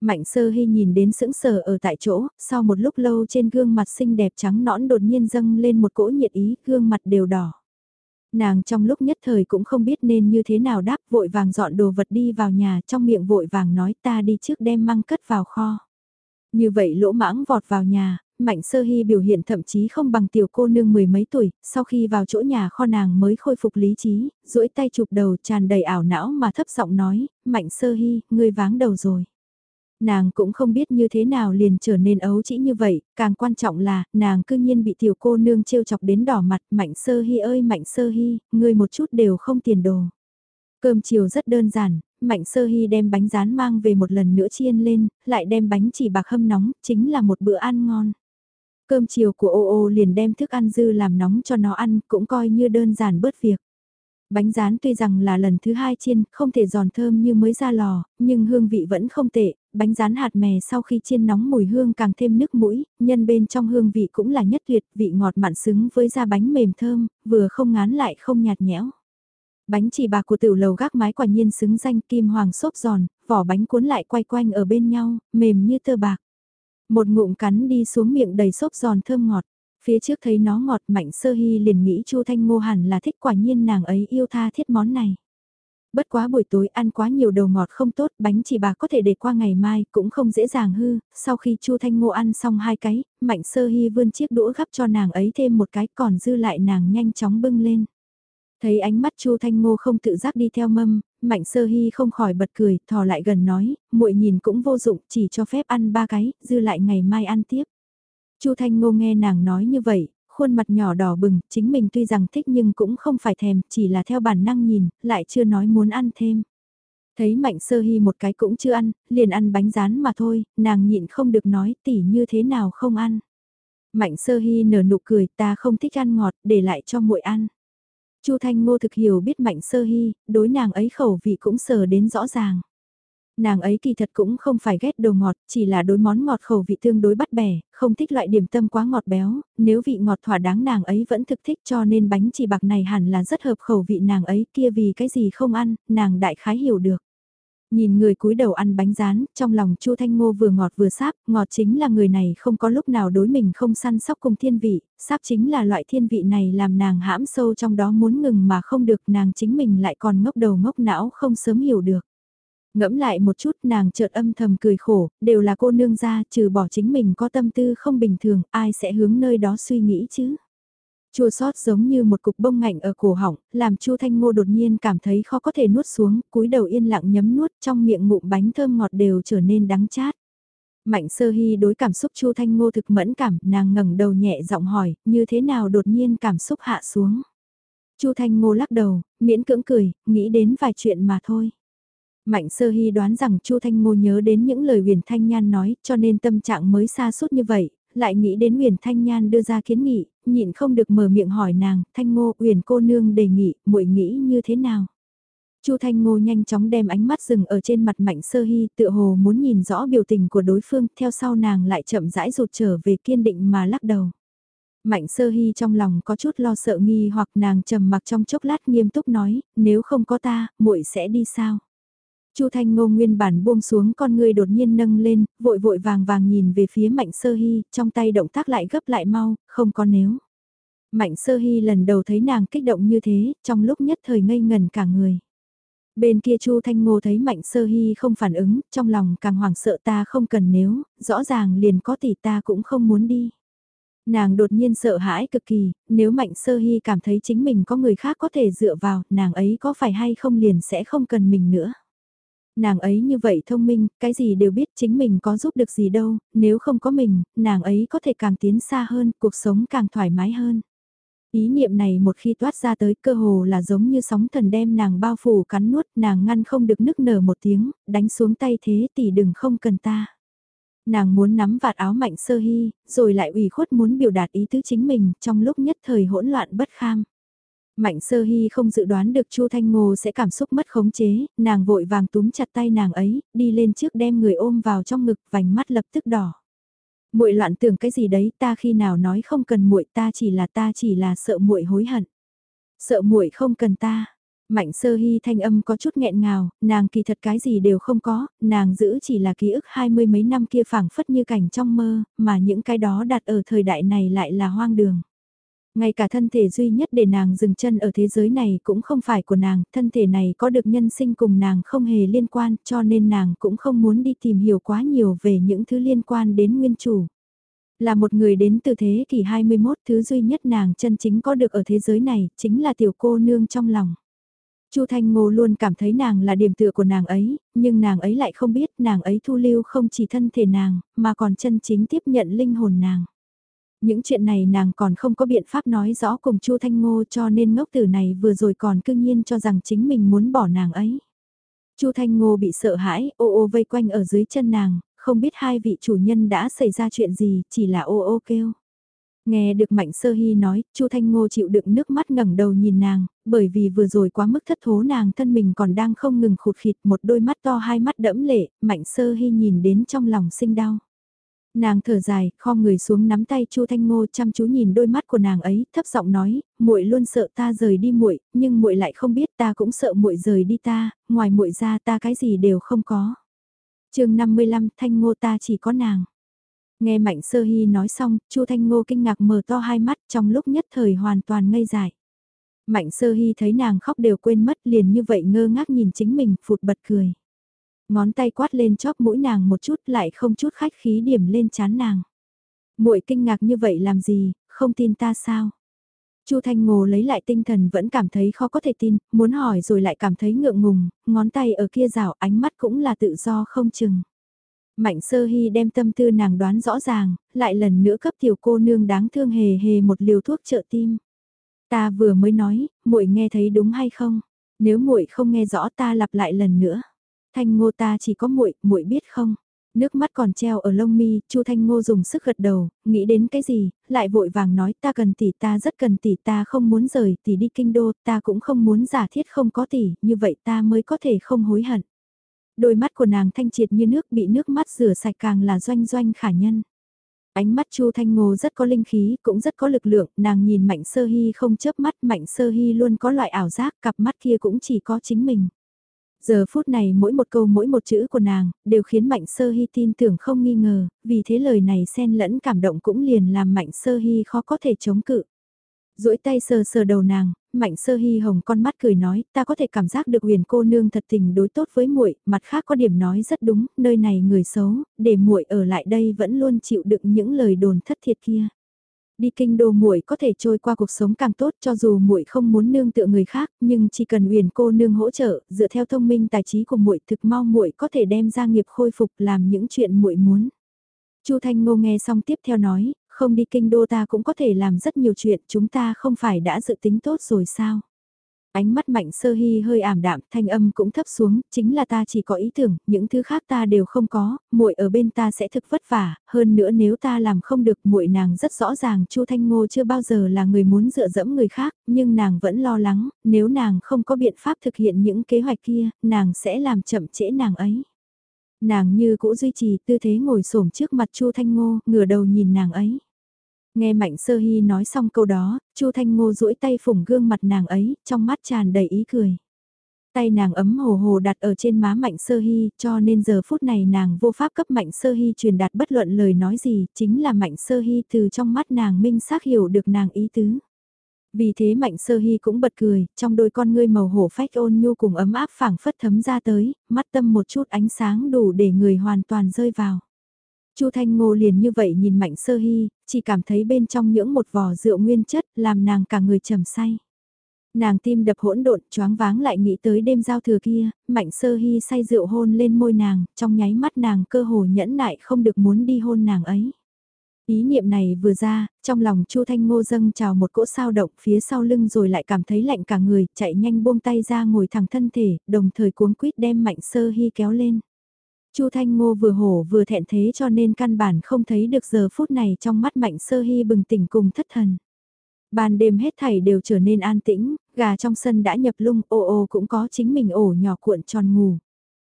Mạnh Sơ Hy nhìn đến sững sờ ở tại chỗ, sau một lúc lâu trên gương mặt xinh đẹp trắng nõn đột nhiên dâng lên một cỗ nhiệt ý, gương mặt đều đỏ. Nàng trong lúc nhất thời cũng không biết nên như thế nào đáp vội vàng dọn đồ vật đi vào nhà trong miệng vội vàng nói ta đi trước đem măng cất vào kho. Như vậy lỗ mãng vọt vào nhà, Mạnh Sơ Hy biểu hiện thậm chí không bằng tiểu cô nương mười mấy tuổi, sau khi vào chỗ nhà kho nàng mới khôi phục lý trí, duỗi tay chụp đầu tràn đầy ảo não mà thấp giọng nói, Mạnh Sơ Hy, ngươi váng đầu rồi. Nàng cũng không biết như thế nào liền trở nên ấu chỉ như vậy, càng quan trọng là, nàng cư nhiên bị tiểu cô nương trêu chọc đến đỏ mặt, Mạnh Sơ Hy ơi Mạnh Sơ Hy, ngươi một chút đều không tiền đồ. Cơm chiều rất đơn giản, Mạnh Sơ Hy đem bánh rán mang về một lần nữa chiên lên, lại đem bánh chỉ bạc hâm nóng, chính là một bữa ăn ngon. Cơm chiều của ô ô liền đem thức ăn dư làm nóng cho nó ăn, cũng coi như đơn giản bớt việc. Bánh rán tuy rằng là lần thứ hai chiên, không thể giòn thơm như mới ra lò, nhưng hương vị vẫn không tệ, bánh rán hạt mè sau khi chiên nóng mùi hương càng thêm nước mũi, nhân bên trong hương vị cũng là nhất tuyệt, vị ngọt mặn xứng với da bánh mềm thơm, vừa không ngán lại không nhạt nhẽo. Bánh chỉ bạc của tiểu lầu gác mái quả nhiên xứng danh kim hoàng xốp giòn, vỏ bánh cuốn lại quay quanh ở bên nhau, mềm như tơ bạc. Một ngụm cắn đi xuống miệng đầy xốp giòn thơm ngọt. Phía trước thấy nó ngọt mạnh sơ hy liền nghĩ Chu Thanh Ngô hẳn là thích quả nhiên nàng ấy yêu tha thiết món này. Bất quá buổi tối ăn quá nhiều đầu ngọt không tốt, bánh chỉ bạc có thể để qua ngày mai, cũng không dễ dàng hư, sau khi Chu Thanh Ngô ăn xong hai cái, Mạnh Sơ Hy vươn chiếc đũa gắp cho nàng ấy thêm một cái còn dư lại nàng nhanh chóng bưng lên. Thấy ánh mắt Chu Thanh Ngô không tự giác đi theo mâm, Mạnh Sơ Hy không khỏi bật cười, thò lại gần nói, muội nhìn cũng vô dụng, chỉ cho phép ăn ba cái, dư lại ngày mai ăn tiếp. Chu Thanh Ngô nghe nàng nói như vậy, khuôn mặt nhỏ đỏ bừng, chính mình tuy rằng thích nhưng cũng không phải thèm, chỉ là theo bản năng nhìn, lại chưa nói muốn ăn thêm. Thấy Mạnh Sơ Hy một cái cũng chưa ăn, liền ăn bánh rán mà thôi, nàng nhịn không được nói tỉ như thế nào không ăn. Mạnh Sơ Hy nở nụ cười ta không thích ăn ngọt, để lại cho muội ăn. Chu Thanh Ngô thực hiểu biết Mạnh Sơ Hy, đối nàng ấy khẩu vị cũng sờ đến rõ ràng. Nàng ấy kỳ thật cũng không phải ghét đồ ngọt, chỉ là đối món ngọt khẩu vị tương đối bắt bẻ, không thích loại điểm tâm quá ngọt béo, nếu vị ngọt thỏa đáng nàng ấy vẫn thực thích cho nên bánh chỉ bạc này hẳn là rất hợp khẩu vị nàng ấy kia vì cái gì không ăn, nàng đại khái hiểu được. Nhìn người cúi đầu ăn bánh rán, trong lòng Chu Thanh Ngô vừa ngọt vừa sáp, ngọt chính là người này không có lúc nào đối mình không săn sóc cùng thiên vị, sáp chính là loại thiên vị này làm nàng hãm sâu trong đó muốn ngừng mà không được nàng chính mình lại còn ngốc đầu ngốc não không sớm hiểu được. Ngẫm lại một chút nàng chợt âm thầm cười khổ, đều là cô nương ra trừ bỏ chính mình có tâm tư không bình thường, ai sẽ hướng nơi đó suy nghĩ chứ. Chua sót giống như một cục bông ngạnh ở cổ họng, làm Chu Thanh Ngô đột nhiên cảm thấy khó có thể nuốt xuống, cúi đầu yên lặng nhấm nuốt trong miệng ngụm bánh thơm ngọt đều trở nên đắng chát. Mạnh sơ hy đối cảm xúc Chu Thanh Ngô thực mẫn cảm, nàng ngẩng đầu nhẹ giọng hỏi, như thế nào đột nhiên cảm xúc hạ xuống. Chu Thanh Ngô lắc đầu, miễn cưỡng cười, nghĩ đến vài chuyện mà thôi. Mạnh sơ hy đoán rằng Chu Thanh Ngô nhớ đến những lời huyền Thanh Nhan nói, cho nên tâm trạng mới xa suốt như vậy, lại nghĩ đến huyền Thanh Nhan đưa ra kiến nghị, nhịn không được mở miệng hỏi nàng, Thanh Ngô, huyền cô nương đề nghị, muội nghĩ như thế nào? Chu Thanh Ngô nhanh chóng đem ánh mắt dừng ở trên mặt Mạnh Sơ Hy, tựa hồ muốn nhìn rõ biểu tình của đối phương, theo sau nàng lại chậm rãi rụt trở về kiên định mà lắc đầu. Mạnh Sơ Hy trong lòng có chút lo sợ nghi hoặc nàng trầm mặc trong chốc lát nghiêm túc nói, nếu không có ta, muội sẽ đi sao? Chu Thanh Ngô nguyên bản buông xuống con người đột nhiên nâng lên, vội vội vàng vàng nhìn về phía Mạnh Sơ Hy, trong tay động tác lại gấp lại mau, không có nếu. Mạnh Sơ Hy lần đầu thấy nàng kích động như thế, trong lúc nhất thời ngây ngần cả người. Bên kia Chu Thanh Ngô thấy Mạnh Sơ Hy không phản ứng, trong lòng càng hoảng sợ ta không cần nếu, rõ ràng liền có tỷ ta cũng không muốn đi. Nàng đột nhiên sợ hãi cực kỳ, nếu Mạnh Sơ Hy cảm thấy chính mình có người khác có thể dựa vào, nàng ấy có phải hay không liền sẽ không cần mình nữa. Nàng ấy như vậy thông minh, cái gì đều biết chính mình có giúp được gì đâu, nếu không có mình, nàng ấy có thể càng tiến xa hơn, cuộc sống càng thoải mái hơn. Ý niệm này một khi toát ra tới cơ hồ là giống như sóng thần đem nàng bao phủ cắn nuốt, nàng ngăn không được nức nở một tiếng, đánh xuống tay thế tỷ đừng không cần ta. Nàng muốn nắm vạt áo mạnh sơ hy, rồi lại ủy khuất muốn biểu đạt ý tứ chính mình trong lúc nhất thời hỗn loạn bất kham. Mạnh sơ hy không dự đoán được Chu Thanh Ngô sẽ cảm xúc mất khống chế, nàng vội vàng túm chặt tay nàng ấy, đi lên trước đem người ôm vào trong ngực, vành mắt lập tức đỏ. Muội loạn tưởng cái gì đấy, ta khi nào nói không cần muội, ta chỉ là ta chỉ là sợ muội hối hận. Sợ muội không cần ta. Mạnh sơ hy thanh âm có chút nghẹn ngào, nàng kỳ thật cái gì đều không có, nàng giữ chỉ là ký ức hai mươi mấy năm kia phảng phất như cảnh trong mơ, mà những cái đó đặt ở thời đại này lại là hoang đường. Ngay cả thân thể duy nhất để nàng dừng chân ở thế giới này cũng không phải của nàng, thân thể này có được nhân sinh cùng nàng không hề liên quan cho nên nàng cũng không muốn đi tìm hiểu quá nhiều về những thứ liên quan đến nguyên chủ. Là một người đến từ thế kỷ 21 thứ duy nhất nàng chân chính có được ở thế giới này chính là tiểu cô nương trong lòng. Chu Thanh Ngô luôn cảm thấy nàng là điểm tựa của nàng ấy, nhưng nàng ấy lại không biết nàng ấy thu lưu không chỉ thân thể nàng, mà còn chân chính tiếp nhận linh hồn nàng. Những chuyện này nàng còn không có biện pháp nói rõ cùng Chu Thanh Ngô cho nên ngốc tử này vừa rồi còn cương nhiên cho rằng chính mình muốn bỏ nàng ấy. Chu Thanh Ngô bị sợ hãi, ô ô vây quanh ở dưới chân nàng, không biết hai vị chủ nhân đã xảy ra chuyện gì, chỉ là ô ô kêu. Nghe được Mạnh Sơ Hy nói, Chu Thanh Ngô chịu đựng nước mắt ngẩng đầu nhìn nàng, bởi vì vừa rồi quá mức thất thố nàng thân mình còn đang không ngừng khụt khịt một đôi mắt to hai mắt đẫm lệ, Mạnh Sơ Hy nhìn đến trong lòng sinh đau. Nàng thở dài, kho người xuống nắm tay Chu Thanh Ngô chăm chú nhìn đôi mắt của nàng ấy, thấp giọng nói, muội luôn sợ ta rời đi muội, nhưng muội lại không biết ta cũng sợ muội rời đi ta, ngoài muội ra ta cái gì đều không có. Chương 55, Thanh Ngô ta chỉ có nàng. Nghe Mạnh Sơ Hy nói xong, Chu Thanh Ngô kinh ngạc mở to hai mắt trong lúc nhất thời hoàn toàn ngây dại. Mạnh Sơ Hy thấy nàng khóc đều quên mất liền như vậy ngơ ngác nhìn chính mình, phụt bật cười ngón tay quát lên chóp mũi nàng một chút lại không chút khách khí điểm lên chán nàng. muội kinh ngạc như vậy làm gì, không tin ta sao? Chu Thanh Ngô lấy lại tinh thần vẫn cảm thấy khó có thể tin, muốn hỏi rồi lại cảm thấy ngượng ngùng, ngón tay ở kia rảo ánh mắt cũng là tự do không chừng. Mạnh sơ hy đem tâm tư nàng đoán rõ ràng, lại lần nữa cấp tiểu cô nương đáng thương hề hề một liều thuốc trợ tim. Ta vừa mới nói, muội nghe thấy đúng hay không? Nếu muội không nghe rõ ta lặp lại lần nữa. Thanh Ngô ta chỉ có muội, muội biết không? Nước mắt còn treo ở lông mi, Chu Thanh Ngô dùng sức gật đầu, nghĩ đến cái gì, lại vội vàng nói ta cần tỷ ta rất cần tỷ ta không muốn rời tỷ đi kinh đô, ta cũng không muốn giả thiết không có tỷ, như vậy ta mới có thể không hối hận. Đôi mắt của nàng thanh triệt như nước bị nước mắt rửa sạch càng là doanh doanh khả nhân. Ánh mắt Chu Thanh Ngô rất có linh khí, cũng rất có lực lượng, nàng nhìn Mạnh Sơ Hy không chớp mắt, Mạnh Sơ Hy luôn có loại ảo giác, cặp mắt kia cũng chỉ có chính mình. Giờ phút này mỗi một câu mỗi một chữ của nàng, đều khiến Mạnh Sơ Hy tin tưởng không nghi ngờ, vì thế lời này xen lẫn cảm động cũng liền làm Mạnh Sơ Hy khó có thể chống cự. duỗi tay sờ sờ đầu nàng, Mạnh Sơ Hy hồng con mắt cười nói, ta có thể cảm giác được huyền cô nương thật tình đối tốt với muội, mặt khác có điểm nói rất đúng, nơi này người xấu, để muội ở lại đây vẫn luôn chịu đựng những lời đồn thất thiệt kia đi kinh đô muội có thể trôi qua cuộc sống càng tốt cho dù muội không muốn nương tựa người khác, nhưng chỉ cần Uyển cô nương hỗ trợ, dựa theo thông minh tài trí của muội, thực mau muội có thể đem ra nghiệp khôi phục làm những chuyện muội muốn. Chu Thanh Ngô nghe xong tiếp theo nói, không đi kinh đô ta cũng có thể làm rất nhiều chuyện, chúng ta không phải đã dự tính tốt rồi sao? Ánh mắt mạnh sơ hy hơi ảm đạm, thanh âm cũng thấp xuống, chính là ta chỉ có ý tưởng, những thứ khác ta đều không có, muội ở bên ta sẽ thực vất vả, hơn nữa nếu ta làm không được muội nàng rất rõ ràng Chu Thanh Ngô chưa bao giờ là người muốn dựa dẫm người khác, nhưng nàng vẫn lo lắng, nếu nàng không có biện pháp thực hiện những kế hoạch kia, nàng sẽ làm chậm trễ nàng ấy. Nàng như cũ duy trì tư thế ngồi xổm trước mặt Chu Thanh Ngô, ngửa đầu nhìn nàng ấy. Nghe Mạnh Sơ Hy nói xong câu đó, Chu Thanh Ngô duỗi tay phủng gương mặt nàng ấy, trong mắt tràn đầy ý cười. Tay nàng ấm hồ hồ đặt ở trên má Mạnh Sơ Hy, cho nên giờ phút này nàng vô pháp cấp Mạnh Sơ Hy truyền đạt bất luận lời nói gì, chính là Mạnh Sơ Hy từ trong mắt nàng minh xác hiểu được nàng ý tứ. Vì thế Mạnh Sơ Hy cũng bật cười, trong đôi con ngươi màu hổ phách ôn nhu cùng ấm áp phảng phất thấm ra tới, mắt tâm một chút ánh sáng đủ để người hoàn toàn rơi vào. Chu Thanh Ngô liền như vậy nhìn Mạnh Sơ Hy, chỉ cảm thấy bên trong những một vò rượu nguyên chất làm nàng cả người trầm say. Nàng tim đập hỗn độn, choáng váng lại nghĩ tới đêm giao thừa kia, Mạnh Sơ Hy say rượu hôn lên môi nàng, trong nháy mắt nàng cơ hồ nhẫn nại không được muốn đi hôn nàng ấy. Ý niệm này vừa ra, trong lòng Chu Thanh Ngô dâng trào một cỗ sao động phía sau lưng rồi lại cảm thấy lạnh cả người, chạy nhanh buông tay ra ngồi thẳng thân thể, đồng thời cuống quýt đem Mạnh Sơ Hy kéo lên. Chu Thanh Ngô vừa hổ vừa thẹn thế cho nên căn bản không thấy được giờ phút này trong mắt Mạnh Sơ Hy bừng tỉnh cùng thất thần. Ban đêm hết thảy đều trở nên an tĩnh, gà trong sân đã nhập lung ô ô cũng có chính mình ổ nhỏ cuộn tròn ngủ.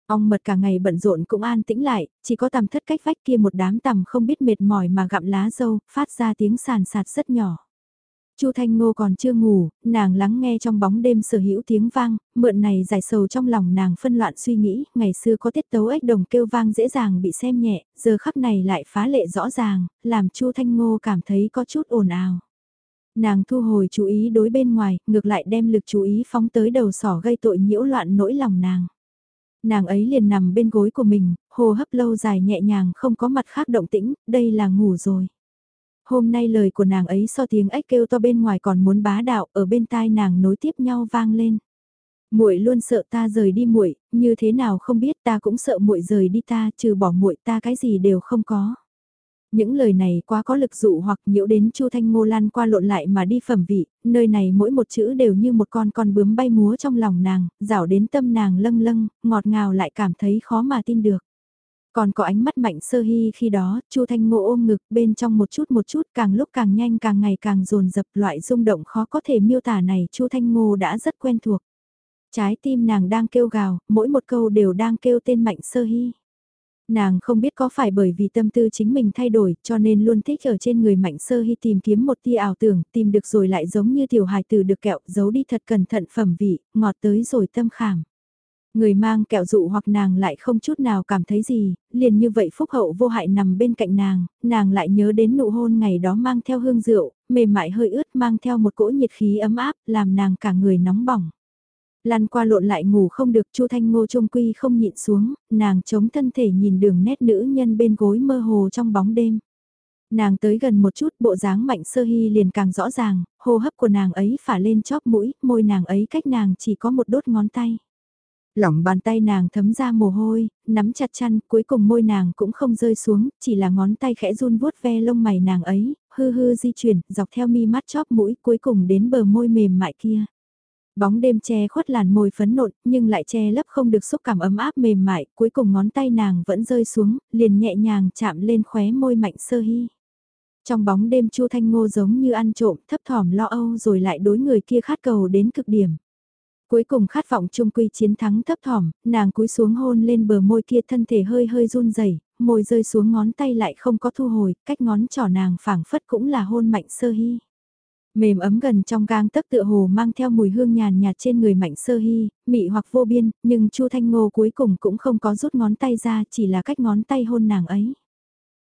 Ong mật cả ngày bận rộn cũng an tĩnh lại, chỉ có tầm thất cách vách kia một đám tầm không biết mệt mỏi mà gặm lá dâu, phát ra tiếng sàn sạt rất nhỏ. Chu Thanh Ngô còn chưa ngủ, nàng lắng nghe trong bóng đêm sở hữu tiếng vang, mượn này giải sầu trong lòng nàng phân loạn suy nghĩ, ngày xưa có tiết tấu ếch đồng kêu vang dễ dàng bị xem nhẹ, giờ khắc này lại phá lệ rõ ràng, làm Chu Thanh Ngô cảm thấy có chút ồn ào. Nàng thu hồi chú ý đối bên ngoài, ngược lại đem lực chú ý phóng tới đầu sỏ gây tội nhiễu loạn nỗi lòng nàng. Nàng ấy liền nằm bên gối của mình, hô hấp lâu dài nhẹ nhàng không có mặt khác động tĩnh, đây là ngủ rồi. Hôm nay lời của nàng ấy so tiếng ếch kêu to bên ngoài còn muốn bá đạo, ở bên tai nàng nối tiếp nhau vang lên. Muội luôn sợ ta rời đi muội, như thế nào không biết ta cũng sợ muội rời đi ta, trừ bỏ muội ta cái gì đều không có. Những lời này quá có lực dụ hoặc nhiễu đến Chu Thanh Ngô Lan qua lộn lại mà đi phẩm vị, nơi này mỗi một chữ đều như một con con bướm bay múa trong lòng nàng, rảo đến tâm nàng lâng lâng, ngọt ngào lại cảm thấy khó mà tin được. Còn có ánh mắt mạnh sơ hy khi đó, Chu Thanh Ngô ôm ngực bên trong một chút một chút càng lúc càng nhanh càng ngày càng dồn dập loại rung động khó có thể miêu tả này Chu Thanh Ngô đã rất quen thuộc. Trái tim nàng đang kêu gào, mỗi một câu đều đang kêu tên mạnh sơ hy. Nàng không biết có phải bởi vì tâm tư chính mình thay đổi cho nên luôn thích ở trên người mạnh sơ hy tìm kiếm một tia ảo tưởng, tìm được rồi lại giống như tiểu hài tử được kẹo, giấu đi thật cẩn thận phẩm vị, ngọt tới rồi tâm khảm. Người mang kẹo dụ hoặc nàng lại không chút nào cảm thấy gì, liền như vậy phúc hậu vô hại nằm bên cạnh nàng, nàng lại nhớ đến nụ hôn ngày đó mang theo hương rượu, mềm mại hơi ướt mang theo một cỗ nhiệt khí ấm áp, làm nàng cả người nóng bỏng. Lăn qua lộn lại ngủ không được Chu Thanh Ngô trông quy không nhịn xuống, nàng chống thân thể nhìn đường nét nữ nhân bên gối mơ hồ trong bóng đêm. Nàng tới gần một chút bộ dáng mạnh sơ hy liền càng rõ ràng, hô hấp của nàng ấy phả lên chóp mũi, môi nàng ấy cách nàng chỉ có một đốt ngón tay. Lỏng bàn tay nàng thấm ra mồ hôi, nắm chặt chăn, cuối cùng môi nàng cũng không rơi xuống, chỉ là ngón tay khẽ run vuốt ve lông mày nàng ấy, hư hư di chuyển, dọc theo mi mắt chóp mũi cuối cùng đến bờ môi mềm mại kia. Bóng đêm che khuất làn môi phấn nộn, nhưng lại che lấp không được xúc cảm ấm áp mềm mại, cuối cùng ngón tay nàng vẫn rơi xuống, liền nhẹ nhàng chạm lên khóe môi mạnh sơ hy. Trong bóng đêm Chu Thanh Ngô giống như ăn trộm, thấp thỏm lo âu rồi lại đối người kia khát cầu đến cực điểm. Cuối cùng khát vọng trung quy chiến thắng thấp thỏm, nàng cúi xuống hôn lên bờ môi kia thân thể hơi hơi run rẩy, môi rơi xuống ngón tay lại không có thu hồi, cách ngón trỏ nàng phảng phất cũng là hôn mạnh sơ hy. Mềm ấm gần trong gang tấc tựa hồ mang theo mùi hương nhàn nhạt trên người mạnh sơ hy, mị hoặc vô biên, nhưng Chu Thanh Ngô cuối cùng cũng không có rút ngón tay ra, chỉ là cách ngón tay hôn nàng ấy.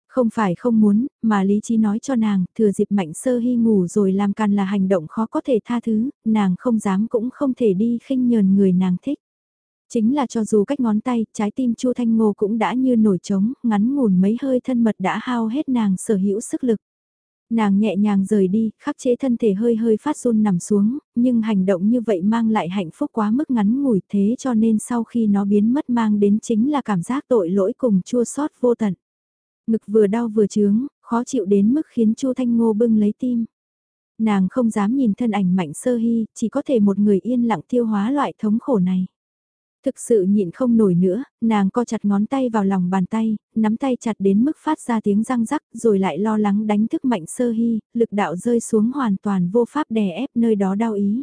Không phải không muốn, mà lý trí nói cho nàng, thừa dịp mạnh sơ hy ngủ rồi làm càn là hành động khó có thể tha thứ, nàng không dám cũng không thể đi khinh nhờn người nàng thích. Chính là cho dù cách ngón tay, trái tim Chu Thanh Ngô cũng đã như nổi trống, ngắn ngủn mấy hơi thân mật đã hao hết nàng sở hữu sức lực. Nàng nhẹ nhàng rời đi, khắc chế thân thể hơi hơi phát run nằm xuống, nhưng hành động như vậy mang lại hạnh phúc quá mức ngắn ngủi thế cho nên sau khi nó biến mất mang đến chính là cảm giác tội lỗi cùng chua xót vô tận. Ngực vừa đau vừa trướng, khó chịu đến mức khiến Chu Thanh Ngô bưng lấy tim. Nàng không dám nhìn thân ảnh mạnh sơ hy, chỉ có thể một người yên lặng tiêu hóa loại thống khổ này. Thực sự nhịn không nổi nữa, nàng co chặt ngón tay vào lòng bàn tay, nắm tay chặt đến mức phát ra tiếng răng rắc rồi lại lo lắng đánh thức mạnh sơ hy, lực đạo rơi xuống hoàn toàn vô pháp đè ép nơi đó đau ý.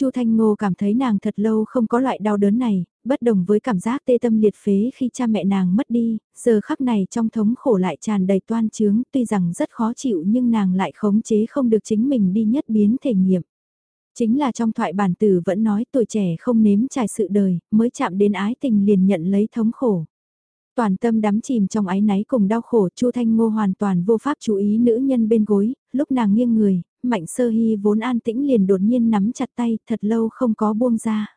Chu Thanh Ngô cảm thấy nàng thật lâu không có loại đau đớn này, bất đồng với cảm giác tê tâm liệt phế khi cha mẹ nàng mất đi, giờ khắc này trong thống khổ lại tràn đầy toan chướng, tuy rằng rất khó chịu nhưng nàng lại khống chế không được chính mình đi nhất biến thể nghiệm. Chính là trong thoại bản tử vẫn nói tuổi trẻ không nếm trải sự đời, mới chạm đến ái tình liền nhận lấy thống khổ. Toàn tâm đắm chìm trong ái náy cùng đau khổ, Chu Thanh Ngô hoàn toàn vô pháp chú ý nữ nhân bên gối, lúc nàng nghiêng người, Mạnh Sơ Hy vốn an tĩnh liền đột nhiên nắm chặt tay, thật lâu không có buông ra.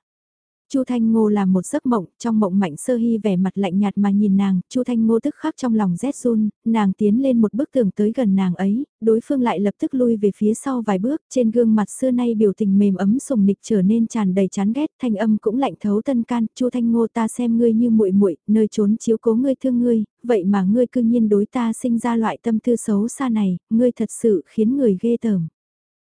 Chu Thanh Ngô làm một giấc mộng, trong mộng Mạnh Sơ Hy vẻ mặt lạnh nhạt mà nhìn nàng, Chu Thanh Ngô tức khắc trong lòng rét run, nàng tiến lên một bức tường tới gần nàng ấy, đối phương lại lập tức lui về phía sau vài bước, trên gương mặt xưa nay biểu tình mềm ấm sùng nịch trở nên tràn đầy chán ghét, thanh âm cũng lạnh thấu tân can, Chu Thanh Ngô ta xem ngươi như muội muội, nơi trốn chiếu cố ngươi thương ngươi, vậy mà ngươi cư nhiên đối ta sinh ra loại tâm tư xấu xa này, ngươi thật sự khiến người ghê tởm.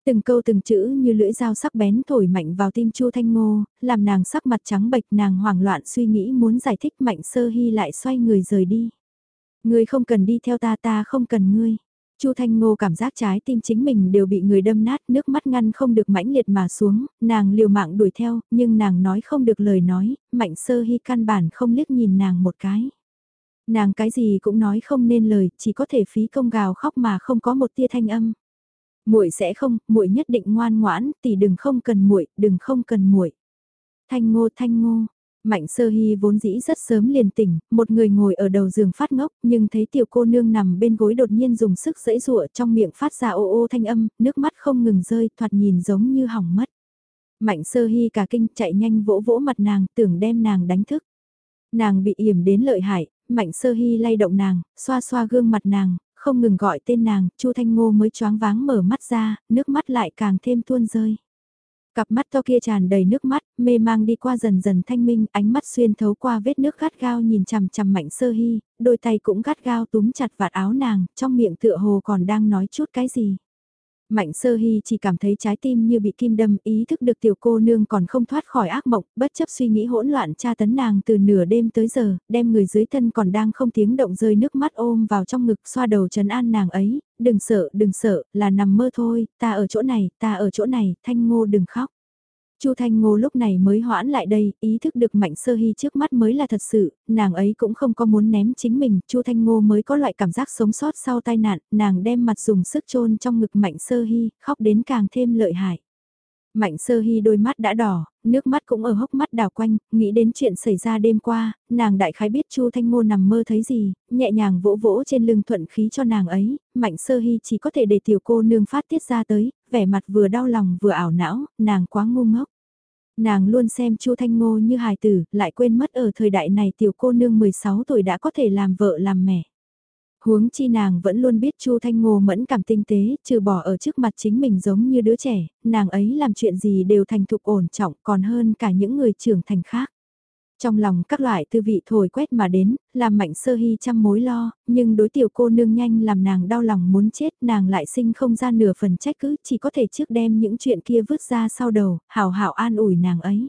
Từng câu từng chữ như lưỡi dao sắc bén thổi mạnh vào tim Chu Thanh Ngô, làm nàng sắc mặt trắng bệch nàng hoảng loạn suy nghĩ muốn giải thích mạnh sơ hy lại xoay người rời đi. Ngươi không cần đi theo ta ta không cần ngươi. Chu Thanh Ngô cảm giác trái tim chính mình đều bị người đâm nát, nước mắt ngăn không được mãnh liệt mà xuống, nàng liều mạng đuổi theo, nhưng nàng nói không được lời nói, mạnh sơ hy căn bản không liếc nhìn nàng một cái. Nàng cái gì cũng nói không nên lời, chỉ có thể phí công gào khóc mà không có một tia thanh âm muội sẽ không, muội nhất định ngoan ngoãn, tỷ đừng không cần muội, đừng không cần muội. Thanh Ngô, Thanh Ngô. Mạnh sơ hy vốn dĩ rất sớm liền tỉnh, một người ngồi ở đầu giường phát ngốc, nhưng thấy tiểu cô nương nằm bên gối đột nhiên dùng sức dẫy giụa trong miệng phát ra ô ô thanh âm, nước mắt không ngừng rơi, thoạt nhìn giống như hỏng mất. Mạnh sơ hy cả kinh chạy nhanh vỗ vỗ mặt nàng, tưởng đem nàng đánh thức. Nàng bị yểm đến lợi hại, mạnh sơ hy lay động nàng, xoa xoa gương mặt nàng, không ngừng gọi tên nàng, Chu Thanh Ngô mới choáng váng mở mắt ra, nước mắt lại càng thêm tuôn rơi. Cặp mắt to kia tràn đầy nước mắt, mê mang đi qua dần dần thanh minh, ánh mắt xuyên thấu qua vết nước gắt gao nhìn chằm chằm mạnh sơ hy, đôi tay cũng gắt gao túm chặt vạt áo nàng, trong miệng tựa hồ còn đang nói chút cái gì. Mạnh sơ hy chỉ cảm thấy trái tim như bị kim đâm, ý thức được tiểu cô nương còn không thoát khỏi ác mộng, bất chấp suy nghĩ hỗn loạn tra tấn nàng từ nửa đêm tới giờ, đem người dưới thân còn đang không tiếng động rơi nước mắt ôm vào trong ngực xoa đầu trấn an nàng ấy, đừng sợ, đừng sợ, là nằm mơ thôi, ta ở chỗ này, ta ở chỗ này, thanh ngô đừng khóc. Chu Thanh Ngô lúc này mới hoãn lại đây, ý thức được Mạnh Sơ Hy trước mắt mới là thật sự, nàng ấy cũng không có muốn ném chính mình, Chu Thanh Ngô mới có loại cảm giác sống sót sau tai nạn, nàng đem mặt dùng sức chôn trong ngực Mạnh Sơ Hy, khóc đến càng thêm lợi hại. Mạnh Sơ Hy đôi mắt đã đỏ, nước mắt cũng ở hốc mắt đào quanh, nghĩ đến chuyện xảy ra đêm qua, nàng đại khái biết Chu Thanh Ngô nằm mơ thấy gì, nhẹ nhàng vỗ vỗ trên lưng thuận khí cho nàng ấy, Mạnh Sơ Hy chỉ có thể để tiểu cô nương phát tiết ra tới, vẻ mặt vừa đau lòng vừa ảo não, nàng quá ngu ngốc. Nàng luôn xem Chu Thanh Ngô như hài tử, lại quên mất ở thời đại này tiểu cô nương 16 tuổi đã có thể làm vợ làm mẹ. Huống chi nàng vẫn luôn biết Chu Thanh Ngô mẫn cảm tinh tế, trừ bỏ ở trước mặt chính mình giống như đứa trẻ, nàng ấy làm chuyện gì đều thành thục ổn trọng còn hơn cả những người trưởng thành khác. Trong lòng các loại tư vị thổi quét mà đến, làm mạnh sơ hy trăm mối lo, nhưng đối tiểu cô nương nhanh làm nàng đau lòng muốn chết, nàng lại sinh không ra nửa phần trách cứ, chỉ có thể trước đem những chuyện kia vứt ra sau đầu, hào hảo an ủi nàng ấy.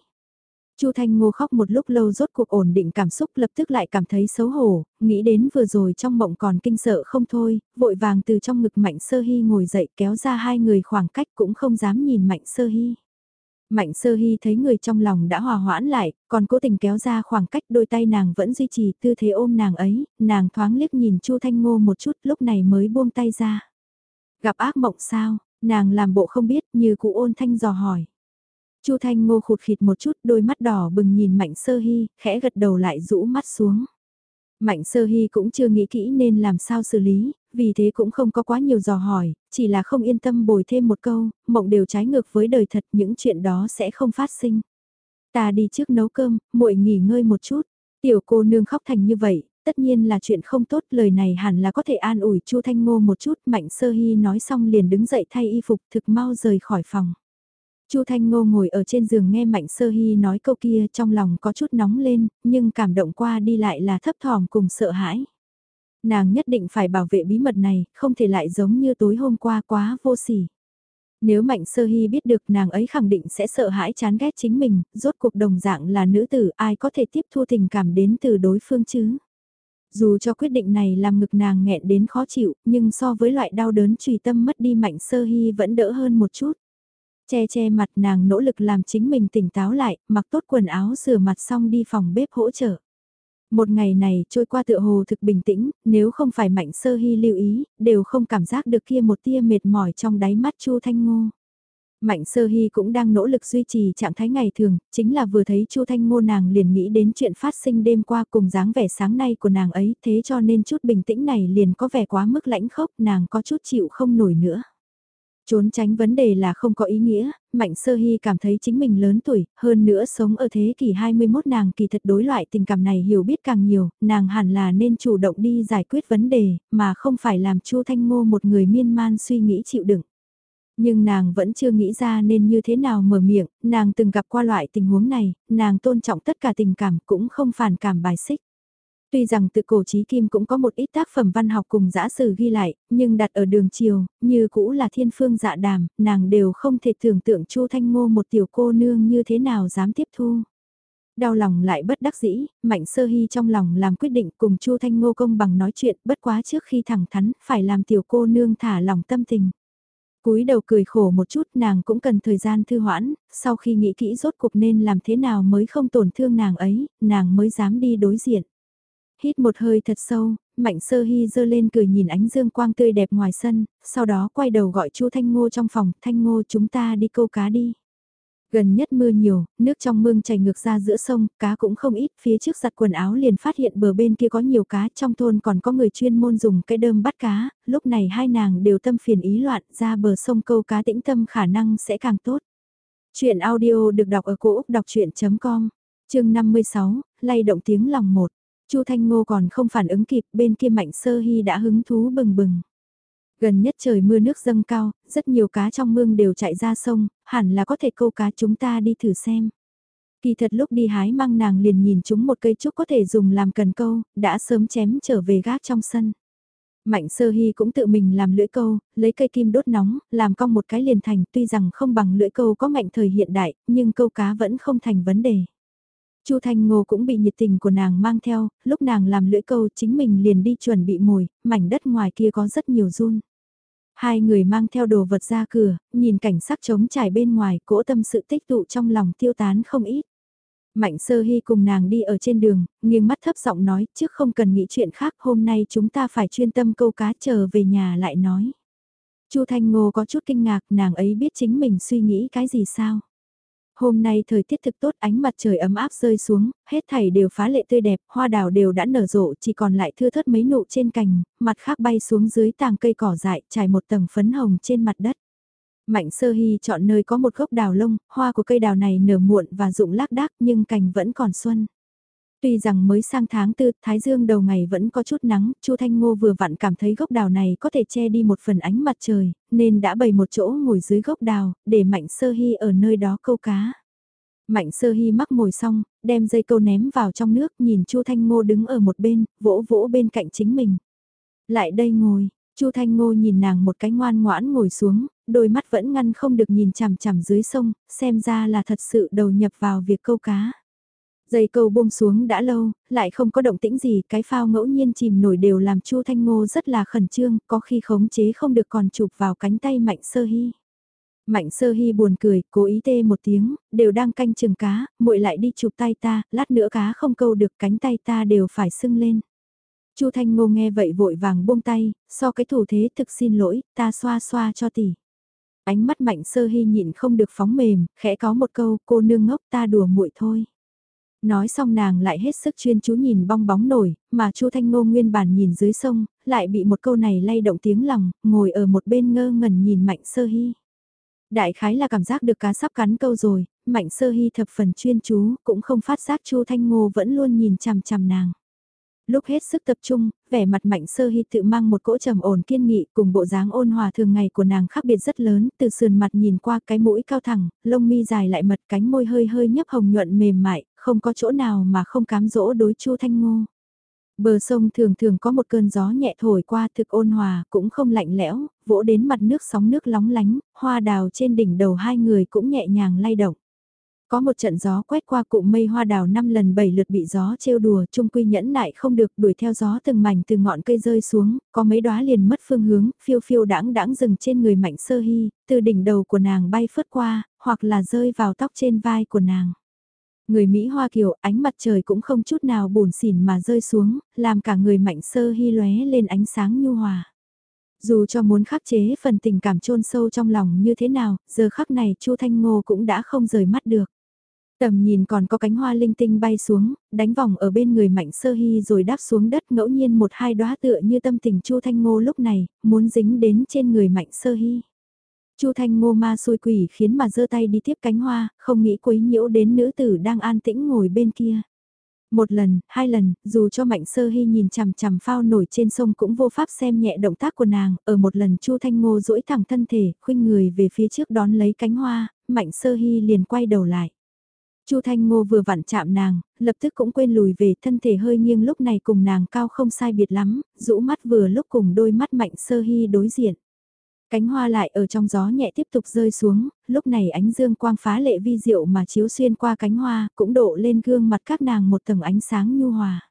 Chu Thanh Ngô khóc một lúc lâu rốt cuộc ổn định cảm xúc lập tức lại cảm thấy xấu hổ, nghĩ đến vừa rồi trong mộng còn kinh sợ không thôi, vội vàng từ trong ngực Mạnh Sơ Hy ngồi dậy kéo ra hai người khoảng cách cũng không dám nhìn Mạnh Sơ Hy. Mạnh sơ hy thấy người trong lòng đã hòa hoãn lại, còn cố tình kéo ra khoảng cách đôi tay nàng vẫn duy trì tư thế ôm nàng ấy, nàng thoáng liếc nhìn Chu Thanh Ngô một chút lúc này mới buông tay ra. Gặp ác mộng sao, nàng làm bộ không biết như cụ ôn thanh dò hỏi. Chu Thanh Ngô khụt khịt một chút đôi mắt đỏ bừng nhìn Mạnh sơ hy, khẽ gật đầu lại rũ mắt xuống. Mạnh sơ hy cũng chưa nghĩ kỹ nên làm sao xử lý, vì thế cũng không có quá nhiều dò hỏi, chỉ là không yên tâm bồi thêm một câu, mộng đều trái ngược với đời thật những chuyện đó sẽ không phát sinh. Ta đi trước nấu cơm, muội nghỉ ngơi một chút. Tiểu cô nương khóc thành như vậy, tất nhiên là chuyện không tốt, lời này hẳn là có thể an ủi Chu Thanh Ngô một chút, Mạnh Sơ Hy nói xong liền đứng dậy thay y phục, thực mau rời khỏi phòng. Chu Thanh Ngô ngồi ở trên giường nghe Mạnh Sơ Hy nói câu kia trong lòng có chút nóng lên, nhưng cảm động qua đi lại là thấp thỏm cùng sợ hãi. Nàng nhất định phải bảo vệ bí mật này, không thể lại giống như tối hôm qua quá vô sỉ. Nếu Mạnh Sơ Hy biết được nàng ấy khẳng định sẽ sợ hãi chán ghét chính mình, rốt cuộc đồng dạng là nữ tử ai có thể tiếp thu tình cảm đến từ đối phương chứ. Dù cho quyết định này làm ngực nàng nghẹn đến khó chịu, nhưng so với loại đau đớn trùy tâm mất đi Mạnh Sơ Hy vẫn đỡ hơn một chút. Che che mặt nàng nỗ lực làm chính mình tỉnh táo lại, mặc tốt quần áo rửa mặt xong đi phòng bếp hỗ trợ. Một ngày này trôi qua tựa hồ thực bình tĩnh, nếu không phải mạnh sơ hy lưu ý, đều không cảm giác được kia một tia mệt mỏi trong đáy mắt Chu Thanh Ngô. Mạnh sơ hy cũng đang nỗ lực duy trì trạng thái ngày thường, chính là vừa thấy Chu Thanh Ngô nàng liền nghĩ đến chuyện phát sinh đêm qua cùng dáng vẻ sáng nay của nàng ấy, thế cho nên chút bình tĩnh này liền có vẻ quá mức lãnh khốc, nàng có chút chịu không nổi nữa. Trốn tránh vấn đề là không có ý nghĩa, Mạnh Sơ Hy cảm thấy chính mình lớn tuổi, hơn nữa sống ở thế kỷ 21 nàng kỳ thật đối loại tình cảm này hiểu biết càng nhiều, nàng hẳn là nên chủ động đi giải quyết vấn đề, mà không phải làm Chu Thanh Ngô một người miên man suy nghĩ chịu đựng. Nhưng nàng vẫn chưa nghĩ ra nên như thế nào mở miệng, nàng từng gặp qua loại tình huống này, nàng tôn trọng tất cả tình cảm cũng không phản cảm bài xích. Tuy rằng từ cổ trí kim cũng có một ít tác phẩm văn học cùng giã sử ghi lại, nhưng đặt ở đường chiều, như cũ là thiên phương dạ đàm, nàng đều không thể tưởng tượng Chu Thanh Ngô một tiểu cô nương như thế nào dám tiếp thu. Đau lòng lại bất đắc dĩ, Mạnh Sơ Hy trong lòng làm quyết định cùng Chu Thanh Ngô công bằng nói chuyện bất quá trước khi thẳng thắn, phải làm tiểu cô nương thả lòng tâm tình cúi đầu cười khổ một chút nàng cũng cần thời gian thư hoãn, sau khi nghĩ kỹ rốt cuộc nên làm thế nào mới không tổn thương nàng ấy, nàng mới dám đi đối diện. Hít một hơi thật sâu, Mạnh Sơ Hy dơ lên cười nhìn ánh dương quang tươi đẹp ngoài sân, sau đó quay đầu gọi Chu Thanh Ngô trong phòng, Thanh Ngô chúng ta đi câu cá đi. Gần nhất mưa nhiều, nước trong mương chảy ngược ra giữa sông, cá cũng không ít, phía trước giặt quần áo liền phát hiện bờ bên kia có nhiều cá, trong thôn còn có người chuyên môn dùng cái đơm bắt cá, lúc này hai nàng đều tâm phiền ý loạn, ra bờ sông câu cá tĩnh tâm khả năng sẽ càng tốt. Chuyện audio được đọc ở cổ Úc đọc chuyện.com, chương 56, lay động tiếng lòng một. Chu Thanh Ngô còn không phản ứng kịp, bên kia Mạnh Sơ Hy đã hứng thú bừng bừng. Gần nhất trời mưa nước dâng cao, rất nhiều cá trong mương đều chạy ra sông, hẳn là có thể câu cá chúng ta đi thử xem. Kỳ thật lúc đi hái mang nàng liền nhìn chúng một cây trúc có thể dùng làm cần câu, đã sớm chém trở về gác trong sân. Mạnh sơ hy cũng tự mình làm lưỡi câu, lấy cây kim đốt nóng, làm cong một cái liền thành tuy rằng không bằng lưỡi câu có ngạnh thời hiện đại, nhưng câu cá vẫn không thành vấn đề. Chu Thanh Ngô cũng bị nhiệt tình của nàng mang theo, lúc nàng làm lưỡi câu chính mình liền đi chuẩn bị mồi, mảnh đất ngoài kia có rất nhiều run. Hai người mang theo đồ vật ra cửa, nhìn cảnh sắc trống trải bên ngoài, cỗ tâm sự tích tụ trong lòng tiêu tán không ít. Mạnh sơ hy cùng nàng đi ở trên đường, nghiêng mắt thấp giọng nói, trước không cần nghĩ chuyện khác, hôm nay chúng ta phải chuyên tâm câu cá chờ về nhà lại nói. Chu Thanh Ngô có chút kinh ngạc, nàng ấy biết chính mình suy nghĩ cái gì sao? Hôm nay thời tiết thực tốt ánh mặt trời ấm áp rơi xuống, hết thảy đều phá lệ tươi đẹp, hoa đào đều đã nở rộ chỉ còn lại thưa thớt mấy nụ trên cành, mặt khác bay xuống dưới tàng cây cỏ dại trải một tầng phấn hồng trên mặt đất. Mạnh sơ hy chọn nơi có một gốc đào lông, hoa của cây đào này nở muộn và rụng lác đác nhưng cành vẫn còn xuân. Tuy rằng mới sang tháng tư, Thái Dương đầu ngày vẫn có chút nắng, Chu Thanh Ngô vừa vặn cảm thấy gốc đào này có thể che đi một phần ánh mặt trời, nên đã bày một chỗ ngồi dưới gốc đào, để Mạnh Sơ Hy ở nơi đó câu cá. Mạnh Sơ Hy mắc mồi xong, đem dây câu ném vào trong nước, nhìn Chu Thanh Ngô đứng ở một bên, vỗ vỗ bên cạnh chính mình. Lại đây ngồi, Chu Thanh Ngô nhìn nàng một cái ngoan ngoãn ngồi xuống, đôi mắt vẫn ngăn không được nhìn chằm chằm dưới sông, xem ra là thật sự đầu nhập vào việc câu cá. Dây câu buông xuống đã lâu, lại không có động tĩnh gì, cái phao ngẫu nhiên chìm nổi đều làm Chu Thanh Ngô rất là khẩn trương, có khi khống chế không được còn chụp vào cánh tay Mạnh Sơ Hy. Mạnh Sơ Hy buồn cười, cố ý tê một tiếng, đều đang canh chừng cá, muội lại đi chụp tay ta, lát nữa cá không câu được cánh tay ta đều phải sưng lên. Chu Thanh Ngô nghe vậy vội vàng buông tay, so cái thủ thế thực xin lỗi, ta xoa xoa cho tỷ. Ánh mắt Mạnh Sơ Hy nhịn không được phóng mềm, khẽ có một câu, cô nương ngốc ta đùa muội thôi. Nói xong nàng lại hết sức chuyên chú nhìn bong bóng nổi, mà Chu Thanh Ngô nguyên bản nhìn dưới sông, lại bị một câu này lay động tiếng lòng, ngồi ở một bên ngơ ngẩn nhìn Mạnh Sơ Hy. Đại khái là cảm giác được cá sắp cắn câu rồi, Mạnh Sơ Hy thập phần chuyên chú, cũng không phát giác Chu Thanh Ngô vẫn luôn nhìn chằm chằm nàng lúc hết sức tập trung, vẻ mặt mạnh sơ hy tự mang một cỗ trầm ổn kiên nghị cùng bộ dáng ôn hòa thường ngày của nàng khác biệt rất lớn, từ sườn mặt nhìn qua cái mũi cao thẳng, lông mi dài lại mật cánh môi hơi hơi nhấp hồng nhuận mềm mại, không có chỗ nào mà không cám dỗ đối chu thanh ngô. Bờ sông thường thường có một cơn gió nhẹ thổi qua thực ôn hòa, cũng không lạnh lẽo, vỗ đến mặt nước sóng nước lóng lánh, hoa đào trên đỉnh đầu hai người cũng nhẹ nhàng lay động. Có một trận gió quét qua cụm mây hoa đào năm lần bảy lượt bị gió trêu đùa, trung quy nhẫn nại không được đuổi theo gió từng mảnh từ ngọn cây rơi xuống, có mấy đóa liền mất phương hướng, phiêu phiêu đãng đãng dừng trên người mạnh sơ hy, từ đỉnh đầu của nàng bay phớt qua, hoặc là rơi vào tóc trên vai của nàng. Người Mỹ Hoa Kiều, ánh mặt trời cũng không chút nào buồn xỉn mà rơi xuống, làm cả người mạnh sơ hy lóe lên ánh sáng nhu hòa. Dù cho muốn khắc chế phần tình cảm chôn sâu trong lòng như thế nào, giờ khắc này Chu Thanh Ngô cũng đã không rời mắt được. Tầm nhìn còn có cánh hoa linh tinh bay xuống, đánh vòng ở bên người mạnh sơ hy rồi đáp xuống đất ngẫu nhiên một hai đóa tựa như tâm tình Chu Thanh Ngô lúc này, muốn dính đến trên người mạnh sơ hy. Chu Thanh Ngô ma xôi quỷ khiến mà giơ tay đi tiếp cánh hoa, không nghĩ quấy nhiễu đến nữ tử đang an tĩnh ngồi bên kia. Một lần, hai lần, dù cho Mạnh Sơ Hy nhìn chằm chằm phao nổi trên sông cũng vô pháp xem nhẹ động tác của nàng, ở một lần Chu Thanh Ngô duỗi thẳng thân thể, khuynh người về phía trước đón lấy cánh hoa, Mạnh Sơ Hy liền quay đầu lại. Chu Thanh Ngô vừa vặn chạm nàng, lập tức cũng quên lùi về thân thể hơi nghiêng lúc này cùng nàng cao không sai biệt lắm, rũ mắt vừa lúc cùng đôi mắt Mạnh Sơ Hy đối diện. Cánh hoa lại ở trong gió nhẹ tiếp tục rơi xuống, lúc này ánh dương quang phá lệ vi diệu mà chiếu xuyên qua cánh hoa, cũng độ lên gương mặt các nàng một tầng ánh sáng nhu hòa.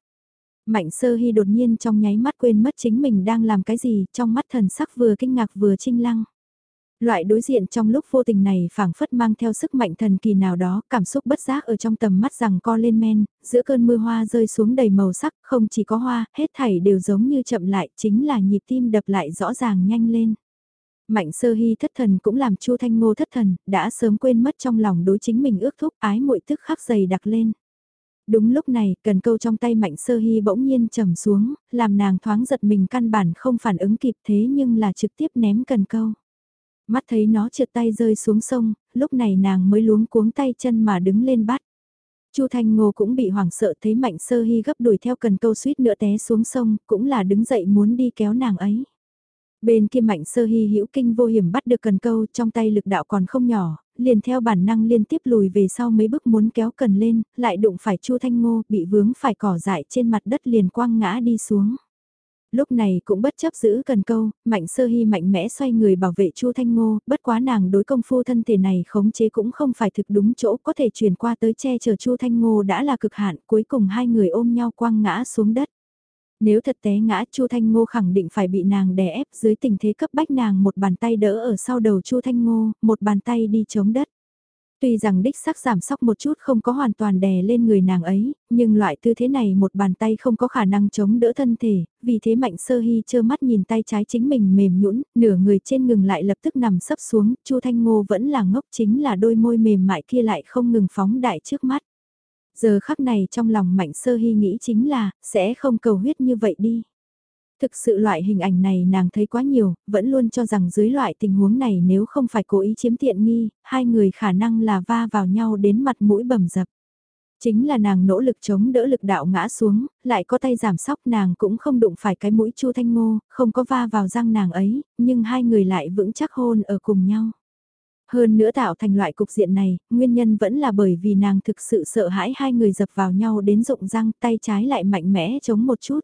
Mạnh sơ hy đột nhiên trong nháy mắt quên mất chính mình đang làm cái gì, trong mắt thần sắc vừa kinh ngạc vừa trinh lăng. Loại đối diện trong lúc vô tình này phảng phất mang theo sức mạnh thần kỳ nào đó, cảm xúc bất giác ở trong tầm mắt rằng co lên men, giữa cơn mưa hoa rơi xuống đầy màu sắc, không chỉ có hoa, hết thảy đều giống như chậm lại, chính là nhịp tim đập lại rõ ràng nhanh lên. Mạnh sơ hy thất thần cũng làm Chu Thanh Ngô thất thần, đã sớm quên mất trong lòng đối chính mình ước thúc ái muội tức khắc dày đặc lên. Đúng lúc này, cần câu trong tay Mạnh sơ hy bỗng nhiên trầm xuống, làm nàng thoáng giật mình căn bản không phản ứng kịp thế nhưng là trực tiếp ném cần câu. Mắt thấy nó trượt tay rơi xuống sông, lúc này nàng mới luống cuống tay chân mà đứng lên bắt. Chu Thanh Ngô cũng bị hoảng sợ thấy Mạnh Sơ Hy gấp đuổi theo cần câu suýt nữa té xuống sông, cũng là đứng dậy muốn đi kéo nàng ấy. Bên kia mạnh sơ hy hữu kinh vô hiểm bắt được cần câu trong tay lực đạo còn không nhỏ, liền theo bản năng liên tiếp lùi về sau mấy bước muốn kéo cần lên, lại đụng phải Chu Thanh Ngô bị vướng phải cỏ dại trên mặt đất liền quăng ngã đi xuống. Lúc này cũng bất chấp giữ cần câu, mạnh sơ hy mạnh mẽ xoay người bảo vệ Chu Thanh Ngô, bất quá nàng đối công phu thân thể này khống chế cũng không phải thực đúng chỗ có thể chuyển qua tới che chở Chu Thanh Ngô đã là cực hạn cuối cùng hai người ôm nhau quăng ngã xuống đất. Nếu thật té ngã Chu Thanh Ngô khẳng định phải bị nàng đè ép dưới tình thế cấp bách nàng một bàn tay đỡ ở sau đầu Chu Thanh Ngô, một bàn tay đi chống đất. Tuy rằng đích sắc giảm sóc một chút không có hoàn toàn đè lên người nàng ấy, nhưng loại tư thế này một bàn tay không có khả năng chống đỡ thân thể, vì thế mạnh sơ hy chơ mắt nhìn tay trái chính mình mềm nhũn nửa người trên ngừng lại lập tức nằm sấp xuống, Chu Thanh Ngô vẫn là ngốc chính là đôi môi mềm mại kia lại không ngừng phóng đại trước mắt. Giờ khắc này trong lòng mạnh sơ hy nghĩ chính là, sẽ không cầu huyết như vậy đi. Thực sự loại hình ảnh này nàng thấy quá nhiều, vẫn luôn cho rằng dưới loại tình huống này nếu không phải cố ý chiếm tiện nghi, hai người khả năng là va vào nhau đến mặt mũi bầm dập. Chính là nàng nỗ lực chống đỡ lực đạo ngã xuống, lại có tay giảm sóc nàng cũng không đụng phải cái mũi chu thanh ngô, không có va vào răng nàng ấy, nhưng hai người lại vững chắc hôn ở cùng nhau. Hơn nữa tạo thành loại cục diện này, nguyên nhân vẫn là bởi vì nàng thực sự sợ hãi hai người dập vào nhau đến rụng răng tay trái lại mạnh mẽ chống một chút.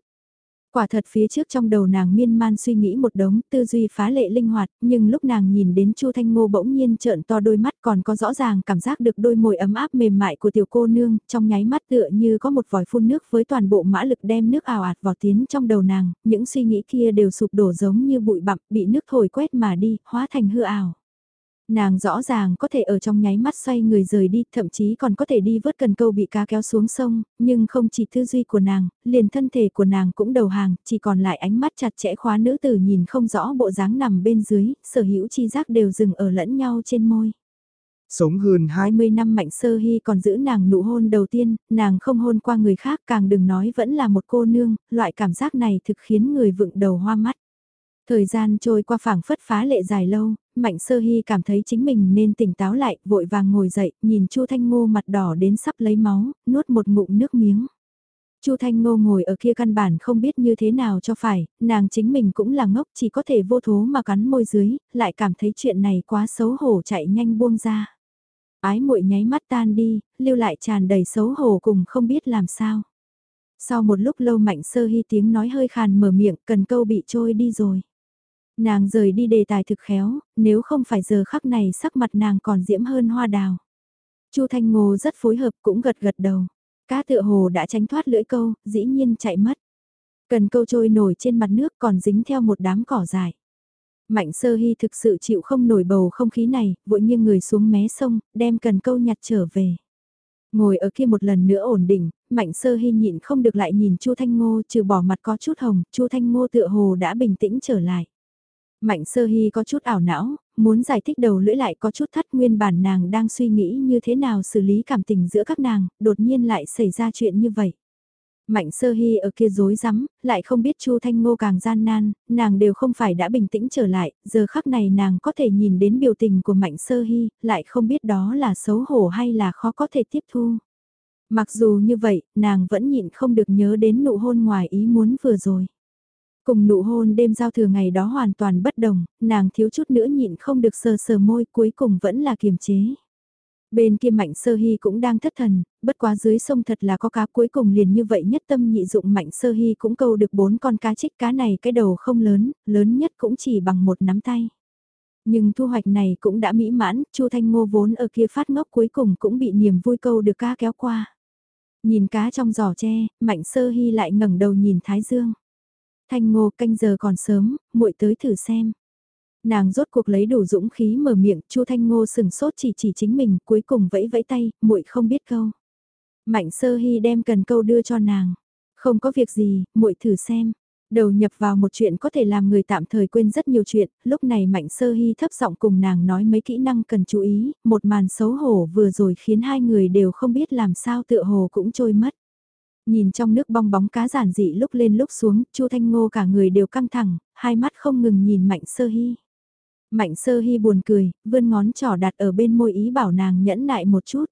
Quả thật phía trước trong đầu nàng miên man suy nghĩ một đống tư duy phá lệ linh hoạt, nhưng lúc nàng nhìn đến Chu Thanh Ngô bỗng nhiên trợn to đôi mắt còn có rõ ràng cảm giác được đôi môi ấm áp mềm mại của tiểu cô nương, trong nháy mắt tựa như có một vòi phun nước với toàn bộ mã lực đem nước ào ạt vào tiến trong đầu nàng, những suy nghĩ kia đều sụp đổ giống như bụi bặm bị nước thổi quét mà đi, hóa thành hư ảo. Nàng rõ ràng có thể ở trong nháy mắt xoay người rời đi, thậm chí còn có thể đi vớt cần câu bị cá kéo xuống sông, nhưng không chỉ tư duy của nàng, liền thân thể của nàng cũng đầu hàng, chỉ còn lại ánh mắt chặt chẽ khóa nữ tử nhìn không rõ bộ dáng nằm bên dưới, sở hữu chi giác đều dừng ở lẫn nhau trên môi. Sống hơn 20 năm mạnh sơ hy còn giữ nàng nụ hôn đầu tiên, nàng không hôn qua người khác càng đừng nói vẫn là một cô nương, loại cảm giác này thực khiến người vựng đầu hoa mắt. Thời gian trôi qua phảng phất phá lệ dài lâu, Mạnh Sơ Hy cảm thấy chính mình nên tỉnh táo lại, vội vàng ngồi dậy, nhìn Chu Thanh Ngô mặt đỏ đến sắp lấy máu, nuốt một ngụm nước miếng. Chu Thanh Ngô ngồi ở kia căn bản không biết như thế nào cho phải, nàng chính mình cũng là ngốc chỉ có thể vô thố mà cắn môi dưới, lại cảm thấy chuyện này quá xấu hổ chạy nhanh buông ra. Ái muội nháy mắt tan đi, lưu lại tràn đầy xấu hổ cùng không biết làm sao. Sau một lúc lâu mạnh sơ hy tiếng nói hơi khàn mở miệng, cần câu bị trôi đi rồi. Nàng rời đi đề tài thực khéo, nếu không phải giờ khắc này sắc mặt nàng còn diễm hơn hoa đào. Chu Thanh Ngô rất phối hợp cũng gật gật đầu. Cá tựa hồ đã tránh thoát lưỡi câu, dĩ nhiên chạy mất. Cần câu trôi nổi trên mặt nước còn dính theo một đám cỏ dài. Mạnh sơ hy thực sự chịu không nổi bầu không khí này, vội nghiêng người xuống mé sông, đem cần câu nhặt trở về. Ngồi ở kia một lần nữa ổn định, Mạnh Sơ Hy nhịn không được lại nhìn Chu Thanh Ngô trừ bỏ mặt có chút hồng, Chu Thanh Ngô tựa hồ đã bình tĩnh trở lại. Mạnh sơ hy có chút ảo não, muốn giải thích đầu lưỡi lại có chút thắt nguyên bản nàng đang suy nghĩ như thế nào xử lý cảm tình giữa các nàng, đột nhiên lại xảy ra chuyện như vậy. Mạnh sơ hy ở kia dối rắm lại không biết Chu Thanh Ngô càng gian nan, nàng đều không phải đã bình tĩnh trở lại, giờ khắc này nàng có thể nhìn đến biểu tình của Mạnh sơ hy, lại không biết đó là xấu hổ hay là khó có thể tiếp thu. Mặc dù như vậy, nàng vẫn nhịn không được nhớ đến nụ hôn ngoài ý muốn vừa rồi. Cùng nụ hôn đêm giao thừa ngày đó hoàn toàn bất đồng, nàng thiếu chút nữa nhịn không được sờ sờ môi cuối cùng vẫn là kiềm chế. Bên kia Mạnh Sơ Hy cũng đang thất thần, bất quá dưới sông thật là có cá cuối cùng liền như vậy nhất tâm nhị dụng Mạnh Sơ Hy cũng câu được bốn con cá trích cá này cái đầu không lớn, lớn nhất cũng chỉ bằng một nắm tay. Nhưng thu hoạch này cũng đã mỹ mãn, Chu Thanh Ngô vốn ở kia phát ngốc cuối cùng cũng bị niềm vui câu được cá kéo qua. Nhìn cá trong giỏ tre, Mạnh Sơ Hy lại ngẩng đầu nhìn Thái Dương. Thanh Ngô canh giờ còn sớm, muội tới thử xem. Nàng rốt cuộc lấy đủ dũng khí mở miệng, Chu Thanh Ngô sừng sốt chỉ chỉ chính mình, cuối cùng vẫy vẫy tay, muội không biết câu. Mạnh Sơ Hy đem cần câu đưa cho nàng. Không có việc gì, muội thử xem. Đầu nhập vào một chuyện có thể làm người tạm thời quên rất nhiều chuyện, lúc này Mạnh Sơ Hy thấp giọng cùng nàng nói mấy kỹ năng cần chú ý, một màn xấu hổ vừa rồi khiến hai người đều không biết làm sao tựa hồ cũng trôi mất. Nhìn trong nước bong bóng cá giản dị lúc lên lúc xuống, Chu Thanh Ngô cả người đều căng thẳng, hai mắt không ngừng nhìn Mạnh Sơ Hy. Mạnh Sơ Hy buồn cười, vươn ngón trỏ đặt ở bên môi ý bảo nàng nhẫn nại một chút.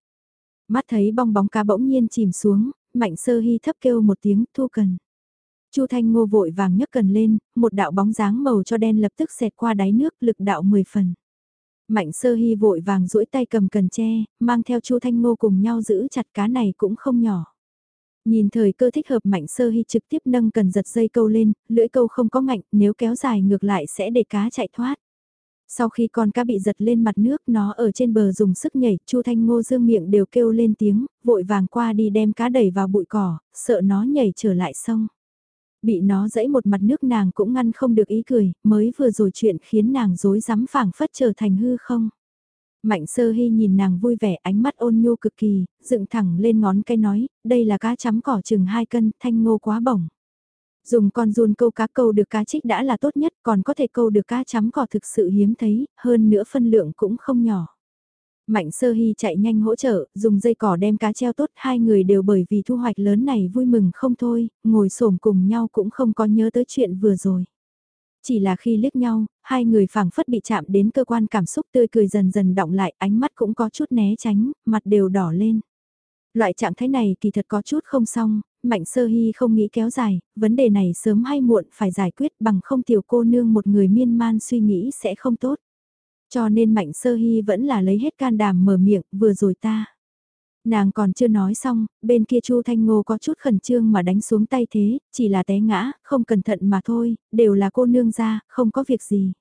Mắt thấy bong bóng cá bỗng nhiên chìm xuống, Mạnh Sơ Hy thấp kêu một tiếng thu cần. Chu Thanh Ngô vội vàng nhấc cần lên, một đạo bóng dáng màu cho đen lập tức xẹt qua đáy nước lực đạo 10 phần. Mạnh Sơ Hy vội vàng duỗi tay cầm cần tre, mang theo Chu Thanh Ngô cùng nhau giữ chặt cá này cũng không nhỏ. Nhìn thời cơ thích hợp Mạnh Sơ Hy trực tiếp nâng cần giật dây câu lên, lưỡi câu không có ngạnh, nếu kéo dài ngược lại sẽ để cá chạy thoát. Sau khi con cá bị giật lên mặt nước nó ở trên bờ dùng sức nhảy, Chu Thanh Ngô dương miệng đều kêu lên tiếng, vội vàng qua đi đem cá đẩy vào bụi cỏ, sợ nó nhảy trở lại sông. Bị nó dẫy một mặt nước nàng cũng ngăn không được ý cười, mới vừa rồi chuyện khiến nàng dối rắm phảng phất trở thành hư không. Mạnh sơ hy nhìn nàng vui vẻ ánh mắt ôn nhu cực kỳ, dựng thẳng lên ngón cái nói, đây là cá chấm cỏ chừng 2 cân, thanh ngô quá bổng. Dùng con run câu cá câu được cá trích đã là tốt nhất, còn có thể câu được cá chấm cỏ thực sự hiếm thấy, hơn nữa phân lượng cũng không nhỏ. Mạnh sơ hy chạy nhanh hỗ trợ, dùng dây cỏ đem cá treo tốt, hai người đều bởi vì thu hoạch lớn này vui mừng không thôi, ngồi xổm cùng nhau cũng không có nhớ tới chuyện vừa rồi. Chỉ là khi liếc nhau, hai người phảng phất bị chạm đến cơ quan cảm xúc tươi cười dần dần động lại, ánh mắt cũng có chút né tránh, mặt đều đỏ lên. Loại trạng thái này kỳ thật có chút không xong, Mạnh Sơ Hy không nghĩ kéo dài, vấn đề này sớm hay muộn phải giải quyết bằng không tiểu cô nương một người miên man suy nghĩ sẽ không tốt. Cho nên Mạnh Sơ Hy vẫn là lấy hết can đảm mở miệng, vừa rồi ta. Nàng còn chưa nói xong, bên kia Chu Thanh Ngô có chút khẩn trương mà đánh xuống tay thế, chỉ là té ngã, không cẩn thận mà thôi, đều là cô nương ra, không có việc gì.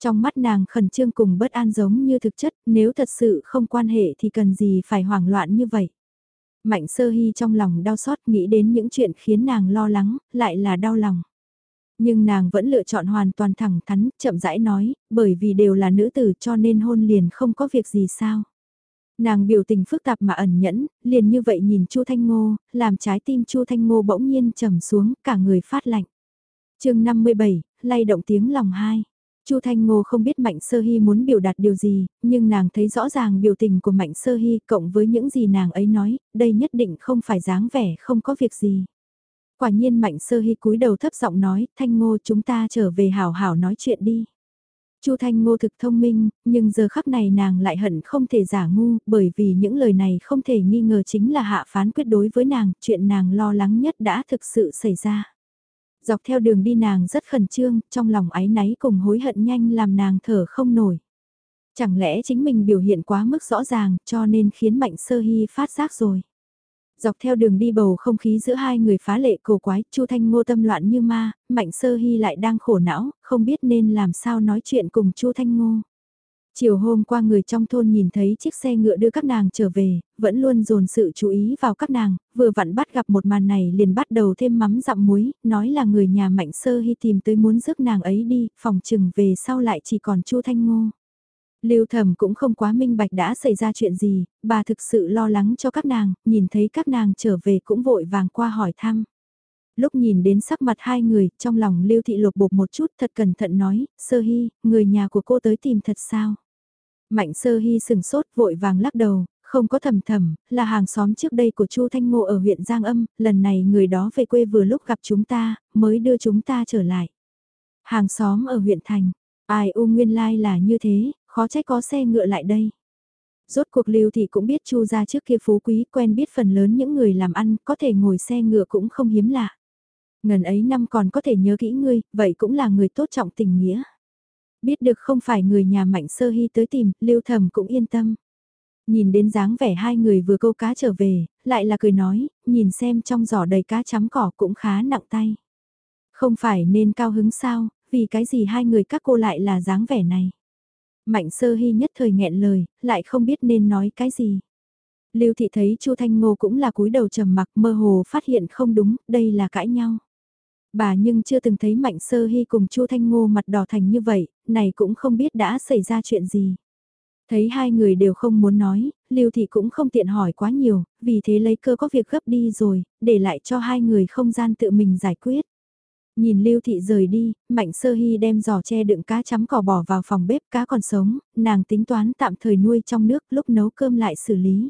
Trong mắt nàng khẩn trương cùng bất an giống như thực chất, nếu thật sự không quan hệ thì cần gì phải hoảng loạn như vậy. Mạnh sơ hy trong lòng đau xót nghĩ đến những chuyện khiến nàng lo lắng, lại là đau lòng. Nhưng nàng vẫn lựa chọn hoàn toàn thẳng thắn, chậm rãi nói, bởi vì đều là nữ tử cho nên hôn liền không có việc gì sao. Nàng biểu tình phức tạp mà ẩn nhẫn, liền như vậy nhìn Chu Thanh Ngô, làm trái tim Chu Thanh Ngô bỗng nhiên trầm xuống, cả người phát lạnh. chương 57, lay động tiếng lòng hai. Chu Thanh Ngô không biết Mạnh Sơ Hy muốn biểu đạt điều gì, nhưng nàng thấy rõ ràng biểu tình của Mạnh Sơ Hy cộng với những gì nàng ấy nói, đây nhất định không phải dáng vẻ không có việc gì. Quả nhiên Mạnh Sơ Hy cúi đầu thấp giọng nói, Thanh Ngô chúng ta trở về hảo hảo nói chuyện đi. Chu Thanh Ngô thực thông minh, nhưng giờ khắc này nàng lại hận không thể giả ngu, bởi vì những lời này không thể nghi ngờ chính là hạ phán quyết đối với nàng, chuyện nàng lo lắng nhất đã thực sự xảy ra. Dọc theo đường đi nàng rất khẩn trương, trong lòng áy náy cùng hối hận nhanh làm nàng thở không nổi. Chẳng lẽ chính mình biểu hiện quá mức rõ ràng cho nên khiến Mạnh Sơ Hy phát giác rồi. Dọc theo đường đi bầu không khí giữa hai người phá lệ cổ quái, Chu Thanh Ngô tâm loạn như ma, Mạnh Sơ Hy lại đang khổ não, không biết nên làm sao nói chuyện cùng Chu Thanh Ngô. Chiều hôm qua người trong thôn nhìn thấy chiếc xe ngựa đưa các nàng trở về, vẫn luôn dồn sự chú ý vào các nàng, vừa vặn bắt gặp một màn này liền bắt đầu thêm mắm dặm muối, nói là người nhà Mạnh Sơ Hy tìm tới muốn rước nàng ấy đi, phòng chừng về sau lại chỉ còn Chu Thanh Ngô. Lưu Thẩm cũng không quá minh bạch đã xảy ra chuyện gì, bà thực sự lo lắng cho các nàng, nhìn thấy các nàng trở về cũng vội vàng qua hỏi thăm. Lúc nhìn đến sắc mặt hai người, trong lòng Lưu Thị lột bột một chút thật cẩn thận nói, Sơ Hy, người nhà của cô tới tìm thật sao? Mạnh Sơ Hy sừng sốt vội vàng lắc đầu, Không có thầm thầm, là hàng xóm trước đây của Chu Thanh Ngô ở huyện Giang Âm, lần này người đó về quê vừa lúc gặp chúng ta, mới đưa chúng ta trở lại. Hàng xóm ở huyện Thành, ai u nguyên lai like là như thế, khó trách có xe ngựa lại đây. Rốt cuộc lưu thì cũng biết Chu ra trước kia phú quý quen biết phần lớn những người làm ăn có thể ngồi xe ngựa cũng không hiếm lạ. Ngần ấy năm còn có thể nhớ kỹ ngươi, vậy cũng là người tốt trọng tình nghĩa. Biết được không phải người nhà mạnh sơ hy tới tìm, lưu thầm cũng yên tâm. Nhìn đến dáng vẻ hai người vừa câu cá trở về, lại là cười nói, nhìn xem trong giỏ đầy cá chấm cỏ cũng khá nặng tay. Không phải nên cao hứng sao, vì cái gì hai người các cô lại là dáng vẻ này. Mạnh sơ hy nhất thời nghẹn lời, lại không biết nên nói cái gì. Lưu thị thấy Chu Thanh Ngô cũng là cúi đầu trầm mặc mơ hồ phát hiện không đúng, đây là cãi nhau. Bà nhưng chưa từng thấy Mạnh Sơ Hy cùng Chu Thanh Ngô mặt đỏ thành như vậy, này cũng không biết đã xảy ra chuyện gì. Thấy hai người đều không muốn nói, Lưu Thị cũng không tiện hỏi quá nhiều, vì thế lấy cơ có việc gấp đi rồi, để lại cho hai người không gian tự mình giải quyết. Nhìn Lưu Thị rời đi, Mạnh Sơ Hy đem giò che đựng cá chấm cỏ bỏ vào phòng bếp cá còn sống, nàng tính toán tạm thời nuôi trong nước lúc nấu cơm lại xử lý.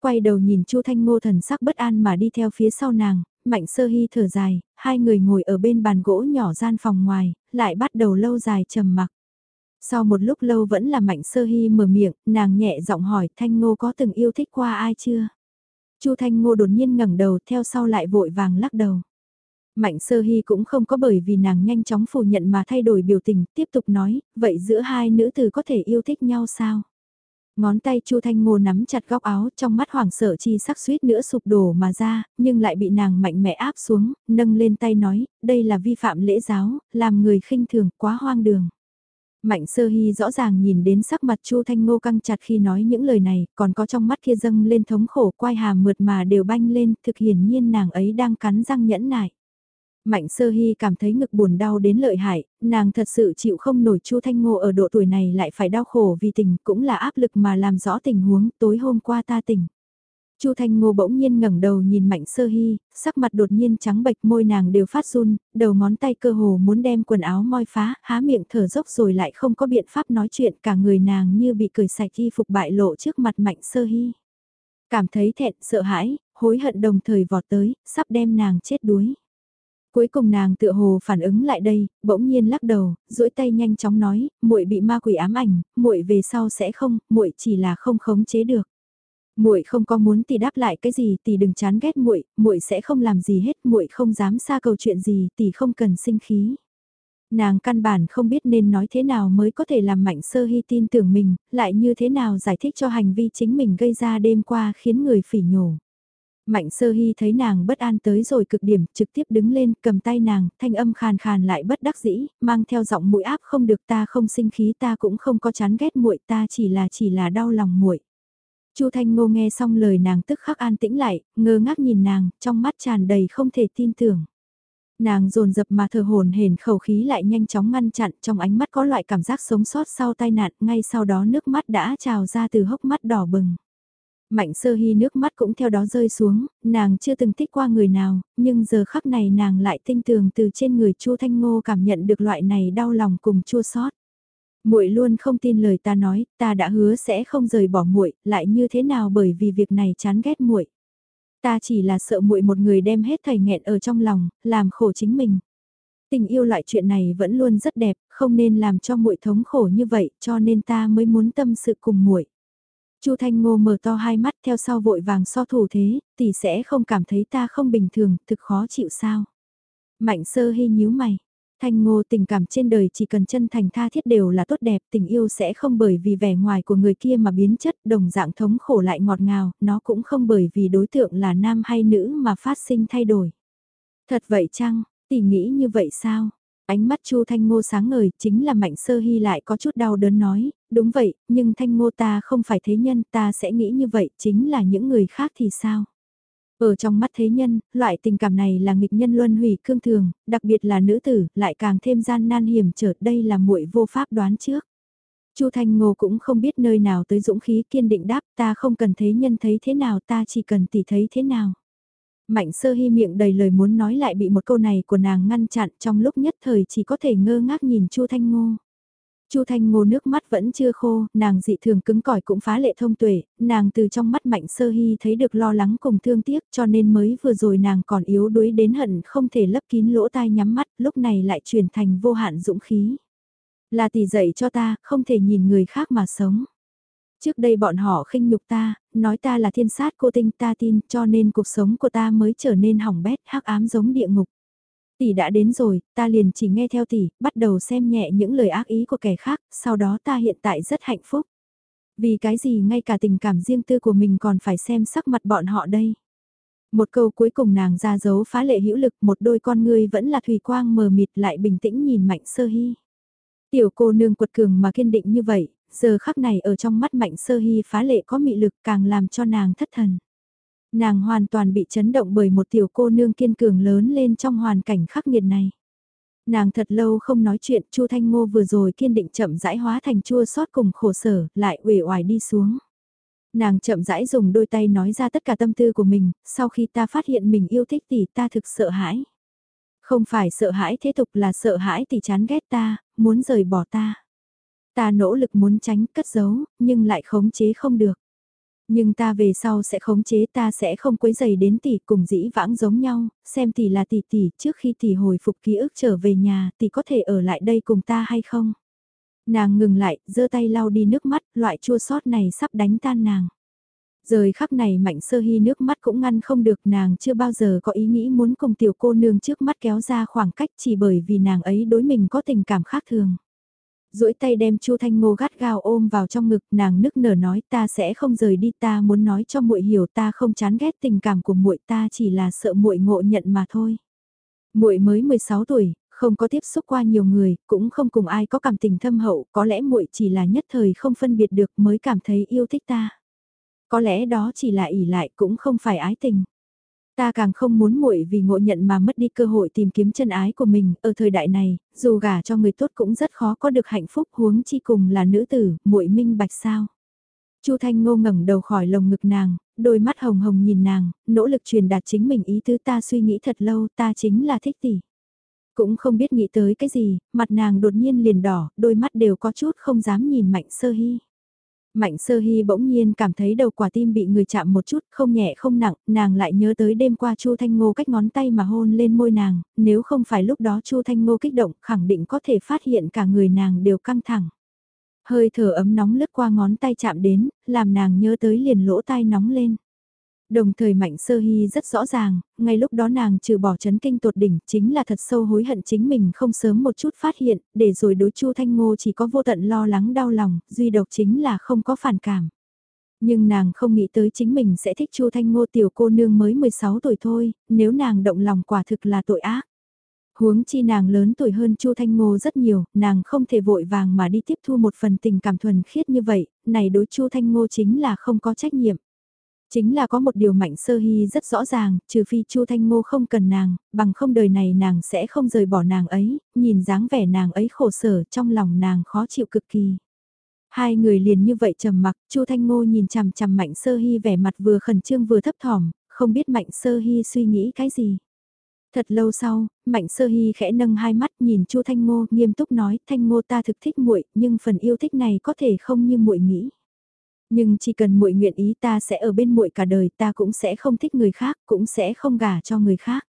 Quay đầu nhìn Chu Thanh Ngô thần sắc bất an mà đi theo phía sau nàng, Mạnh Sơ Hy thở dài, hai người ngồi ở bên bàn gỗ nhỏ gian phòng ngoài, lại bắt đầu lâu dài trầm mặc. Sau một lúc lâu vẫn là Mạnh Sơ Hy mở miệng, nàng nhẹ giọng hỏi Thanh Ngô có từng yêu thích qua ai chưa? Chu Thanh Ngô đột nhiên ngẩng đầu theo sau lại vội vàng lắc đầu. Mạnh Sơ Hy cũng không có bởi vì nàng nhanh chóng phủ nhận mà thay đổi biểu tình, tiếp tục nói, vậy giữa hai nữ tử có thể yêu thích nhau sao? Ngón tay Chu Thanh Ngô nắm chặt góc áo trong mắt hoảng sợ chi sắc suýt nữa sụp đổ mà ra, nhưng lại bị nàng mạnh mẽ áp xuống, nâng lên tay nói, đây là vi phạm lễ giáo, làm người khinh thường, quá hoang đường. Mạnh sơ hy rõ ràng nhìn đến sắc mặt Chu Thanh Ngô căng chặt khi nói những lời này, còn có trong mắt kia dâng lên thống khổ quai hàm mượt mà đều banh lên, thực hiển nhiên nàng ấy đang cắn răng nhẫn nại. Mạnh sơ hy cảm thấy ngực buồn đau đến lợi hại, nàng thật sự chịu không nổi Chu Thanh Ngô ở độ tuổi này lại phải đau khổ vì tình cũng là áp lực mà làm rõ tình huống tối hôm qua ta tỉnh. Chu Thanh Ngô bỗng nhiên ngẩng đầu nhìn Mạnh Sơ Hy, sắc mặt đột nhiên trắng bệch môi nàng đều phát run, đầu ngón tay cơ hồ muốn đem quần áo moi phá, há miệng thở dốc rồi lại không có biện pháp nói chuyện cả người nàng như bị cởi sạch y phục bại lộ trước mặt Mạnh Sơ Hy. Cảm thấy thẹn, sợ hãi, hối hận đồng thời vọt tới, sắp đem nàng chết đuối. Cuối cùng nàng tựa hồ phản ứng lại đây, bỗng nhiên lắc đầu, duỗi tay nhanh chóng nói, muội bị ma quỷ ám ảnh, muội về sau sẽ không, muội chỉ là không khống chế được. Muội không có muốn tỷ đáp lại cái gì, tỷ đừng chán ghét muội, muội sẽ không làm gì hết, muội không dám xa cầu chuyện gì, tỷ không cần sinh khí. Nàng căn bản không biết nên nói thế nào mới có thể làm Mạnh Sơ Hy tin tưởng mình, lại như thế nào giải thích cho hành vi chính mình gây ra đêm qua khiến người phỉ nhổ. Mạnh sơ hy thấy nàng bất an tới rồi cực điểm, trực tiếp đứng lên, cầm tay nàng, thanh âm khàn khàn lại bất đắc dĩ, mang theo giọng mũi áp không được ta không sinh khí ta cũng không có chán ghét muội ta chỉ là chỉ là đau lòng muội. Chu Thanh Ngô nghe xong lời nàng tức khắc an tĩnh lại, ngơ ngác nhìn nàng, trong mắt tràn đầy không thể tin tưởng. Nàng dồn dập mà thở hồn hển khẩu khí lại nhanh chóng ngăn chặn trong ánh mắt có loại cảm giác sống sót sau tai nạn, ngay sau đó nước mắt đã trào ra từ hốc mắt đỏ bừng. Mạnh sơ hy nước mắt cũng theo đó rơi xuống, nàng chưa từng thích qua người nào, nhưng giờ khắc này nàng lại tinh tường từ trên người Chu Thanh Ngô cảm nhận được loại này đau lòng cùng chua xót. Muội luôn không tin lời ta nói, ta đã hứa sẽ không rời bỏ muội, lại như thế nào bởi vì việc này chán ghét muội. Ta chỉ là sợ muội một người đem hết thầy nghẹn ở trong lòng, làm khổ chính mình. Tình yêu loại chuyện này vẫn luôn rất đẹp, không nên làm cho muội thống khổ như vậy, cho nên ta mới muốn tâm sự cùng muội. Chu Thanh Ngô mở to hai mắt theo sau vội vàng so thủ thế, tỷ sẽ không cảm thấy ta không bình thường, thực khó chịu sao. Mạnh sơ hy nhíu mày. Thanh Ngô tình cảm trên đời chỉ cần chân thành tha thiết đều là tốt đẹp, tình yêu sẽ không bởi vì vẻ ngoài của người kia mà biến chất, đồng dạng thống khổ lại ngọt ngào, nó cũng không bởi vì đối tượng là nam hay nữ mà phát sinh thay đổi. Thật vậy chăng, tỷ nghĩ như vậy sao? Ánh mắt Chu Thanh Ngô sáng ngời, chính là Mạnh Sơ Hy lại có chút đau đớn nói, đúng vậy, nhưng Thanh Ngô ta không phải thế nhân, ta sẽ nghĩ như vậy, chính là những người khác thì sao? Ở trong mắt thế nhân, loại tình cảm này là nghịch nhân luân hủy cương thường, đặc biệt là nữ tử, lại càng thêm gian nan hiểm trở, đây là muội vô pháp đoán trước. Chu Thanh Ngô cũng không biết nơi nào tới dũng khí kiên định đáp, ta không cần thế nhân thấy thế nào, ta chỉ cần tỷ thấy thế nào. Mạnh sơ hy miệng đầy lời muốn nói lại bị một câu này của nàng ngăn chặn trong lúc nhất thời chỉ có thể ngơ ngác nhìn Chu Thanh Ngô. Chu Thanh Ngô nước mắt vẫn chưa khô, nàng dị thường cứng cỏi cũng phá lệ thông tuệ, nàng từ trong mắt Mạnh Sơ Hy thấy được lo lắng cùng thương tiếc cho nên mới vừa rồi nàng còn yếu đuối đến hận không thể lấp kín lỗ tai nhắm mắt, lúc này lại chuyển thành vô hạn dũng khí. Là tỷ dạy cho ta, không thể nhìn người khác mà sống. Trước đây bọn họ khinh nhục ta, nói ta là thiên sát cô tinh ta tin cho nên cuộc sống của ta mới trở nên hỏng bét hắc ám giống địa ngục. Tỷ đã đến rồi, ta liền chỉ nghe theo tỷ, bắt đầu xem nhẹ những lời ác ý của kẻ khác, sau đó ta hiện tại rất hạnh phúc. Vì cái gì ngay cả tình cảm riêng tư của mình còn phải xem sắc mặt bọn họ đây. Một câu cuối cùng nàng ra dấu phá lệ hữu lực một đôi con ngươi vẫn là thủy quang mờ mịt lại bình tĩnh nhìn mạnh sơ hy. Tiểu cô nương quật cường mà kiên định như vậy, giờ khắc này ở trong mắt mạnh sơ hy phá lệ có mị lực càng làm cho nàng thất thần. Nàng hoàn toàn bị chấn động bởi một tiểu cô nương kiên cường lớn lên trong hoàn cảnh khắc nghiệt này. Nàng thật lâu không nói chuyện, Chu Thanh Ngô vừa rồi kiên định chậm rãi hóa thành chua xót cùng khổ sở, lại uể oải đi xuống. Nàng chậm rãi dùng đôi tay nói ra tất cả tâm tư của mình, sau khi ta phát hiện mình yêu thích tỷ ta thực sợ hãi. Không phải sợ hãi thế tục là sợ hãi tỷ chán ghét ta, muốn rời bỏ ta. Ta nỗ lực muốn tránh cất giấu, nhưng lại khống chế không được. Nhưng ta về sau sẽ khống chế ta sẽ không quấy dày đến tỷ cùng dĩ vãng giống nhau, xem tỷ là tỷ tỷ trước khi tỷ hồi phục ký ức trở về nhà tỷ có thể ở lại đây cùng ta hay không. Nàng ngừng lại, giơ tay lau đi nước mắt, loại chua sót này sắp đánh tan nàng. Rời khắp này mạnh sơ hy nước mắt cũng ngăn không được nàng chưa bao giờ có ý nghĩ muốn cùng tiểu cô nương trước mắt kéo ra khoảng cách chỉ bởi vì nàng ấy đối mình có tình cảm khác thường duỗi tay đem Chu Thanh Ngô gắt gao ôm vào trong ngực, nàng nức nở nói ta sẽ không rời đi, ta muốn nói cho muội hiểu ta không chán ghét tình cảm của muội, ta chỉ là sợ muội ngộ nhận mà thôi. Muội mới 16 tuổi, không có tiếp xúc qua nhiều người, cũng không cùng ai có cảm tình thâm hậu, có lẽ muội chỉ là nhất thời không phân biệt được mới cảm thấy yêu thích ta. Có lẽ đó chỉ là ỉ lại cũng không phải ái tình. Ta càng không muốn muội vì ngộ nhận mà mất đi cơ hội tìm kiếm chân ái của mình, ở thời đại này, dù gả cho người tốt cũng rất khó có được hạnh phúc huống chi cùng là nữ tử, muội minh bạch sao. Chu Thanh Ngô ngẩng đầu khỏi lồng ngực nàng, đôi mắt hồng hồng nhìn nàng, nỗ lực truyền đạt chính mình ý tứ ta suy nghĩ thật lâu, ta chính là thích tỷ. Cũng không biết nghĩ tới cái gì, mặt nàng đột nhiên liền đỏ, đôi mắt đều có chút không dám nhìn mạnh sơ hy. Mạnh sơ hy bỗng nhiên cảm thấy đầu quả tim bị người chạm một chút, không nhẹ không nặng, nàng lại nhớ tới đêm qua Chu Thanh Ngô cách ngón tay mà hôn lên môi nàng, nếu không phải lúc đó Chu Thanh Ngô kích động, khẳng định có thể phát hiện cả người nàng đều căng thẳng. Hơi thở ấm nóng lướt qua ngón tay chạm đến, làm nàng nhớ tới liền lỗ tai nóng lên. Đồng thời Mạnh Sơ Hy rất rõ ràng, ngay lúc đó nàng trừ bỏ chấn kinh tột đỉnh chính là thật sâu hối hận chính mình không sớm một chút phát hiện, để rồi đối Chu Thanh Ngô chỉ có vô tận lo lắng đau lòng, duy độc chính là không có phản cảm. Nhưng nàng không nghĩ tới chính mình sẽ thích Chu Thanh Ngô tiểu cô nương mới 16 tuổi thôi, nếu nàng động lòng quả thực là tội ác. Huống chi nàng lớn tuổi hơn Chu Thanh Ngô rất nhiều, nàng không thể vội vàng mà đi tiếp thu một phần tình cảm thuần khiết như vậy, này đối Chu Thanh Ngô chính là không có trách nhiệm. Chính là có một điều mạnh sơ hy rất rõ ràng, trừ phi Chu Thanh Ngô không cần nàng, bằng không đời này nàng sẽ không rời bỏ nàng ấy, nhìn dáng vẻ nàng ấy khổ sở trong lòng nàng khó chịu cực kỳ. Hai người liền như vậy trầm mặc, Chu Thanh Ngô nhìn chằm chằm Mạnh Sơ Hy vẻ mặt vừa khẩn trương vừa thấp thỏm, không biết Mạnh Sơ Hy suy nghĩ cái gì. Thật lâu sau, Mạnh Sơ Hy khẽ nâng hai mắt nhìn Chu Thanh Ngô, nghiêm túc nói, Thanh Ngô ta thực thích muội, nhưng phần yêu thích này có thể không như muội nghĩ. Nhưng chỉ cần muội nguyện ý ta sẽ ở bên muội cả đời, ta cũng sẽ không thích người khác, cũng sẽ không gả cho người khác.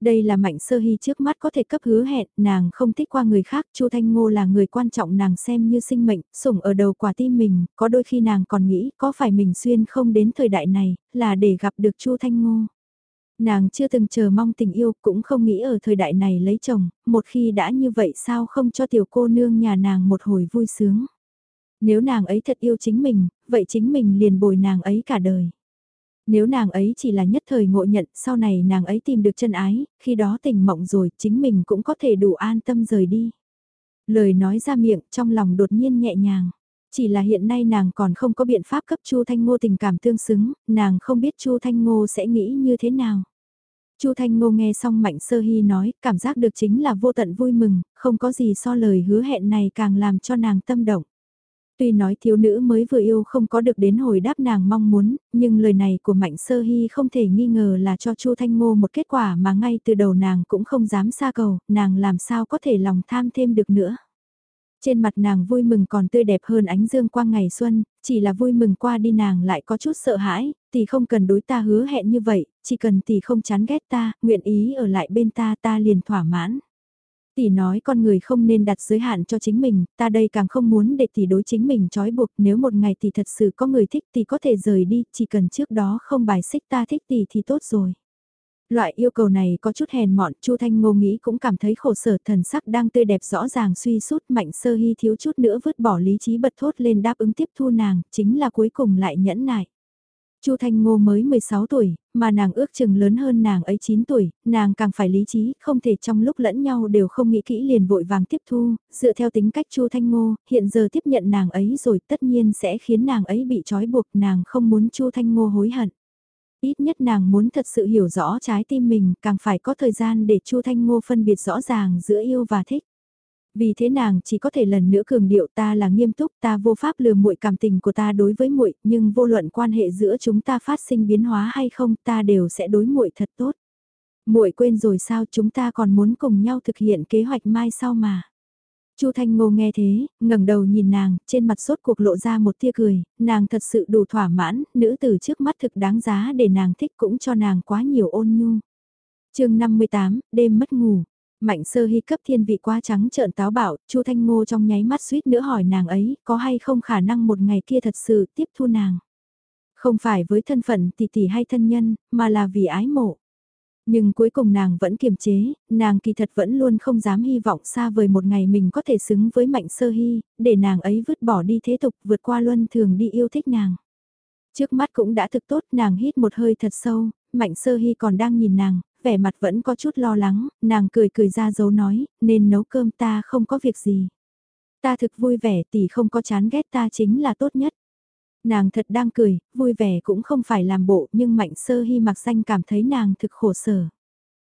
Đây là mạnh sơ hy trước mắt có thể cấp hứa hẹn, nàng không thích qua người khác, Chu Thanh Ngô là người quan trọng nàng xem như sinh mệnh, sủng ở đầu quả tim mình, có đôi khi nàng còn nghĩ có phải mình xuyên không đến thời đại này, là để gặp được Chu Thanh Ngô. Nàng chưa từng chờ mong tình yêu, cũng không nghĩ ở thời đại này lấy chồng, một khi đã như vậy sao không cho tiểu cô nương nhà nàng một hồi vui sướng. Nếu nàng ấy thật yêu chính mình, vậy chính mình liền bồi nàng ấy cả đời. Nếu nàng ấy chỉ là nhất thời ngộ nhận, sau này nàng ấy tìm được chân ái, khi đó tình mộng rồi, chính mình cũng có thể đủ an tâm rời đi. Lời nói ra miệng, trong lòng đột nhiên nhẹ nhàng. Chỉ là hiện nay nàng còn không có biện pháp cấp Chu Thanh Ngô tình cảm tương xứng, nàng không biết Chu Thanh Ngô sẽ nghĩ như thế nào. Chu Thanh Ngô nghe xong Mạnh Sơ Hy nói, cảm giác được chính là vô tận vui mừng, không có gì so lời hứa hẹn này càng làm cho nàng tâm động. Tuy nói thiếu nữ mới vừa yêu không có được đến hồi đáp nàng mong muốn, nhưng lời này của Mạnh Sơ Hy không thể nghi ngờ là cho Chu Thanh Ngô một kết quả mà ngay từ đầu nàng cũng không dám xa cầu, nàng làm sao có thể lòng tham thêm được nữa. Trên mặt nàng vui mừng còn tươi đẹp hơn ánh dương quang ngày xuân, chỉ là vui mừng qua đi nàng lại có chút sợ hãi, tỷ không cần đối ta hứa hẹn như vậy, chỉ cần tỷ không chán ghét ta, nguyện ý ở lại bên ta ta liền thỏa mãn. Tỷ nói con người không nên đặt giới hạn cho chính mình, ta đây càng không muốn để tỷ đối chính mình trói buộc, nếu một ngày tỷ thật sự có người thích tỷ có thể rời đi, chỉ cần trước đó không bài xích ta thích tỷ thì tốt rồi. Loại yêu cầu này có chút hèn mọn, Chu Thanh Ngô nghĩ cũng cảm thấy khổ sở thần sắc đang tươi đẹp rõ ràng suy sút mạnh sơ hy thiếu chút nữa vứt bỏ lý trí bật thốt lên đáp ứng tiếp thu nàng, chính là cuối cùng lại nhẫn nại. Chu Thanh Ngô mới 16 tuổi, mà nàng ước chừng lớn hơn nàng ấy 9 tuổi, nàng càng phải lý trí, không thể trong lúc lẫn nhau đều không nghĩ kỹ liền vội vàng tiếp thu, dựa theo tính cách Chu Thanh Ngô, hiện giờ tiếp nhận nàng ấy rồi tất nhiên sẽ khiến nàng ấy bị trói buộc, nàng không muốn Chu Thanh Ngô hối hận. Ít nhất nàng muốn thật sự hiểu rõ trái tim mình, càng phải có thời gian để Chu Thanh Ngô phân biệt rõ ràng giữa yêu và thích. Vì thế nàng chỉ có thể lần nữa cường điệu ta là nghiêm túc, ta vô pháp lừa muội cảm tình của ta đối với muội, nhưng vô luận quan hệ giữa chúng ta phát sinh biến hóa hay không, ta đều sẽ đối muội thật tốt. Muội quên rồi sao, chúng ta còn muốn cùng nhau thực hiện kế hoạch mai sau mà. Chu Thanh Ngô nghe thế, ngẩng đầu nhìn nàng, trên mặt sốt cuộc lộ ra một tia cười, nàng thật sự đủ thỏa mãn, nữ tử trước mắt thực đáng giá để nàng thích cũng cho nàng quá nhiều ôn nhu. chương 58, đêm mất ngủ. Mạnh sơ hy cấp thiên vị quá trắng trợn táo bạo, Chu Thanh Ngô trong nháy mắt suýt nữa hỏi nàng ấy, có hay không khả năng một ngày kia thật sự tiếp thu nàng. Không phải với thân phận tỷ tỷ hay thân nhân, mà là vì ái mộ. Nhưng cuối cùng nàng vẫn kiềm chế, nàng kỳ thật vẫn luôn không dám hy vọng xa vời một ngày mình có thể xứng với mạnh sơ hy, để nàng ấy vứt bỏ đi thế tục vượt qua luân thường đi yêu thích nàng. Trước mắt cũng đã thực tốt nàng hít một hơi thật sâu, mạnh sơ hy còn đang nhìn nàng, vẻ mặt vẫn có chút lo lắng, nàng cười cười ra dấu nói, nên nấu cơm ta không có việc gì. Ta thực vui vẻ tỷ không có chán ghét ta chính là tốt nhất. Nàng thật đang cười, vui vẻ cũng không phải làm bộ nhưng Mạnh Sơ Hy mặc xanh cảm thấy nàng thực khổ sở.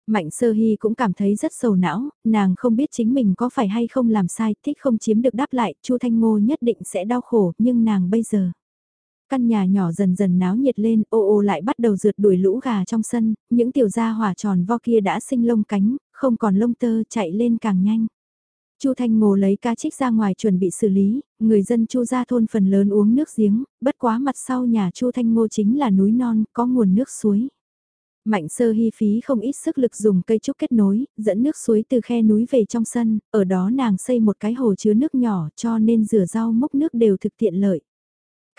Mạnh Sơ Hy cũng cảm thấy rất sầu não, nàng không biết chính mình có phải hay không làm sai, thích không chiếm được đáp lại, Chu Thanh Ngô nhất định sẽ đau khổ, nhưng nàng bây giờ. Căn nhà nhỏ dần dần náo nhiệt lên, ô ô lại bắt đầu rượt đuổi lũ gà trong sân, những tiểu gia hỏa tròn vo kia đã sinh lông cánh, không còn lông tơ chạy lên càng nhanh. Chu Thanh Ngô lấy cá trích ra ngoài chuẩn bị xử lý, người dân Chu gia thôn phần lớn uống nước giếng, bất quá mặt sau nhà Chu Thanh Ngô chính là núi non, có nguồn nước suối. Mạnh sơ hy phí không ít sức lực dùng cây trúc kết nối, dẫn nước suối từ khe núi về trong sân, ở đó nàng xây một cái hồ chứa nước nhỏ cho nên rửa rau múc nước đều thực tiện lợi.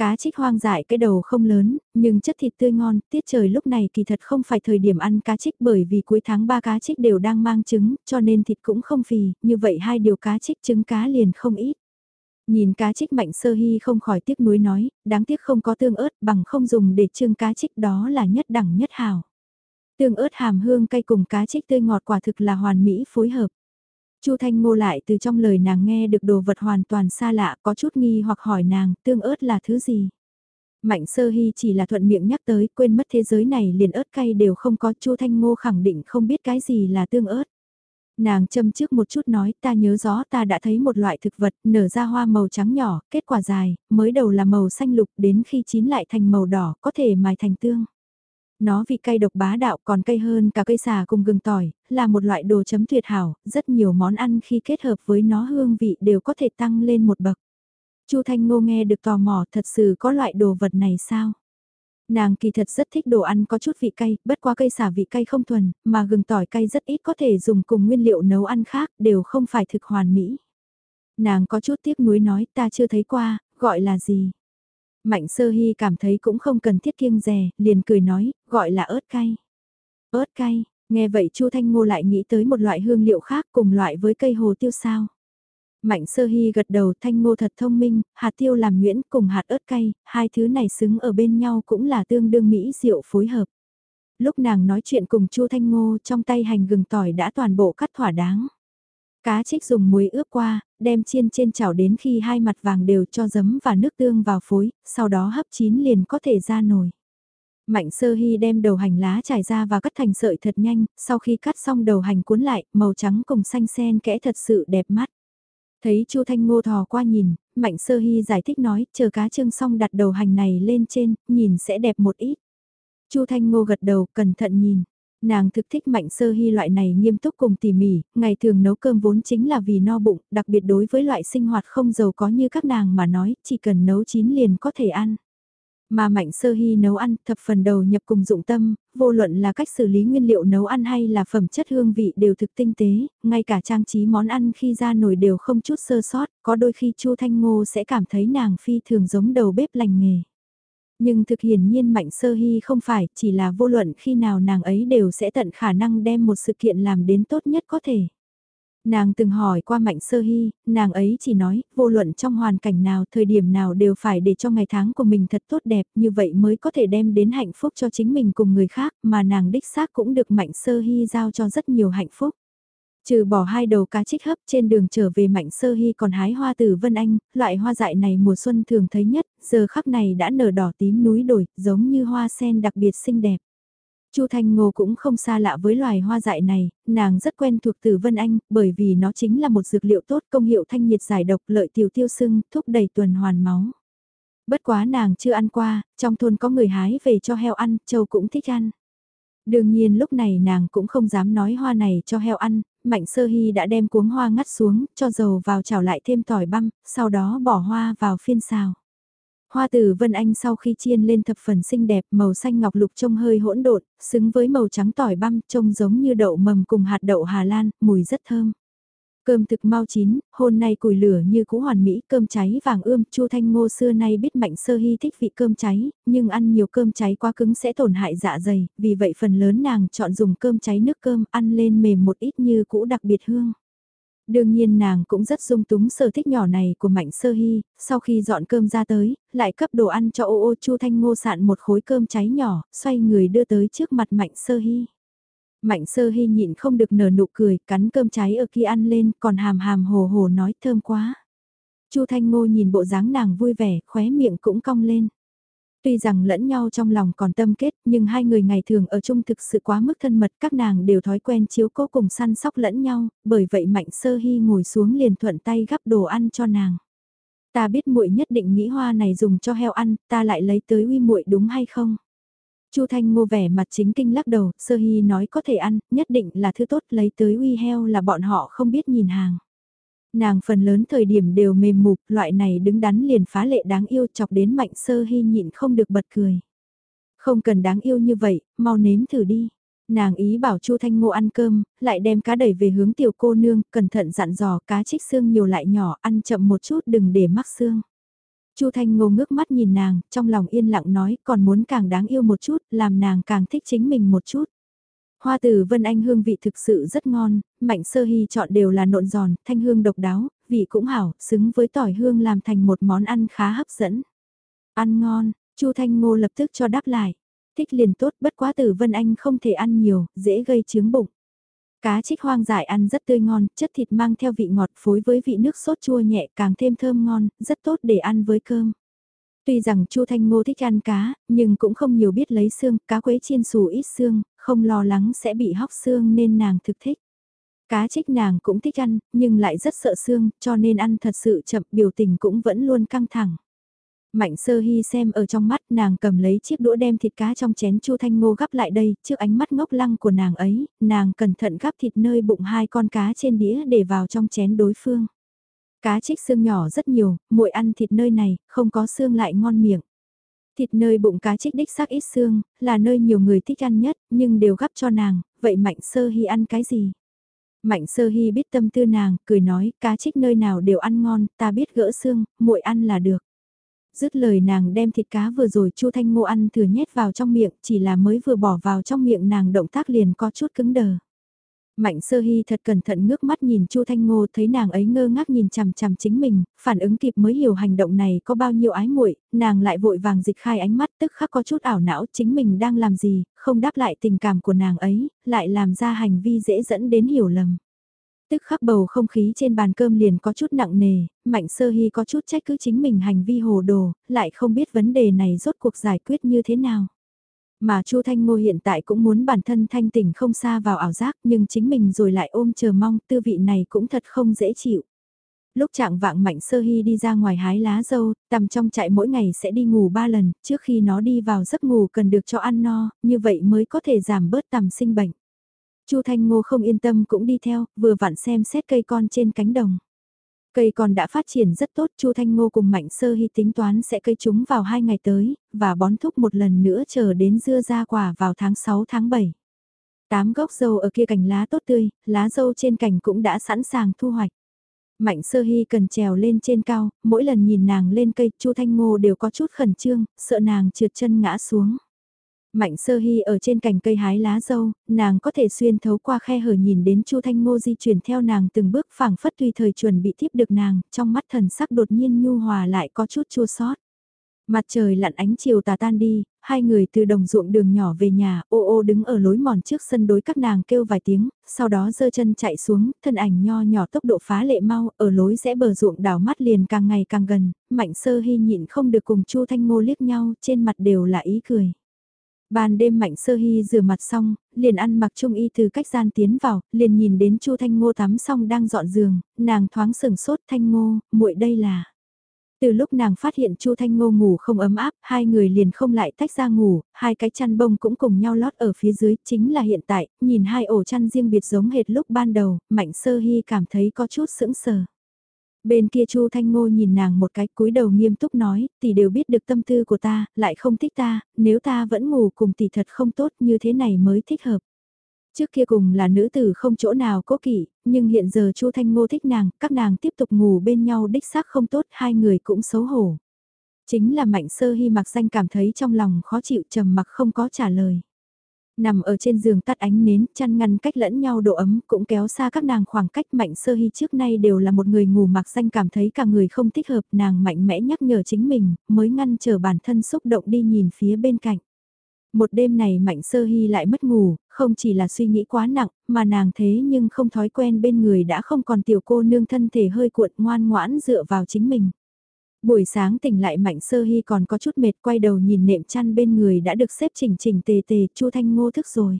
Cá trích hoang dại cái đầu không lớn, nhưng chất thịt tươi ngon, tiết trời lúc này kỳ thật không phải thời điểm ăn cá trích bởi vì cuối tháng 3 cá trích đều đang mang trứng, cho nên thịt cũng không phì, như vậy hai điều cá trích trứng cá liền không ít. Nhìn cá trích mạnh sơ hy không khỏi tiếc nuối nói, đáng tiếc không có tương ớt bằng không dùng để trưng cá trích đó là nhất đẳng nhất hào. Tương ớt hàm hương cay cùng cá trích tươi ngọt quả thực là hoàn mỹ phối hợp. Chu Thanh Ngô lại từ trong lời nàng nghe được đồ vật hoàn toàn xa lạ, có chút nghi hoặc hỏi nàng, tương ớt là thứ gì? Mạnh sơ hy chỉ là thuận miệng nhắc tới, quên mất thế giới này liền ớt cay đều không có, Chu Thanh Ngô khẳng định không biết cái gì là tương ớt. Nàng châm trước một chút nói, ta nhớ rõ ta đã thấy một loại thực vật, nở ra hoa màu trắng nhỏ, kết quả dài, mới đầu là màu xanh lục, đến khi chín lại thành màu đỏ, có thể mài thành tương. Nó vị cay độc bá đạo còn cay hơn cả cây xà cùng gừng tỏi, là một loại đồ chấm tuyệt hảo, rất nhiều món ăn khi kết hợp với nó hương vị đều có thể tăng lên một bậc. Chu Thanh Ngô nghe được tò mò thật sự có loại đồ vật này sao? Nàng kỳ thật rất thích đồ ăn có chút vị cay, bất qua cây xả vị cay không thuần, mà gừng tỏi cay rất ít có thể dùng cùng nguyên liệu nấu ăn khác, đều không phải thực hoàn mỹ. Nàng có chút tiếc nuối nói ta chưa thấy qua, gọi là gì? Mạnh sơ hy cảm thấy cũng không cần thiết kiêng rè, liền cười nói, gọi là ớt cay. ớt cay, nghe vậy Chu Thanh Ngô lại nghĩ tới một loại hương liệu khác cùng loại với cây hồ tiêu sao. Mạnh sơ hy gật đầu thanh ngô thật thông minh, hạt tiêu làm nhuyễn cùng hạt ớt cay, hai thứ này xứng ở bên nhau cũng là tương đương mỹ diệu phối hợp. Lúc nàng nói chuyện cùng Chu Thanh Ngô trong tay hành gừng tỏi đã toàn bộ cắt thỏa đáng. Cá trích dùng muối ướp qua, đem chiên trên chảo đến khi hai mặt vàng đều cho giấm và nước tương vào phối, sau đó hấp chín liền có thể ra nồi. Mạnh sơ hy đem đầu hành lá trải ra và cắt thành sợi thật nhanh, sau khi cắt xong đầu hành cuốn lại, màu trắng cùng xanh sen kẽ thật sự đẹp mắt. Thấy Chu Thanh Ngô thò qua nhìn, Mạnh Sơ Hy giải thích nói, chờ cá trưng xong đặt đầu hành này lên trên, nhìn sẽ đẹp một ít. Chu Thanh Ngô gật đầu, cẩn thận nhìn. Nàng thực thích mạnh sơ hy loại này nghiêm túc cùng tỉ mỉ, ngày thường nấu cơm vốn chính là vì no bụng, đặc biệt đối với loại sinh hoạt không giàu có như các nàng mà nói, chỉ cần nấu chín liền có thể ăn. Mà mạnh sơ hy nấu ăn thập phần đầu nhập cùng dụng tâm, vô luận là cách xử lý nguyên liệu nấu ăn hay là phẩm chất hương vị đều thực tinh tế, ngay cả trang trí món ăn khi ra nồi đều không chút sơ sót, có đôi khi Chu Thanh Ngô sẽ cảm thấy nàng phi thường giống đầu bếp lành nghề. Nhưng thực hiển nhiên Mạnh Sơ Hy không phải, chỉ là vô luận khi nào nàng ấy đều sẽ tận khả năng đem một sự kiện làm đến tốt nhất có thể. Nàng từng hỏi qua Mạnh Sơ Hy, nàng ấy chỉ nói, vô luận trong hoàn cảnh nào, thời điểm nào đều phải để cho ngày tháng của mình thật tốt đẹp, như vậy mới có thể đem đến hạnh phúc cho chính mình cùng người khác, mà nàng đích xác cũng được Mạnh Sơ Hy giao cho rất nhiều hạnh phúc. Trừ bỏ hai đầu cá trích hấp trên đường trở về Mạnh Sơ Hy còn hái hoa từ Vân Anh, loại hoa dại này mùa xuân thường thấy nhất, giờ khắc này đã nở đỏ tím núi đổi, giống như hoa sen đặc biệt xinh đẹp. Chu Thanh Ngô cũng không xa lạ với loài hoa dại này, nàng rất quen thuộc từ Vân Anh, bởi vì nó chính là một dược liệu tốt công hiệu thanh nhiệt giải độc lợi tiểu tiêu sưng, thúc đẩy tuần hoàn máu. Bất quá nàng chưa ăn qua, trong thôn có người hái về cho heo ăn, châu cũng thích ăn. Đương nhiên lúc này nàng cũng không dám nói hoa này cho heo ăn, Mạnh Sơ Hy đã đem cuống hoa ngắt xuống, cho dầu vào chảo lại thêm tỏi băm, sau đó bỏ hoa vào phiên xào. Hoa tử Vân Anh sau khi chiên lên thập phần xinh đẹp màu xanh ngọc lục trông hơi hỗn độn, xứng với màu trắng tỏi băm trông giống như đậu mầm cùng hạt đậu Hà Lan, mùi rất thơm. Cơm thực mau chín, hôm nay củi lửa như cũ hoàn mỹ, cơm cháy vàng ươm, Chu Thanh Ngô xưa nay biết Mạnh Sơ Hy thích vị cơm cháy, nhưng ăn nhiều cơm cháy quá cứng sẽ tổn hại dạ dày, vì vậy phần lớn nàng chọn dùng cơm cháy nước cơm, ăn lên mềm một ít như cũ đặc biệt hương. Đương nhiên nàng cũng rất dung túng sở thích nhỏ này của Mạnh Sơ Hy, sau khi dọn cơm ra tới, lại cấp đồ ăn cho ô ô Chu Thanh Ngô sạn một khối cơm cháy nhỏ, xoay người đưa tới trước mặt Mạnh Sơ Hy. Mạnh Sơ Hy nhịn không được nở nụ cười, cắn cơm trái ở kia ăn lên, còn hàm hàm hồ hồ nói thơm quá. Chu Thanh Ngô nhìn bộ dáng nàng vui vẻ, khóe miệng cũng cong lên. Tuy rằng lẫn nhau trong lòng còn tâm kết, nhưng hai người ngày thường ở chung thực sự quá mức thân mật, các nàng đều thói quen chiếu cố cùng săn sóc lẫn nhau, bởi vậy Mạnh Sơ Hy ngồi xuống liền thuận tay gắp đồ ăn cho nàng. Ta biết muội nhất định nghĩ hoa này dùng cho heo ăn, ta lại lấy tới uy muội đúng hay không? Chu Thanh Ngô vẻ mặt chính kinh lắc đầu, Sơ Hy nói có thể ăn, nhất định là thứ tốt lấy tới uy heo là bọn họ không biết nhìn hàng. Nàng phần lớn thời điểm đều mềm mục, loại này đứng đắn liền phá lệ đáng yêu chọc đến mạnh sơ hy nhịn không được bật cười. Không cần đáng yêu như vậy, mau nếm thử đi. Nàng ý bảo Chu Thanh Ngô ăn cơm, lại đem cá đẩy về hướng tiểu cô nương, cẩn thận dặn dò cá trích xương nhiều lại nhỏ, ăn chậm một chút đừng để mắc xương. Chu Thanh Ngô ngước mắt nhìn nàng, trong lòng yên lặng nói còn muốn càng đáng yêu một chút, làm nàng càng thích chính mình một chút. Hoa Tử Vân Anh hương vị thực sự rất ngon, Mạnh Sơ Hy chọn đều là nộn giòn, thanh hương độc đáo, vị cũng hảo, xứng với tỏi hương làm thành một món ăn khá hấp dẫn. Ăn ngon, Chu Thanh Ngô lập tức cho đáp lại. Thích liền tốt bất quá Tử Vân Anh không thể ăn nhiều, dễ gây chướng bụng. Cá trích hoang dại ăn rất tươi ngon, chất thịt mang theo vị ngọt phối với vị nước sốt chua nhẹ càng thêm thơm ngon, rất tốt để ăn với cơm. Tuy rằng Chu Thanh Ngô thích ăn cá, nhưng cũng không nhiều biết lấy xương, cá quế chiên xù ít xương, không lo lắng sẽ bị hóc xương nên nàng thực thích. Cá trích nàng cũng thích ăn, nhưng lại rất sợ xương, cho nên ăn thật sự chậm, biểu tình cũng vẫn luôn căng thẳng. Mạnh sơ hy xem ở trong mắt nàng cầm lấy chiếc đũa đem thịt cá trong chén chu thanh ngô gắp lại đây, trước ánh mắt ngốc lăng của nàng ấy, nàng cẩn thận gắp thịt nơi bụng hai con cá trên đĩa để vào trong chén đối phương. Cá trích xương nhỏ rất nhiều, muội ăn thịt nơi này, không có xương lại ngon miệng. Thịt nơi bụng cá trích đích xác ít xương, là nơi nhiều người thích ăn nhất, nhưng đều gắp cho nàng, vậy Mạnh Sơ Hy ăn cái gì? Mạnh Sơ Hy biết tâm tư nàng, cười nói, cá trích nơi nào đều ăn ngon, ta biết gỡ xương, muội ăn là được. Dứt lời nàng đem thịt cá vừa rồi Chu Thanh Ngô ăn thừa nhét vào trong miệng, chỉ là mới vừa bỏ vào trong miệng nàng động tác liền có chút cứng đờ. Mạnh sơ hy thật cẩn thận ngước mắt nhìn Chu Thanh Ngô thấy nàng ấy ngơ ngác nhìn chằm chằm chính mình, phản ứng kịp mới hiểu hành động này có bao nhiêu ái muội, nàng lại vội vàng dịch khai ánh mắt tức khắc có chút ảo não chính mình đang làm gì, không đáp lại tình cảm của nàng ấy, lại làm ra hành vi dễ dẫn đến hiểu lầm. Tức khắc bầu không khí trên bàn cơm liền có chút nặng nề, Mạnh sơ hy có chút trách cứ chính mình hành vi hồ đồ, lại không biết vấn đề này rốt cuộc giải quyết như thế nào. Mà Chu Thanh Ngô hiện tại cũng muốn bản thân thanh tỉnh không xa vào ảo giác nhưng chính mình rồi lại ôm chờ mong tư vị này cũng thật không dễ chịu. Lúc trạng vạng Mạnh Sơ Hy đi ra ngoài hái lá dâu, tầm trong trại mỗi ngày sẽ đi ngủ 3 lần, trước khi nó đi vào giấc ngủ cần được cho ăn no, như vậy mới có thể giảm bớt tầm sinh bệnh. Chu Thanh Ngô không yên tâm cũng đi theo, vừa vặn xem xét cây con trên cánh đồng. Cây còn đã phát triển rất tốt, Chu Thanh Ngô cùng Mạnh Sơ Hy tính toán sẽ cây chúng vào hai ngày tới, và bón thúc một lần nữa chờ đến dưa ra quả vào tháng 6 tháng 7. Tám gốc dâu ở kia cành lá tốt tươi, lá dâu trên cành cũng đã sẵn sàng thu hoạch. Mạnh sơ hy cần trèo lên trên cao, mỗi lần nhìn nàng lên cây, Chu Thanh Ngô đều có chút khẩn trương, sợ nàng trượt chân ngã xuống. Mạnh sơ hy ở trên cành cây hái lá dâu, nàng có thể xuyên thấu qua khe hở nhìn đến Chu Thanh Ngô di chuyển theo nàng từng bước phảng phất tùy thời chuẩn bị tiếp được nàng, trong mắt thần sắc đột nhiên nhu hòa lại có chút chua xót. Mặt trời lặn ánh chiều tà tan đi, hai người từ đồng ruộng đường nhỏ về nhà, ô ô đứng ở lối mòn trước sân đối các nàng kêu vài tiếng, sau đó giơ chân chạy xuống, thân ảnh nho nhỏ tốc độ phá lệ mau, ở lối rẽ bờ ruộng đảo mắt liền càng ngày càng gần, mạnh sơ hy nhịn không được cùng chu thanh ngô liếc nhau, trên mặt đều là ý cười. Ban đêm Mạnh Sơ Hy rửa mặt xong, liền ăn mặc trung y từ cách gian tiến vào, liền nhìn đến Chu Thanh Ngô tắm xong đang dọn giường, nàng thoáng sừng sốt Thanh Ngô, muội đây là. Từ lúc nàng phát hiện Chu Thanh Ngô ngủ không ấm áp, hai người liền không lại tách ra ngủ, hai cái chăn bông cũng cùng nhau lót ở phía dưới, chính là hiện tại, nhìn hai ổ chăn riêng biệt giống hệt lúc ban đầu, Mạnh Sơ Hy cảm thấy có chút sững sờ. Bên kia Chu Thanh Ngô nhìn nàng một cái cúi đầu nghiêm túc nói, tỷ đều biết được tâm tư của ta, lại không thích ta, nếu ta vẫn ngủ cùng tỷ thật không tốt như thế này mới thích hợp. Trước kia cùng là nữ tử không chỗ nào cố kỵ, nhưng hiện giờ Chu Thanh Ngô thích nàng, các nàng tiếp tục ngủ bên nhau đích xác không tốt, hai người cũng xấu hổ. Chính là Mạnh Sơ Hy mặc danh cảm thấy trong lòng khó chịu trầm mặc không có trả lời. Nằm ở trên giường tắt ánh nến, chăn ngăn cách lẫn nhau độ ấm cũng kéo xa các nàng khoảng cách Mạnh Sơ Hy trước nay đều là một người ngủ mặc danh cảm thấy cả người không thích hợp, nàng mạnh mẽ nhắc nhở chính mình, mới ngăn trở bản thân xúc động đi nhìn phía bên cạnh. Một đêm này Mạnh Sơ Hy lại mất ngủ, không chỉ là suy nghĩ quá nặng, mà nàng thế nhưng không thói quen bên người đã không còn tiểu cô nương thân thể hơi cuộn ngoan ngoãn dựa vào chính mình. Buổi sáng tỉnh lại Mạnh Sơ Hy còn có chút mệt quay đầu nhìn nệm chăn bên người đã được xếp chỉnh chỉnh tề tề, Chu Thanh Ngô thức rồi.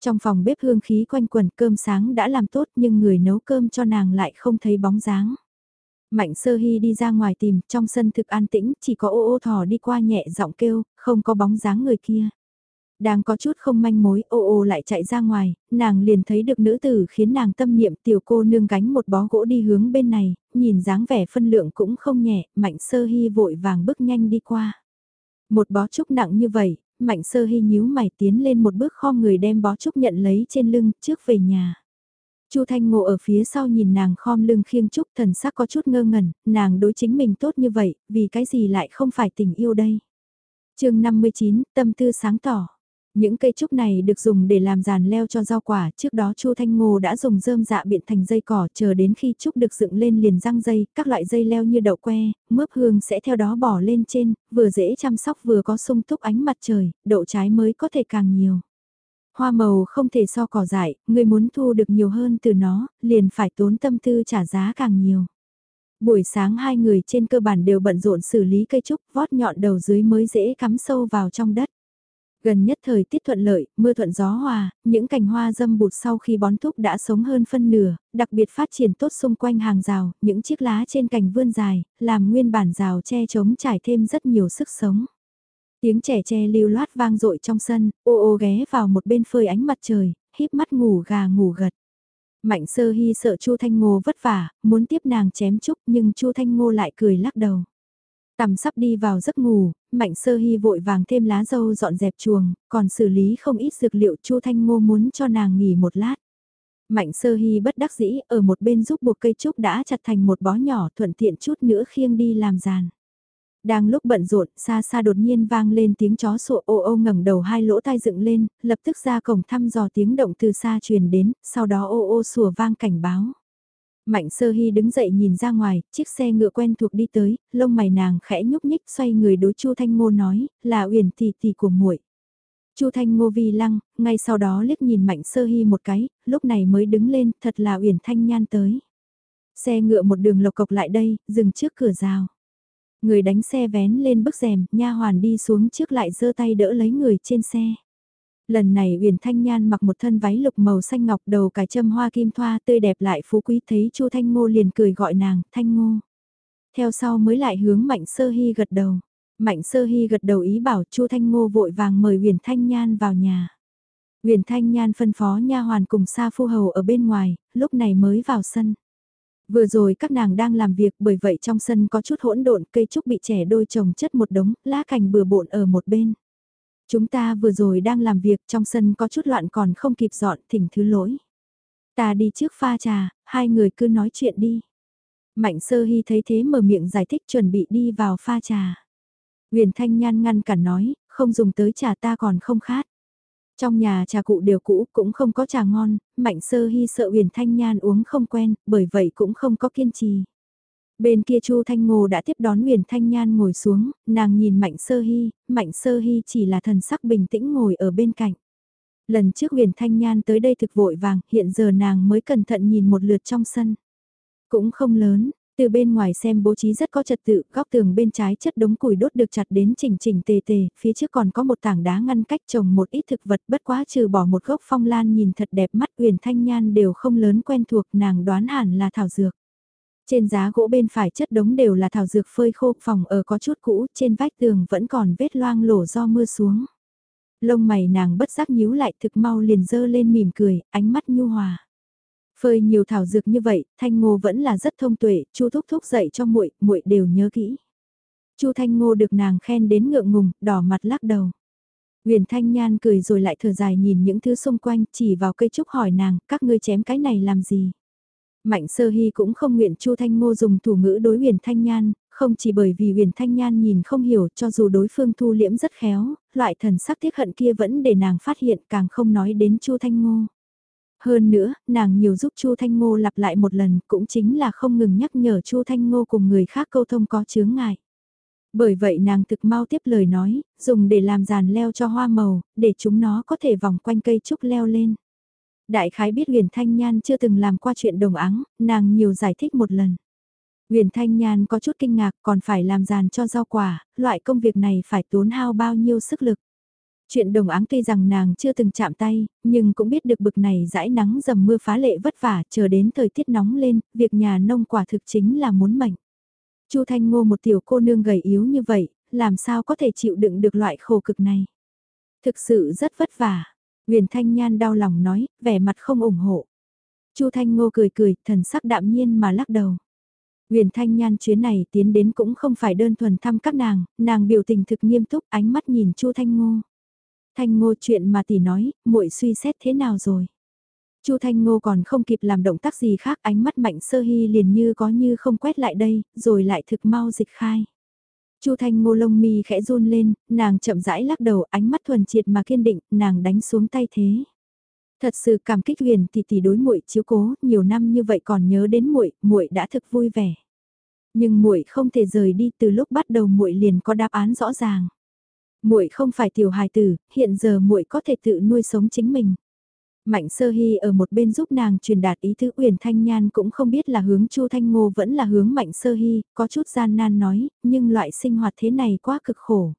Trong phòng bếp hương khí quanh quần cơm sáng đã làm tốt nhưng người nấu cơm cho nàng lại không thấy bóng dáng. Mạnh sơ hy đi ra ngoài tìm, trong sân thực an tĩnh, chỉ có ô ô thỏ đi qua nhẹ giọng kêu, không có bóng dáng người kia. Đang có chút không manh mối, ô ô lại chạy ra ngoài, nàng liền thấy được nữ tử khiến nàng tâm niệm tiểu cô nương gánh một bó gỗ đi hướng bên này, nhìn dáng vẻ phân lượng cũng không nhẹ, mạnh sơ hy vội vàng bước nhanh đi qua. Một bó trúc nặng như vậy, mạnh sơ hy nhíu mày tiến lên một bước kho người đem bó trúc nhận lấy trên lưng trước về nhà. Chu Thanh Ngộ ở phía sau nhìn nàng khom lưng khiêng trúc thần sắc có chút ngơ ngẩn, nàng đối chính mình tốt như vậy, vì cái gì lại không phải tình yêu đây. chương 59, tâm tư sáng tỏ. Những cây trúc này được dùng để làm giàn leo cho rau quả, trước đó Chu Thanh Ngô đã dùng rơm dạ biện thành dây cỏ, chờ đến khi trúc được dựng lên liền răng dây, các loại dây leo như đậu que, mướp hương sẽ theo đó bỏ lên trên, vừa dễ chăm sóc vừa có sung túc ánh mặt trời, đậu trái mới có thể càng nhiều. Hoa màu không thể so cỏ dại, người muốn thu được nhiều hơn từ nó, liền phải tốn tâm tư trả giá càng nhiều. Buổi sáng hai người trên cơ bản đều bận rộn xử lý cây trúc, vót nhọn đầu dưới mới dễ cắm sâu vào trong đất. Gần nhất thời tiết thuận lợi, mưa thuận gió hòa, những cành hoa dâm bụt sau khi bón thúc đã sống hơn phân nửa, đặc biệt phát triển tốt xung quanh hàng rào, những chiếc lá trên cành vươn dài, làm nguyên bản rào che chống trải thêm rất nhiều sức sống. Tiếng trẻ tre lưu loát vang dội trong sân, ô ô ghé vào một bên phơi ánh mặt trời, híp mắt ngủ gà ngủ gật. Mạnh sơ hy sợ Chu Thanh Ngô vất vả, muốn tiếp nàng chém chúc nhưng Chu Thanh Ngô lại cười lắc đầu. Tầm sắp đi vào giấc ngủ, Mạnh Sơ Hy vội vàng thêm lá dâu dọn dẹp chuồng, còn xử lý không ít dược liệu Chu Thanh Ngô muốn cho nàng nghỉ một lát. Mạnh Sơ Hy bất đắc dĩ ở một bên giúp buộc cây trúc đã chặt thành một bó nhỏ thuận tiện chút nữa khiêng đi làm giàn. Đang lúc bận rộn, xa xa đột nhiên vang lên tiếng chó sủa ô ô ngẩng đầu hai lỗ tai dựng lên, lập tức ra cổng thăm dò tiếng động từ xa truyền đến, sau đó ô ô sủa vang cảnh báo. Mạnh sơ hy đứng dậy nhìn ra ngoài, chiếc xe ngựa quen thuộc đi tới, lông mày nàng khẽ nhúc nhích xoay người đối Chu Thanh Ngô nói, là uyển tỷ tỷ của muội. Chu Thanh Ngô vi lăng, ngay sau đó liếc nhìn Mạnh Sơ Hy một cái, lúc này mới đứng lên, thật là Uyển Thanh Nhan tới. Xe ngựa một đường lộc cộc lại đây, dừng trước cửa rào. Người đánh xe vén lên bức rèm, nha hoàn đi xuống trước lại giơ tay đỡ lấy người trên xe. Lần này Uyển Thanh Nhan mặc một thân váy lục màu xanh ngọc đầu cài châm hoa kim thoa tươi đẹp lại phú quý thấy Chu Thanh Ngô liền cười gọi nàng, Thanh Ngô. Theo sau mới lại hướng Mạnh Sơ Hy gật đầu. Mạnh Sơ Hy gật đầu ý bảo Chu Thanh Ngô vội vàng mời Uyển Thanh Nhan vào nhà. Uyển Thanh Nhan phân phó nha hoàn cùng Sa Phu Hầu ở bên ngoài, lúc này mới vào sân. Vừa rồi các nàng đang làm việc bởi vậy trong sân có chút hỗn độn cây trúc bị trẻ đôi chồng chất một đống, lá cành bừa bộn ở một bên. Chúng ta vừa rồi đang làm việc trong sân có chút loạn còn không kịp dọn thỉnh thứ lỗi. Ta đi trước pha trà, hai người cứ nói chuyện đi. Mạnh sơ hy thấy thế mở miệng giải thích chuẩn bị đi vào pha trà. Huyền Thanh Nhan ngăn cản nói, không dùng tới trà ta còn không khát. Trong nhà trà cụ đều cũ cũng không có trà ngon, Mạnh Sơ Hy sợ Huyền Thanh Nhan uống không quen, bởi vậy cũng không có kiên trì. Bên kia Chu Thanh Ngô đã tiếp đón Huyền Thanh Nhan ngồi xuống, nàng nhìn Mạnh Sơ Hy, Mạnh Sơ Hy chỉ là thần sắc bình tĩnh ngồi ở bên cạnh. Lần trước Huyền Thanh Nhan tới đây thực vội vàng, hiện giờ nàng mới cẩn thận nhìn một lượt trong sân. Cũng không lớn, từ bên ngoài xem bố trí rất có trật tự, góc tường bên trái chất đống củi đốt được chặt đến chỉnh chỉnh tề tề, phía trước còn có một tảng đá ngăn cách trồng một ít thực vật bất quá trừ bỏ một gốc phong lan nhìn thật đẹp mắt Huyền Thanh Nhan đều không lớn quen thuộc nàng đoán hẳn là thảo dược. Trên giá gỗ bên phải chất đống đều là thảo dược phơi khô, phòng ở có chút cũ, trên vách tường vẫn còn vết loang lổ do mưa xuống. Lông mày nàng bất giác nhíu lại thực mau liền dơ lên mỉm cười, ánh mắt nhu hòa. Phơi nhiều thảo dược như vậy, Thanh Ngô vẫn là rất thông tuệ, Chu thúc thúc dạy cho muội, muội đều nhớ kỹ. Chu Thanh Ngô được nàng khen đến ngượng ngùng, đỏ mặt lắc đầu. Huyền Thanh Nhan cười rồi lại thở dài nhìn những thứ xung quanh, chỉ vào cây trúc hỏi nàng, các ngươi chém cái này làm gì? Mạnh Sơ Hy cũng không nguyện Chu Thanh Ngô dùng thủ ngữ đối Huyền Thanh Nhan, không chỉ bởi vì Huyền Thanh Nhan nhìn không hiểu cho dù đối phương thu liễm rất khéo, loại thần sắc tiếc hận kia vẫn để nàng phát hiện càng không nói đến Chu Thanh Ngô. Hơn nữa, nàng nhiều giúp Chu Thanh Ngô lặp lại một lần cũng chính là không ngừng nhắc nhở Chu Thanh Ngô cùng người khác câu thông có chướng ngại. Bởi vậy nàng thực mau tiếp lời nói, dùng để làm giàn leo cho hoa màu, để chúng nó có thể vòng quanh cây trúc leo lên. Đại khái biết Huyền Thanh Nhan chưa từng làm qua chuyện đồng áng, nàng nhiều giải thích một lần. Huyền Thanh Nhan có chút kinh ngạc còn phải làm giàn cho rau quả, loại công việc này phải tốn hao bao nhiêu sức lực. Chuyện đồng áng tuy rằng nàng chưa từng chạm tay, nhưng cũng biết được bực này dãi nắng dầm mưa phá lệ vất vả, chờ đến thời tiết nóng lên, việc nhà nông quả thực chính là muốn mệnh. Chu Thanh Ngô một tiểu cô nương gầy yếu như vậy, làm sao có thể chịu đựng được loại khổ cực này. Thực sự rất vất vả. Huyền Thanh Nhan đau lòng nói, vẻ mặt không ủng hộ. Chu Thanh Ngô cười cười, thần sắc đạm nhiên mà lắc đầu. Huyền Thanh Nhan chuyến này tiến đến cũng không phải đơn thuần thăm các nàng, nàng biểu tình thực nghiêm túc, ánh mắt nhìn Chu Thanh Ngô. Thanh Ngô chuyện mà tỷ nói, muội suy xét thế nào rồi? Chu Thanh Ngô còn không kịp làm động tác gì khác, ánh mắt Mạnh Sơ Hy liền như có như không quét lại đây, rồi lại thực mau dịch khai. Chu Thanh Ngô lông mi khẽ run lên, nàng chậm rãi lắc đầu, ánh mắt thuần triệt mà kiên định, nàng đánh xuống tay thế. Thật sự cảm kích huyền thì tỷ đối muội chiếu cố, nhiều năm như vậy còn nhớ đến muội, muội đã thực vui vẻ. Nhưng muội không thể rời đi từ lúc bắt đầu muội liền có đáp án rõ ràng. Muội không phải tiểu hài tử, hiện giờ muội có thể tự nuôi sống chính mình. Mạnh sơ hy ở một bên giúp nàng truyền đạt ý thứ uyển thanh nhan cũng không biết là hướng chu thanh ngô vẫn là hướng mạnh sơ hy, có chút gian nan nói, nhưng loại sinh hoạt thế này quá cực khổ.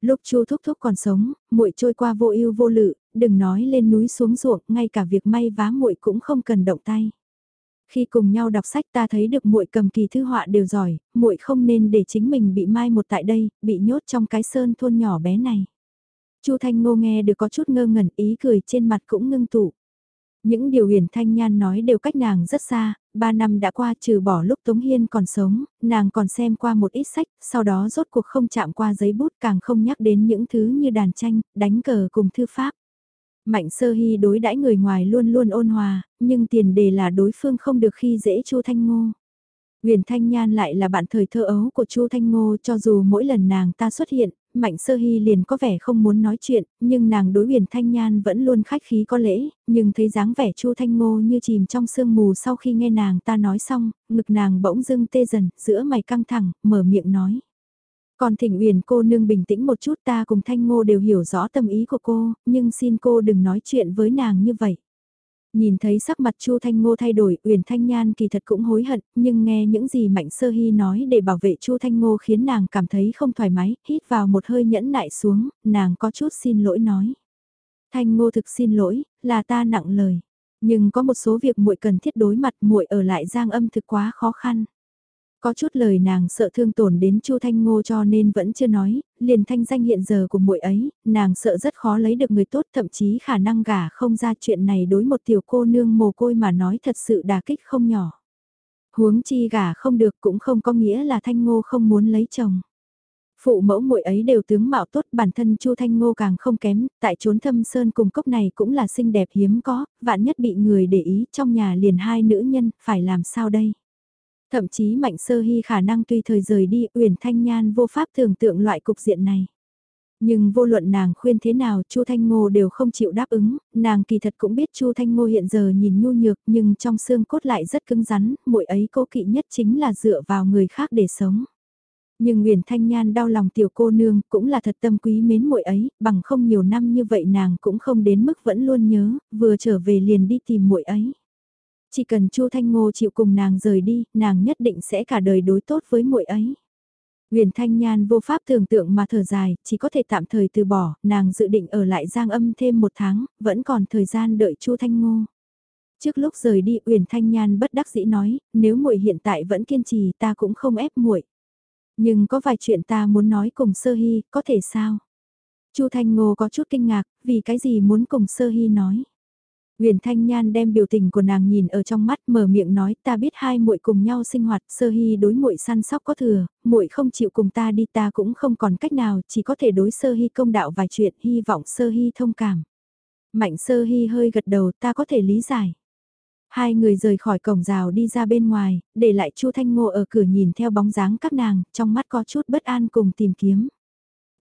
Lúc chu thúc thúc còn sống, muội trôi qua vô ưu vô lự, đừng nói lên núi xuống ruộng, ngay cả việc may vá muội cũng không cần động tay. Khi cùng nhau đọc sách ta thấy được muội cầm kỳ thư họa đều giỏi, muội không nên để chính mình bị mai một tại đây, bị nhốt trong cái sơn thôn nhỏ bé này. Chu Thanh Ngô nghe được có chút ngơ ngẩn ý cười trên mặt cũng ngưng tụ. Những điều huyền thanh nhan nói đều cách nàng rất xa, ba năm đã qua trừ bỏ lúc Tống Hiên còn sống, nàng còn xem qua một ít sách, sau đó rốt cuộc không chạm qua giấy bút càng không nhắc đến những thứ như đàn tranh, đánh cờ cùng thư pháp. Mạnh sơ hy đối đãi người ngoài luôn luôn ôn hòa, nhưng tiền đề là đối phương không được khi dễ Chu Thanh Ngô. Nguyễn Thanh Nhan lại là bạn thời thơ ấu của Chu Thanh Ngô cho dù mỗi lần nàng ta xuất hiện, Mạnh Sơ Hy liền có vẻ không muốn nói chuyện, nhưng nàng đối Nguyễn Thanh Nhan vẫn luôn khách khí có lễ, nhưng thấy dáng vẻ Chu Thanh Ngô như chìm trong sương mù sau khi nghe nàng ta nói xong, ngực nàng bỗng dưng tê dần, giữa mày căng thẳng, mở miệng nói. Còn thỉnh Uyển cô nương bình tĩnh một chút ta cùng Thanh Ngô đều hiểu rõ tâm ý của cô, nhưng xin cô đừng nói chuyện với nàng như vậy. Nhìn thấy sắc mặt Chu Thanh Ngô thay đổi, Uyển Thanh Nhan kỳ thật cũng hối hận, nhưng nghe những gì Mạnh Sơ Hy nói để bảo vệ Chu Thanh Ngô khiến nàng cảm thấy không thoải mái, hít vào một hơi nhẫn nại xuống, nàng có chút xin lỗi nói. Thanh Ngô thực xin lỗi, là ta nặng lời. Nhưng có một số việc muội cần thiết đối mặt muội ở lại Giang Âm thực quá khó khăn. Có chút lời nàng sợ thương tổn đến Chu Thanh Ngô cho nên vẫn chưa nói, liền thanh danh hiện giờ của muội ấy, nàng sợ rất khó lấy được người tốt thậm chí khả năng gả không ra chuyện này đối một tiểu cô nương mồ côi mà nói thật sự đà kích không nhỏ. Huống chi gả không được cũng không có nghĩa là Thanh Ngô không muốn lấy chồng. Phụ mẫu muội ấy đều tướng mạo tốt, bản thân Chu Thanh Ngô càng không kém, tại chốn thâm sơn cùng cốc này cũng là xinh đẹp hiếm có, vạn nhất bị người để ý trong nhà liền hai nữ nhân, phải làm sao đây? Thậm chí Mạnh Sơ Hy khả năng tùy thời rời đi, Uyển Thanh Nhan vô pháp tưởng tượng loại cục diện này. Nhưng vô luận nàng khuyên thế nào Chu Thanh Ngô đều không chịu đáp ứng, nàng kỳ thật cũng biết Chu Thanh Ngô hiện giờ nhìn nhu nhược nhưng trong xương cốt lại rất cứng rắn, muội ấy cố kỵ nhất chính là dựa vào người khác để sống. Nhưng Nguyễn Thanh Nhan đau lòng tiểu cô nương cũng là thật tâm quý mến muội ấy, bằng không nhiều năm như vậy nàng cũng không đến mức vẫn luôn nhớ, vừa trở về liền đi tìm muội ấy. Chỉ cần Chu Thanh Ngô chịu cùng nàng rời đi, nàng nhất định sẽ cả đời đối tốt với muội ấy. Huyền Thanh Nhan vô pháp tưởng tượng mà thở dài, chỉ có thể tạm thời từ bỏ, nàng dự định ở lại Giang Âm thêm một tháng, vẫn còn thời gian đợi Chu Thanh Ngô. Trước lúc rời đi, Uyển Thanh Nhan bất đắc dĩ nói, nếu muội hiện tại vẫn kiên trì, ta cũng không ép muội. Nhưng có vài chuyện ta muốn nói cùng Sơ Hy, có thể sao? Chu Thanh Ngô có chút kinh ngạc, vì cái gì muốn cùng Sơ Hy nói? Huyền Thanh Nhan đem biểu tình của nàng nhìn ở trong mắt, mở miệng nói, ta biết hai muội cùng nhau sinh hoạt, Sơ Hy đối muội săn sóc có thừa, muội không chịu cùng ta đi, ta cũng không còn cách nào, chỉ có thể đối Sơ Hy công đạo vài chuyện, hy vọng Sơ Hy thông cảm. Mạnh Sơ Hy hơi gật đầu, ta có thể lý giải. Hai người rời khỏi cổng rào đi ra bên ngoài, để lại Chu Thanh Ngô ở cửa nhìn theo bóng dáng các nàng, trong mắt có chút bất an cùng tìm kiếm.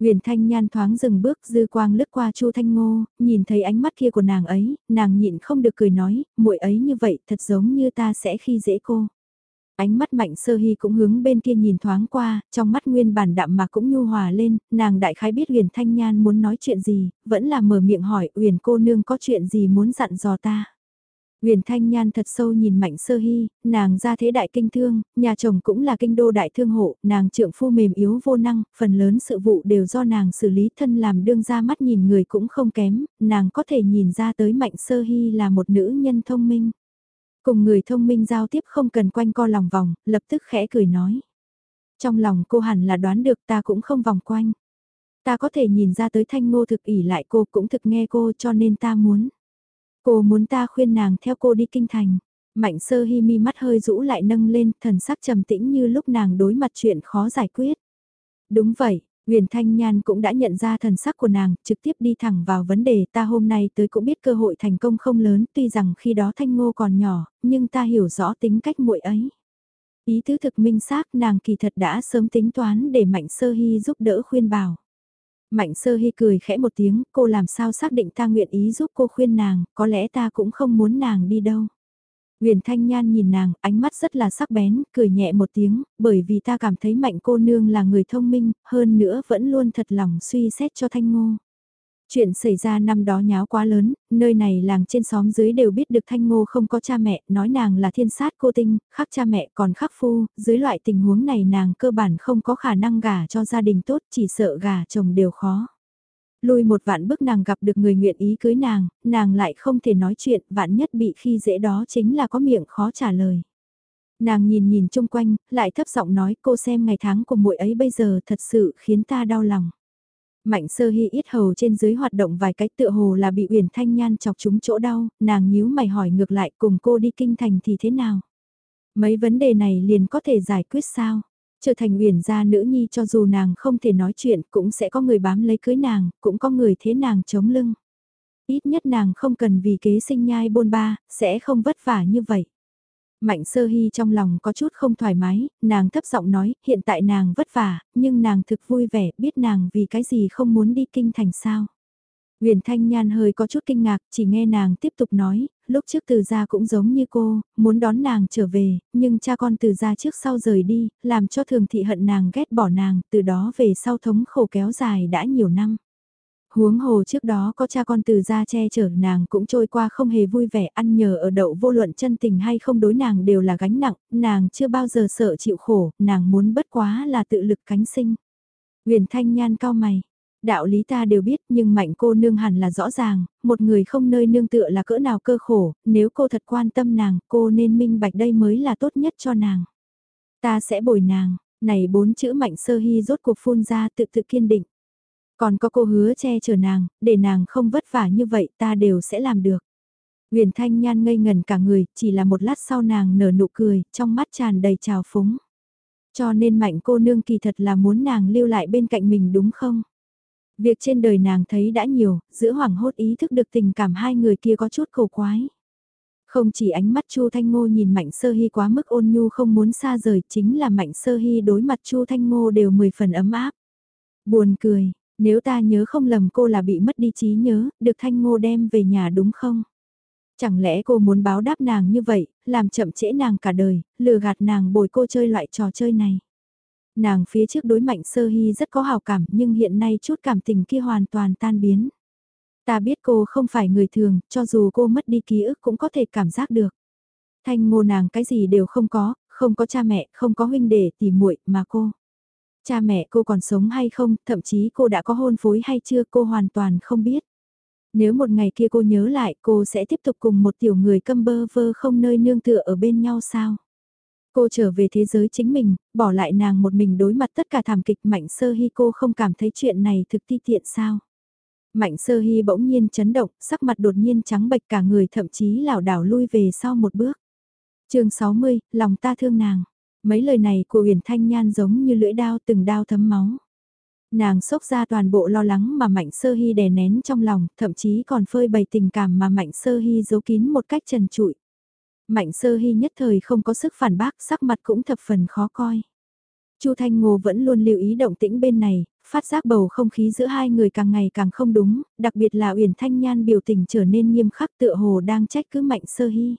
Huyền Thanh Nhan thoáng dừng bước dư quang lướt qua Chu Thanh Ngô, nhìn thấy ánh mắt kia của nàng ấy, nàng nhịn không được cười nói, muội ấy như vậy thật giống như ta sẽ khi dễ cô. Ánh mắt mạnh sơ hy cũng hướng bên kia nhìn thoáng qua, trong mắt nguyên bản đạm mà cũng nhu hòa lên, nàng đại khái biết Huyền Thanh Nhan muốn nói chuyện gì, vẫn là mở miệng hỏi Huyền cô nương có chuyện gì muốn dặn dò ta. Huyền Thanh Nhan thật sâu nhìn Mạnh Sơ Hy, nàng ra thế đại kinh thương, nhà chồng cũng là kinh đô đại thương hộ, nàng trượng phu mềm yếu vô năng, phần lớn sự vụ đều do nàng xử lý thân làm đương ra mắt nhìn người cũng không kém, nàng có thể nhìn ra tới Mạnh Sơ Hy là một nữ nhân thông minh. Cùng người thông minh giao tiếp không cần quanh co lòng vòng, lập tức khẽ cười nói. Trong lòng cô hẳn là đoán được ta cũng không vòng quanh. Ta có thể nhìn ra tới thanh ngô thực ỉ lại cô cũng thực nghe cô cho nên ta muốn. Cô muốn ta khuyên nàng theo cô đi kinh thành. Mạnh sơ hi mi mắt hơi rũ lại nâng lên, thần sắc trầm tĩnh như lúc nàng đối mặt chuyện khó giải quyết. Đúng vậy, Huyền Thanh Nhan cũng đã nhận ra thần sắc của nàng, trực tiếp đi thẳng vào vấn đề ta hôm nay tới cũng biết cơ hội thành công không lớn, tuy rằng khi đó Thanh Ngô còn nhỏ, nhưng ta hiểu rõ tính cách muội ấy. Ý tứ thực minh xác nàng kỳ thật đã sớm tính toán để Mạnh Sơ Hy giúp đỡ khuyên bảo. Mạnh sơ hy cười khẽ một tiếng, cô làm sao xác định ta nguyện ý giúp cô khuyên nàng, có lẽ ta cũng không muốn nàng đi đâu. Huyền Thanh Nhan nhìn nàng, ánh mắt rất là sắc bén, cười nhẹ một tiếng, bởi vì ta cảm thấy mạnh cô nương là người thông minh, hơn nữa vẫn luôn thật lòng suy xét cho Thanh Ngô. Chuyện xảy ra năm đó nháo quá lớn, nơi này làng trên xóm dưới đều biết được Thanh Ngô không có cha mẹ, nói nàng là thiên sát cô tinh, khác cha mẹ còn khắc phu, dưới loại tình huống này nàng cơ bản không có khả năng gả cho gia đình tốt, chỉ sợ gả chồng đều khó. Lùi một vạn bước nàng gặp được người nguyện ý cưới nàng, nàng lại không thể nói chuyện, vạn nhất bị khi dễ đó chính là có miệng khó trả lời. Nàng nhìn nhìn chung quanh, lại thấp giọng nói cô xem ngày tháng của muội ấy bây giờ thật sự khiến ta đau lòng. Mạnh sơ hy ít hầu trên dưới hoạt động vài cách tựa hồ là bị uyển thanh nhan chọc chúng chỗ đau, nàng nhíu mày hỏi ngược lại cùng cô đi kinh thành thì thế nào? Mấy vấn đề này liền có thể giải quyết sao? Trở thành uyển gia nữ nhi cho dù nàng không thể nói chuyện cũng sẽ có người bám lấy cưới nàng, cũng có người thế nàng chống lưng. Ít nhất nàng không cần vì kế sinh nhai bôn ba, sẽ không vất vả như vậy. Mạnh sơ hy trong lòng có chút không thoải mái, nàng thấp giọng nói, hiện tại nàng vất vả, nhưng nàng thực vui vẻ, biết nàng vì cái gì không muốn đi kinh thành sao. Huyền Thanh Nhan hơi có chút kinh ngạc, chỉ nghe nàng tiếp tục nói, lúc trước từ gia cũng giống như cô, muốn đón nàng trở về, nhưng cha con từ gia trước sau rời đi, làm cho thường thị hận nàng ghét bỏ nàng, từ đó về sau thống khổ kéo dài đã nhiều năm. Huống hồ trước đó có cha con từ gia che chở nàng cũng trôi qua không hề vui vẻ ăn nhờ ở đậu vô luận chân tình hay không đối nàng đều là gánh nặng, nàng chưa bao giờ sợ chịu khổ, nàng muốn bất quá là tự lực cánh sinh. Huyền Thanh Nhan cao mày, Đạo lý ta đều biết nhưng mạnh cô nương hẳn là rõ ràng, một người không nơi nương tựa là cỡ nào cơ khổ, nếu cô thật quan tâm nàng, cô nên minh bạch đây mới là tốt nhất cho nàng. Ta sẽ bồi nàng, này bốn chữ mạnh sơ hy rốt cuộc phun ra tự tự kiên định. Còn có cô hứa che chở nàng, để nàng không vất vả như vậy ta đều sẽ làm được. Huyền Thanh Nhan ngây ngần cả người, chỉ là một lát sau nàng nở nụ cười, trong mắt tràn đầy trào phúng. Cho nên mạnh cô nương kỳ thật là muốn nàng lưu lại bên cạnh mình đúng không? Việc trên đời nàng thấy đã nhiều, giữa hoảng hốt ý thức được tình cảm hai người kia có chút cầu quái. Không chỉ ánh mắt Chu Thanh Ngô nhìn Mạnh Sơ Hy quá mức ôn nhu không muốn xa rời, chính là Mạnh Sơ Hy đối mặt Chu Thanh Ngô đều mười phần ấm áp. Buồn cười, nếu ta nhớ không lầm cô là bị mất đi trí nhớ, được Thanh Ngô đem về nhà đúng không? Chẳng lẽ cô muốn báo đáp nàng như vậy, làm chậm trễ nàng cả đời, lừa gạt nàng bồi cô chơi loại trò chơi này? Nàng phía trước đối mạnh sơ hy rất có hào cảm nhưng hiện nay chút cảm tình kia hoàn toàn tan biến. Ta biết cô không phải người thường, cho dù cô mất đi ký ức cũng có thể cảm giác được. Thanh ngô nàng cái gì đều không có, không có cha mẹ, không có huynh đệ tỉ muội mà cô. Cha mẹ cô còn sống hay không, thậm chí cô đã có hôn phối hay chưa cô hoàn toàn không biết. Nếu một ngày kia cô nhớ lại cô sẽ tiếp tục cùng một tiểu người câm bơ vơ không nơi nương tựa ở bên nhau sao? Cô trở về thế giới chính mình, bỏ lại nàng một mình đối mặt tất cả thảm kịch Mạnh Sơ Hy cô không cảm thấy chuyện này thực ti tiện sao. Mạnh Sơ Hy bỗng nhiên chấn động, sắc mặt đột nhiên trắng bệch cả người thậm chí lảo đảo lui về sau một bước. chương 60, lòng ta thương nàng. Mấy lời này của Huyền Thanh Nhan giống như lưỡi đao từng đao thấm máu. Nàng sốc ra toàn bộ lo lắng mà Mạnh Sơ Hy đè nén trong lòng, thậm chí còn phơi bày tình cảm mà Mạnh Sơ Hy giấu kín một cách trần trụi. Mạnh sơ hy nhất thời không có sức phản bác sắc mặt cũng thập phần khó coi. Chu Thanh Ngô vẫn luôn lưu ý động tĩnh bên này, phát giác bầu không khí giữa hai người càng ngày càng không đúng, đặc biệt là Uyển Thanh Nhan biểu tình trở nên nghiêm khắc tựa hồ đang trách cứ Mạnh Sơ Hy.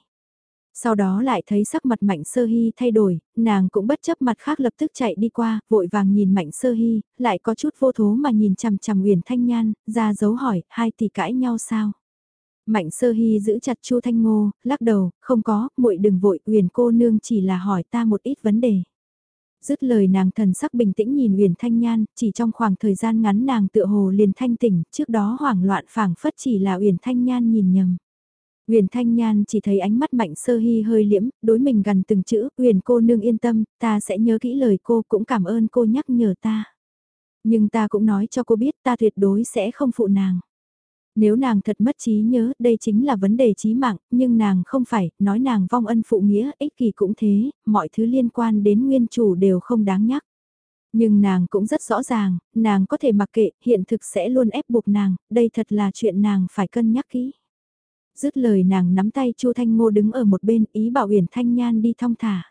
Sau đó lại thấy sắc mặt Mạnh Sơ Hy thay đổi, nàng cũng bất chấp mặt khác lập tức chạy đi qua, vội vàng nhìn Mạnh Sơ Hy, lại có chút vô thố mà nhìn chằm chằm Uyển Thanh Nhan, ra dấu hỏi, hai tỷ cãi nhau sao? Mạnh sơ hy giữ chặt Chu Thanh Ngô, lắc đầu, không có, muội đừng vội, uyển cô nương chỉ là hỏi ta một ít vấn đề. Dứt lời nàng thần sắc bình tĩnh nhìn uyển Thanh Nhan, chỉ trong khoảng thời gian ngắn nàng tựa hồ liền thanh tỉnh, trước đó hoảng loạn phảng phất chỉ là uyển Thanh Nhan nhìn nhầm. Huyền Thanh Nhan chỉ thấy ánh mắt Mạnh Sơ Hy hơi liễm, đối mình gần từng chữ, Huyền cô nương yên tâm, ta sẽ nhớ kỹ lời cô cũng cảm ơn cô nhắc nhở ta. Nhưng ta cũng nói cho cô biết ta tuyệt đối sẽ không phụ nàng. Nếu nàng thật mất trí nhớ, đây chính là vấn đề trí mạng, nhưng nàng không phải, nói nàng vong ân phụ nghĩa, ích kỷ cũng thế, mọi thứ liên quan đến nguyên chủ đều không đáng nhắc. Nhưng nàng cũng rất rõ ràng, nàng có thể mặc kệ, hiện thực sẽ luôn ép buộc nàng, đây thật là chuyện nàng phải cân nhắc kỹ. Dứt lời nàng nắm tay Chu Thanh Ngô đứng ở một bên ý bảo Huyền Thanh Nhan đi thong thả.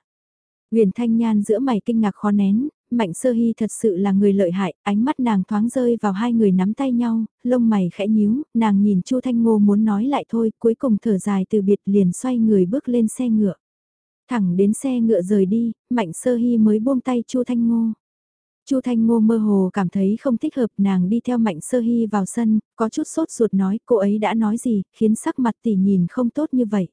Huyền Thanh Nhan giữa mày kinh ngạc khó nén, Mạnh Sơ Hy thật sự là người lợi hại, ánh mắt nàng thoáng rơi vào hai người nắm tay nhau, lông mày khẽ nhíu, nàng nhìn Chu Thanh Ngô muốn nói lại thôi, cuối cùng thở dài từ biệt liền xoay người bước lên xe ngựa. Thẳng đến xe ngựa rời đi, Mạnh Sơ Hy mới buông tay Chu Thanh Ngô. Chu Thanh Ngô mơ hồ cảm thấy không thích hợp nàng đi theo Mạnh Sơ Hy vào sân, có chút sốt ruột nói cô ấy đã nói gì, khiến sắc mặt tỷ nhìn không tốt như vậy.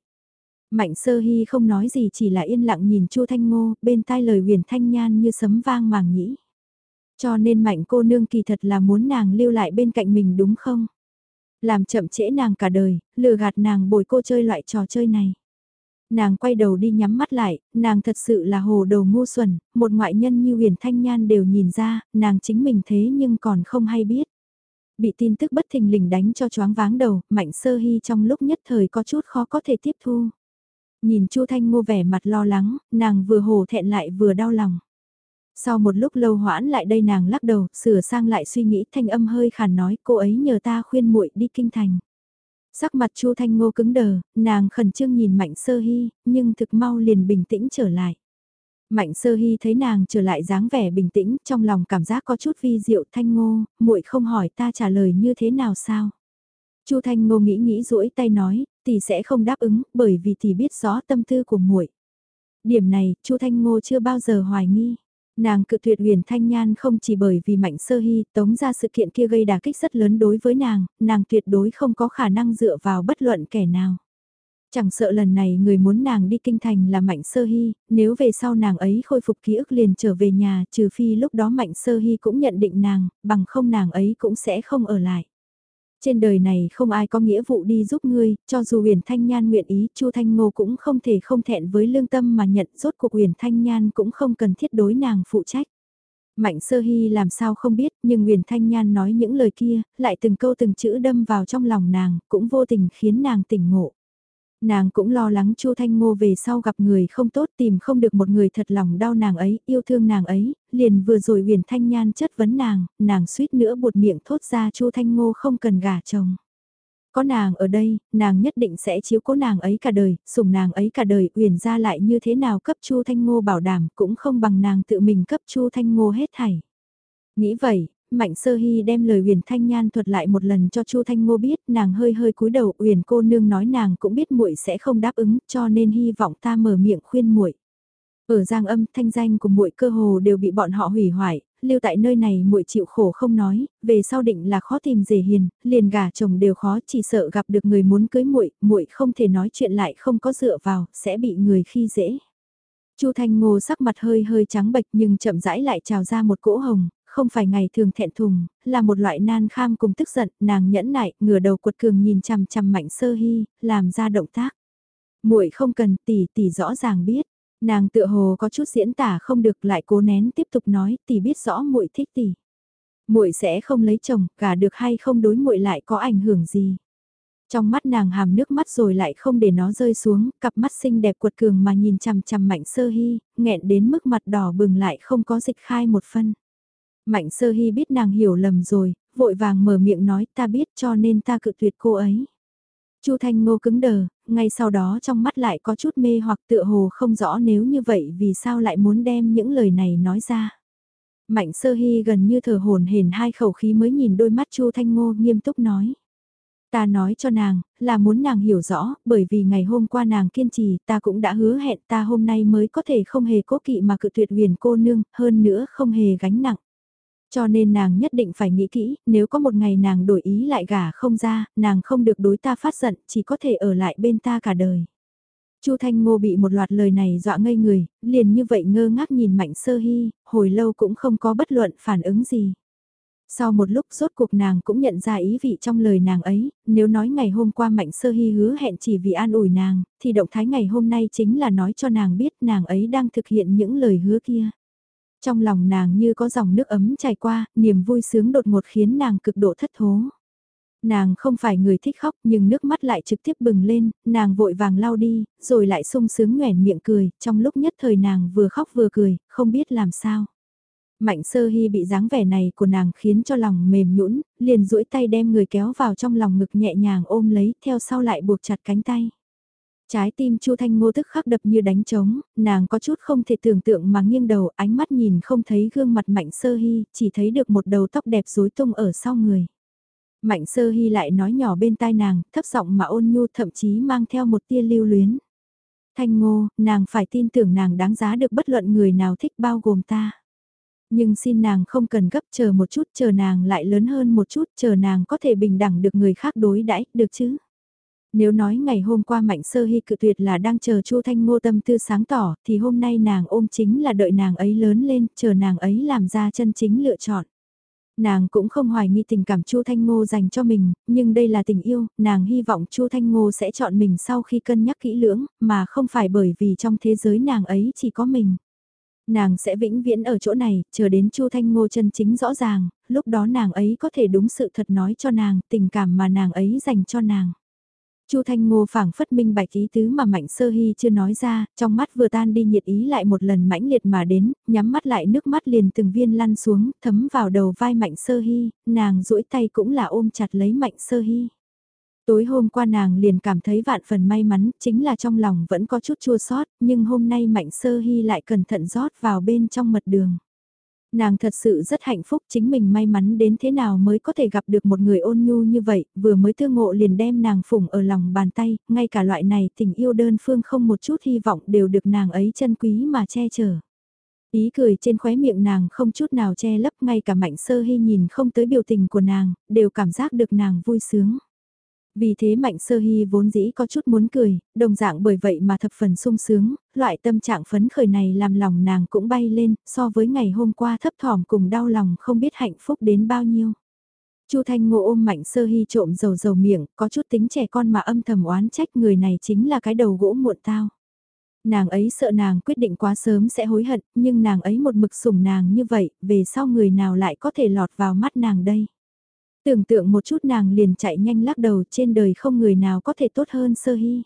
Mạnh sơ hy không nói gì chỉ là yên lặng nhìn Chu Thanh Ngô, bên tai lời huyền thanh nhan như sấm vang màng nhĩ. Cho nên mạnh cô nương kỳ thật là muốn nàng lưu lại bên cạnh mình đúng không? Làm chậm trễ nàng cả đời, lừa gạt nàng bồi cô chơi loại trò chơi này. Nàng quay đầu đi nhắm mắt lại, nàng thật sự là hồ đầu ngu xuẩn, một ngoại nhân như huyền thanh nhan đều nhìn ra, nàng chính mình thế nhưng còn không hay biết. Bị tin tức bất thình lình đánh cho choáng váng đầu, mạnh sơ hy trong lúc nhất thời có chút khó có thể tiếp thu. Nhìn Chu Thanh Ngô vẻ mặt lo lắng, nàng vừa hồ thẹn lại vừa đau lòng. Sau một lúc lâu hoãn lại đây nàng lắc đầu, sửa sang lại suy nghĩ thanh âm hơi khàn nói cô ấy nhờ ta khuyên muội đi kinh thành. Sắc mặt Chu Thanh Ngô cứng đờ, nàng khẩn trương nhìn Mạnh Sơ Hy, nhưng thực mau liền bình tĩnh trở lại. Mạnh Sơ Hy thấy nàng trở lại dáng vẻ bình tĩnh, trong lòng cảm giác có chút vi diệu Thanh Ngô, muội không hỏi ta trả lời như thế nào sao? Chu Thanh Ngô nghĩ nghĩ duỗi tay nói, tỷ sẽ không đáp ứng, bởi vì tỷ biết rõ tâm tư của muội. Điểm này, Chu Thanh Ngô chưa bao giờ hoài nghi. Nàng cự tuyệt huyền thanh nhan không chỉ bởi vì mạnh sơ hy tống ra sự kiện kia gây đả kích rất lớn đối với nàng, nàng tuyệt đối không có khả năng dựa vào bất luận kẻ nào. Chẳng sợ lần này người muốn nàng đi kinh thành là Mạnh Sơ Hy, nếu về sau nàng ấy khôi phục ký ức liền trở về nhà, trừ phi lúc đó Mạnh Sơ Hy cũng nhận định nàng, bằng không nàng ấy cũng sẽ không ở lại. Trên đời này không ai có nghĩa vụ đi giúp ngươi, cho dù huyền thanh nhan nguyện ý, Chu Thanh Ngô cũng không thể không thẹn với lương tâm mà nhận rốt cuộc huyền thanh nhan cũng không cần thiết đối nàng phụ trách. Mạnh sơ hy làm sao không biết, nhưng Huyền Thanh Nhan nói những lời kia, lại từng câu từng chữ đâm vào trong lòng nàng, cũng vô tình khiến nàng tỉnh ngộ. Nàng cũng lo lắng Chu Thanh Ngô về sau gặp người không tốt tìm không được một người thật lòng đau nàng ấy, yêu thương nàng ấy, liền vừa rồi huyền Thanh Nhan chất vấn nàng, nàng suýt nữa buột miệng thốt ra Chu Thanh Ngô không cần gả chồng. Có nàng ở đây, nàng nhất định sẽ chiếu cố nàng ấy cả đời, sủng nàng ấy cả đời, uyển ra lại như thế nào cấp Chu Thanh Ngô bảo đảm cũng không bằng nàng tự mình cấp Chu Thanh Ngô hết thảy. Nghĩ vậy, Mạnh Sơ Hy đem lời Uyển Thanh Nhan thuật lại một lần cho Chu Thanh Ngô biết, nàng hơi hơi cúi đầu, Uyển cô nương nói nàng cũng biết muội sẽ không đáp ứng, cho nên hy vọng ta mở miệng khuyên muội. Ở Giang Âm, thanh danh của muội cơ hồ đều bị bọn họ hủy hoại, lưu tại nơi này muội chịu khổ không nói, về sau định là khó tìm rể hiền, liền gả chồng đều khó, chỉ sợ gặp được người muốn cưới muội, muội không thể nói chuyện lại không có dựa vào, sẽ bị người khi dễ. Chu Thanh Ngô sắc mặt hơi hơi trắng bệch nhưng chậm rãi lại trào ra một cỗ hồng, không phải ngày thường thẹn thùng, là một loại nan kham cùng tức giận, nàng nhẫn nại, ngửa đầu cuột cường nhìn chằm chằm Mạnh Sơ Hy, làm ra động tác. Muội không cần, tỷ tỷ rõ ràng biết. Nàng tựa hồ có chút diễn tả không được lại cố nén tiếp tục nói, tỷ biết rõ muội thích tỷ. Muội sẽ không lấy chồng, cả được hay không đối muội lại có ảnh hưởng gì. Trong mắt nàng hàm nước mắt rồi lại không để nó rơi xuống, cặp mắt xinh đẹp cuột cường mà nhìn chằm chằm mạnh sơ hy, nghẹn đến mức mặt đỏ bừng lại không có dịch khai một phân. Mạnh sơ hy biết nàng hiểu lầm rồi, vội vàng mở miệng nói ta biết cho nên ta cự tuyệt cô ấy. Chu Thanh Ngô cứng đờ, ngay sau đó trong mắt lại có chút mê hoặc tựa hồ không rõ nếu như vậy vì sao lại muốn đem những lời này nói ra. Mạnh sơ hy gần như thở hồn hển hai khẩu khí mới nhìn đôi mắt Chu Thanh Ngô nghiêm túc nói. Ta nói cho nàng, là muốn nàng hiểu rõ, bởi vì ngày hôm qua nàng kiên trì, ta cũng đã hứa hẹn ta hôm nay mới có thể không hề cố kỵ mà cự tuyệt huyền cô nương, hơn nữa không hề gánh nặng. Cho nên nàng nhất định phải nghĩ kỹ, nếu có một ngày nàng đổi ý lại gả không ra, nàng không được đối ta phát giận, chỉ có thể ở lại bên ta cả đời. Chu Thanh Ngô bị một loạt lời này dọa ngây người, liền như vậy ngơ ngác nhìn Mạnh Sơ Hy, hồi lâu cũng không có bất luận phản ứng gì. Sau một lúc rốt cuộc nàng cũng nhận ra ý vị trong lời nàng ấy, nếu nói ngày hôm qua Mạnh Sơ Hy hứa hẹn chỉ vì an ủi nàng, thì động thái ngày hôm nay chính là nói cho nàng biết nàng ấy đang thực hiện những lời hứa kia. Trong lòng nàng như có dòng nước ấm chảy qua, niềm vui sướng đột ngột khiến nàng cực độ thất thố. Nàng không phải người thích khóc nhưng nước mắt lại trực tiếp bừng lên, nàng vội vàng lau đi, rồi lại sung sướng nhoẻn miệng cười, trong lúc nhất thời nàng vừa khóc vừa cười, không biết làm sao. Mạnh sơ hy bị dáng vẻ này của nàng khiến cho lòng mềm nhũn liền duỗi tay đem người kéo vào trong lòng ngực nhẹ nhàng ôm lấy, theo sau lại buộc chặt cánh tay. Trái tim Chu Thanh Ngô tức khắc đập như đánh trống, nàng có chút không thể tưởng tượng mà nghiêng đầu, ánh mắt nhìn không thấy gương mặt Mạnh Sơ Hy, chỉ thấy được một đầu tóc đẹp rối tung ở sau người. Mạnh Sơ Hy lại nói nhỏ bên tai nàng, thấp giọng mà ôn nhu thậm chí mang theo một tia lưu luyến. Thanh Ngô, nàng phải tin tưởng nàng đáng giá được bất luận người nào thích bao gồm ta. Nhưng xin nàng không cần gấp chờ một chút, chờ nàng lại lớn hơn một chút, chờ nàng có thể bình đẳng được người khác đối đãi, được chứ? Nếu nói ngày hôm qua Mạnh Sơ Hy cự tuyệt là đang chờ Chu Thanh Ngô tâm tư sáng tỏ, thì hôm nay nàng ôm chính là đợi nàng ấy lớn lên, chờ nàng ấy làm ra chân chính lựa chọn. Nàng cũng không hoài nghi tình cảm Chu Thanh Ngô dành cho mình, nhưng đây là tình yêu, nàng hy vọng Chu Thanh Ngô sẽ chọn mình sau khi cân nhắc kỹ lưỡng, mà không phải bởi vì trong thế giới nàng ấy chỉ có mình. Nàng sẽ vĩnh viễn ở chỗ này, chờ đến Chu Thanh Ngô chân chính rõ ràng, lúc đó nàng ấy có thể đúng sự thật nói cho nàng, tình cảm mà nàng ấy dành cho nàng. Chu Thanh Ngô phảng phất minh bạch ý tứ mà Mạnh Sơ Hy chưa nói ra, trong mắt vừa tan đi nhiệt ý lại một lần mãnh liệt mà đến, nhắm mắt lại nước mắt liền từng viên lăn xuống, thấm vào đầu vai Mạnh Sơ Hy, nàng duỗi tay cũng là ôm chặt lấy Mạnh Sơ Hy. Tối hôm qua nàng liền cảm thấy vạn phần may mắn, chính là trong lòng vẫn có chút chua sót, nhưng hôm nay Mạnh Sơ Hy lại cẩn thận rót vào bên trong mật đường. Nàng thật sự rất hạnh phúc chính mình may mắn đến thế nào mới có thể gặp được một người ôn nhu như vậy, vừa mới thương ngộ liền đem nàng phủng ở lòng bàn tay, ngay cả loại này tình yêu đơn phương không một chút hy vọng đều được nàng ấy chân quý mà che chở. Ý cười trên khóe miệng nàng không chút nào che lấp ngay cả mạnh sơ hy nhìn không tới biểu tình của nàng, đều cảm giác được nàng vui sướng. Vì thế Mạnh Sơ Hy vốn dĩ có chút muốn cười, đồng dạng bởi vậy mà thập phần sung sướng, loại tâm trạng phấn khởi này làm lòng nàng cũng bay lên, so với ngày hôm qua thấp thỏm cùng đau lòng không biết hạnh phúc đến bao nhiêu. Chu Thanh Ngô ôm Mạnh Sơ Hy trộm dầu dầu miệng, có chút tính trẻ con mà âm thầm oán trách người này chính là cái đầu gỗ muộn tao. Nàng ấy sợ nàng quyết định quá sớm sẽ hối hận, nhưng nàng ấy một mực sủng nàng như vậy, về sau người nào lại có thể lọt vào mắt nàng đây. Tưởng tượng một chút nàng liền chạy nhanh lắc đầu trên đời không người nào có thể tốt hơn sơ hy.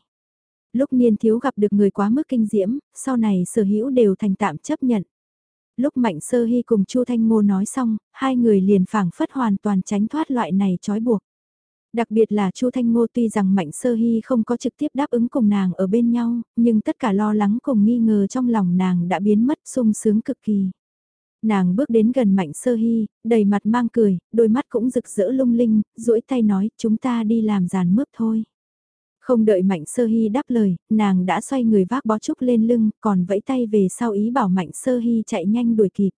Lúc niên thiếu gặp được người quá mức kinh diễm, sau này sở hữu đều thành tạm chấp nhận. Lúc Mạnh Sơ Hy cùng Chu Thanh Ngô nói xong, hai người liền phảng phất hoàn toàn tránh thoát loại này trói buộc. Đặc biệt là Chu Thanh Ngô tuy rằng Mạnh Sơ Hy không có trực tiếp đáp ứng cùng nàng ở bên nhau, nhưng tất cả lo lắng cùng nghi ngờ trong lòng nàng đã biến mất sung sướng cực kỳ. Nàng bước đến gần Mạnh Sơ Hy, đầy mặt mang cười, đôi mắt cũng rực rỡ lung linh, duỗi tay nói chúng ta đi làm giàn mướp thôi. Không đợi Mạnh Sơ Hy đáp lời, nàng đã xoay người vác bó trúc lên lưng, còn vẫy tay về sau ý bảo Mạnh Sơ Hy chạy nhanh đuổi kịp.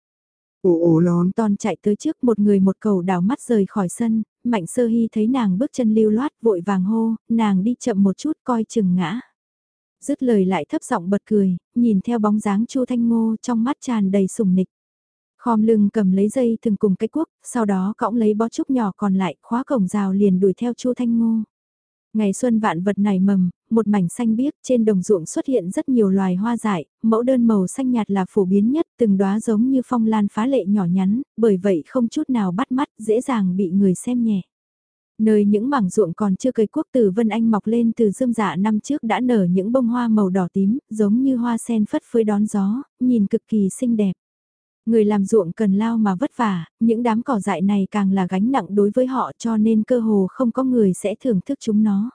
Ồ ồ lon ton chạy tới trước một người một cầu đảo mắt rời khỏi sân, Mạnh Sơ Hy thấy nàng bước chân lưu loát vội vàng hô, nàng đi chậm một chút coi chừng ngã. Dứt lời lại thấp giọng bật cười, nhìn theo bóng dáng Chu Thanh Ngô trong mắt tràn đầy sùng nịch. Khom lưng cầm lấy dây thường cùng cái cuốc, sau đó cõng lấy bó trúc nhỏ còn lại, khóa cổng rào liền đuổi theo Chu Thanh Ngô. Ngày xuân vạn vật nảy mầm, một mảnh xanh biếc trên đồng ruộng xuất hiện rất nhiều loài hoa dại, mẫu đơn màu xanh nhạt là phổ biến nhất, từng đóa giống như phong lan phá lệ nhỏ nhắn, bởi vậy không chút nào bắt mắt, dễ dàng bị người xem nhẹ. Nơi những mảng ruộng còn chưa cây quốc tử Vân Anh mọc lên từ dương dạ năm trước đã nở những bông hoa màu đỏ tím, giống như hoa sen phất phới đón gió, nhìn cực kỳ xinh đẹp. Người làm ruộng cần lao mà vất vả, những đám cỏ dại này càng là gánh nặng đối với họ cho nên cơ hồ không có người sẽ thưởng thức chúng nó.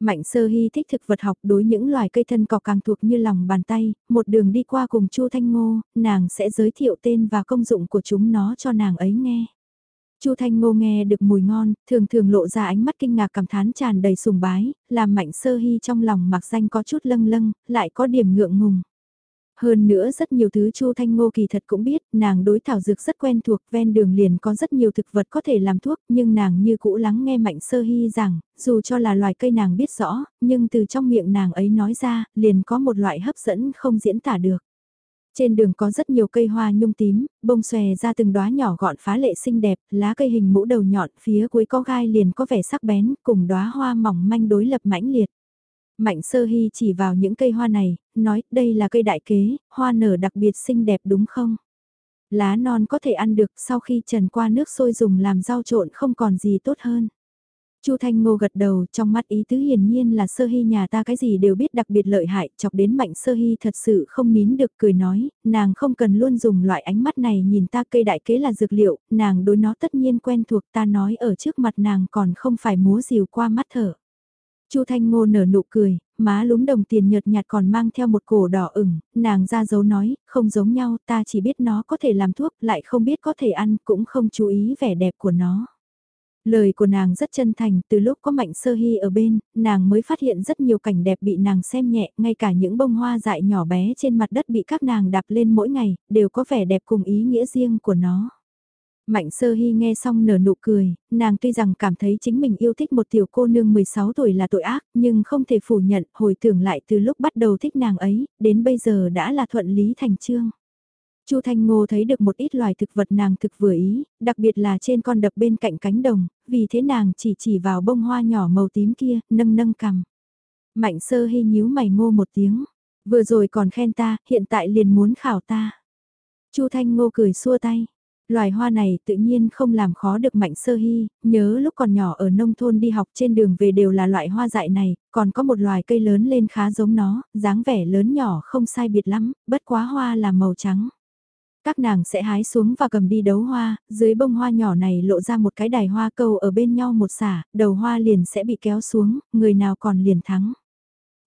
Mạnh sơ hy thích thực vật học đối những loài cây thân cỏ càng thuộc như lòng bàn tay, một đường đi qua cùng Chu Thanh Ngô, nàng sẽ giới thiệu tên và công dụng của chúng nó cho nàng ấy nghe. Chu Thanh Ngô nghe được mùi ngon, thường thường lộ ra ánh mắt kinh ngạc cảm thán tràn đầy sùng bái, làm mạnh sơ hy trong lòng mặc danh có chút lâng lâng, lại có điểm ngượng ngùng. Hơn nữa rất nhiều thứ Chu Thanh Ngô kỳ thật cũng biết, nàng đối thảo dược rất quen thuộc, ven đường liền có rất nhiều thực vật có thể làm thuốc, nhưng nàng như cũ lắng nghe Mạnh Sơ Hy rằng, dù cho là loài cây nàng biết rõ, nhưng từ trong miệng nàng ấy nói ra, liền có một loại hấp dẫn không diễn tả được. Trên đường có rất nhiều cây hoa nhung tím, bông xòe ra từng đóa nhỏ gọn phá lệ xinh đẹp, lá cây hình mũ đầu nhọn, phía cuối có gai liền có vẻ sắc bén, cùng đóa hoa mỏng manh đối lập mãnh liệt. Mạnh sơ hy chỉ vào những cây hoa này, nói đây là cây đại kế, hoa nở đặc biệt xinh đẹp đúng không? Lá non có thể ăn được sau khi trần qua nước sôi dùng làm rau trộn không còn gì tốt hơn. Chu Thanh Ngô gật đầu trong mắt ý tứ hiển nhiên là sơ hy nhà ta cái gì đều biết đặc biệt lợi hại, chọc đến mạnh sơ hy thật sự không nín được cười nói, nàng không cần luôn dùng loại ánh mắt này nhìn ta cây đại kế là dược liệu, nàng đối nó tất nhiên quen thuộc ta nói ở trước mặt nàng còn không phải múa dìu qua mắt thở. Chu Thanh Ngô nở nụ cười, má lúm đồng tiền nhợt nhạt còn mang theo một cổ đỏ ửng, nàng ra dấu nói, không giống nhau, ta chỉ biết nó có thể làm thuốc, lại không biết có thể ăn, cũng không chú ý vẻ đẹp của nó. Lời của nàng rất chân thành, từ lúc có mạnh sơ hy ở bên, nàng mới phát hiện rất nhiều cảnh đẹp bị nàng xem nhẹ, ngay cả những bông hoa dại nhỏ bé trên mặt đất bị các nàng đạp lên mỗi ngày, đều có vẻ đẹp cùng ý nghĩa riêng của nó. Mạnh sơ hy nghe xong nở nụ cười, nàng tuy rằng cảm thấy chính mình yêu thích một tiểu cô nương 16 tuổi là tội ác, nhưng không thể phủ nhận, hồi tưởng lại từ lúc bắt đầu thích nàng ấy, đến bây giờ đã là thuận lý thành trương. Chu Thanh Ngô thấy được một ít loài thực vật nàng thực vừa ý, đặc biệt là trên con đập bên cạnh cánh đồng, vì thế nàng chỉ chỉ vào bông hoa nhỏ màu tím kia, nâng nâng cằm. Mạnh sơ hy nhíu mày ngô một tiếng, vừa rồi còn khen ta, hiện tại liền muốn khảo ta. Chu Thanh Ngô cười xua tay. Loài hoa này tự nhiên không làm khó được Mạnh Sơ Hy, nhớ lúc còn nhỏ ở nông thôn đi học trên đường về đều là loại hoa dại này, còn có một loài cây lớn lên khá giống nó, dáng vẻ lớn nhỏ không sai biệt lắm, bất quá hoa là màu trắng. Các nàng sẽ hái xuống và cầm đi đấu hoa, dưới bông hoa nhỏ này lộ ra một cái đài hoa câu ở bên nhau một xả, đầu hoa liền sẽ bị kéo xuống, người nào còn liền thắng.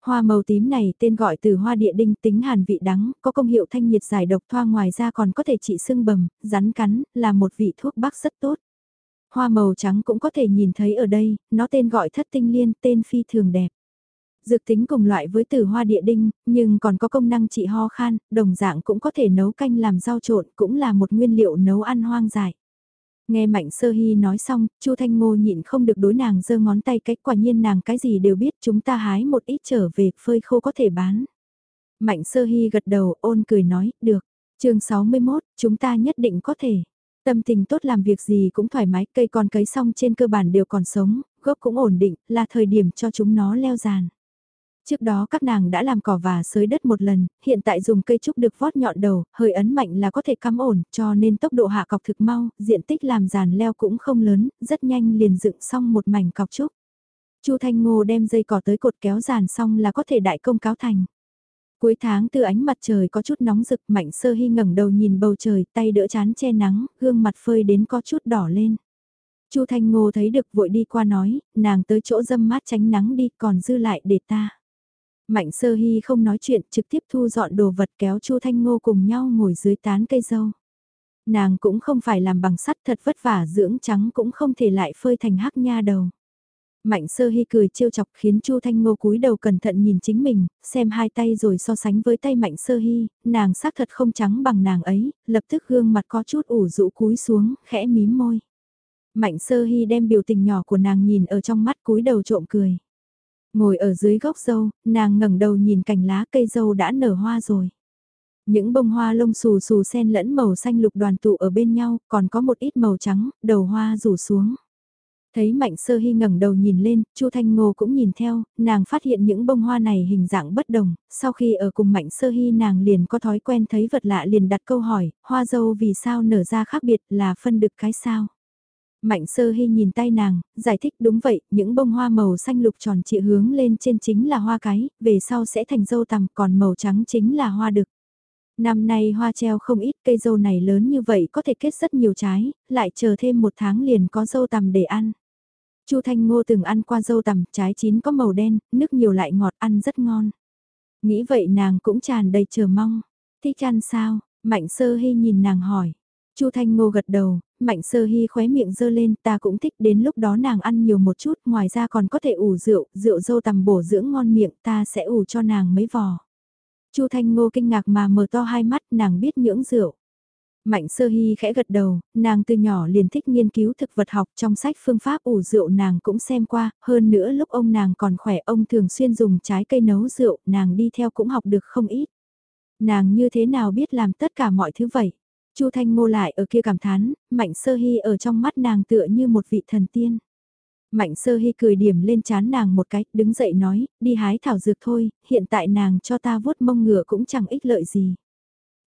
Hoa màu tím này tên gọi từ hoa địa đinh tính hàn vị đắng, có công hiệu thanh nhiệt giải độc thoa ngoài ra còn có thể trị sưng bầm, rắn cắn, là một vị thuốc bắc rất tốt. Hoa màu trắng cũng có thể nhìn thấy ở đây, nó tên gọi thất tinh liên, tên phi thường đẹp. Dược tính cùng loại với từ hoa địa đinh, nhưng còn có công năng trị ho khan, đồng dạng cũng có thể nấu canh làm rau trộn, cũng là một nguyên liệu nấu ăn hoang dại. Nghe Mạnh Sơ Hy nói xong, Chu Thanh Ngô nhịn không được đối nàng giơ ngón tay cách quả nhiên nàng cái gì đều biết chúng ta hái một ít trở về phơi khô có thể bán. Mạnh Sơ Hy gật đầu ôn cười nói, được. chương 61, chúng ta nhất định có thể. Tâm tình tốt làm việc gì cũng thoải mái, cây còn cấy xong trên cơ bản đều còn sống, gốc cũng ổn định, là thời điểm cho chúng nó leo giàn. Trước đó các nàng đã làm cỏ và sới đất một lần, hiện tại dùng cây trúc được vót nhọn đầu, hơi ấn mạnh là có thể cắm ổn, cho nên tốc độ hạ cọc thực mau, diện tích làm giàn leo cũng không lớn, rất nhanh liền dựng xong một mảnh cọc trúc. Chu Thanh Ngô đem dây cỏ tới cột kéo giàn xong là có thể đại công cáo thành. Cuối tháng từ ánh mặt trời có chút nóng rực mạnh sơ hy ngẩng đầu nhìn bầu trời tay đỡ chán che nắng, gương mặt phơi đến có chút đỏ lên. Chu Thanh Ngô thấy được vội đi qua nói, nàng tới chỗ dâm mát tránh nắng đi còn dư lại để ta. Mạnh sơ hy không nói chuyện trực tiếp thu dọn đồ vật kéo Chu Thanh Ngô cùng nhau ngồi dưới tán cây dâu. Nàng cũng không phải làm bằng sắt thật vất vả dưỡng trắng cũng không thể lại phơi thành hắc nha đầu. Mạnh sơ hy cười trêu chọc khiến Chu Thanh Ngô cúi đầu cẩn thận nhìn chính mình, xem hai tay rồi so sánh với tay mạnh sơ hy, nàng xác thật không trắng bằng nàng ấy, lập tức gương mặt có chút ủ rũ cúi xuống, khẽ mím môi. Mạnh sơ hy đem biểu tình nhỏ của nàng nhìn ở trong mắt cúi đầu trộm cười. Ngồi ở dưới gốc dâu, nàng ngẩng đầu nhìn cành lá cây dâu đã nở hoa rồi. Những bông hoa lông xù xù xen lẫn màu xanh lục đoàn tụ ở bên nhau, còn có một ít màu trắng, đầu hoa rủ xuống. Thấy Mạnh Sơ Hy ngẩng đầu nhìn lên, Chu Thanh Ngô cũng nhìn theo, nàng phát hiện những bông hoa này hình dạng bất đồng, sau khi ở cùng Mạnh Sơ Hy nàng liền có thói quen thấy vật lạ liền đặt câu hỏi, hoa dâu vì sao nở ra khác biệt là phân được cái sao. Mạnh Sơ Hy nhìn tay nàng, giải thích đúng vậy, những bông hoa màu xanh lục tròn trịa hướng lên trên chính là hoa cái, về sau sẽ thành dâu tằm, còn màu trắng chính là hoa đực. Năm nay hoa treo không ít cây dâu này lớn như vậy có thể kết rất nhiều trái, lại chờ thêm một tháng liền có dâu tằm để ăn. Chu Thanh Ngô từng ăn qua dâu tằm, trái chín có màu đen, nước nhiều lại ngọt ăn rất ngon. Nghĩ vậy nàng cũng tràn đầy chờ mong. Thích ăn sao? Mạnh sơ hy nhìn nàng hỏi. Chu Thanh Ngô gật đầu, Mạnh Sơ Hy khóe miệng dơ lên, ta cũng thích đến lúc đó nàng ăn nhiều một chút, ngoài ra còn có thể ủ rượu, rượu dâu tằm bổ dưỡng ngon miệng, ta sẽ ủ cho nàng mấy vò. Chu Thanh Ngô kinh ngạc mà mở to hai mắt, nàng biết nhưỡng rượu. Mạnh sơ hy khẽ gật đầu, nàng từ nhỏ liền thích nghiên cứu thực vật học trong sách phương pháp ủ rượu nàng cũng xem qua, hơn nữa lúc ông nàng còn khỏe ông thường xuyên dùng trái cây nấu rượu, nàng đi theo cũng học được không ít. Nàng như thế nào biết làm tất cả mọi thứ vậy? Chu Thanh Ngô lại ở kia cảm thán, Mạnh Sơ Hy ở trong mắt nàng tựa như một vị thần tiên. Mạnh Sơ Hy cười điểm lên chán nàng một cái, đứng dậy nói, đi hái thảo dược thôi, hiện tại nàng cho ta vuốt mông ngựa cũng chẳng ích lợi gì.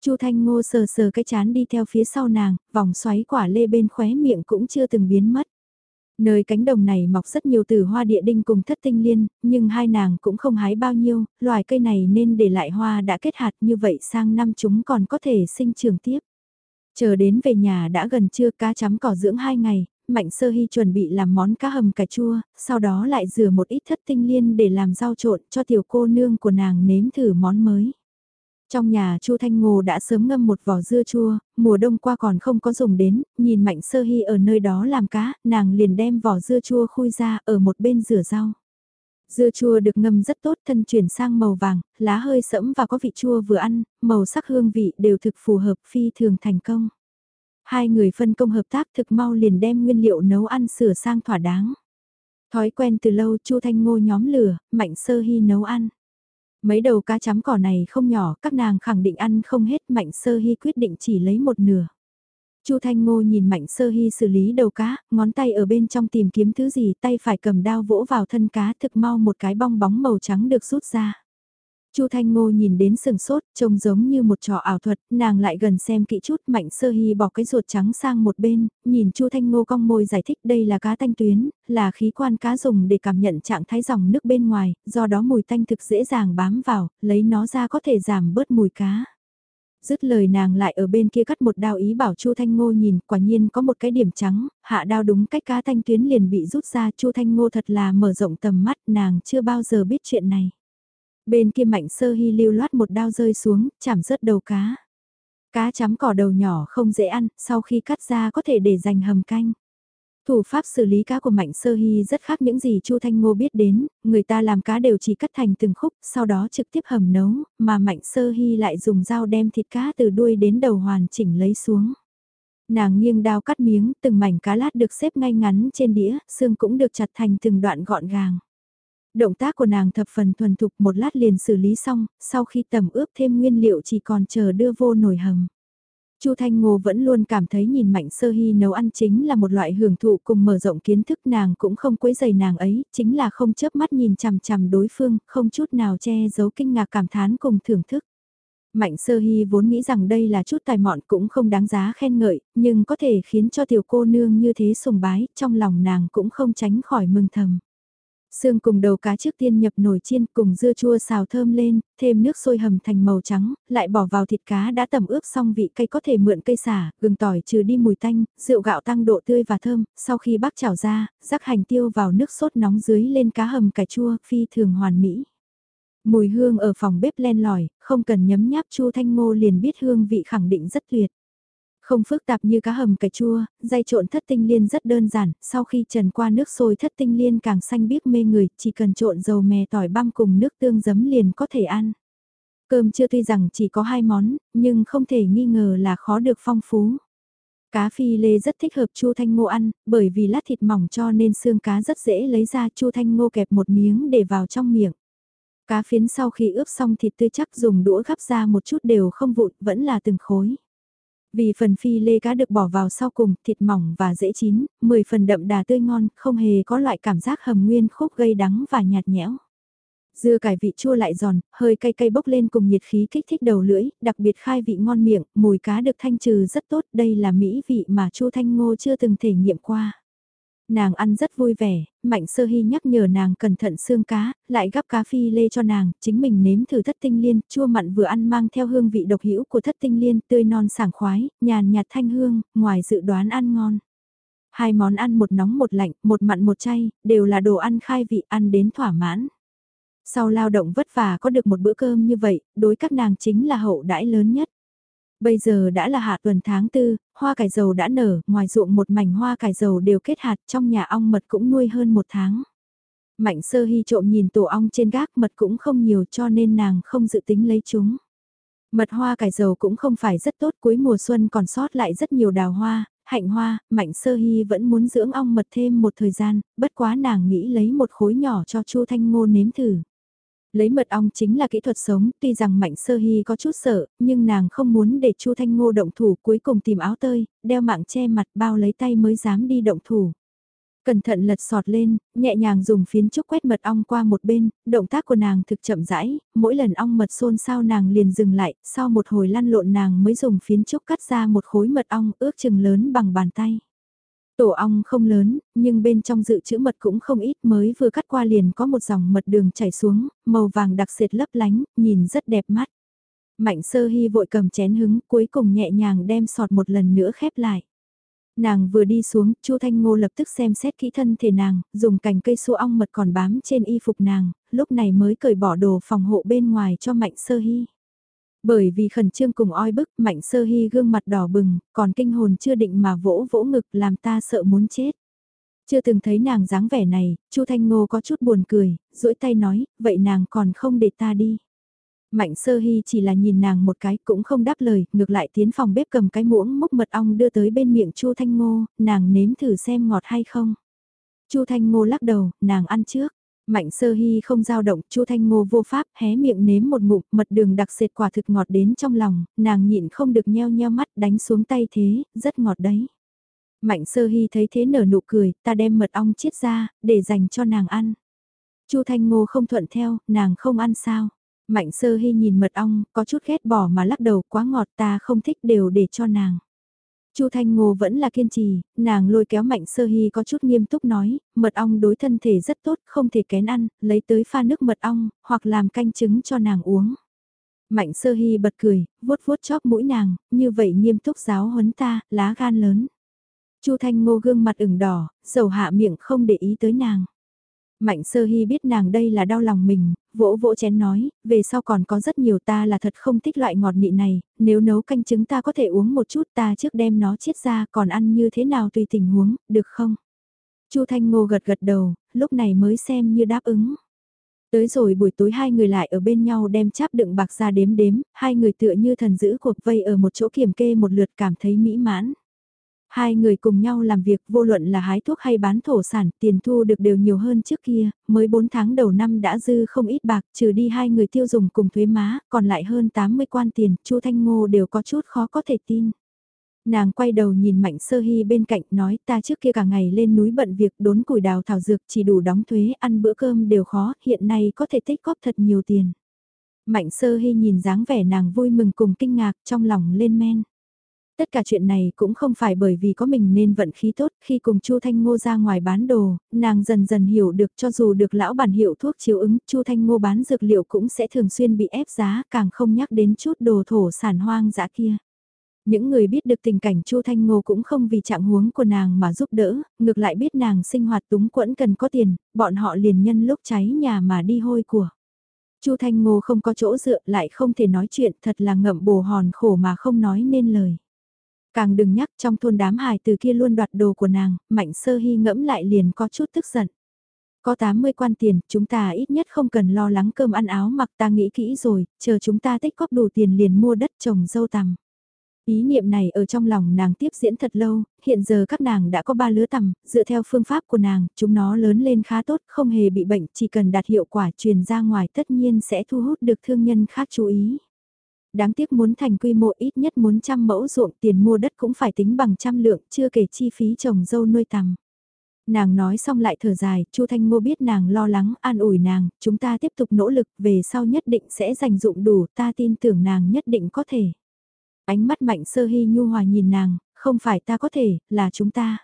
Chu Thanh Ngô sờ sờ cái chán đi theo phía sau nàng, vòng xoáy quả lê bên khóe miệng cũng chưa từng biến mất. Nơi cánh đồng này mọc rất nhiều từ hoa địa đinh cùng thất tinh liên, nhưng hai nàng cũng không hái bao nhiêu, loài cây này nên để lại hoa đã kết hạt như vậy sang năm chúng còn có thể sinh trưởng tiếp. Chờ đến về nhà đã gần trưa cá chấm cỏ dưỡng hai ngày, Mạnh Sơ Hy chuẩn bị làm món cá hầm cà chua, sau đó lại rửa một ít thất tinh liên để làm rau trộn cho tiểu cô nương của nàng nếm thử món mới. Trong nhà Chu Thanh Ngô đã sớm ngâm một vỏ dưa chua, mùa đông qua còn không có dùng đến, nhìn Mạnh Sơ Hy ở nơi đó làm cá, nàng liền đem vỏ dưa chua khui ra ở một bên rửa rau. Dưa chua được ngâm rất tốt thân chuyển sang màu vàng, lá hơi sẫm và có vị chua vừa ăn, màu sắc hương vị đều thực phù hợp phi thường thành công. Hai người phân công hợp tác thực mau liền đem nguyên liệu nấu ăn sửa sang thỏa đáng. Thói quen từ lâu Chu Thanh Ngô nhóm lửa, Mạnh Sơ Hy nấu ăn. Mấy đầu cá chấm cỏ này không nhỏ, các nàng khẳng định ăn không hết, Mạnh Sơ Hy quyết định chỉ lấy một nửa. Chu Thanh Ngô nhìn Mạnh Sơ Hy xử lý đầu cá, ngón tay ở bên trong tìm kiếm thứ gì, tay phải cầm đao vỗ vào thân cá thực mau một cái bong bóng màu trắng được rút ra. Chu Thanh Ngô nhìn đến sừng sốt, trông giống như một trò ảo thuật, nàng lại gần xem kỹ chút, Mạnh Sơ Hy bỏ cái ruột trắng sang một bên, nhìn Chu Thanh Ngô cong môi giải thích đây là cá thanh tuyến, là khí quan cá dùng để cảm nhận trạng thái dòng nước bên ngoài, do đó mùi tanh thực dễ dàng bám vào, lấy nó ra có thể giảm bớt mùi cá. Dứt lời nàng lại ở bên kia cắt một đao ý bảo Chu Thanh Ngô nhìn, quả nhiên có một cái điểm trắng, hạ đao đúng cách cá thanh tuyến liền bị rút ra, Chu Thanh Ngô thật là mở rộng tầm mắt, nàng chưa bao giờ biết chuyện này. Bên kia mạnh sơ hy lưu loát một đao rơi xuống, chảm rớt đầu cá. Cá chấm cỏ đầu nhỏ không dễ ăn, sau khi cắt ra có thể để dành hầm canh. Thủ pháp xử lý cá của Mạnh Sơ Hy rất khác những gì Chu Thanh Ngô biết đến, người ta làm cá đều chỉ cắt thành từng khúc, sau đó trực tiếp hầm nấu, mà Mạnh Sơ Hy lại dùng dao đem thịt cá từ đuôi đến đầu hoàn chỉnh lấy xuống. Nàng nghiêng đao cắt miếng, từng mảnh cá lát được xếp ngay ngắn trên đĩa, xương cũng được chặt thành từng đoạn gọn gàng. Động tác của nàng thập phần thuần thục một lát liền xử lý xong, sau khi tầm ướp thêm nguyên liệu chỉ còn chờ đưa vô nồi hầm. Chu Thanh Ngô vẫn luôn cảm thấy nhìn Mạnh Sơ Hy nấu ăn chính là một loại hưởng thụ cùng mở rộng kiến thức nàng cũng không quấy giày nàng ấy, chính là không chớp mắt nhìn chằm chằm đối phương, không chút nào che giấu kinh ngạc cảm thán cùng thưởng thức. Mạnh Sơ Hy vốn nghĩ rằng đây là chút tài mọn cũng không đáng giá khen ngợi, nhưng có thể khiến cho tiểu cô nương như thế sùng bái, trong lòng nàng cũng không tránh khỏi mừng thầm. Xương cùng đầu cá trước tiên nhập nồi chiên cùng dưa chua xào thơm lên, thêm nước sôi hầm thành màu trắng, lại bỏ vào thịt cá đã tẩm ướp xong vị cây có thể mượn cây xả, gừng tỏi trừ đi mùi tanh, rượu gạo tăng độ tươi và thơm, sau khi bác chảo ra, rắc hành tiêu vào nước sốt nóng dưới lên cá hầm cải chua, phi thường hoàn mỹ. Mùi hương ở phòng bếp len lỏi, không cần nhấm nháp chu thanh ngô liền biết hương vị khẳng định rất tuyệt. Không phức tạp như cá hầm cà chua, dây trộn thất tinh liên rất đơn giản, sau khi trần qua nước sôi thất tinh liên càng xanh biếc mê người, chỉ cần trộn dầu mè tỏi băm cùng nước tương giấm liền có thể ăn. Cơm chưa tuy rằng chỉ có hai món, nhưng không thể nghi ngờ là khó được phong phú. Cá phi lê rất thích hợp Chu Thanh Ngô ăn, bởi vì lát thịt mỏng cho nên xương cá rất dễ lấy ra Chu Thanh Ngô kẹp một miếng để vào trong miệng. Cá phiến sau khi ướp xong thịt tươi chắc dùng đũa gắp ra một chút đều không vụn, vẫn là từng khối. Vì phần phi lê cá được bỏ vào sau cùng, thịt mỏng và dễ chín, 10 phần đậm đà tươi ngon, không hề có loại cảm giác hầm nguyên khúc gây đắng và nhạt nhẽo. Dưa cải vị chua lại giòn, hơi cay cay bốc lên cùng nhiệt khí kích thích đầu lưỡi, đặc biệt khai vị ngon miệng, mùi cá được thanh trừ rất tốt, đây là mỹ vị mà Chu Thanh Ngô chưa từng thể nghiệm qua. Nàng ăn rất vui vẻ, Mạnh Sơ Hy nhắc nhở nàng cẩn thận xương cá, lại gắp cá phi lê cho nàng, chính mình nếm thử thất tinh liên, chua mặn vừa ăn mang theo hương vị độc hữu của thất tinh liên, tươi non sảng khoái, nhàn nhạt thanh hương, ngoài dự đoán ăn ngon. Hai món ăn một nóng một lạnh, một mặn một chay, đều là đồ ăn khai vị ăn đến thỏa mãn. Sau lao động vất vả có được một bữa cơm như vậy, đối các nàng chính là hậu đãi lớn nhất. Bây giờ đã là hạ tuần tháng tư, hoa cải dầu đã nở, ngoài ruộng một mảnh hoa cải dầu đều kết hạt trong nhà ong mật cũng nuôi hơn một tháng. Mạnh sơ hy trộm nhìn tổ ong trên gác mật cũng không nhiều cho nên nàng không dự tính lấy chúng. Mật hoa cải dầu cũng không phải rất tốt cuối mùa xuân còn sót lại rất nhiều đào hoa, hạnh hoa, mạnh sơ hy vẫn muốn dưỡng ong mật thêm một thời gian, bất quá nàng nghĩ lấy một khối nhỏ cho chu thanh ngô nếm thử. Lấy mật ong chính là kỹ thuật sống, tuy rằng Mạnh Sơ Hy có chút sợ, nhưng nàng không muốn để Chu Thanh Ngô động thủ cuối cùng tìm áo tơi, đeo mạng che mặt bao lấy tay mới dám đi động thủ. Cẩn thận lật sọt lên, nhẹ nhàng dùng phiến trúc quét mật ong qua một bên, động tác của nàng thực chậm rãi, mỗi lần ong mật xôn sao nàng liền dừng lại, sau một hồi lăn lộn nàng mới dùng phiến trúc cắt ra một khối mật ong ước chừng lớn bằng bàn tay. Tổ ong không lớn, nhưng bên trong dự trữ mật cũng không ít mới vừa cắt qua liền có một dòng mật đường chảy xuống, màu vàng đặc sệt lấp lánh, nhìn rất đẹp mắt. Mạnh sơ hy vội cầm chén hứng, cuối cùng nhẹ nhàng đem sọt một lần nữa khép lại. Nàng vừa đi xuống, Chu Thanh Ngô lập tức xem xét kỹ thân thể nàng, dùng cành cây xua ong mật còn bám trên y phục nàng, lúc này mới cởi bỏ đồ phòng hộ bên ngoài cho Mạnh Sơ Hy. Bởi vì khẩn trương cùng oi bức, Mạnh Sơ Hy gương mặt đỏ bừng, còn kinh hồn chưa định mà vỗ vỗ ngực làm ta sợ muốn chết. Chưa từng thấy nàng dáng vẻ này, Chu Thanh Ngô có chút buồn cười, duỗi tay nói, vậy nàng còn không để ta đi. Mạnh sơ hy chỉ là nhìn nàng một cái cũng không đáp lời, ngược lại tiến phòng bếp cầm cái muỗng múc mật ong đưa tới bên miệng Chu Thanh Ngô, nàng nếm thử xem ngọt hay không. Chu Thanh Ngô lắc đầu, nàng ăn trước. Mạnh sơ hy không dao động, chu Thanh Ngô vô pháp, hé miệng nếm một ngụm, mật đường đặc sệt quả thực ngọt đến trong lòng, nàng nhịn không được nheo nheo mắt đánh xuống tay thế, rất ngọt đấy. Mạnh sơ hy thấy thế nở nụ cười, ta đem mật ong chiết ra, để dành cho nàng ăn. chu Thanh Ngô không thuận theo, nàng không ăn sao. Mạnh sơ hy nhìn mật ong, có chút ghét bỏ mà lắc đầu quá ngọt ta không thích đều để cho nàng. Chu Thanh Ngô vẫn là kiên trì, nàng lôi kéo Mạnh Sơ Hy có chút nghiêm túc nói, mật ong đối thân thể rất tốt, không thể kén ăn, lấy tới pha nước mật ong, hoặc làm canh trứng cho nàng uống. Mạnh Sơ Hy bật cười, vuốt vuốt chóp mũi nàng, như vậy nghiêm túc giáo huấn ta, lá gan lớn. Chu Thanh Ngô gương mặt ửng đỏ, dầu hạ miệng không để ý tới nàng. Mạnh sơ hy biết nàng đây là đau lòng mình, vỗ vỗ chén nói, về sau còn có rất nhiều ta là thật không thích loại ngọt nị này, nếu nấu canh trứng ta có thể uống một chút ta trước đem nó chiết ra còn ăn như thế nào tùy tình huống, được không? Chu Thanh Ngô gật gật đầu, lúc này mới xem như đáp ứng. Tới rồi buổi tối hai người lại ở bên nhau đem cháp đựng bạc ra đếm đếm, hai người tựa như thần giữ cuộc vây ở một chỗ kiểm kê một lượt cảm thấy mỹ mãn. Hai người cùng nhau làm việc vô luận là hái thuốc hay bán thổ sản, tiền thu được đều nhiều hơn trước kia, mới 4 tháng đầu năm đã dư không ít bạc, trừ đi hai người tiêu dùng cùng thuế má, còn lại hơn 80 quan tiền, Chu Thanh Ngô đều có chút khó có thể tin. Nàng quay đầu nhìn Mạnh Sơ Hy bên cạnh nói ta trước kia cả ngày lên núi bận việc đốn củi đào thảo dược chỉ đủ đóng thuế ăn bữa cơm đều khó, hiện nay có thể tích góp thật nhiều tiền. Mạnh Sơ Hy nhìn dáng vẻ nàng vui mừng cùng kinh ngạc trong lòng lên men. Tất cả chuyện này cũng không phải bởi vì có mình nên vận khí tốt, khi cùng Chu Thanh Ngô ra ngoài bán đồ, nàng dần dần hiểu được cho dù được lão bản hiệu thuốc chiếu ứng, Chu Thanh Ngô bán dược liệu cũng sẽ thường xuyên bị ép giá, càng không nhắc đến chút đồ thổ sản hoang dã kia. Những người biết được tình cảnh Chu Thanh Ngô cũng không vì trạng huống của nàng mà giúp đỡ, ngược lại biết nàng sinh hoạt túng quẫn cần có tiền, bọn họ liền nhân lúc cháy nhà mà đi hôi của. Chu Thanh Ngô không có chỗ dựa lại không thể nói chuyện thật là ngậm bồ hòn khổ mà không nói nên lời. Càng đừng nhắc trong thôn đám hài từ kia luôn đoạt đồ của nàng, mạnh sơ hy ngẫm lại liền có chút tức giận. Có 80 quan tiền, chúng ta ít nhất không cần lo lắng cơm ăn áo mặc ta nghĩ kỹ rồi, chờ chúng ta tích góp đủ tiền liền mua đất trồng dâu tằm. Ý niệm này ở trong lòng nàng tiếp diễn thật lâu, hiện giờ các nàng đã có ba lứa tầm, dựa theo phương pháp của nàng, chúng nó lớn lên khá tốt, không hề bị bệnh, chỉ cần đạt hiệu quả truyền ra ngoài tất nhiên sẽ thu hút được thương nhân khác chú ý. Đáng tiếc muốn thành quy mô ít nhất muốn trăm mẫu ruộng tiền mua đất cũng phải tính bằng trăm lượng, chưa kể chi phí trồng dâu nuôi tầm. Nàng nói xong lại thở dài, Chu Thanh Ngô biết nàng lo lắng, an ủi nàng, chúng ta tiếp tục nỗ lực, về sau nhất định sẽ dành dụng đủ, ta tin tưởng nàng nhất định có thể. Ánh mắt mạnh sơ hy nhu hòa nhìn nàng, không phải ta có thể, là chúng ta.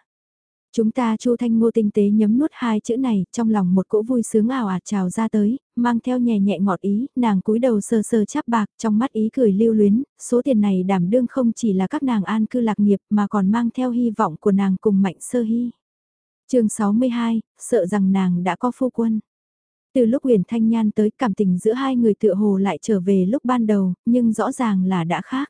Chúng ta Chu Thanh Ngô tinh tế nhấm nuốt hai chữ này, trong lòng một cỗ vui sướng ảo ạt trào ra tới, mang theo nhẹ nhẹ ngọt ý, nàng cúi đầu sờ sờ chắp bạc, trong mắt ý cười lưu luyến, số tiền này đảm đương không chỉ là các nàng an cư lạc nghiệp mà còn mang theo hy vọng của nàng cùng mạnh sơ hy. chương 62, sợ rằng nàng đã có phu quân. Từ lúc huyền thanh nhan tới cảm tình giữa hai người tựa hồ lại trở về lúc ban đầu, nhưng rõ ràng là đã khác.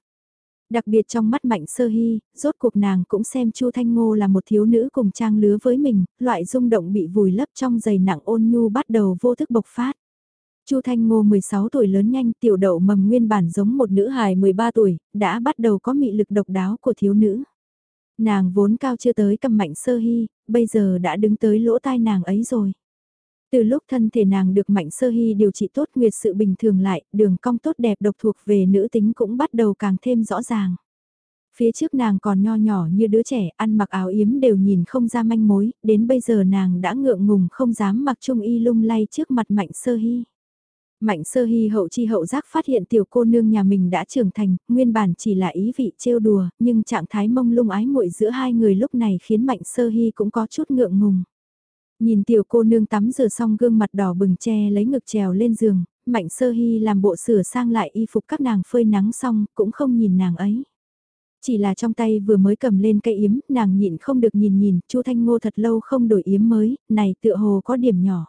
Đặc biệt trong mắt Mạnh Sơ Hy, rốt cuộc nàng cũng xem Chu Thanh Ngô là một thiếu nữ cùng trang lứa với mình, loại rung động bị vùi lấp trong giày nặng ôn nhu bắt đầu vô thức bộc phát. Chu Thanh Ngô 16 tuổi lớn nhanh, tiểu đậu mầm nguyên bản giống một nữ hài 13 tuổi, đã bắt đầu có mị lực độc đáo của thiếu nữ. Nàng vốn cao chưa tới cầm Mạnh Sơ Hy, bây giờ đã đứng tới lỗ tai nàng ấy rồi. Từ lúc thân thể nàng được Mạnh Sơ Hy điều trị tốt nguyệt sự bình thường lại, đường cong tốt đẹp độc thuộc về nữ tính cũng bắt đầu càng thêm rõ ràng. Phía trước nàng còn nho nhỏ như đứa trẻ, ăn mặc áo yếm đều nhìn không ra manh mối, đến bây giờ nàng đã ngượng ngùng không dám mặc trung y lung lay trước mặt Mạnh Sơ Hy. Mạnh Sơ Hy hậu chi hậu giác phát hiện tiểu cô nương nhà mình đã trưởng thành, nguyên bản chỉ là ý vị trêu đùa, nhưng trạng thái mông lung ái muội giữa hai người lúc này khiến Mạnh Sơ Hy cũng có chút ngượng ngùng. Nhìn tiểu cô nương tắm rửa xong gương mặt đỏ bừng che lấy ngực trèo lên giường, Mạnh Sơ Hy làm bộ sửa sang lại y phục các nàng phơi nắng xong, cũng không nhìn nàng ấy. Chỉ là trong tay vừa mới cầm lên cây yếm, nàng nhịn không được nhìn nhìn, Chu Thanh Ngô thật lâu không đổi yếm mới, này tựa hồ có điểm nhỏ.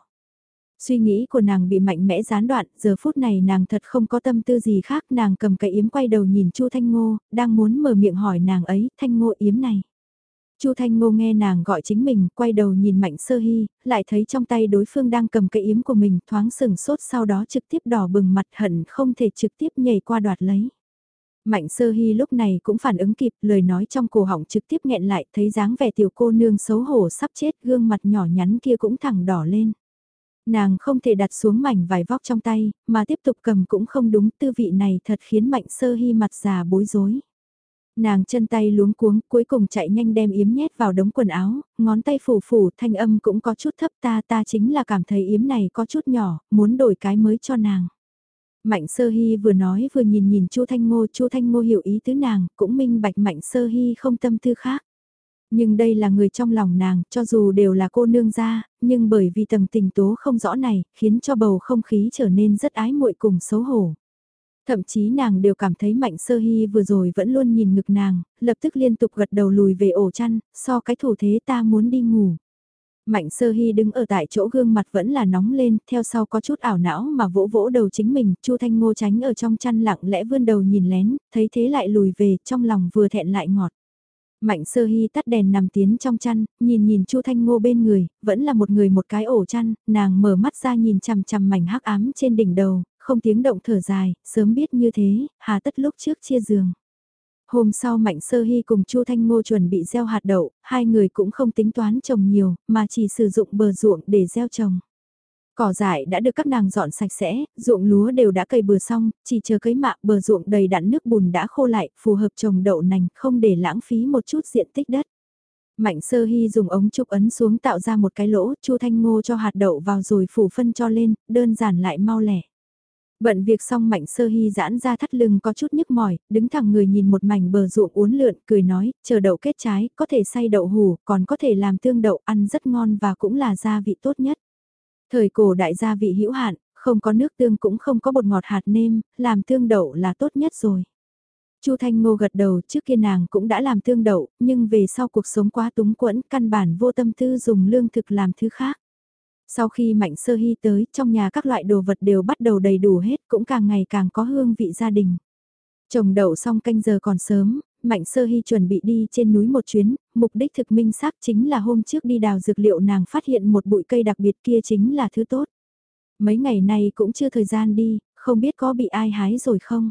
Suy nghĩ của nàng bị mạnh mẽ gián đoạn, giờ phút này nàng thật không có tâm tư gì khác, nàng cầm cây yếm quay đầu nhìn Chu Thanh Ngô, đang muốn mở miệng hỏi nàng ấy, Thanh Ngô yếm này. Chu Thanh Ngô nghe nàng gọi chính mình, quay đầu nhìn Mạnh Sơ Hy, lại thấy trong tay đối phương đang cầm cây yếm của mình, thoáng sừng sốt sau đó trực tiếp đỏ bừng mặt hận không thể trực tiếp nhảy qua đoạt lấy. Mạnh Sơ Hy lúc này cũng phản ứng kịp, lời nói trong cổ họng trực tiếp nghẹn lại, thấy dáng vẻ tiểu cô nương xấu hổ sắp chết, gương mặt nhỏ nhắn kia cũng thẳng đỏ lên. Nàng không thể đặt xuống mảnh vải vóc trong tay, mà tiếp tục cầm cũng không đúng, tư vị này thật khiến Mạnh Sơ Hy mặt già bối rối. Nàng chân tay luống cuống, cuối cùng chạy nhanh đem yếm nhét vào đống quần áo, ngón tay phủ phủ, thanh âm cũng có chút thấp ta ta chính là cảm thấy yếm này có chút nhỏ, muốn đổi cái mới cho nàng. Mạnh Sơ Hy vừa nói vừa nhìn nhìn Chu Thanh Ngô, Chu Thanh Ngô hiểu ý tứ nàng, cũng minh bạch Mạnh Sơ Hy không tâm tư khác. Nhưng đây là người trong lòng nàng, cho dù đều là cô nương gia, nhưng bởi vì tầng tình tố không rõ này, khiến cho bầu không khí trở nên rất ái muội cùng xấu hổ. Thậm chí nàng đều cảm thấy Mạnh Sơ Hy vừa rồi vẫn luôn nhìn ngực nàng, lập tức liên tục gật đầu lùi về ổ chăn, so cái thủ thế ta muốn đi ngủ. Mạnh Sơ Hy đứng ở tại chỗ gương mặt vẫn là nóng lên, theo sau có chút ảo não mà vỗ vỗ đầu chính mình, Chu Thanh Ngô tránh ở trong chăn lặng lẽ vươn đầu nhìn lén, thấy thế lại lùi về, trong lòng vừa thẹn lại ngọt. Mạnh Sơ Hy tắt đèn nằm tiến trong chăn, nhìn nhìn Chu Thanh Ngô bên người, vẫn là một người một cái ổ chăn, nàng mở mắt ra nhìn chằm chằm mảnh hắc ám trên đỉnh đầu, không tiếng động thở dài, sớm biết như thế, hà tất lúc trước chia giường. Hôm sau Mạnh Sơ Hy cùng Chu Thanh Ngô chuẩn bị gieo hạt đậu, hai người cũng không tính toán trồng nhiều, mà chỉ sử dụng bờ ruộng để gieo trồng. Cỏ dại đã được các nàng dọn sạch sẽ, ruộng lúa đều đã cày bừa xong, chỉ chờ cấy mạ bờ ruộng đầy đặn nước bùn đã khô lại, phù hợp trồng đậu nành, không để lãng phí một chút diện tích đất. Mạnh sơ hy dùng ống trúc ấn xuống tạo ra một cái lỗ, Chu Thanh Ngô cho hạt đậu vào rồi phủ phân cho lên, đơn giản lại mau lẻ. Bận việc xong mạnh sơ hy giãn ra thắt lưng có chút nhức mỏi, đứng thẳng người nhìn một mảnh bờ ruộng uốn lượn, cười nói, chờ đậu kết trái, có thể xay đậu hủ, còn có thể làm tương đậu ăn rất ngon và cũng là gia vị tốt nhất. Thời cổ đại gia vị hữu hạn, không có nước tương cũng không có bột ngọt hạt nêm, làm tương đậu là tốt nhất rồi. Chu Thanh Ngô gật đầu trước kia nàng cũng đã làm tương đậu, nhưng về sau cuộc sống quá túng quẫn, căn bản vô tâm tư dùng lương thực làm thứ khác. Sau khi Mạnh Sơ Hy tới, trong nhà các loại đồ vật đều bắt đầu đầy đủ hết, cũng càng ngày càng có hương vị gia đình. Trồng đậu xong canh giờ còn sớm, Mạnh Sơ Hy chuẩn bị đi trên núi một chuyến, mục đích thực minh xác chính là hôm trước đi đào dược liệu nàng phát hiện một bụi cây đặc biệt kia chính là thứ tốt. Mấy ngày nay cũng chưa thời gian đi, không biết có bị ai hái rồi không?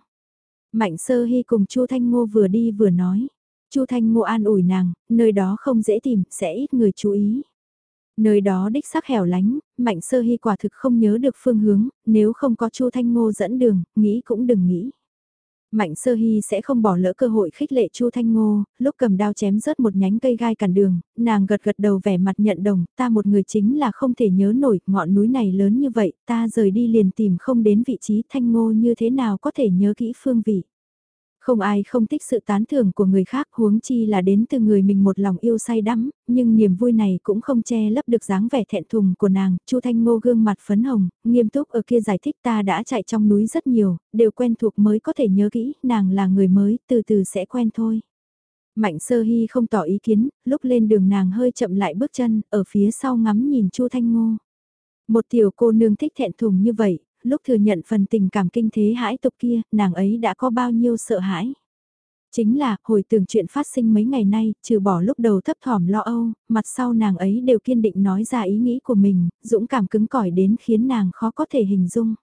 Mạnh Sơ Hy cùng Chu Thanh Ngô vừa đi vừa nói. Chu Thanh Ngô an ủi nàng, nơi đó không dễ tìm, sẽ ít người chú ý. Nơi đó đích xác hẻo lánh, Mạnh Sơ Hy quả thực không nhớ được phương hướng, nếu không có Chu Thanh Ngô dẫn đường, nghĩ cũng đừng nghĩ. Mạnh Sơ Hy sẽ không bỏ lỡ cơ hội khích lệ Chu Thanh Ngô, lúc cầm đao chém rớt một nhánh cây gai cản đường, nàng gật gật đầu vẻ mặt nhận đồng, ta một người chính là không thể nhớ nổi, ngọn núi này lớn như vậy, ta rời đi liền tìm không đến vị trí Thanh Ngô như thế nào có thể nhớ kỹ phương vị. Không ai không thích sự tán thưởng của người khác huống chi là đến từ người mình một lòng yêu say đắm, nhưng niềm vui này cũng không che lấp được dáng vẻ thẹn thùng của nàng, Chu Thanh Ngô gương mặt phấn hồng, nghiêm túc ở kia giải thích ta đã chạy trong núi rất nhiều, đều quen thuộc mới có thể nhớ kỹ, nàng là người mới, từ từ sẽ quen thôi. Mạnh sơ hy không tỏ ý kiến, lúc lên đường nàng hơi chậm lại bước chân, ở phía sau ngắm nhìn Chu Thanh Ngô. Một tiểu cô nương thích thẹn thùng như vậy, lúc thừa nhận phần tình cảm kinh thế hãi tục kia, nàng ấy đã có bao nhiêu sợ hãi. Chính là, hồi tưởng chuyện phát sinh mấy ngày nay, trừ bỏ lúc đầu thấp thỏm lo âu, mặt sau nàng ấy đều kiên định nói ra ý nghĩ của mình, dũng cảm cứng cỏi đến khiến nàng khó có thể hình dung.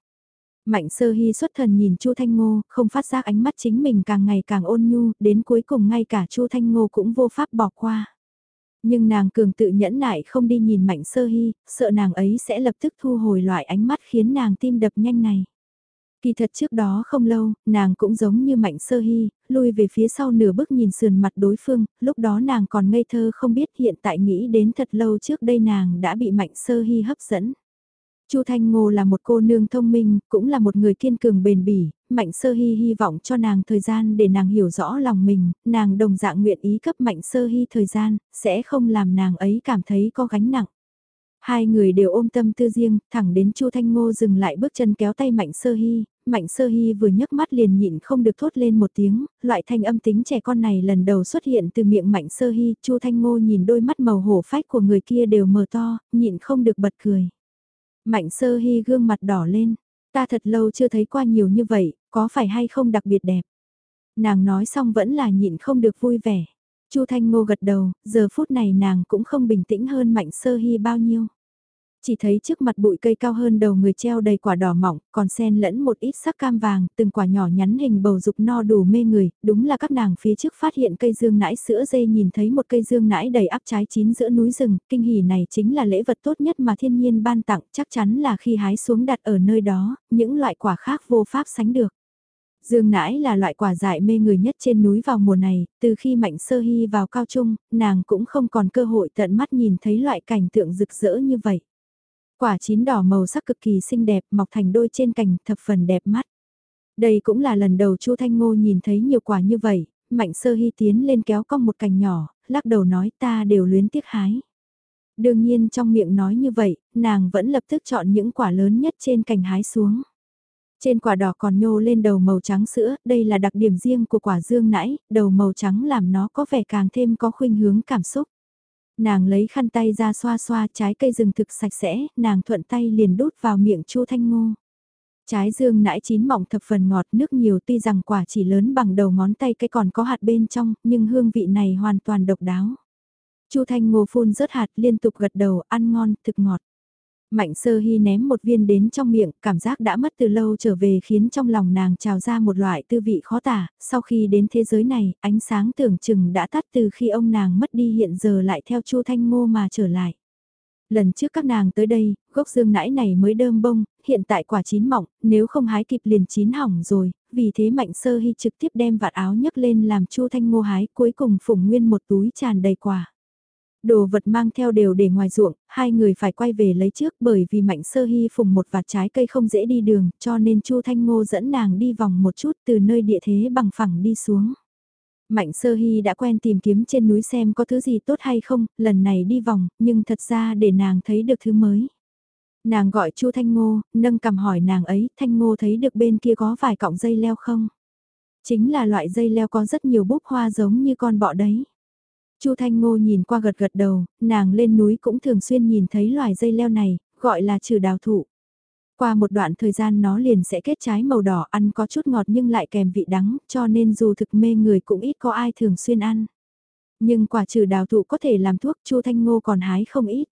Mạnh sơ hy xuất thần nhìn Chu Thanh Ngô, không phát giác ánh mắt chính mình càng ngày càng ôn nhu, đến cuối cùng ngay cả Chu Thanh Ngô cũng vô pháp bỏ qua. Nhưng nàng cường tự nhẫn nại không đi nhìn mạnh sơ hy, sợ nàng ấy sẽ lập tức thu hồi loại ánh mắt khiến nàng tim đập nhanh này. Kỳ thật trước đó không lâu, nàng cũng giống như mạnh sơ hy, lui về phía sau nửa bước nhìn sườn mặt đối phương, lúc đó nàng còn ngây thơ không biết hiện tại nghĩ đến thật lâu trước đây nàng đã bị mạnh sơ hy hấp dẫn. Chu Thanh Ngô là một cô nương thông minh, cũng là một người kiên cường bền bỉ, Mạnh Sơ Hy hy vọng cho nàng thời gian để nàng hiểu rõ lòng mình, nàng đồng dạng nguyện ý cấp Mạnh Sơ Hy thời gian, sẽ không làm nàng ấy cảm thấy có gánh nặng. Hai người đều ôm tâm tư riêng, thẳng đến Chu Thanh Ngô dừng lại bước chân kéo tay Mạnh Sơ Hy, Mạnh Sơ Hy vừa nhấc mắt liền nhịn không được thốt lên một tiếng, loại thanh âm tính trẻ con này lần đầu xuất hiện từ miệng Mạnh Sơ Hy, Chu Thanh Ngô nhìn đôi mắt màu hổ phách của người kia đều mờ to, nhịn không được bật cười. Mạnh sơ hy gương mặt đỏ lên, ta thật lâu chưa thấy qua nhiều như vậy, có phải hay không đặc biệt đẹp. Nàng nói xong vẫn là nhịn không được vui vẻ. Chu Thanh Ngô gật đầu, giờ phút này nàng cũng không bình tĩnh hơn Mạnh Sơ Hy bao nhiêu chỉ thấy trước mặt bụi cây cao hơn đầu người treo đầy quả đỏ mỏng, còn xen lẫn một ít sắc cam vàng, từng quả nhỏ nhắn hình bầu dục no đủ mê người, đúng là các nàng phía trước phát hiện cây dương nãi sữa dê nhìn thấy một cây dương nãi đầy áp trái chín giữa núi rừng, kinh hỉ này chính là lễ vật tốt nhất mà thiên nhiên ban tặng, chắc chắn là khi hái xuống đặt ở nơi đó, những loại quả khác vô pháp sánh được. Dương nãi là loại quả dại mê người nhất trên núi vào mùa này, từ khi Mạnh Sơ Hy vào cao trung, nàng cũng không còn cơ hội tận mắt nhìn thấy loại cảnh tượng rực rỡ như vậy. Quả chín đỏ màu sắc cực kỳ xinh đẹp mọc thành đôi trên cành thập phần đẹp mắt. Đây cũng là lần đầu Chu Thanh Ngô nhìn thấy nhiều quả như vậy, Mạnh Sơ Hy tiến lên kéo cong một cành nhỏ, lắc đầu nói ta đều luyến tiếc hái. Đương nhiên trong miệng nói như vậy, nàng vẫn lập tức chọn những quả lớn nhất trên cành hái xuống. Trên quả đỏ còn nhô lên đầu màu trắng sữa, đây là đặc điểm riêng của quả dương nãy, đầu màu trắng làm nó có vẻ càng thêm có khuynh hướng cảm xúc. Nàng lấy khăn tay ra xoa xoa trái cây rừng thực sạch sẽ, nàng thuận tay liền đút vào miệng Chu Thanh Ngô. Trái dương nãi chín mọng thập phần ngọt nước nhiều tuy rằng quả chỉ lớn bằng đầu ngón tay cái còn có hạt bên trong, nhưng hương vị này hoàn toàn độc đáo. Chu Thanh Ngô phun rớt hạt liên tục gật đầu, ăn ngon, thực ngọt. Mạnh sơ hy ném một viên đến trong miệng, cảm giác đã mất từ lâu trở về khiến trong lòng nàng trào ra một loại tư vị khó tả, sau khi đến thế giới này, ánh sáng tưởng chừng đã tắt từ khi ông nàng mất đi hiện giờ lại theo Chu Thanh Ngô mà trở lại. Lần trước các nàng tới đây, gốc dương nãi này mới đơm bông, hiện tại quả chín mọng, nếu không hái kịp liền chín hỏng rồi, vì thế Mạnh Sơ Hy trực tiếp đem vạt áo nhấc lên làm Chu Thanh Ngô hái, cuối cùng phủng nguyên một túi tràn đầy quả. Đồ vật mang theo đều để ngoài ruộng, hai người phải quay về lấy trước bởi vì Mạnh Sơ Hy phùng một vạt trái cây không dễ đi đường, cho nên Chu Thanh Ngô dẫn nàng đi vòng một chút từ nơi địa thế bằng phẳng đi xuống. Mạnh Sơ Hy đã quen tìm kiếm trên núi xem có thứ gì tốt hay không, lần này đi vòng, nhưng thật ra để nàng thấy được thứ mới. Nàng gọi Chu Thanh Ngô, nâng cầm hỏi nàng ấy, Thanh Ngô thấy được bên kia có vài cọng dây leo không? Chính là loại dây leo có rất nhiều búp hoa giống như con bọ đấy. Chu Thanh Ngô nhìn qua gật gật đầu, nàng lên núi cũng thường xuyên nhìn thấy loài dây leo này, gọi là trừ đào thụ. Qua một đoạn thời gian nó liền sẽ kết trái màu đỏ ăn có chút ngọt nhưng lại kèm vị đắng, cho nên dù thực mê người cũng ít có ai thường xuyên ăn. Nhưng quả trừ đào thụ có thể làm thuốc Chu Thanh Ngô còn hái không ít.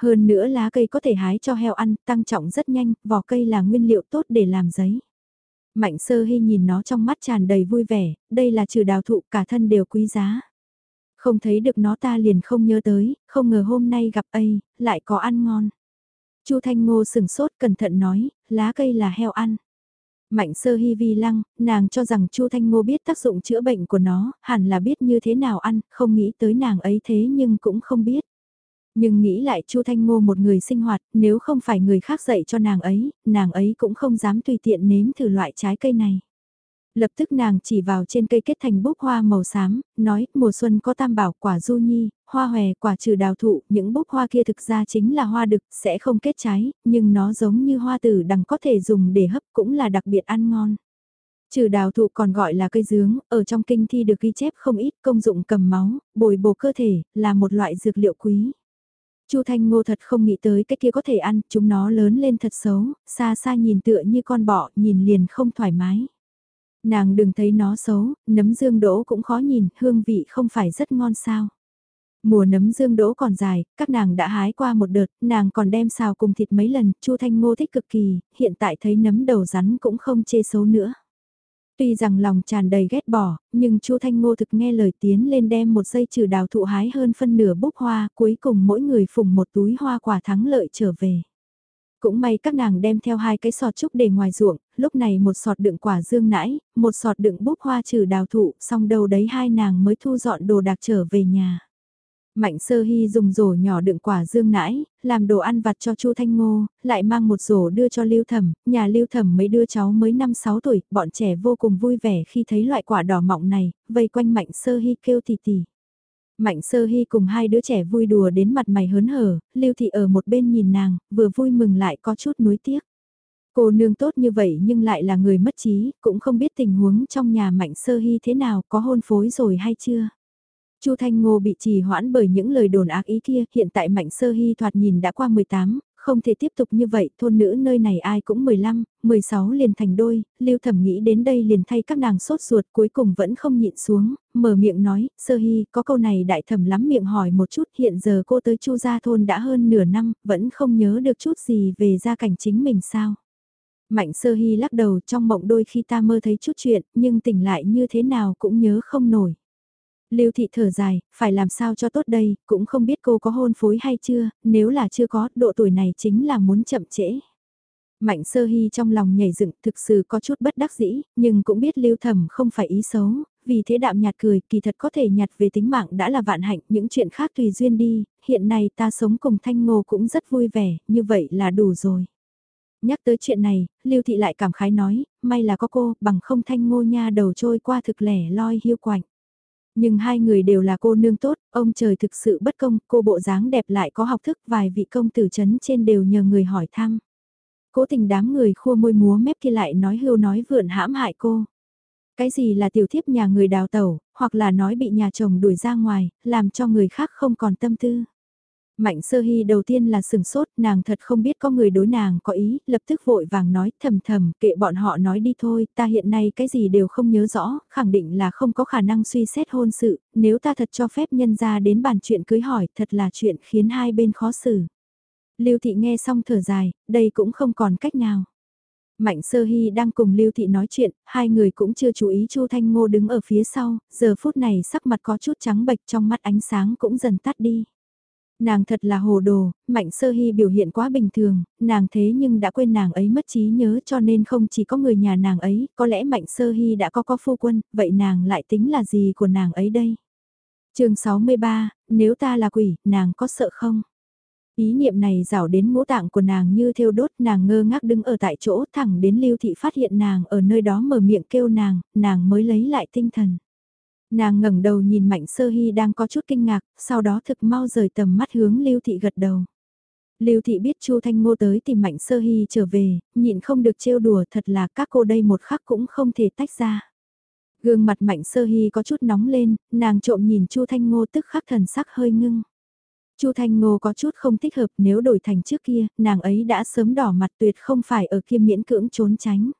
Hơn nữa lá cây có thể hái cho heo ăn, tăng trọng rất nhanh, vỏ cây là nguyên liệu tốt để làm giấy. Mạnh sơ hy nhìn nó trong mắt tràn đầy vui vẻ, đây là trừ đào thụ cả thân đều quý giá. Không thấy được nó ta liền không nhớ tới, không ngờ hôm nay gặp ấy, lại có ăn ngon. Chu Thanh Ngô sừng sốt cẩn thận nói, lá cây là heo ăn. Mạnh sơ hy vi lăng, nàng cho rằng Chu Thanh Ngô biết tác dụng chữa bệnh của nó, hẳn là biết như thế nào ăn, không nghĩ tới nàng ấy thế nhưng cũng không biết. Nhưng nghĩ lại Chu Thanh Ngô một người sinh hoạt, nếu không phải người khác dạy cho nàng ấy, nàng ấy cũng không dám tùy tiện nếm thử loại trái cây này. Lập tức nàng chỉ vào trên cây kết thành búp hoa màu xám, nói mùa xuân có tam bảo quả du nhi, hoa hòe quả trừ đào thụ, những búp hoa kia thực ra chính là hoa đực, sẽ không kết trái, nhưng nó giống như hoa tử đằng có thể dùng để hấp cũng là đặc biệt ăn ngon. Trừ đào thụ còn gọi là cây dướng, ở trong kinh thi được ghi chép không ít công dụng cầm máu, bồi bổ cơ thể, là một loại dược liệu quý. Chu Thanh Ngô thật không nghĩ tới cái kia có thể ăn, chúng nó lớn lên thật xấu, xa xa nhìn tựa như con bọ, nhìn liền không thoải mái. Nàng đừng thấy nó xấu, nấm dương đỗ cũng khó nhìn, hương vị không phải rất ngon sao. Mùa nấm dương đỗ còn dài, các nàng đã hái qua một đợt, nàng còn đem xào cùng thịt mấy lần, Chu Thanh Ngô thích cực kỳ, hiện tại thấy nấm đầu rắn cũng không chê xấu nữa. Tuy rằng lòng tràn đầy ghét bỏ, nhưng Chu Thanh Ngô thực nghe lời tiến lên đem một dây trừ đào thụ hái hơn phân nửa búp hoa, cuối cùng mỗi người phùng một túi hoa quả thắng lợi trở về. Cũng may các nàng đem theo hai cái sọt trúc để ngoài ruộng, lúc này một sọt đựng quả dương nãi, một sọt đựng búp hoa trừ đào thụ, xong đầu đấy hai nàng mới thu dọn đồ đạc trở về nhà. Mạnh sơ hy dùng rổ nhỏ đựng quả dương nãi, làm đồ ăn vặt cho chu Thanh Ngô, lại mang một rổ đưa cho Lưu Thẩm, nhà Lưu Thẩm mấy đứa cháu mới 5-6 tuổi, bọn trẻ vô cùng vui vẻ khi thấy loại quả đỏ mọng này, vây quanh mạnh sơ hy kêu tì tì. Mạnh sơ hy cùng hai đứa trẻ vui đùa đến mặt mày hớn hở, Lưu Thị ở một bên nhìn nàng, vừa vui mừng lại có chút nuối tiếc. Cô nương tốt như vậy nhưng lại là người mất trí, cũng không biết tình huống trong nhà Mạnh sơ hy thế nào, có hôn phối rồi hay chưa. Chu Thanh Ngô bị trì hoãn bởi những lời đồn ác ý kia, hiện tại Mạnh Sơ Hy thoạt nhìn đã qua 18, không thể tiếp tục như vậy, thôn nữ nơi này ai cũng 15, 16 liền thành đôi, Lưu Thẩm nghĩ đến đây liền thay các nàng sốt ruột cuối cùng vẫn không nhịn xuống, mở miệng nói, Sơ Hy, có câu này đại thẩm lắm miệng hỏi một chút, hiện giờ cô tới Chu gia thôn đã hơn nửa năm, vẫn không nhớ được chút gì về gia cảnh chính mình sao. Mạnh Sơ Hy lắc đầu trong mộng đôi khi ta mơ thấy chút chuyện, nhưng tỉnh lại như thế nào cũng nhớ không nổi. Lưu thị thở dài, phải làm sao cho tốt đây, cũng không biết cô có hôn phối hay chưa, nếu là chưa có, độ tuổi này chính là muốn chậm trễ. Mạnh sơ hy trong lòng nhảy dựng thực sự có chút bất đắc dĩ, nhưng cũng biết lưu thẩm không phải ý xấu, vì thế đạm nhạt cười, kỳ thật có thể nhạt về tính mạng đã là vạn hạnh, những chuyện khác tùy duyên đi, hiện nay ta sống cùng thanh ngô cũng rất vui vẻ, như vậy là đủ rồi. Nhắc tới chuyện này, lưu thị lại cảm khái nói, may là có cô, bằng không thanh ngô nha đầu trôi qua thực lẻ loi hiu quạnh. Nhưng hai người đều là cô nương tốt, ông trời thực sự bất công, cô bộ dáng đẹp lại có học thức vài vị công tử chấn trên đều nhờ người hỏi thăm. Cố tình đám người khua môi múa mép kia lại nói hưu nói vượn hãm hại cô. Cái gì là tiểu thiếp nhà người đào tẩu, hoặc là nói bị nhà chồng đuổi ra ngoài, làm cho người khác không còn tâm tư. Mạnh sơ hy đầu tiên là sừng sốt, nàng thật không biết có người đối nàng có ý, lập tức vội vàng nói thầm thầm, kệ bọn họ nói đi thôi, ta hiện nay cái gì đều không nhớ rõ, khẳng định là không có khả năng suy xét hôn sự, nếu ta thật cho phép nhân ra đến bàn chuyện cưới hỏi, thật là chuyện khiến hai bên khó xử. Lưu Thị nghe xong thở dài, đây cũng không còn cách nào. Mạnh Sơ Hy đang cùng Lưu Thị nói chuyện, hai người cũng chưa chú ý Chu Thanh Ngô đứng ở phía sau, giờ phút này sắc mặt có chút trắng bệch trong mắt ánh sáng cũng dần tắt đi. Nàng thật là hồ đồ, Mạnh Sơ Hy biểu hiện quá bình thường, nàng thế nhưng đã quên nàng ấy mất trí nhớ cho nên không chỉ có người nhà nàng ấy, có lẽ Mạnh Sơ Hy đã có có phu quân, vậy nàng lại tính là gì của nàng ấy đây? chương 63, nếu ta là quỷ, nàng có sợ không? Ý niệm này rảo đến ngũ tạng của nàng như thiêu đốt nàng ngơ ngác đứng ở tại chỗ thẳng đến lưu thị phát hiện nàng ở nơi đó mở miệng kêu nàng, nàng mới lấy lại tinh thần. Nàng ngẩng đầu nhìn Mạnh Sơ Hy đang có chút kinh ngạc, sau đó thực mau rời tầm mắt hướng Lưu Thị gật đầu. Lưu Thị biết Chu Thanh Ngô tới tìm Mạnh Sơ Hy trở về, nhịn không được trêu đùa thật là các cô đây một khắc cũng không thể tách ra. Gương mặt Mạnh Sơ Hy có chút nóng lên, nàng trộm nhìn Chu Thanh Ngô tức khắc thần sắc hơi ngưng. Chu Thanh Ngô có chút không thích hợp nếu đổi thành trước kia, nàng ấy đã sớm đỏ mặt tuyệt không phải ở kia miễn cưỡng trốn tránh.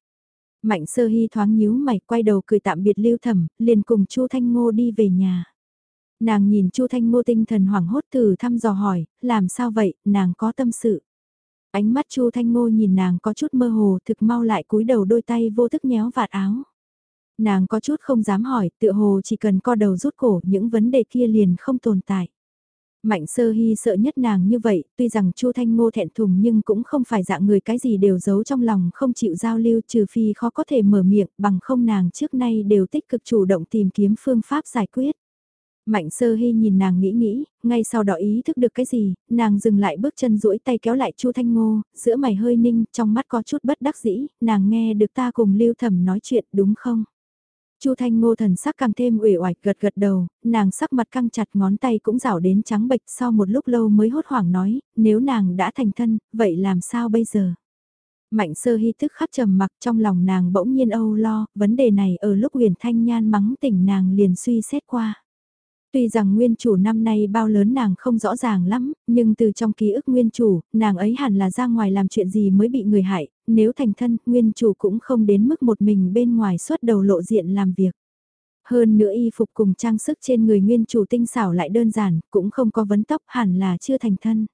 Mạnh sơ hy thoáng nhíu mày quay đầu cười tạm biệt lưu thẩm, liền cùng Chu Thanh Ngô đi về nhà. Nàng nhìn Chu Thanh Ngô tinh thần hoảng hốt thử thăm dò hỏi, làm sao vậy, nàng có tâm sự. Ánh mắt Chu Thanh Ngô nhìn nàng có chút mơ hồ thực mau lại cúi đầu đôi tay vô thức nhéo vạt áo. Nàng có chút không dám hỏi, tựa hồ chỉ cần co đầu rút cổ những vấn đề kia liền không tồn tại. Mạnh sơ hy sợ nhất nàng như vậy, tuy rằng Chu Thanh Ngô thẹn thùng nhưng cũng không phải dạng người cái gì đều giấu trong lòng không chịu giao lưu trừ phi khó có thể mở miệng bằng không nàng trước nay đều tích cực chủ động tìm kiếm phương pháp giải quyết. Mạnh sơ hy nhìn nàng nghĩ nghĩ, ngay sau đó ý thức được cái gì, nàng dừng lại bước chân duỗi tay kéo lại Chu Thanh Ngô, giữa mày hơi ninh, trong mắt có chút bất đắc dĩ, nàng nghe được ta cùng lưu thẩm nói chuyện đúng không? Chu Thanh Ngô thần sắc càng thêm uể oải gật gật đầu, nàng sắc mặt căng chặt ngón tay cũng rảo đến trắng bệch sau một lúc lâu mới hốt hoảng nói, nếu nàng đã thành thân, vậy làm sao bây giờ? Mạnh sơ hy tức khắc trầm mặc trong lòng nàng bỗng nhiên âu lo, vấn đề này ở lúc huyền thanh nhan mắng tỉnh nàng liền suy xét qua. Tuy rằng nguyên chủ năm nay bao lớn nàng không rõ ràng lắm, nhưng từ trong ký ức nguyên chủ, nàng ấy hẳn là ra ngoài làm chuyện gì mới bị người hại, nếu thành thân, nguyên chủ cũng không đến mức một mình bên ngoài suốt đầu lộ diện làm việc. Hơn nữa y phục cùng trang sức trên người nguyên chủ tinh xảo lại đơn giản, cũng không có vấn tóc hẳn là chưa thành thân.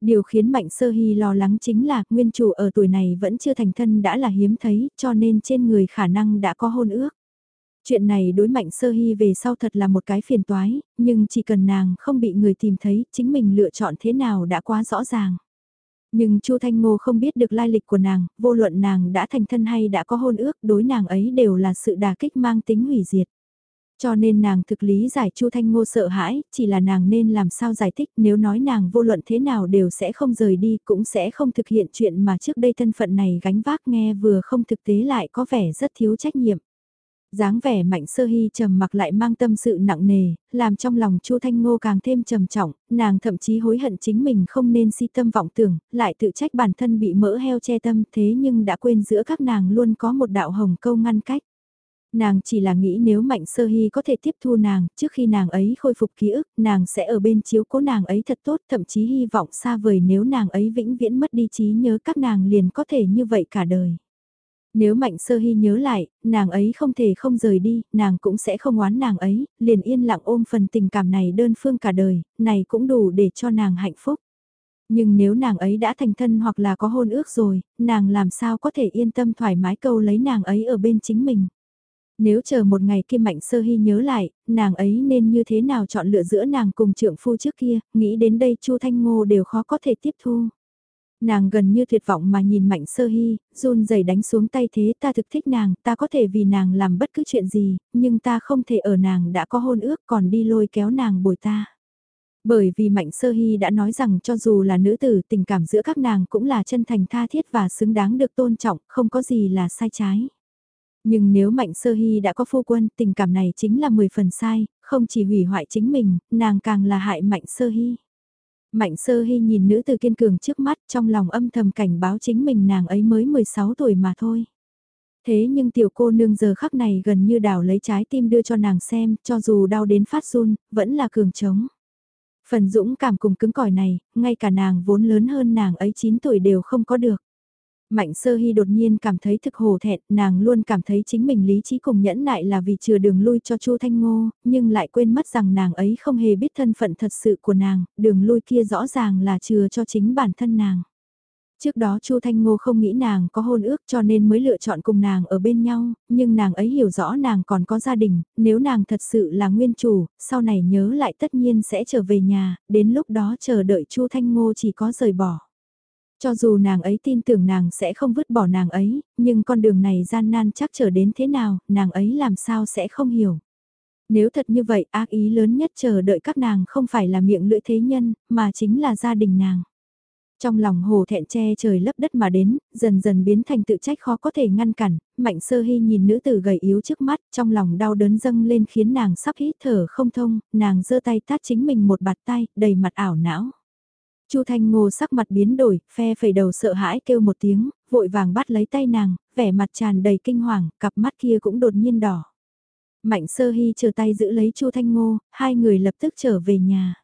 Điều khiến Mạnh Sơ Hy lo lắng chính là nguyên chủ ở tuổi này vẫn chưa thành thân đã là hiếm thấy cho nên trên người khả năng đã có hôn ước. Chuyện này đối mạnh sơ hy về sau thật là một cái phiền toái, nhưng chỉ cần nàng không bị người tìm thấy, chính mình lựa chọn thế nào đã quá rõ ràng. Nhưng Chu Thanh Ngô không biết được lai lịch của nàng, vô luận nàng đã thành thân hay đã có hôn ước, đối nàng ấy đều là sự đà kích mang tính hủy diệt. Cho nên nàng thực lý giải Chu Thanh Ngô sợ hãi, chỉ là nàng nên làm sao giải thích nếu nói nàng vô luận thế nào đều sẽ không rời đi, cũng sẽ không thực hiện chuyện mà trước đây thân phận này gánh vác nghe vừa không thực tế lại có vẻ rất thiếu trách nhiệm dáng vẻ mạnh sơ hy trầm mặc lại mang tâm sự nặng nề, làm trong lòng Chu Thanh Ngô càng thêm trầm trọng, nàng thậm chí hối hận chính mình không nên si tâm vọng tưởng, lại tự trách bản thân bị mỡ heo che tâm thế nhưng đã quên giữa các nàng luôn có một đạo hồng câu ngăn cách. Nàng chỉ là nghĩ nếu Mạnh Sơ Hy có thể tiếp thu nàng, trước khi nàng ấy khôi phục ký ức, nàng sẽ ở bên chiếu cố nàng ấy thật tốt, thậm chí hy vọng xa vời nếu nàng ấy vĩnh viễn mất đi trí nhớ các nàng liền có thể như vậy cả đời. Nếu Mạnh Sơ Hy nhớ lại, nàng ấy không thể không rời đi, nàng cũng sẽ không oán nàng ấy, liền yên lặng ôm phần tình cảm này đơn phương cả đời, này cũng đủ để cho nàng hạnh phúc. Nhưng nếu nàng ấy đã thành thân hoặc là có hôn ước rồi, nàng làm sao có thể yên tâm thoải mái câu lấy nàng ấy ở bên chính mình. Nếu chờ một ngày kia Mạnh Sơ Hy nhớ lại, nàng ấy nên như thế nào chọn lựa giữa nàng cùng trượng phu trước kia, nghĩ đến đây Chu Thanh Ngô đều khó có thể tiếp thu. Nàng gần như tuyệt vọng mà nhìn Mạnh Sơ Hy, run rẩy đánh xuống tay thế ta thực thích nàng, ta có thể vì nàng làm bất cứ chuyện gì, nhưng ta không thể ở nàng đã có hôn ước còn đi lôi kéo nàng bồi ta. Bởi vì Mạnh Sơ Hy đã nói rằng cho dù là nữ tử tình cảm giữa các nàng cũng là chân thành tha thiết và xứng đáng được tôn trọng, không có gì là sai trái. Nhưng nếu Mạnh Sơ Hy đã có phu quân, tình cảm này chính là 10 phần sai, không chỉ hủy hoại chính mình, nàng càng là hại Mạnh Sơ Hy. Mạnh sơ hy nhìn nữ từ kiên cường trước mắt trong lòng âm thầm cảnh báo chính mình nàng ấy mới 16 tuổi mà thôi. Thế nhưng tiểu cô nương giờ khắc này gần như đảo lấy trái tim đưa cho nàng xem, cho dù đau đến phát run, vẫn là cường trống. Phần dũng cảm cùng cứng cỏi này, ngay cả nàng vốn lớn hơn nàng ấy 9 tuổi đều không có được. Mạnh sơ hy đột nhiên cảm thấy thực hồ thẹn, nàng luôn cảm thấy chính mình lý trí cùng nhẫn nại là vì chừa đường lui cho Chu Thanh Ngô, nhưng lại quên mất rằng nàng ấy không hề biết thân phận thật sự của nàng, đường lui kia rõ ràng là chừa cho chính bản thân nàng. Trước đó Chu Thanh Ngô không nghĩ nàng có hôn ước cho nên mới lựa chọn cùng nàng ở bên nhau, nhưng nàng ấy hiểu rõ nàng còn có gia đình, nếu nàng thật sự là nguyên chủ, sau này nhớ lại tất nhiên sẽ trở về nhà, đến lúc đó chờ đợi Chu Thanh Ngô chỉ có rời bỏ. Cho dù nàng ấy tin tưởng nàng sẽ không vứt bỏ nàng ấy, nhưng con đường này gian nan chắc trở đến thế nào, nàng ấy làm sao sẽ không hiểu. Nếu thật như vậy, ác ý lớn nhất chờ đợi các nàng không phải là miệng lưỡi thế nhân, mà chính là gia đình nàng. Trong lòng hồ thẹn che trời lấp đất mà đến, dần dần biến thành tự trách khó có thể ngăn cản, mạnh sơ hy nhìn nữ tử gầy yếu trước mắt, trong lòng đau đớn dâng lên khiến nàng sắp hít thở không thông, nàng giơ tay tát chính mình một bạt tay, đầy mặt ảo não. Chu Thanh Ngô sắc mặt biến đổi, phe phẩy đầu sợ hãi kêu một tiếng, vội vàng bắt lấy tay nàng, vẻ mặt tràn đầy kinh hoàng, cặp mắt kia cũng đột nhiên đỏ. Mạnh sơ hy chờ tay giữ lấy Chu Thanh Ngô, hai người lập tức trở về nhà.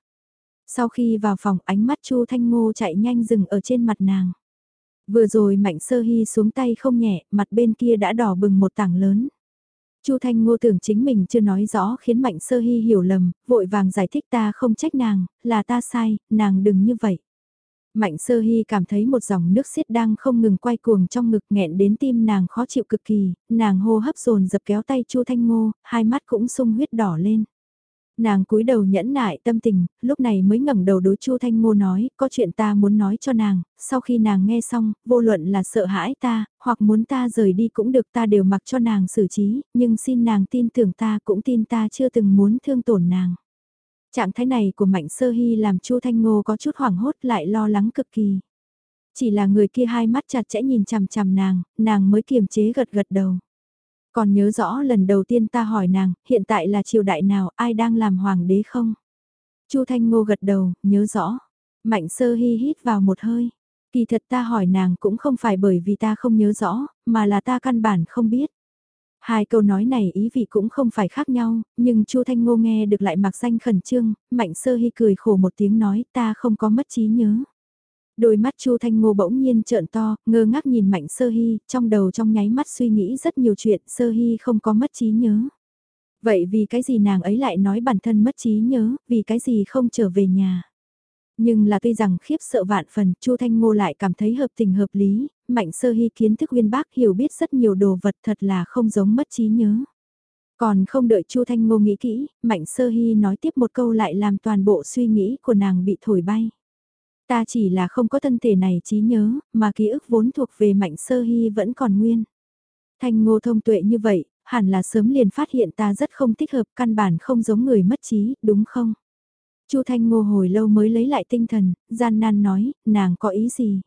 Sau khi vào phòng ánh mắt Chu Thanh Ngô chạy nhanh dừng ở trên mặt nàng. Vừa rồi Mạnh Sơ Hy xuống tay không nhẹ, mặt bên kia đã đỏ bừng một tảng lớn. Chu Thanh Ngô tưởng chính mình chưa nói rõ khiến Mạnh Sơ Hy hiểu lầm, vội vàng giải thích ta không trách nàng, là ta sai, nàng đừng như vậy. Mạnh Sơ Hy cảm thấy một dòng nước xiết đang không ngừng quay cuồng trong ngực nghẹn đến tim nàng khó chịu cực kỳ, nàng hô hấp dồn dập kéo tay Chu Thanh Ngô, hai mắt cũng sung huyết đỏ lên. Nàng cúi đầu nhẫn nại tâm tình, lúc này mới ngẩng đầu đối Chu Thanh Ngô nói, có chuyện ta muốn nói cho nàng, sau khi nàng nghe xong, vô luận là sợ hãi ta, hoặc muốn ta rời đi cũng được ta đều mặc cho nàng xử trí, nhưng xin nàng tin tưởng ta cũng tin ta chưa từng muốn thương tổn nàng. Trạng thái này của Mạnh Sơ Hy làm Chu Thanh Ngô có chút hoảng hốt lại lo lắng cực kỳ. Chỉ là người kia hai mắt chặt chẽ nhìn chằm chằm nàng, nàng mới kiềm chế gật gật đầu. Còn nhớ rõ lần đầu tiên ta hỏi nàng, hiện tại là triều đại nào, ai đang làm hoàng đế không? Chu Thanh Ngô gật đầu, nhớ rõ. Mạnh sơ hy hít vào một hơi. Kỳ thật ta hỏi nàng cũng không phải bởi vì ta không nhớ rõ, mà là ta căn bản không biết. Hai câu nói này ý vị cũng không phải khác nhau, nhưng Chu Thanh Ngô nghe được lại mặc danh khẩn trương, Mạnh Sơ Hy cười khổ một tiếng nói ta không có mất trí nhớ. Đôi mắt Chu Thanh Ngô bỗng nhiên trợn to, ngơ ngác nhìn Mạnh Sơ Hy, trong đầu trong nháy mắt suy nghĩ rất nhiều chuyện, Sơ Hy không có mất trí nhớ. Vậy vì cái gì nàng ấy lại nói bản thân mất trí nhớ, vì cái gì không trở về nhà. Nhưng là tuy rằng khiếp sợ vạn phần, Chu Thanh Ngô lại cảm thấy hợp tình hợp lý, Mạnh Sơ Hy kiến thức uyên bác hiểu biết rất nhiều đồ vật thật là không giống mất trí nhớ. Còn không đợi Chu Thanh Ngô nghĩ kỹ, Mạnh Sơ Hy nói tiếp một câu lại làm toàn bộ suy nghĩ của nàng bị thổi bay. Ta chỉ là không có thân thể này trí nhớ, mà ký ức vốn thuộc về mạnh sơ hy vẫn còn nguyên. Thanh ngô thông tuệ như vậy, hẳn là sớm liền phát hiện ta rất không thích hợp căn bản không giống người mất trí, đúng không? Chu Thanh Ngô hồi lâu mới lấy lại tinh thần, gian nan nói, nàng có ý gì?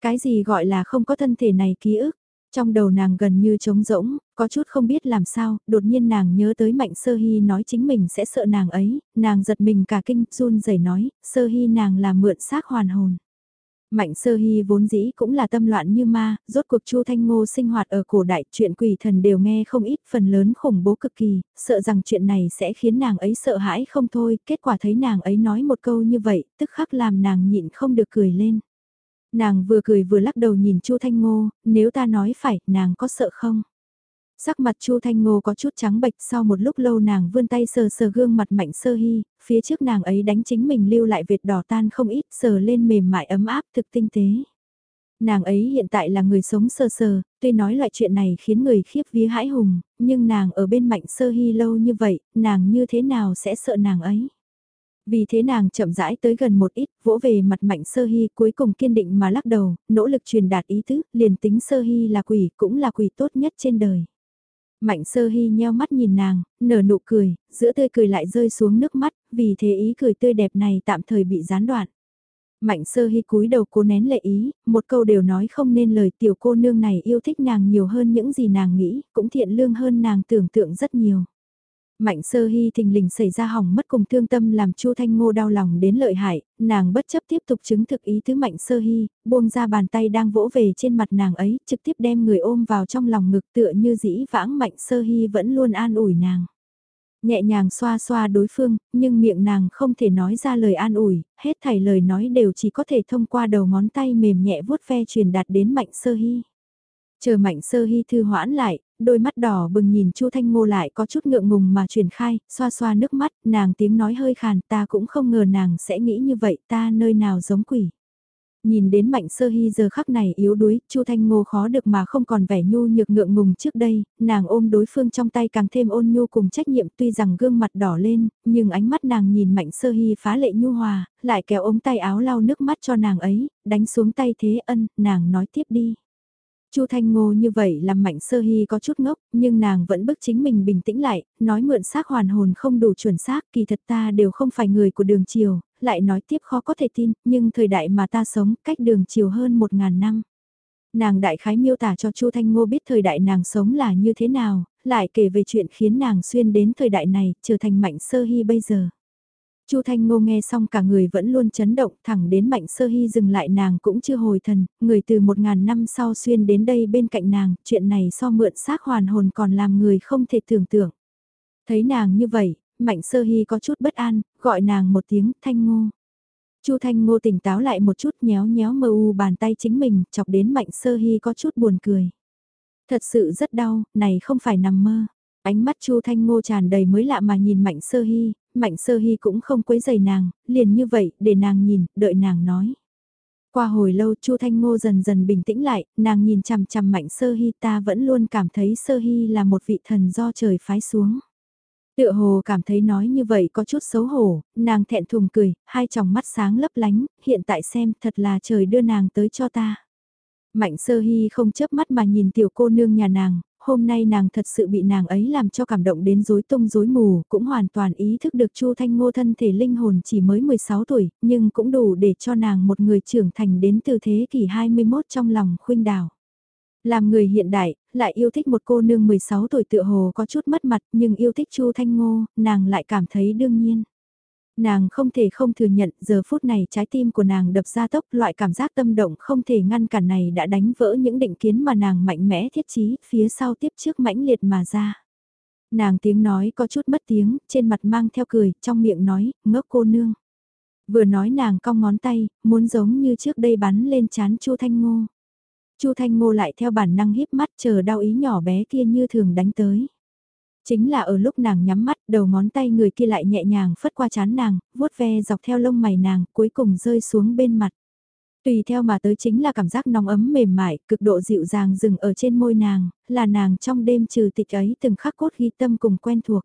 Cái gì gọi là không có thân thể này ký ức? Trong đầu nàng gần như trống rỗng, có chút không biết làm sao, đột nhiên nàng nhớ tới Mạnh Sơ Hy nói chính mình sẽ sợ nàng ấy, nàng giật mình cả kinh, run rẩy nói, Sơ Hy nàng là mượn xác hoàn hồn. Mạnh Sơ Hy vốn dĩ cũng là tâm loạn như ma, rốt cuộc Chu Thanh Ngô sinh hoạt ở cổ đại, chuyện quỷ thần đều nghe không ít, phần lớn khủng bố cực kỳ, sợ rằng chuyện này sẽ khiến nàng ấy sợ hãi không thôi, kết quả thấy nàng ấy nói một câu như vậy, tức khắc làm nàng nhịn không được cười lên. Nàng vừa cười vừa lắc đầu nhìn Chu Thanh Ngô, nếu ta nói phải, nàng có sợ không? Sắc mặt Chu Thanh Ngô có chút trắng bệch sau một lúc lâu nàng vươn tay sờ sờ gương mặt mạnh sơ hy, phía trước nàng ấy đánh chính mình lưu lại vệt đỏ tan không ít sờ lên mềm mại ấm áp thực tinh tế. Nàng ấy hiện tại là người sống sờ sờ, tuy nói loại chuyện này khiến người khiếp vía hãi hùng, nhưng nàng ở bên mạnh sơ hy lâu như vậy, nàng như thế nào sẽ sợ nàng ấy? Vì thế nàng chậm rãi tới gần một ít, vỗ về mặt mạnh sơ hy cuối cùng kiên định mà lắc đầu, nỗ lực truyền đạt ý tứ, liền tính sơ hy là quỷ, cũng là quỷ tốt nhất trên đời. Mạnh sơ hy nheo mắt nhìn nàng, nở nụ cười, giữa tươi cười lại rơi xuống nước mắt, vì thế ý cười tươi đẹp này tạm thời bị gián đoạn. Mạnh sơ hy cúi đầu cố nén lệ ý, một câu đều nói không nên lời tiểu cô nương này yêu thích nàng nhiều hơn những gì nàng nghĩ, cũng thiện lương hơn nàng tưởng tượng rất nhiều. Mạnh sơ hy thình lình xảy ra hỏng mất cùng thương tâm làm Chu Thanh Ngô đau lòng đến lợi hại, nàng bất chấp tiếp tục chứng thực ý tứ mạnh sơ hy, buông ra bàn tay đang vỗ về trên mặt nàng ấy, trực tiếp đem người ôm vào trong lòng ngực tựa như dĩ vãng mạnh sơ hy vẫn luôn an ủi nàng. Nhẹ nhàng xoa xoa đối phương, nhưng miệng nàng không thể nói ra lời an ủi, hết thảy lời nói đều chỉ có thể thông qua đầu ngón tay mềm nhẹ vuốt ve truyền đạt đến mạnh sơ hy. Chờ mạnh sơ hy thư hoãn lại, đôi mắt đỏ bừng nhìn Chu Thanh Ngô lại có chút ngượng ngùng mà truyền khai, xoa xoa nước mắt, nàng tiếng nói hơi khàn ta cũng không ngờ nàng sẽ nghĩ như vậy ta nơi nào giống quỷ. Nhìn đến mạnh sơ hy giờ khắc này yếu đuối, Chu Thanh Ngô khó được mà không còn vẻ nhu nhược ngượng ngùng trước đây, nàng ôm đối phương trong tay càng thêm ôn nhu cùng trách nhiệm tuy rằng gương mặt đỏ lên, nhưng ánh mắt nàng nhìn mạnh sơ hy phá lệ nhu hòa, lại kéo ống tay áo lau nước mắt cho nàng ấy, đánh xuống tay thế ân, nàng nói tiếp đi. Chu Thanh Ngô như vậy làm Mạnh Sơ Hy có chút ngốc, nhưng nàng vẫn bức chính mình bình tĩnh lại, nói mượn xác hoàn hồn không đủ chuẩn xác, kỳ thật ta đều không phải người của đường chiều, lại nói tiếp khó có thể tin, nhưng thời đại mà ta sống cách đường chiều hơn một ngàn năm. Nàng đại khái miêu tả cho Chu Thanh Ngô biết thời đại nàng sống là như thế nào, lại kể về chuyện khiến nàng xuyên đến thời đại này, trở thành Mạnh Sơ Hy bây giờ. Chu Thanh Ngô nghe xong cả người vẫn luôn chấn động thẳng đến Mạnh Sơ Hy dừng lại nàng cũng chưa hồi thần, người từ một ngàn năm sau xuyên đến đây bên cạnh nàng, chuyện này so mượn xác hoàn hồn còn làm người không thể tưởng tượng. Thấy nàng như vậy, Mạnh Sơ Hy có chút bất an, gọi nàng một tiếng Thanh Ngô. Chu Thanh Ngô tỉnh táo lại một chút nhéo nhéo mơ u bàn tay chính mình, chọc đến Mạnh Sơ Hy có chút buồn cười. Thật sự rất đau, này không phải nằm mơ. Ánh mắt Chu Thanh Ngô tràn đầy mới lạ mà nhìn Mạnh Sơ Hy, Mạnh Sơ Hy cũng không quấy giày nàng, liền như vậy, để nàng nhìn, đợi nàng nói. Qua hồi lâu Chu Thanh Ngô dần dần bình tĩnh lại, nàng nhìn chằm chằm Mạnh Sơ Hy ta vẫn luôn cảm thấy Sơ Hy là một vị thần do trời phái xuống. Tựa hồ cảm thấy nói như vậy có chút xấu hổ, nàng thẹn thùng cười, hai tròng mắt sáng lấp lánh, hiện tại xem thật là trời đưa nàng tới cho ta. Mạnh sơ hy không chớp mắt mà nhìn tiểu cô nương nhà nàng, hôm nay nàng thật sự bị nàng ấy làm cho cảm động đến rối tung rối mù, cũng hoàn toàn ý thức được Chu Thanh Ngô thân thể linh hồn chỉ mới 16 tuổi, nhưng cũng đủ để cho nàng một người trưởng thành đến từ thế kỷ 21 trong lòng khuynh đảo. Làm người hiện đại, lại yêu thích một cô nương 16 tuổi tựa hồ có chút mất mặt nhưng yêu thích Chu Thanh Ngô, nàng lại cảm thấy đương nhiên. Nàng không thể không thừa nhận giờ phút này trái tim của nàng đập ra tốc loại cảm giác tâm động không thể ngăn cản này đã đánh vỡ những định kiến mà nàng mạnh mẽ thiết chí phía sau tiếp trước mãnh liệt mà ra. Nàng tiếng nói có chút mất tiếng, trên mặt mang theo cười, trong miệng nói, ngốc cô nương. Vừa nói nàng cong ngón tay, muốn giống như trước đây bắn lên chán Chu Thanh Ngô. Chu Thanh Ngô lại theo bản năng híp mắt chờ đau ý nhỏ bé kia như thường đánh tới. Chính là ở lúc nàng nhắm mắt, đầu ngón tay người kia lại nhẹ nhàng phất qua chán nàng, vuốt ve dọc theo lông mày nàng, cuối cùng rơi xuống bên mặt. Tùy theo mà tới chính là cảm giác nóng ấm mềm mại, cực độ dịu dàng dừng ở trên môi nàng, là nàng trong đêm trừ tịch ấy từng khắc cốt ghi tâm cùng quen thuộc.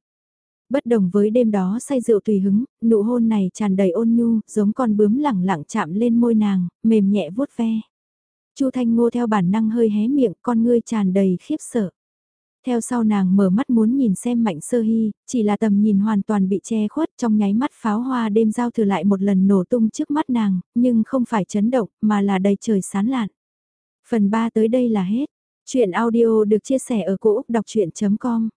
Bất đồng với đêm đó say rượu tùy hứng, nụ hôn này tràn đầy ôn nhu, giống con bướm lẳng lặng chạm lên môi nàng, mềm nhẹ vuốt ve. Chu Thanh Ngô theo bản năng hơi hé miệng, con ngươi tràn đầy khiếp sợ. Theo sau nàng mở mắt muốn nhìn xem mạnh sơ hy, chỉ là tầm nhìn hoàn toàn bị che khuất trong nháy mắt pháo hoa đêm giao thừa lại một lần nổ tung trước mắt nàng, nhưng không phải chấn động mà là đầy trời sán lạn. Phần 3 tới đây là hết. Chuyện audio được chia sẻ ở cỗ đọc chuyện.com